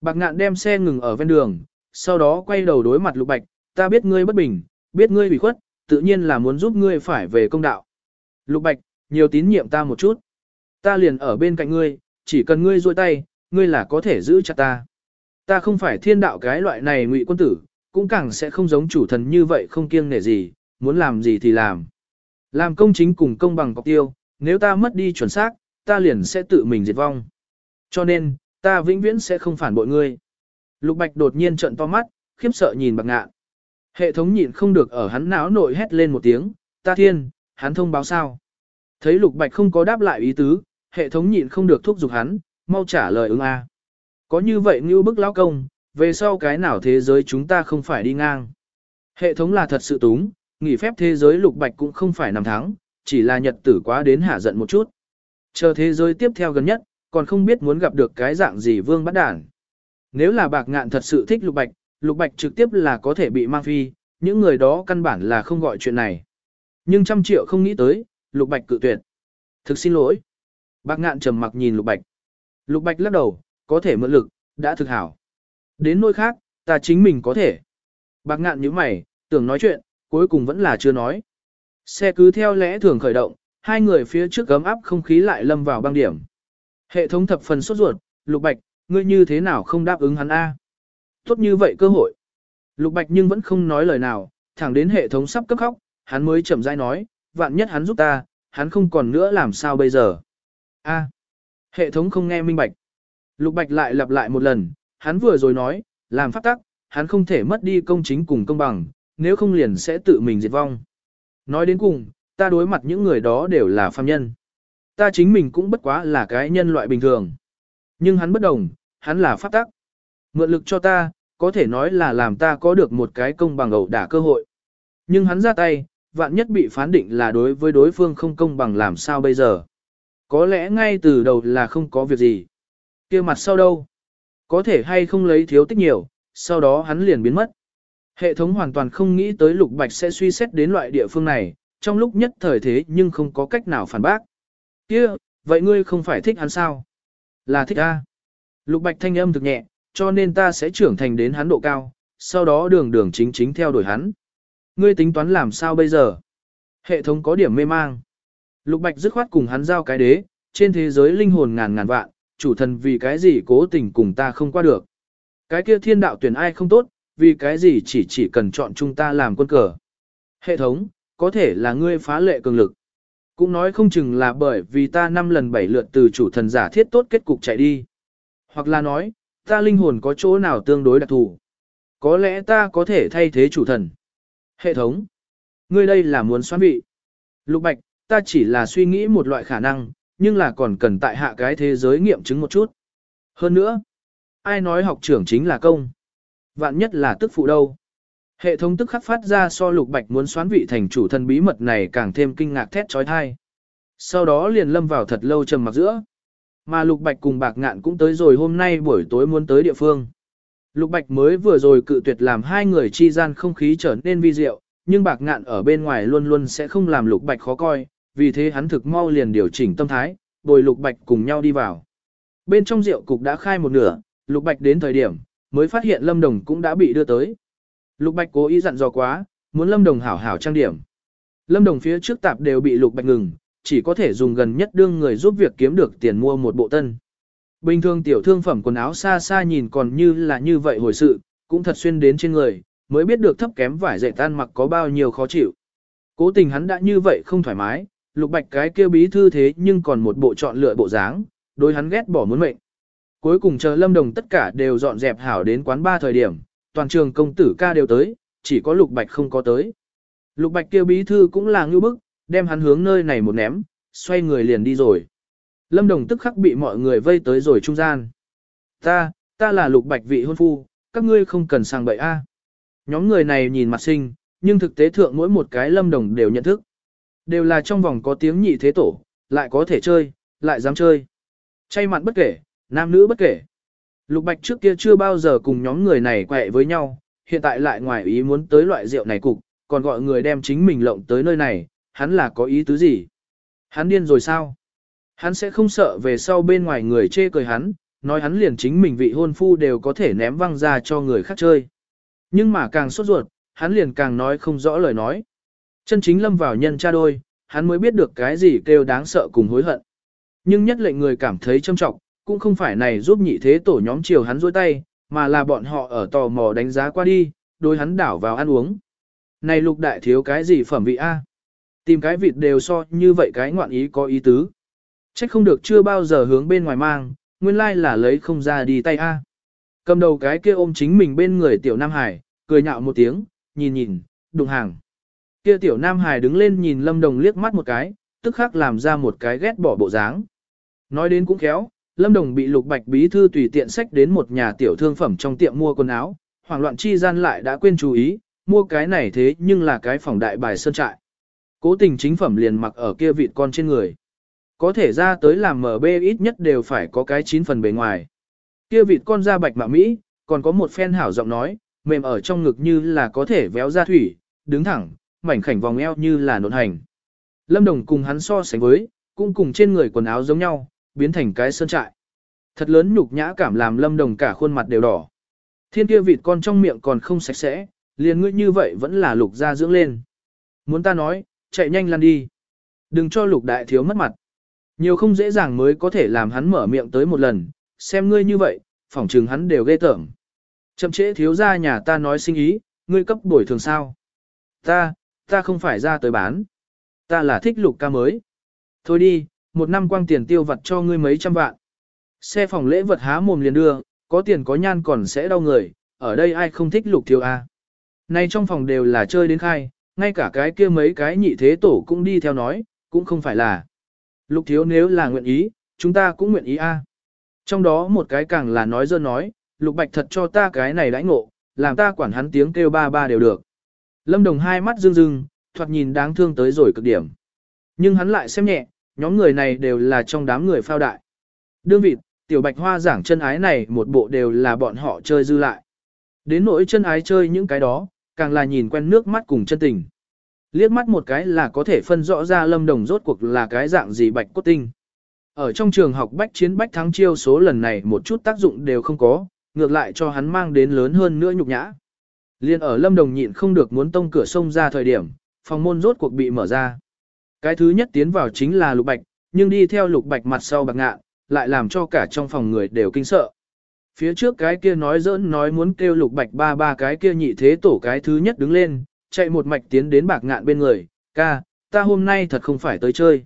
Speaker 1: Bạc ngạn đem xe ngừng ở ven đường, sau đó quay đầu đối mặt lục bạch, ta biết ngươi bất bình, biết ngươi bị khuất, tự nhiên là muốn giúp ngươi phải về công đạo. Lục bạch, nhiều tín nhiệm ta một chút. Ta liền ở bên cạnh ngươi, chỉ cần ngươi duỗi tay, ngươi là có thể giữ chặt ta. Ta không phải thiên đạo cái loại này ngụy quân tử, cũng càng sẽ không giống chủ thần như vậy không kiêng nể gì, muốn làm gì thì làm. Làm công chính cùng công bằng cọc tiêu, nếu ta mất đi chuẩn xác, ta liền sẽ tự mình diệt vong. Cho nên, ta vĩnh viễn sẽ không phản bội ngươi. Lục Bạch đột nhiên trợn to mắt, khiếp sợ nhìn bạc ngạn. Hệ thống nhịn không được ở hắn não nội hét lên một tiếng, ta thiên, hắn thông báo sao. Thấy Lục Bạch không có đáp lại ý tứ, hệ thống nhịn không được thúc giục hắn, mau trả lời ứng A. Có như vậy như bức lão công, về sau cái nào thế giới chúng ta không phải đi ngang. Hệ thống là thật sự túng, nghỉ phép thế giới Lục Bạch cũng không phải nằm thắng, chỉ là nhật tử quá đến hạ giận một chút. Chờ thế giới tiếp theo gần nhất, còn không biết muốn gặp được cái dạng gì vương bắt đản. Nếu là bạc ngạn thật sự thích lục bạch, lục bạch trực tiếp là có thể bị mang phi, những người đó căn bản là không gọi chuyện này. Nhưng trăm triệu không nghĩ tới, lục bạch cự tuyệt. Thực xin lỗi. bác ngạn trầm mặc nhìn lục bạch. Lục bạch lắc đầu, có thể mượn lực, đã thực hảo. Đến nơi khác, ta chính mình có thể. bác ngạn như mày, tưởng nói chuyện, cuối cùng vẫn là chưa nói. Xe cứ theo lẽ thường khởi động, hai người phía trước gấm áp không khí lại lâm vào băng điểm. Hệ thống thập phần sốt ruột, Lục Bạch, ngươi như thế nào không đáp ứng hắn A. Tốt như vậy cơ hội. Lục Bạch nhưng vẫn không nói lời nào, thẳng đến hệ thống sắp cấp khóc, hắn mới chậm rãi nói, vạn nhất hắn giúp ta, hắn không còn nữa làm sao bây giờ. A. Hệ thống không nghe minh bạch. Lục Bạch lại lặp lại một lần, hắn vừa rồi nói, làm pháp tắc, hắn không thể mất đi công chính cùng công bằng, nếu không liền sẽ tự mình diệt vong. Nói đến cùng, ta đối mặt những người đó đều là phàm nhân. Ta chính mình cũng bất quá là cái nhân loại bình thường. Nhưng hắn bất đồng, hắn là pháp tắc. Mượn lực cho ta, có thể nói là làm ta có được một cái công bằng ẩu đả cơ hội. Nhưng hắn ra tay, vạn nhất bị phán định là đối với đối phương không công bằng làm sao bây giờ. Có lẽ ngay từ đầu là không có việc gì. kia mặt sau đâu? Có thể hay không lấy thiếu tích nhiều, sau đó hắn liền biến mất. Hệ thống hoàn toàn không nghĩ tới Lục Bạch sẽ suy xét đến loại địa phương này, trong lúc nhất thời thế nhưng không có cách nào phản bác. kia vậy ngươi không phải thích hắn sao? Là thích a. Lục Bạch thanh âm thực nhẹ, cho nên ta sẽ trưởng thành đến hắn độ cao, sau đó đường đường chính chính theo đuổi hắn. Ngươi tính toán làm sao bây giờ? Hệ thống có điểm mê mang. Lục Bạch dứt khoát cùng hắn giao cái đế, trên thế giới linh hồn ngàn ngàn vạn, chủ thần vì cái gì cố tình cùng ta không qua được. Cái kia thiên đạo tuyển ai không tốt, vì cái gì chỉ chỉ cần chọn chúng ta làm quân cờ. Hệ thống, có thể là ngươi phá lệ cường lực. Cũng nói không chừng là bởi vì ta năm lần bảy lượt từ chủ thần giả thiết tốt kết cục chạy đi. Hoặc là nói, ta linh hồn có chỗ nào tương đối đặc thù. Có lẽ ta có thể thay thế chủ thần. Hệ thống. Ngươi đây là muốn xoán vị. Lục Bạch, ta chỉ là suy nghĩ một loại khả năng, nhưng là còn cần tại hạ cái thế giới nghiệm chứng một chút. Hơn nữa, ai nói học trưởng chính là công? Vạn nhất là tức phụ đâu? Hệ thống tức khắc phát ra so Lục Bạch muốn xoán vị thành chủ thần bí mật này càng thêm kinh ngạc thét trói thai. Sau đó liền lâm vào thật lâu trầm mặc giữa. Mà Lục Bạch cùng Bạc Ngạn cũng tới rồi hôm nay buổi tối muốn tới địa phương. Lục Bạch mới vừa rồi cự tuyệt làm hai người chi gian không khí trở nên vi diệu, nhưng Bạc Ngạn ở bên ngoài luôn luôn sẽ không làm Lục Bạch khó coi, vì thế hắn thực mau liền điều chỉnh tâm thái, bồi Lục Bạch cùng nhau đi vào. Bên trong rượu cục đã khai một nửa, Lục Bạch đến thời điểm, mới phát hiện Lâm Đồng cũng đã bị đưa tới. Lục Bạch cố ý dặn dò quá, muốn Lâm Đồng hảo hảo trang điểm. Lâm Đồng phía trước tạp đều bị Lục Bạch ngừng, chỉ có thể dùng gần nhất đương người giúp việc kiếm được tiền mua một bộ tân. Bình thường tiểu thương phẩm quần áo xa xa nhìn còn như là như vậy hồi sự, cũng thật xuyên đến trên người, mới biết được thấp kém vải dệt tan mặc có bao nhiêu khó chịu. Cố tình hắn đã như vậy không thoải mái, lục bạch cái kia bí thư thế nhưng còn một bộ chọn lựa bộ dáng, đối hắn ghét bỏ muốn mệnh. Cuối cùng chờ lâm đồng tất cả đều dọn dẹp hảo đến quán ba thời điểm, toàn trường công tử ca đều tới, chỉ có lục bạch không có tới. Lục bạch kia bí thư cũng là ngưu bức, đem hắn hướng nơi này một ném, xoay người liền đi rồi. Lâm Đồng tức khắc bị mọi người vây tới rồi trung gian. Ta, ta là lục bạch vị hôn phu, các ngươi không cần sang bậy a. Nhóm người này nhìn mặt sinh, nhưng thực tế thượng mỗi một cái Lâm Đồng đều nhận thức. Đều là trong vòng có tiếng nhị thế tổ, lại có thể chơi, lại dám chơi. Chay mặn bất kể, nam nữ bất kể. Lục Bạch trước kia chưa bao giờ cùng nhóm người này quẹ với nhau, hiện tại lại ngoài ý muốn tới loại rượu này cục, còn gọi người đem chính mình lộng tới nơi này, hắn là có ý tứ gì? Hắn điên rồi sao? Hắn sẽ không sợ về sau bên ngoài người chê cười hắn, nói hắn liền chính mình vị hôn phu đều có thể ném văng ra cho người khác chơi. Nhưng mà càng sốt ruột, hắn liền càng nói không rõ lời nói. Chân chính lâm vào nhân cha đôi, hắn mới biết được cái gì kêu đáng sợ cùng hối hận. Nhưng nhất lệnh người cảm thấy châm trọng, cũng không phải này giúp nhị thế tổ nhóm chiều hắn dôi tay, mà là bọn họ ở tò mò đánh giá qua đi, đối hắn đảo vào ăn uống. Này lục đại thiếu cái gì phẩm vị A? Tìm cái vịt đều so như vậy cái ngoạn ý có ý tứ. Trách không được chưa bao giờ hướng bên ngoài mang, nguyên lai là lấy không ra đi tay A. Cầm đầu cái kia ôm chính mình bên người tiểu Nam Hải, cười nhạo một tiếng, nhìn nhìn, đụng hàng. Kia tiểu Nam Hải đứng lên nhìn Lâm Đồng liếc mắt một cái, tức khắc làm ra một cái ghét bỏ bộ dáng. Nói đến cũng khéo, Lâm Đồng bị lục bạch bí thư tùy tiện sách đến một nhà tiểu thương phẩm trong tiệm mua quần áo, hoảng loạn chi gian lại đã quên chú ý, mua cái này thế nhưng là cái phòng đại bài sơn trại. Cố tình chính phẩm liền mặc ở kia vịt con trên người. Có thể ra tới làm MB ít nhất đều phải có cái chín phần bề ngoài. Kia vịt con da bạch mạ Mỹ, còn có một phen hảo giọng nói, mềm ở trong ngực như là có thể véo ra thủy, đứng thẳng, mảnh khảnh vòng eo như là nộn hành. Lâm Đồng cùng hắn so sánh với, cũng cùng trên người quần áo giống nhau, biến thành cái sơn trại. Thật lớn nhục nhã cảm làm Lâm Đồng cả khuôn mặt đều đỏ. Thiên kia vịt con trong miệng còn không sạch sẽ, liền ngươi như vậy vẫn là lục ra dưỡng lên. Muốn ta nói, chạy nhanh lăn đi. Đừng cho lục đại thiếu mất mặt. Nhiều không dễ dàng mới có thể làm hắn mở miệng tới một lần, xem ngươi như vậy, phỏng chừng hắn đều ghê tởm. Chậm trễ thiếu ra nhà ta nói sinh ý, ngươi cấp bồi thường sao. Ta, ta không phải ra tới bán. Ta là thích lục ca mới. Thôi đi, một năm quang tiền tiêu vặt cho ngươi mấy trăm vạn. Xe phòng lễ vật há mồm liền đưa, có tiền có nhan còn sẽ đau người, ở đây ai không thích lục thiếu a? Nay trong phòng đều là chơi đến khai, ngay cả cái kia mấy cái nhị thế tổ cũng đi theo nói, cũng không phải là. Lục thiếu nếu là nguyện ý, chúng ta cũng nguyện ý a. Trong đó một cái càng là nói dơ nói, lục bạch thật cho ta cái này đãi ngộ, làm ta quản hắn tiếng kêu ba ba đều được. Lâm đồng hai mắt rưng rưng, thoạt nhìn đáng thương tới rồi cực điểm. Nhưng hắn lại xem nhẹ, nhóm người này đều là trong đám người phao đại. Đương vịt, tiểu bạch hoa giảng chân ái này một bộ đều là bọn họ chơi dư lại. Đến nỗi chân ái chơi những cái đó, càng là nhìn quen nước mắt cùng chân tình. Liếc mắt một cái là có thể phân rõ ra lâm đồng rốt cuộc là cái dạng gì bạch cốt tinh. Ở trong trường học bách chiến bách thắng chiêu số lần này một chút tác dụng đều không có, ngược lại cho hắn mang đến lớn hơn nữa nhục nhã. Liên ở lâm đồng nhịn không được muốn tông cửa sông ra thời điểm, phòng môn rốt cuộc bị mở ra. Cái thứ nhất tiến vào chính là lục bạch, nhưng đi theo lục bạch mặt sau bạc ngạn, lại làm cho cả trong phòng người đều kinh sợ. Phía trước cái kia nói giỡn nói muốn kêu lục bạch ba ba cái kia nhị thế tổ cái thứ nhất đứng lên, chạy một mạch tiến đến bạc ngạn bên người, ca, ta hôm nay thật không phải tới chơi.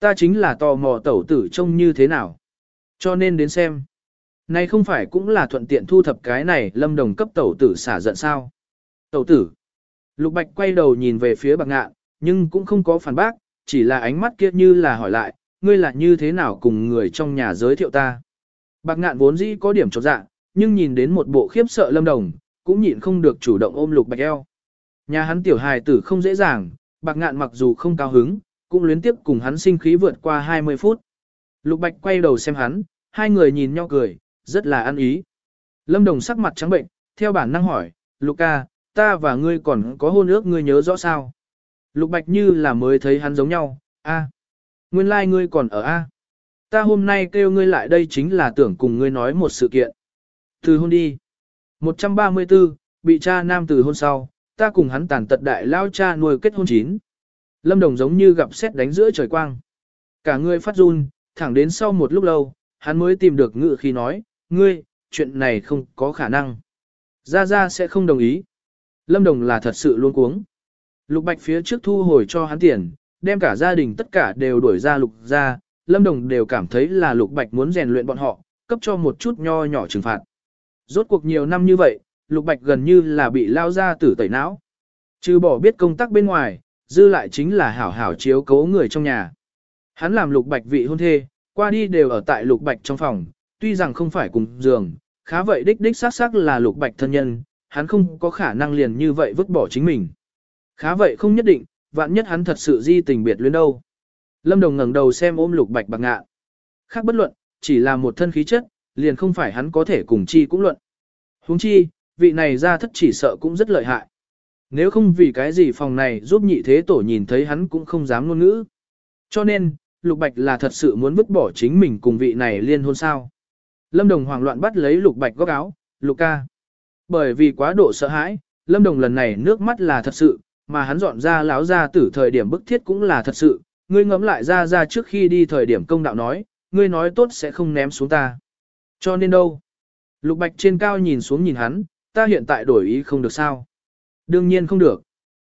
Speaker 1: Ta chính là tò mò tẩu tử trông như thế nào. Cho nên đến xem. Này không phải cũng là thuận tiện thu thập cái này lâm đồng cấp tẩu tử xả giận sao. Tẩu tử. Lục bạch quay đầu nhìn về phía bạc ngạn, nhưng cũng không có phản bác, chỉ là ánh mắt kia như là hỏi lại, ngươi là như thế nào cùng người trong nhà giới thiệu ta. Bạc ngạn vốn dĩ có điểm trọt dạ, nhưng nhìn đến một bộ khiếp sợ lâm đồng, cũng nhịn không được chủ động ôm lục bạch eo. Nhà hắn tiểu hài tử không dễ dàng, bạc ngạn mặc dù không cao hứng, cũng luyến tiếp cùng hắn sinh khí vượt qua 20 phút. Lục bạch quay đầu xem hắn, hai người nhìn nhau cười, rất là ăn ý. Lâm đồng sắc mặt trắng bệnh, theo bản năng hỏi, Lục ca, ta và ngươi còn có hôn ước ngươi nhớ rõ sao? Lục bạch như là mới thấy hắn giống nhau, a, nguyên lai like ngươi còn ở a. Ta hôm nay kêu ngươi lại đây chính là tưởng cùng ngươi nói một sự kiện. Từ hôn đi. 134, bị cha nam từ hôn sau, ta cùng hắn tàn tật đại lao cha nuôi kết hôn chín. Lâm Đồng giống như gặp xét đánh giữa trời quang. Cả người phát run, thẳng đến sau một lúc lâu, hắn mới tìm được ngự khi nói, ngươi, chuyện này không có khả năng. Gia Gia sẽ không đồng ý. Lâm Đồng là thật sự luôn cuống. Lục Bạch phía trước thu hồi cho hắn tiền, đem cả gia đình tất cả đều đuổi ra Lục ra, Lâm Đồng đều cảm thấy là Lục Bạch muốn rèn luyện bọn họ, cấp cho một chút nho nhỏ trừng phạt. Rốt cuộc nhiều năm như vậy, Lục Bạch gần như là bị lao ra tử tẩy não. Trừ bỏ biết công tác bên ngoài, dư lại chính là hảo hảo chiếu cố người trong nhà. Hắn làm Lục Bạch vị hôn thê, qua đi đều ở tại Lục Bạch trong phòng, tuy rằng không phải cùng giường, khá vậy đích đích xác xác là Lục Bạch thân nhân, hắn không có khả năng liền như vậy vứt bỏ chính mình. Khá vậy không nhất định, vạn nhất hắn thật sự di tình biệt luyến đâu. Lâm Đồng ngẩng đầu xem ôm Lục Bạch bạc ngạ. Khác bất luận, chỉ là một thân khí chất, liền không phải hắn có thể cùng chi cũng luận. Huống chi, vị này ra thất chỉ sợ cũng rất lợi hại. Nếu không vì cái gì phòng này giúp nhị thế tổ nhìn thấy hắn cũng không dám ngôn ngữ. Cho nên, Lục Bạch là thật sự muốn vứt bỏ chính mình cùng vị này liên hôn sao. Lâm Đồng hoảng loạn bắt lấy Lục Bạch góc áo, Lục ca. Bởi vì quá độ sợ hãi, Lâm Đồng lần này nước mắt là thật sự, mà hắn dọn ra láo ra tử thời điểm bức thiết cũng là thật sự. Ngươi ngẫm lại ra ra trước khi đi thời điểm công đạo nói, ngươi nói tốt sẽ không ném xuống ta. Cho nên đâu? Lục Bạch trên cao nhìn xuống nhìn hắn, ta hiện tại đổi ý không được sao? Đương nhiên không được.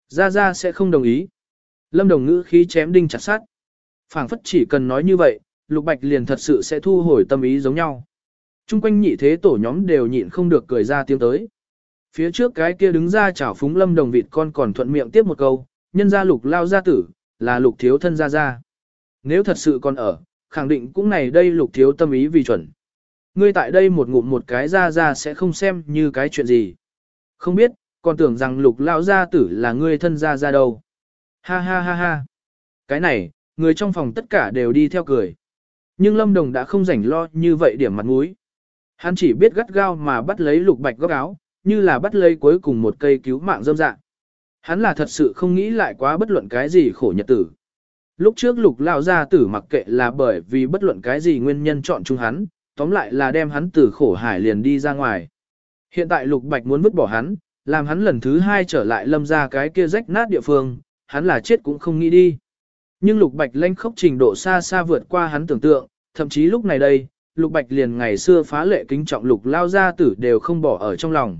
Speaker 1: Gia Gia sẽ không đồng ý. Lâm Đồng ngữ khí chém đinh chặt sát. phảng phất chỉ cần nói như vậy, Lục Bạch liền thật sự sẽ thu hồi tâm ý giống nhau. Trung quanh nhị thế tổ nhóm đều nhịn không được cười ra tiếng tới. Phía trước cái kia đứng ra chảo phúng Lâm Đồng vịt con còn thuận miệng tiếp một câu, nhân gia Lục lao gia tử, là Lục thiếu thân gia gia. Nếu thật sự còn ở, khẳng định cũng này đây Lục thiếu tâm ý vì chuẩn. Ngươi tại đây một ngụm một cái ra ra sẽ không xem như cái chuyện gì. Không biết, còn tưởng rằng lục lão gia tử là ngươi thân gia ra đâu. Ha ha ha ha. Cái này, người trong phòng tất cả đều đi theo cười. Nhưng Lâm Đồng đã không rảnh lo như vậy điểm mặt mũi. Hắn chỉ biết gắt gao mà bắt lấy lục bạch góc áo, như là bắt lấy cuối cùng một cây cứu mạng dâm dạng. Hắn là thật sự không nghĩ lại quá bất luận cái gì khổ nhật tử. Lúc trước lục lão gia tử mặc kệ là bởi vì bất luận cái gì nguyên nhân chọn chung hắn, tóm lại là đem hắn từ khổ hải liền đi ra ngoài. Hiện tại Lục Bạch muốn vứt bỏ hắn, làm hắn lần thứ hai trở lại lâm ra cái kia rách nát địa phương, hắn là chết cũng không nghĩ đi. Nhưng Lục Bạch lanh khốc trình độ xa xa vượt qua hắn tưởng tượng, thậm chí lúc này đây, Lục Bạch liền ngày xưa phá lệ kính trọng Lục lao gia tử đều không bỏ ở trong lòng.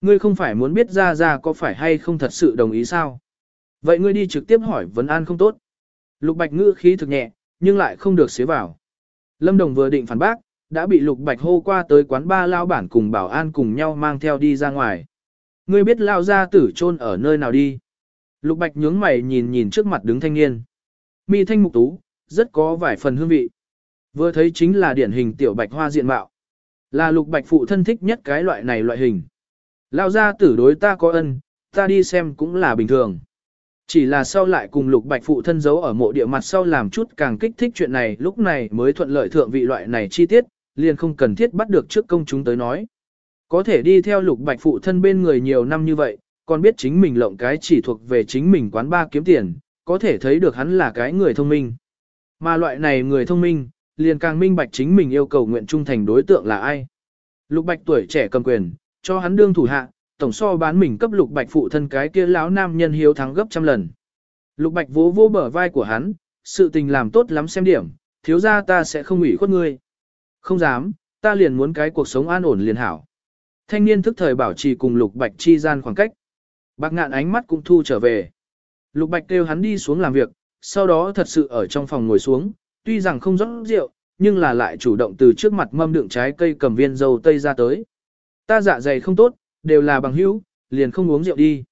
Speaker 1: Ngươi không phải muốn biết ra ra có phải hay không thật sự đồng ý sao? Vậy ngươi đi trực tiếp hỏi vấn an không tốt. Lục Bạch ngữ khí thực nhẹ, nhưng lại không được xế vào. Lâm Đồng vừa định phản bác, đã bị Lục Bạch hô qua tới quán ba lao bản cùng bảo an cùng nhau mang theo đi ra ngoài. Ngươi biết lao gia tử chôn ở nơi nào đi? Lục Bạch nhướng mày nhìn nhìn trước mặt đứng thanh niên. Mi thanh mục tú, rất có vài phần hương vị. Vừa thấy chính là điển hình tiểu bạch hoa diện mạo. Là Lục Bạch phụ thân thích nhất cái loại này loại hình. Lao gia tử đối ta có ân, ta đi xem cũng là bình thường. Chỉ là sau lại cùng lục bạch phụ thân giấu ở mộ địa mặt sau làm chút càng kích thích chuyện này lúc này mới thuận lợi thượng vị loại này chi tiết, liền không cần thiết bắt được trước công chúng tới nói. Có thể đi theo lục bạch phụ thân bên người nhiều năm như vậy, còn biết chính mình lộng cái chỉ thuộc về chính mình quán ba kiếm tiền, có thể thấy được hắn là cái người thông minh. Mà loại này người thông minh, liền càng minh bạch chính mình yêu cầu nguyện trung thành đối tượng là ai. Lục bạch tuổi trẻ cầm quyền, cho hắn đương thủ hạ, tổng so bán mình cấp lục bạch phụ thân cái kia lão nam nhân hiếu thắng gấp trăm lần. Lục bạch vỗ vỗ bờ vai của hắn, sự tình làm tốt lắm xem điểm, thiếu ra ta sẽ không ủy khuất ngươi. Không dám, ta liền muốn cái cuộc sống an ổn liền hảo. Thanh niên thức thời bảo trì cùng lục bạch chi gian khoảng cách. Bạc ngạn ánh mắt cũng thu trở về. Lục bạch kêu hắn đi xuống làm việc, sau đó thật sự ở trong phòng ngồi xuống, tuy rằng không rót rượu, nhưng là lại chủ động từ trước mặt mâm đựng trái cây cầm viên dầu tây ra tới. Ta dạ dày không tốt, đều là bằng hữu, liền không uống rượu đi.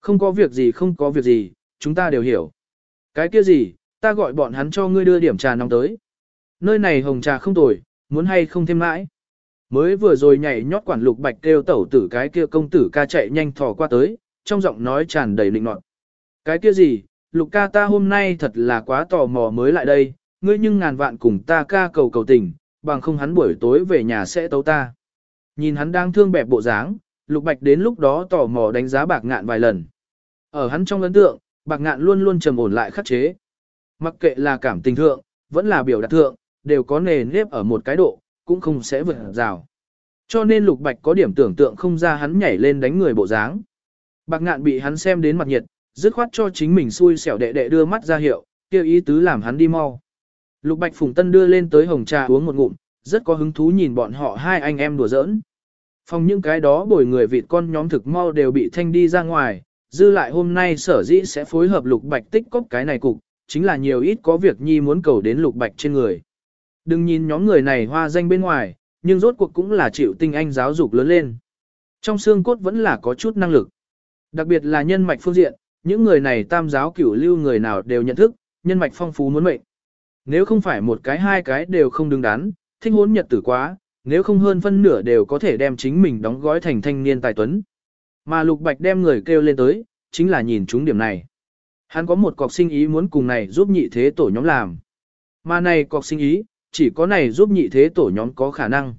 Speaker 1: Không có việc gì không có việc gì, chúng ta đều hiểu. Cái kia gì, ta gọi bọn hắn cho ngươi đưa điểm trà nóng tới. Nơi này hồng trà không tồi, muốn hay không thêm mãi. Mới vừa rồi nhảy nhót quản lục bạch kêu tẩu tử cái kia công tử ca chạy nhanh thò qua tới, trong giọng nói tràn đầy lịnh nọt. Cái kia gì, lục ca ta hôm nay thật là quá tò mò mới lại đây, ngươi nhưng ngàn vạn cùng ta ca cầu cầu tình, bằng không hắn buổi tối về nhà sẽ tấu ta. Nhìn hắn đang thương bẹp bộ dáng, lục bạch đến lúc đó tò mò đánh giá bạc ngạn vài lần. Ở hắn trong ấn tượng, bạc ngạn luôn luôn trầm ổn lại khắc chế. Mặc kệ là cảm tình thượng, vẫn là biểu đạt thượng, đều có nề nếp ở một cái độ, cũng không sẽ vượt rào. Cho nên lục bạch có điểm tưởng tượng không ra hắn nhảy lên đánh người bộ dáng. Bạc ngạn bị hắn xem đến mặt nhiệt, dứt khoát cho chính mình xui xẻo đệ đệ đưa mắt ra hiệu, kêu ý tứ làm hắn đi mau. Lục bạch phùng tân đưa lên tới hồng trà uống một ngụm, rất có hứng thú nhìn bọn họ hai anh em đùa giỡn. Phòng những cái đó bồi người vịt con nhóm thực mau đều bị thanh đi ra ngoài, dư lại hôm nay sở dĩ sẽ phối hợp lục bạch tích cốc cái này cục, chính là nhiều ít có việc nhi muốn cầu đến lục bạch trên người. Đừng nhìn nhóm người này hoa danh bên ngoài, nhưng rốt cuộc cũng là chịu tinh anh giáo dục lớn lên. Trong xương cốt vẫn là có chút năng lực. Đặc biệt là nhân mạch phương diện, những người này tam giáo cửu lưu người nào đều nhận thức, nhân mạch phong phú muốn mệnh. Nếu không phải một cái hai cái đều không đứng đắn, thích hốn nhật tử quá, nếu không hơn phân nửa đều có thể đem chính mình đóng gói thành thanh niên tài tuấn. Mà Lục Bạch đem người kêu lên tới, chính là nhìn chúng điểm này. Hắn có một cọc sinh ý muốn cùng này giúp nhị thế tổ nhóm làm. Mà này cọc sinh ý, chỉ có này giúp nhị thế tổ nhóm có khả năng.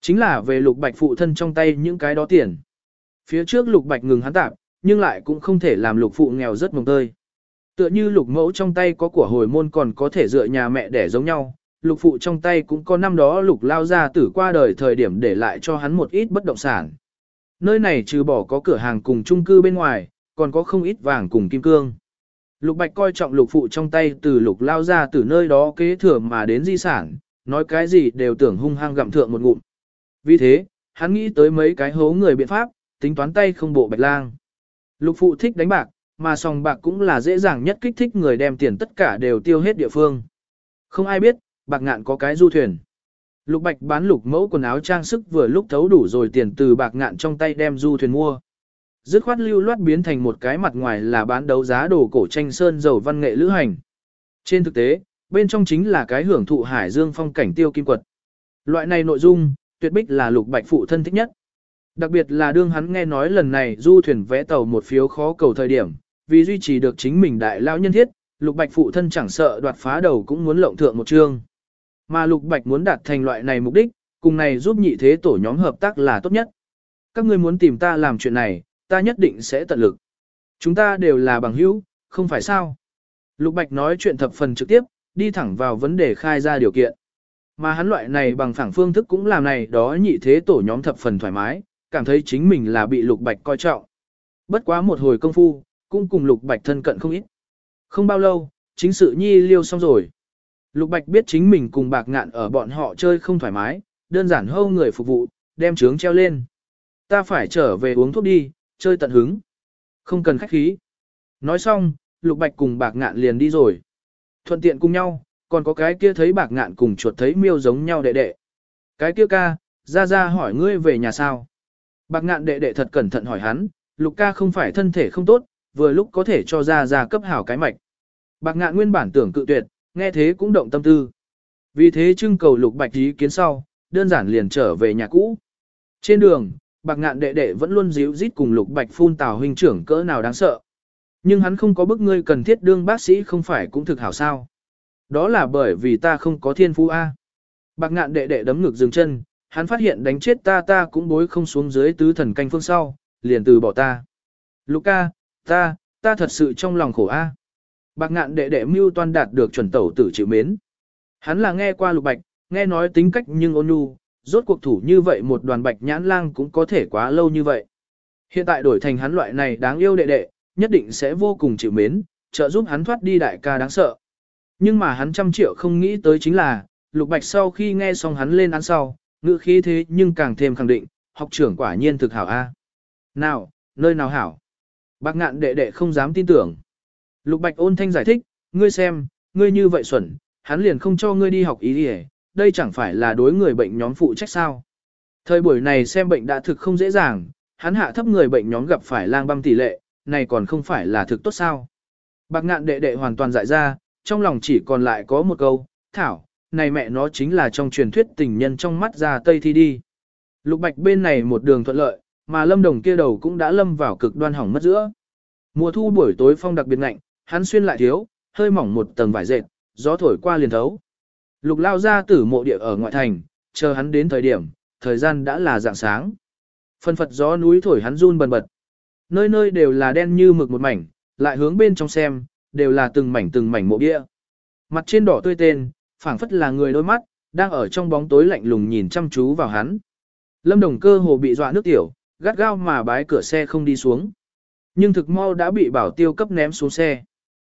Speaker 1: Chính là về Lục Bạch phụ thân trong tay những cái đó tiền. Phía trước Lục Bạch ngừng hắn tạp, nhưng lại cũng không thể làm Lục phụ nghèo rất mồng tơi. Tựa như Lục mẫu trong tay có của hồi môn còn có thể dựa nhà mẹ để giống nhau, lục phụ trong tay cũng có năm đó lục lao ra tử qua đời thời điểm để lại cho hắn một ít bất động sản. Nơi này trừ bỏ có cửa hàng cùng chung cư bên ngoài, còn có không ít vàng cùng kim cương. Lục bạch coi trọng lục phụ trong tay từ lục lao ra từ nơi đó kế thừa mà đến di sản, nói cái gì đều tưởng hung hăng gặm thượng một ngụm. Vì thế, hắn nghĩ tới mấy cái hố người biện pháp, tính toán tay không bộ bạch lang. Lục phụ thích đánh bạc, mà sòng bạc cũng là dễ dàng nhất kích thích người đem tiền tất cả đều tiêu hết địa phương. Không ai biết, bạc ngạn có cái du thuyền. Lục bạch bán lục mẫu quần áo trang sức vừa lúc thấu đủ rồi tiền từ bạc ngạn trong tay đem du thuyền mua. Dứt khoát lưu loát biến thành một cái mặt ngoài là bán đấu giá đồ cổ tranh sơn dầu văn nghệ lữ hành. Trên thực tế, bên trong chính là cái hưởng thụ hải dương phong cảnh tiêu kim quật. Loại này nội dung, tuyệt bích là lục bạch phụ thân thích nhất. Đặc biệt là đương hắn nghe nói lần này du thuyền vẽ tàu một phiếu khó cầu thời điểm, vì duy trì được chính mình đại lao nhân thiết, lục bạch phụ thân chẳng sợ đoạt phá đầu cũng muốn lộng thượng một chương. Mà Lục Bạch muốn đạt thành loại này mục đích, cùng này giúp nhị thế tổ nhóm hợp tác là tốt nhất. Các ngươi muốn tìm ta làm chuyện này, ta nhất định sẽ tận lực. Chúng ta đều là bằng hữu, không phải sao? Lục Bạch nói chuyện thập phần trực tiếp, đi thẳng vào vấn đề khai ra điều kiện. Mà hắn loại này bằng phẳng phương thức cũng làm này đó nhị thế tổ nhóm thập phần thoải mái, cảm thấy chính mình là bị Lục Bạch coi trọng. Bất quá một hồi công phu, cũng cùng Lục Bạch thân cận không ít. Không bao lâu, chính sự nhi liêu xong rồi. Lục Bạch biết chính mình cùng bạc ngạn ở bọn họ chơi không thoải mái, đơn giản hâu người phục vụ, đem trướng treo lên. Ta phải trở về uống thuốc đi, chơi tận hứng. Không cần khách khí. Nói xong, Lục Bạch cùng bạc ngạn liền đi rồi. Thuận tiện cùng nhau, còn có cái kia thấy bạc ngạn cùng chuột thấy miêu giống nhau đệ đệ. Cái kia ca, ra ra hỏi ngươi về nhà sao. Bạc ngạn đệ đệ thật cẩn thận hỏi hắn, Lục ca không phải thân thể không tốt, vừa lúc có thể cho ra ra cấp hảo cái mạch. Bạc ngạn nguyên bản tưởng cự tuyệt, nghe thế cũng động tâm tư. Vì thế trưng cầu lục bạch ý kiến sau, đơn giản liền trở về nhà cũ. Trên đường, bạc ngạn đệ đệ vẫn luôn díu rít cùng lục bạch phun tào huynh trưởng cỡ nào đáng sợ. Nhưng hắn không có bức ngươi cần thiết đương bác sĩ không phải cũng thực hảo sao. Đó là bởi vì ta không có thiên phú A. Bạc ngạn đệ đệ đấm ngực dừng chân, hắn phát hiện đánh chết ta ta cũng bối không xuống dưới tứ thần canh phương sau, liền từ bỏ ta. Luca, ta, ta thật sự trong lòng khổ a. Bạc ngạn đệ đệ mưu toan đạt được chuẩn tẩu tử chịu mến. Hắn là nghe qua lục bạch, nghe nói tính cách nhưng ôn nhu, rốt cuộc thủ như vậy một đoàn bạch nhãn lang cũng có thể quá lâu như vậy. Hiện tại đổi thành hắn loại này đáng yêu đệ đệ, nhất định sẽ vô cùng chịu mến, trợ giúp hắn thoát đi đại ca đáng sợ. Nhưng mà hắn trăm triệu không nghĩ tới chính là, lục bạch sau khi nghe xong hắn lên án sau, ngữ khí thế nhưng càng thêm khẳng định, học trưởng quả nhiên thực hảo A. Nào, nơi nào hảo? Bác ngạn đệ đệ không dám tin tưởng. Lục bạch ôn thanh giải thích, ngươi xem, ngươi như vậy xuẩn, hắn liền không cho ngươi đi học ý đi đây chẳng phải là đối người bệnh nhóm phụ trách sao. Thời buổi này xem bệnh đã thực không dễ dàng, hắn hạ thấp người bệnh nhóm gặp phải lang băm tỷ lệ, này còn không phải là thực tốt sao. Bạc ngạn đệ đệ hoàn toàn dại ra, trong lòng chỉ còn lại có một câu, thảo, này mẹ nó chính là trong truyền thuyết tình nhân trong mắt ra tây thi đi. Lục bạch bên này một đường thuận lợi, mà lâm đồng kia đầu cũng đã lâm vào cực đoan hỏng mất giữa. Mùa thu buổi tối phong đặc biệt lạnh, hắn xuyên lại thiếu, hơi mỏng một tầng vải dệt, gió thổi qua liền thấu. Lục lao ra tử mộ địa ở ngoại thành, chờ hắn đến thời điểm, thời gian đã là dạng sáng. Phân phật gió núi thổi hắn run bần bật. Nơi nơi đều là đen như mực một mảnh, lại hướng bên trong xem, đều là từng mảnh từng mảnh mộ địa. Mặt trên đỏ tươi tên, phảng phất là người đôi mắt, đang ở trong bóng tối lạnh lùng nhìn chăm chú vào hắn. Lâm Đồng cơ hồ bị dọa nước tiểu, gắt gao mà bái cửa xe không đi xuống. Nhưng thực mau đã bị bảo tiêu cấp ném xuống xe.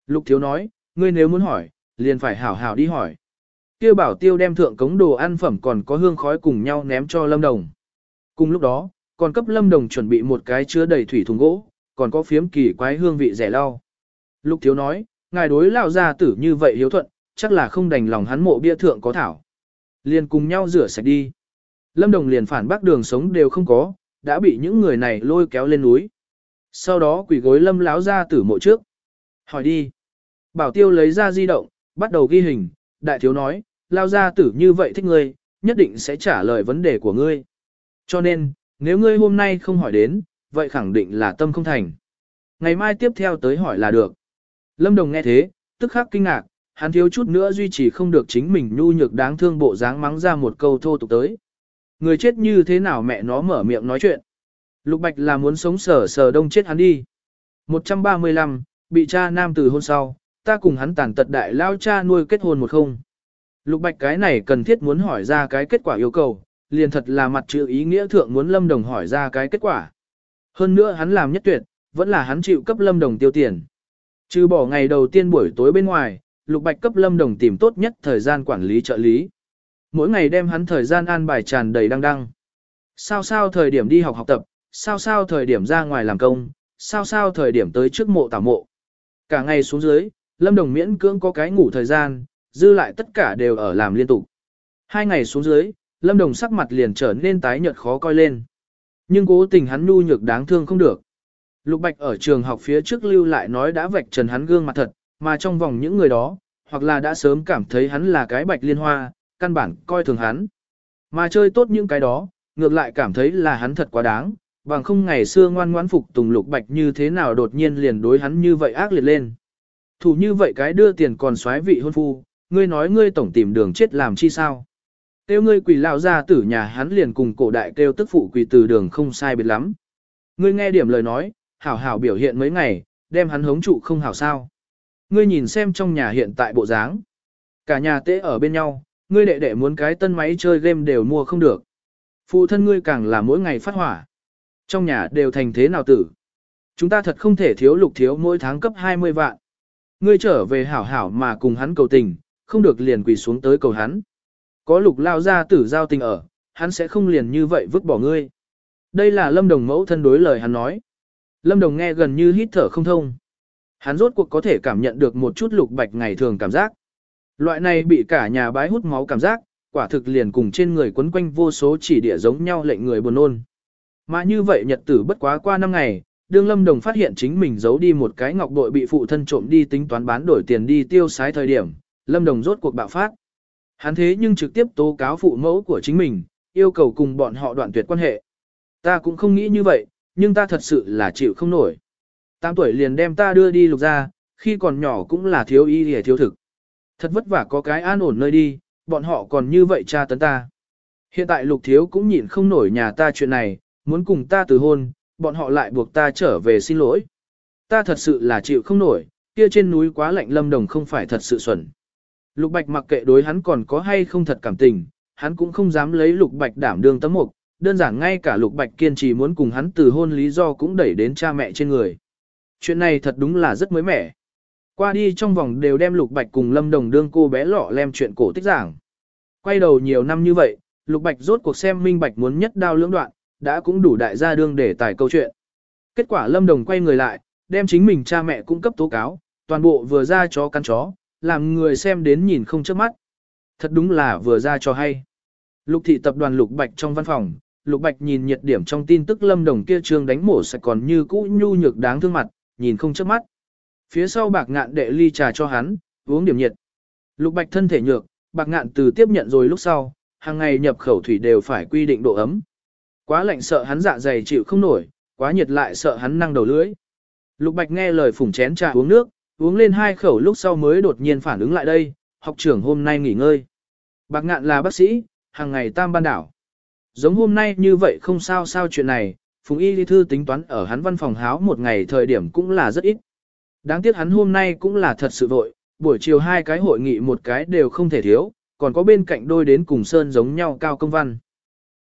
Speaker 1: Lục thiếu nói, ngươi nếu muốn hỏi, liền phải hảo hảo đi hỏi. Kia bảo tiêu đem thượng cống đồ ăn phẩm còn có hương khói cùng nhau ném cho Lâm Đồng. Cùng lúc đó, còn cấp Lâm Đồng chuẩn bị một cái chứa đầy thủy thùng gỗ, còn có phiếm kỳ quái hương vị rẻ lau. Lục thiếu nói, ngài đối lao gia tử như vậy hiếu thuận, chắc là không đành lòng hắn mộ bia thượng có thảo. Liền cùng nhau rửa sạch đi. Lâm Đồng liền phản bác đường sống đều không có, đã bị những người này lôi kéo lên núi. Sau đó quỷ gối Lâm láo ra tử mộ trước. Hỏi đi. Bảo tiêu lấy ra di động, bắt đầu ghi hình, đại thiếu nói, lao gia tử như vậy thích ngươi, nhất định sẽ trả lời vấn đề của ngươi. Cho nên, nếu ngươi hôm nay không hỏi đến, vậy khẳng định là tâm không thành. Ngày mai tiếp theo tới hỏi là được. Lâm Đồng nghe thế, tức khắc kinh ngạc, hắn thiếu chút nữa duy trì không được chính mình nhu nhược đáng thương bộ dáng mắng ra một câu thô tục tới. Người chết như thế nào mẹ nó mở miệng nói chuyện. Lục Bạch là muốn sống sờ sờ đông chết hắn đi. 135, bị cha nam tử hôn sau, ta cùng hắn tàn tật đại lao cha nuôi kết hôn một không. Lục Bạch cái này cần thiết muốn hỏi ra cái kết quả yêu cầu, liền thật là mặt chữ ý nghĩa thượng muốn Lâm Đồng hỏi ra cái kết quả. Hơn nữa hắn làm nhất tuyệt, vẫn là hắn chịu cấp Lâm Đồng tiêu tiền. Trừ bỏ ngày đầu tiên buổi tối bên ngoài, Lục Bạch cấp Lâm Đồng tìm tốt nhất thời gian quản lý trợ lý. Mỗi ngày đem hắn thời gian an bài tràn đầy đăng đăng. Sao sao thời điểm đi học học tập, sao sao thời điểm ra ngoài làm công, sao sao thời điểm tới trước mộ tảo mộ. Cả ngày xuống dưới, Lâm Đồng miễn cưỡng có cái ngủ thời gian, dư lại tất cả đều ở làm liên tục. Hai ngày xuống dưới, Lâm Đồng sắc mặt liền trở nên tái nhợt khó coi lên. Nhưng cố tình hắn nu nhược đáng thương không được. Lục Bạch ở trường học phía trước lưu lại nói đã vạch trần hắn gương mặt thật, mà trong vòng những người đó, hoặc là đã sớm cảm thấy hắn là cái bạch liên hoa, căn bản coi thường hắn. Mà chơi tốt những cái đó, ngược lại cảm thấy là hắn thật quá đáng, bằng không ngày xưa ngoan ngoãn phục tùng lục bạch như thế nào đột nhiên liền đối hắn như vậy ác liệt lên. Thủ như vậy cái đưa tiền còn xoái vị hôn phu, ngươi nói ngươi tổng tìm đường chết làm chi sao. Kêu ngươi quỷ lão ra tử nhà hắn liền cùng cổ đại kêu tức phụ quỷ từ đường không sai biệt lắm. Ngươi nghe điểm lời nói, hảo hảo biểu hiện mấy ngày, đem hắn hống trụ không hảo sao. Ngươi nhìn xem trong nhà hiện tại bộ dáng. Cả nhà tế ở bên nhau, ngươi đệ đệ muốn cái tân máy chơi game đều mua không được. Phụ thân ngươi càng là mỗi ngày phát hỏa. Trong nhà đều thành thế nào tử. Chúng ta thật không thể thiếu lục thiếu mỗi tháng cấp 20 vạn. Ngươi trở về hảo hảo mà cùng hắn cầu tình, không được liền quỳ xuống tới cầu hắn. Có lục lao ra tử giao tình ở, hắn sẽ không liền như vậy vứt bỏ ngươi. Đây là lâm đồng mẫu thân đối lời hắn nói. Lâm đồng nghe gần như hít thở không thông. Hắn rốt cuộc có thể cảm nhận được một chút lục bạch ngày thường cảm giác. Loại này bị cả nhà bái hút máu cảm giác, quả thực liền cùng trên người quấn quanh vô số chỉ địa giống nhau lệnh người buồn nôn. Mà như vậy nhật tử bất quá qua năm ngày, đương lâm đồng phát hiện chính mình giấu đi một cái ngọc bội bị phụ thân trộm đi tính toán bán đổi tiền đi tiêu xái thời điểm, lâm đồng rốt cuộc bạo phát. Hắn thế nhưng trực tiếp tố cáo phụ mẫu của chính mình, yêu cầu cùng bọn họ đoạn tuyệt quan hệ. Ta cũng không nghĩ như vậy, nhưng ta thật sự là chịu không nổi. Tám tuổi liền đem ta đưa đi lục ra, khi còn nhỏ cũng là thiếu y hề thiếu thực. Thật vất vả có cái an ổn nơi đi, bọn họ còn như vậy cha tấn ta. Hiện tại lục thiếu cũng nhịn không nổi nhà ta chuyện này, muốn cùng ta từ hôn, bọn họ lại buộc ta trở về xin lỗi. Ta thật sự là chịu không nổi, kia trên núi quá lạnh lâm đồng không phải thật sự xuẩn. Lục bạch mặc kệ đối hắn còn có hay không thật cảm tình, hắn cũng không dám lấy lục bạch đảm đương tấm mục, đơn giản ngay cả lục bạch kiên trì muốn cùng hắn từ hôn lý do cũng đẩy đến cha mẹ trên người. Chuyện này thật đúng là rất mới mẻ. Qua đi trong vòng đều đem lục bạch cùng lâm đồng đương cô bé lọ lem chuyện cổ tích giảng. Quay đầu nhiều năm như vậy, lục bạch rốt cuộc xem minh bạch muốn nhất đao lưỡng đoạn, đã cũng đủ đại gia đương để tải câu chuyện. Kết quả lâm đồng quay người lại, đem chính mình cha mẹ cung cấp tố cáo, toàn bộ vừa ra chó cắn chó, làm người xem đến nhìn không chớp mắt. Thật đúng là vừa ra cho hay. Lục thị tập đoàn Lục Bạch trong văn phòng, Lục Bạch nhìn nhiệt điểm trong tin tức Lâm Đồng kia trương đánh mổ sạch còn như cũ nhu nhược đáng thương mặt, nhìn không chớp mắt. Phía sau bạc ngạn đệ ly trà cho hắn, uống điểm nhiệt. Lục Bạch thân thể nhược, bạc ngạn từ tiếp nhận rồi lúc sau, hàng ngày nhập khẩu thủy đều phải quy định độ ấm. Quá lạnh sợ hắn dạ dày chịu không nổi, quá nhiệt lại sợ hắn năng đầu lưỡi. Lục Bạch nghe lời phủng chén trà uống nước, uống lên hai khẩu lúc sau mới đột nhiên phản ứng lại đây, học trưởng hôm nay nghỉ ngơi. Bạc ngạn là bác sĩ, hàng ngày tam ban đảo. Giống hôm nay như vậy không sao sao chuyện này, Phùng Y Lý Thư tính toán ở hắn văn phòng háo một ngày thời điểm cũng là rất ít. Đáng tiếc hắn hôm nay cũng là thật sự vội, buổi chiều hai cái hội nghị một cái đều không thể thiếu, còn có bên cạnh đôi đến cùng Sơn giống nhau cao công văn.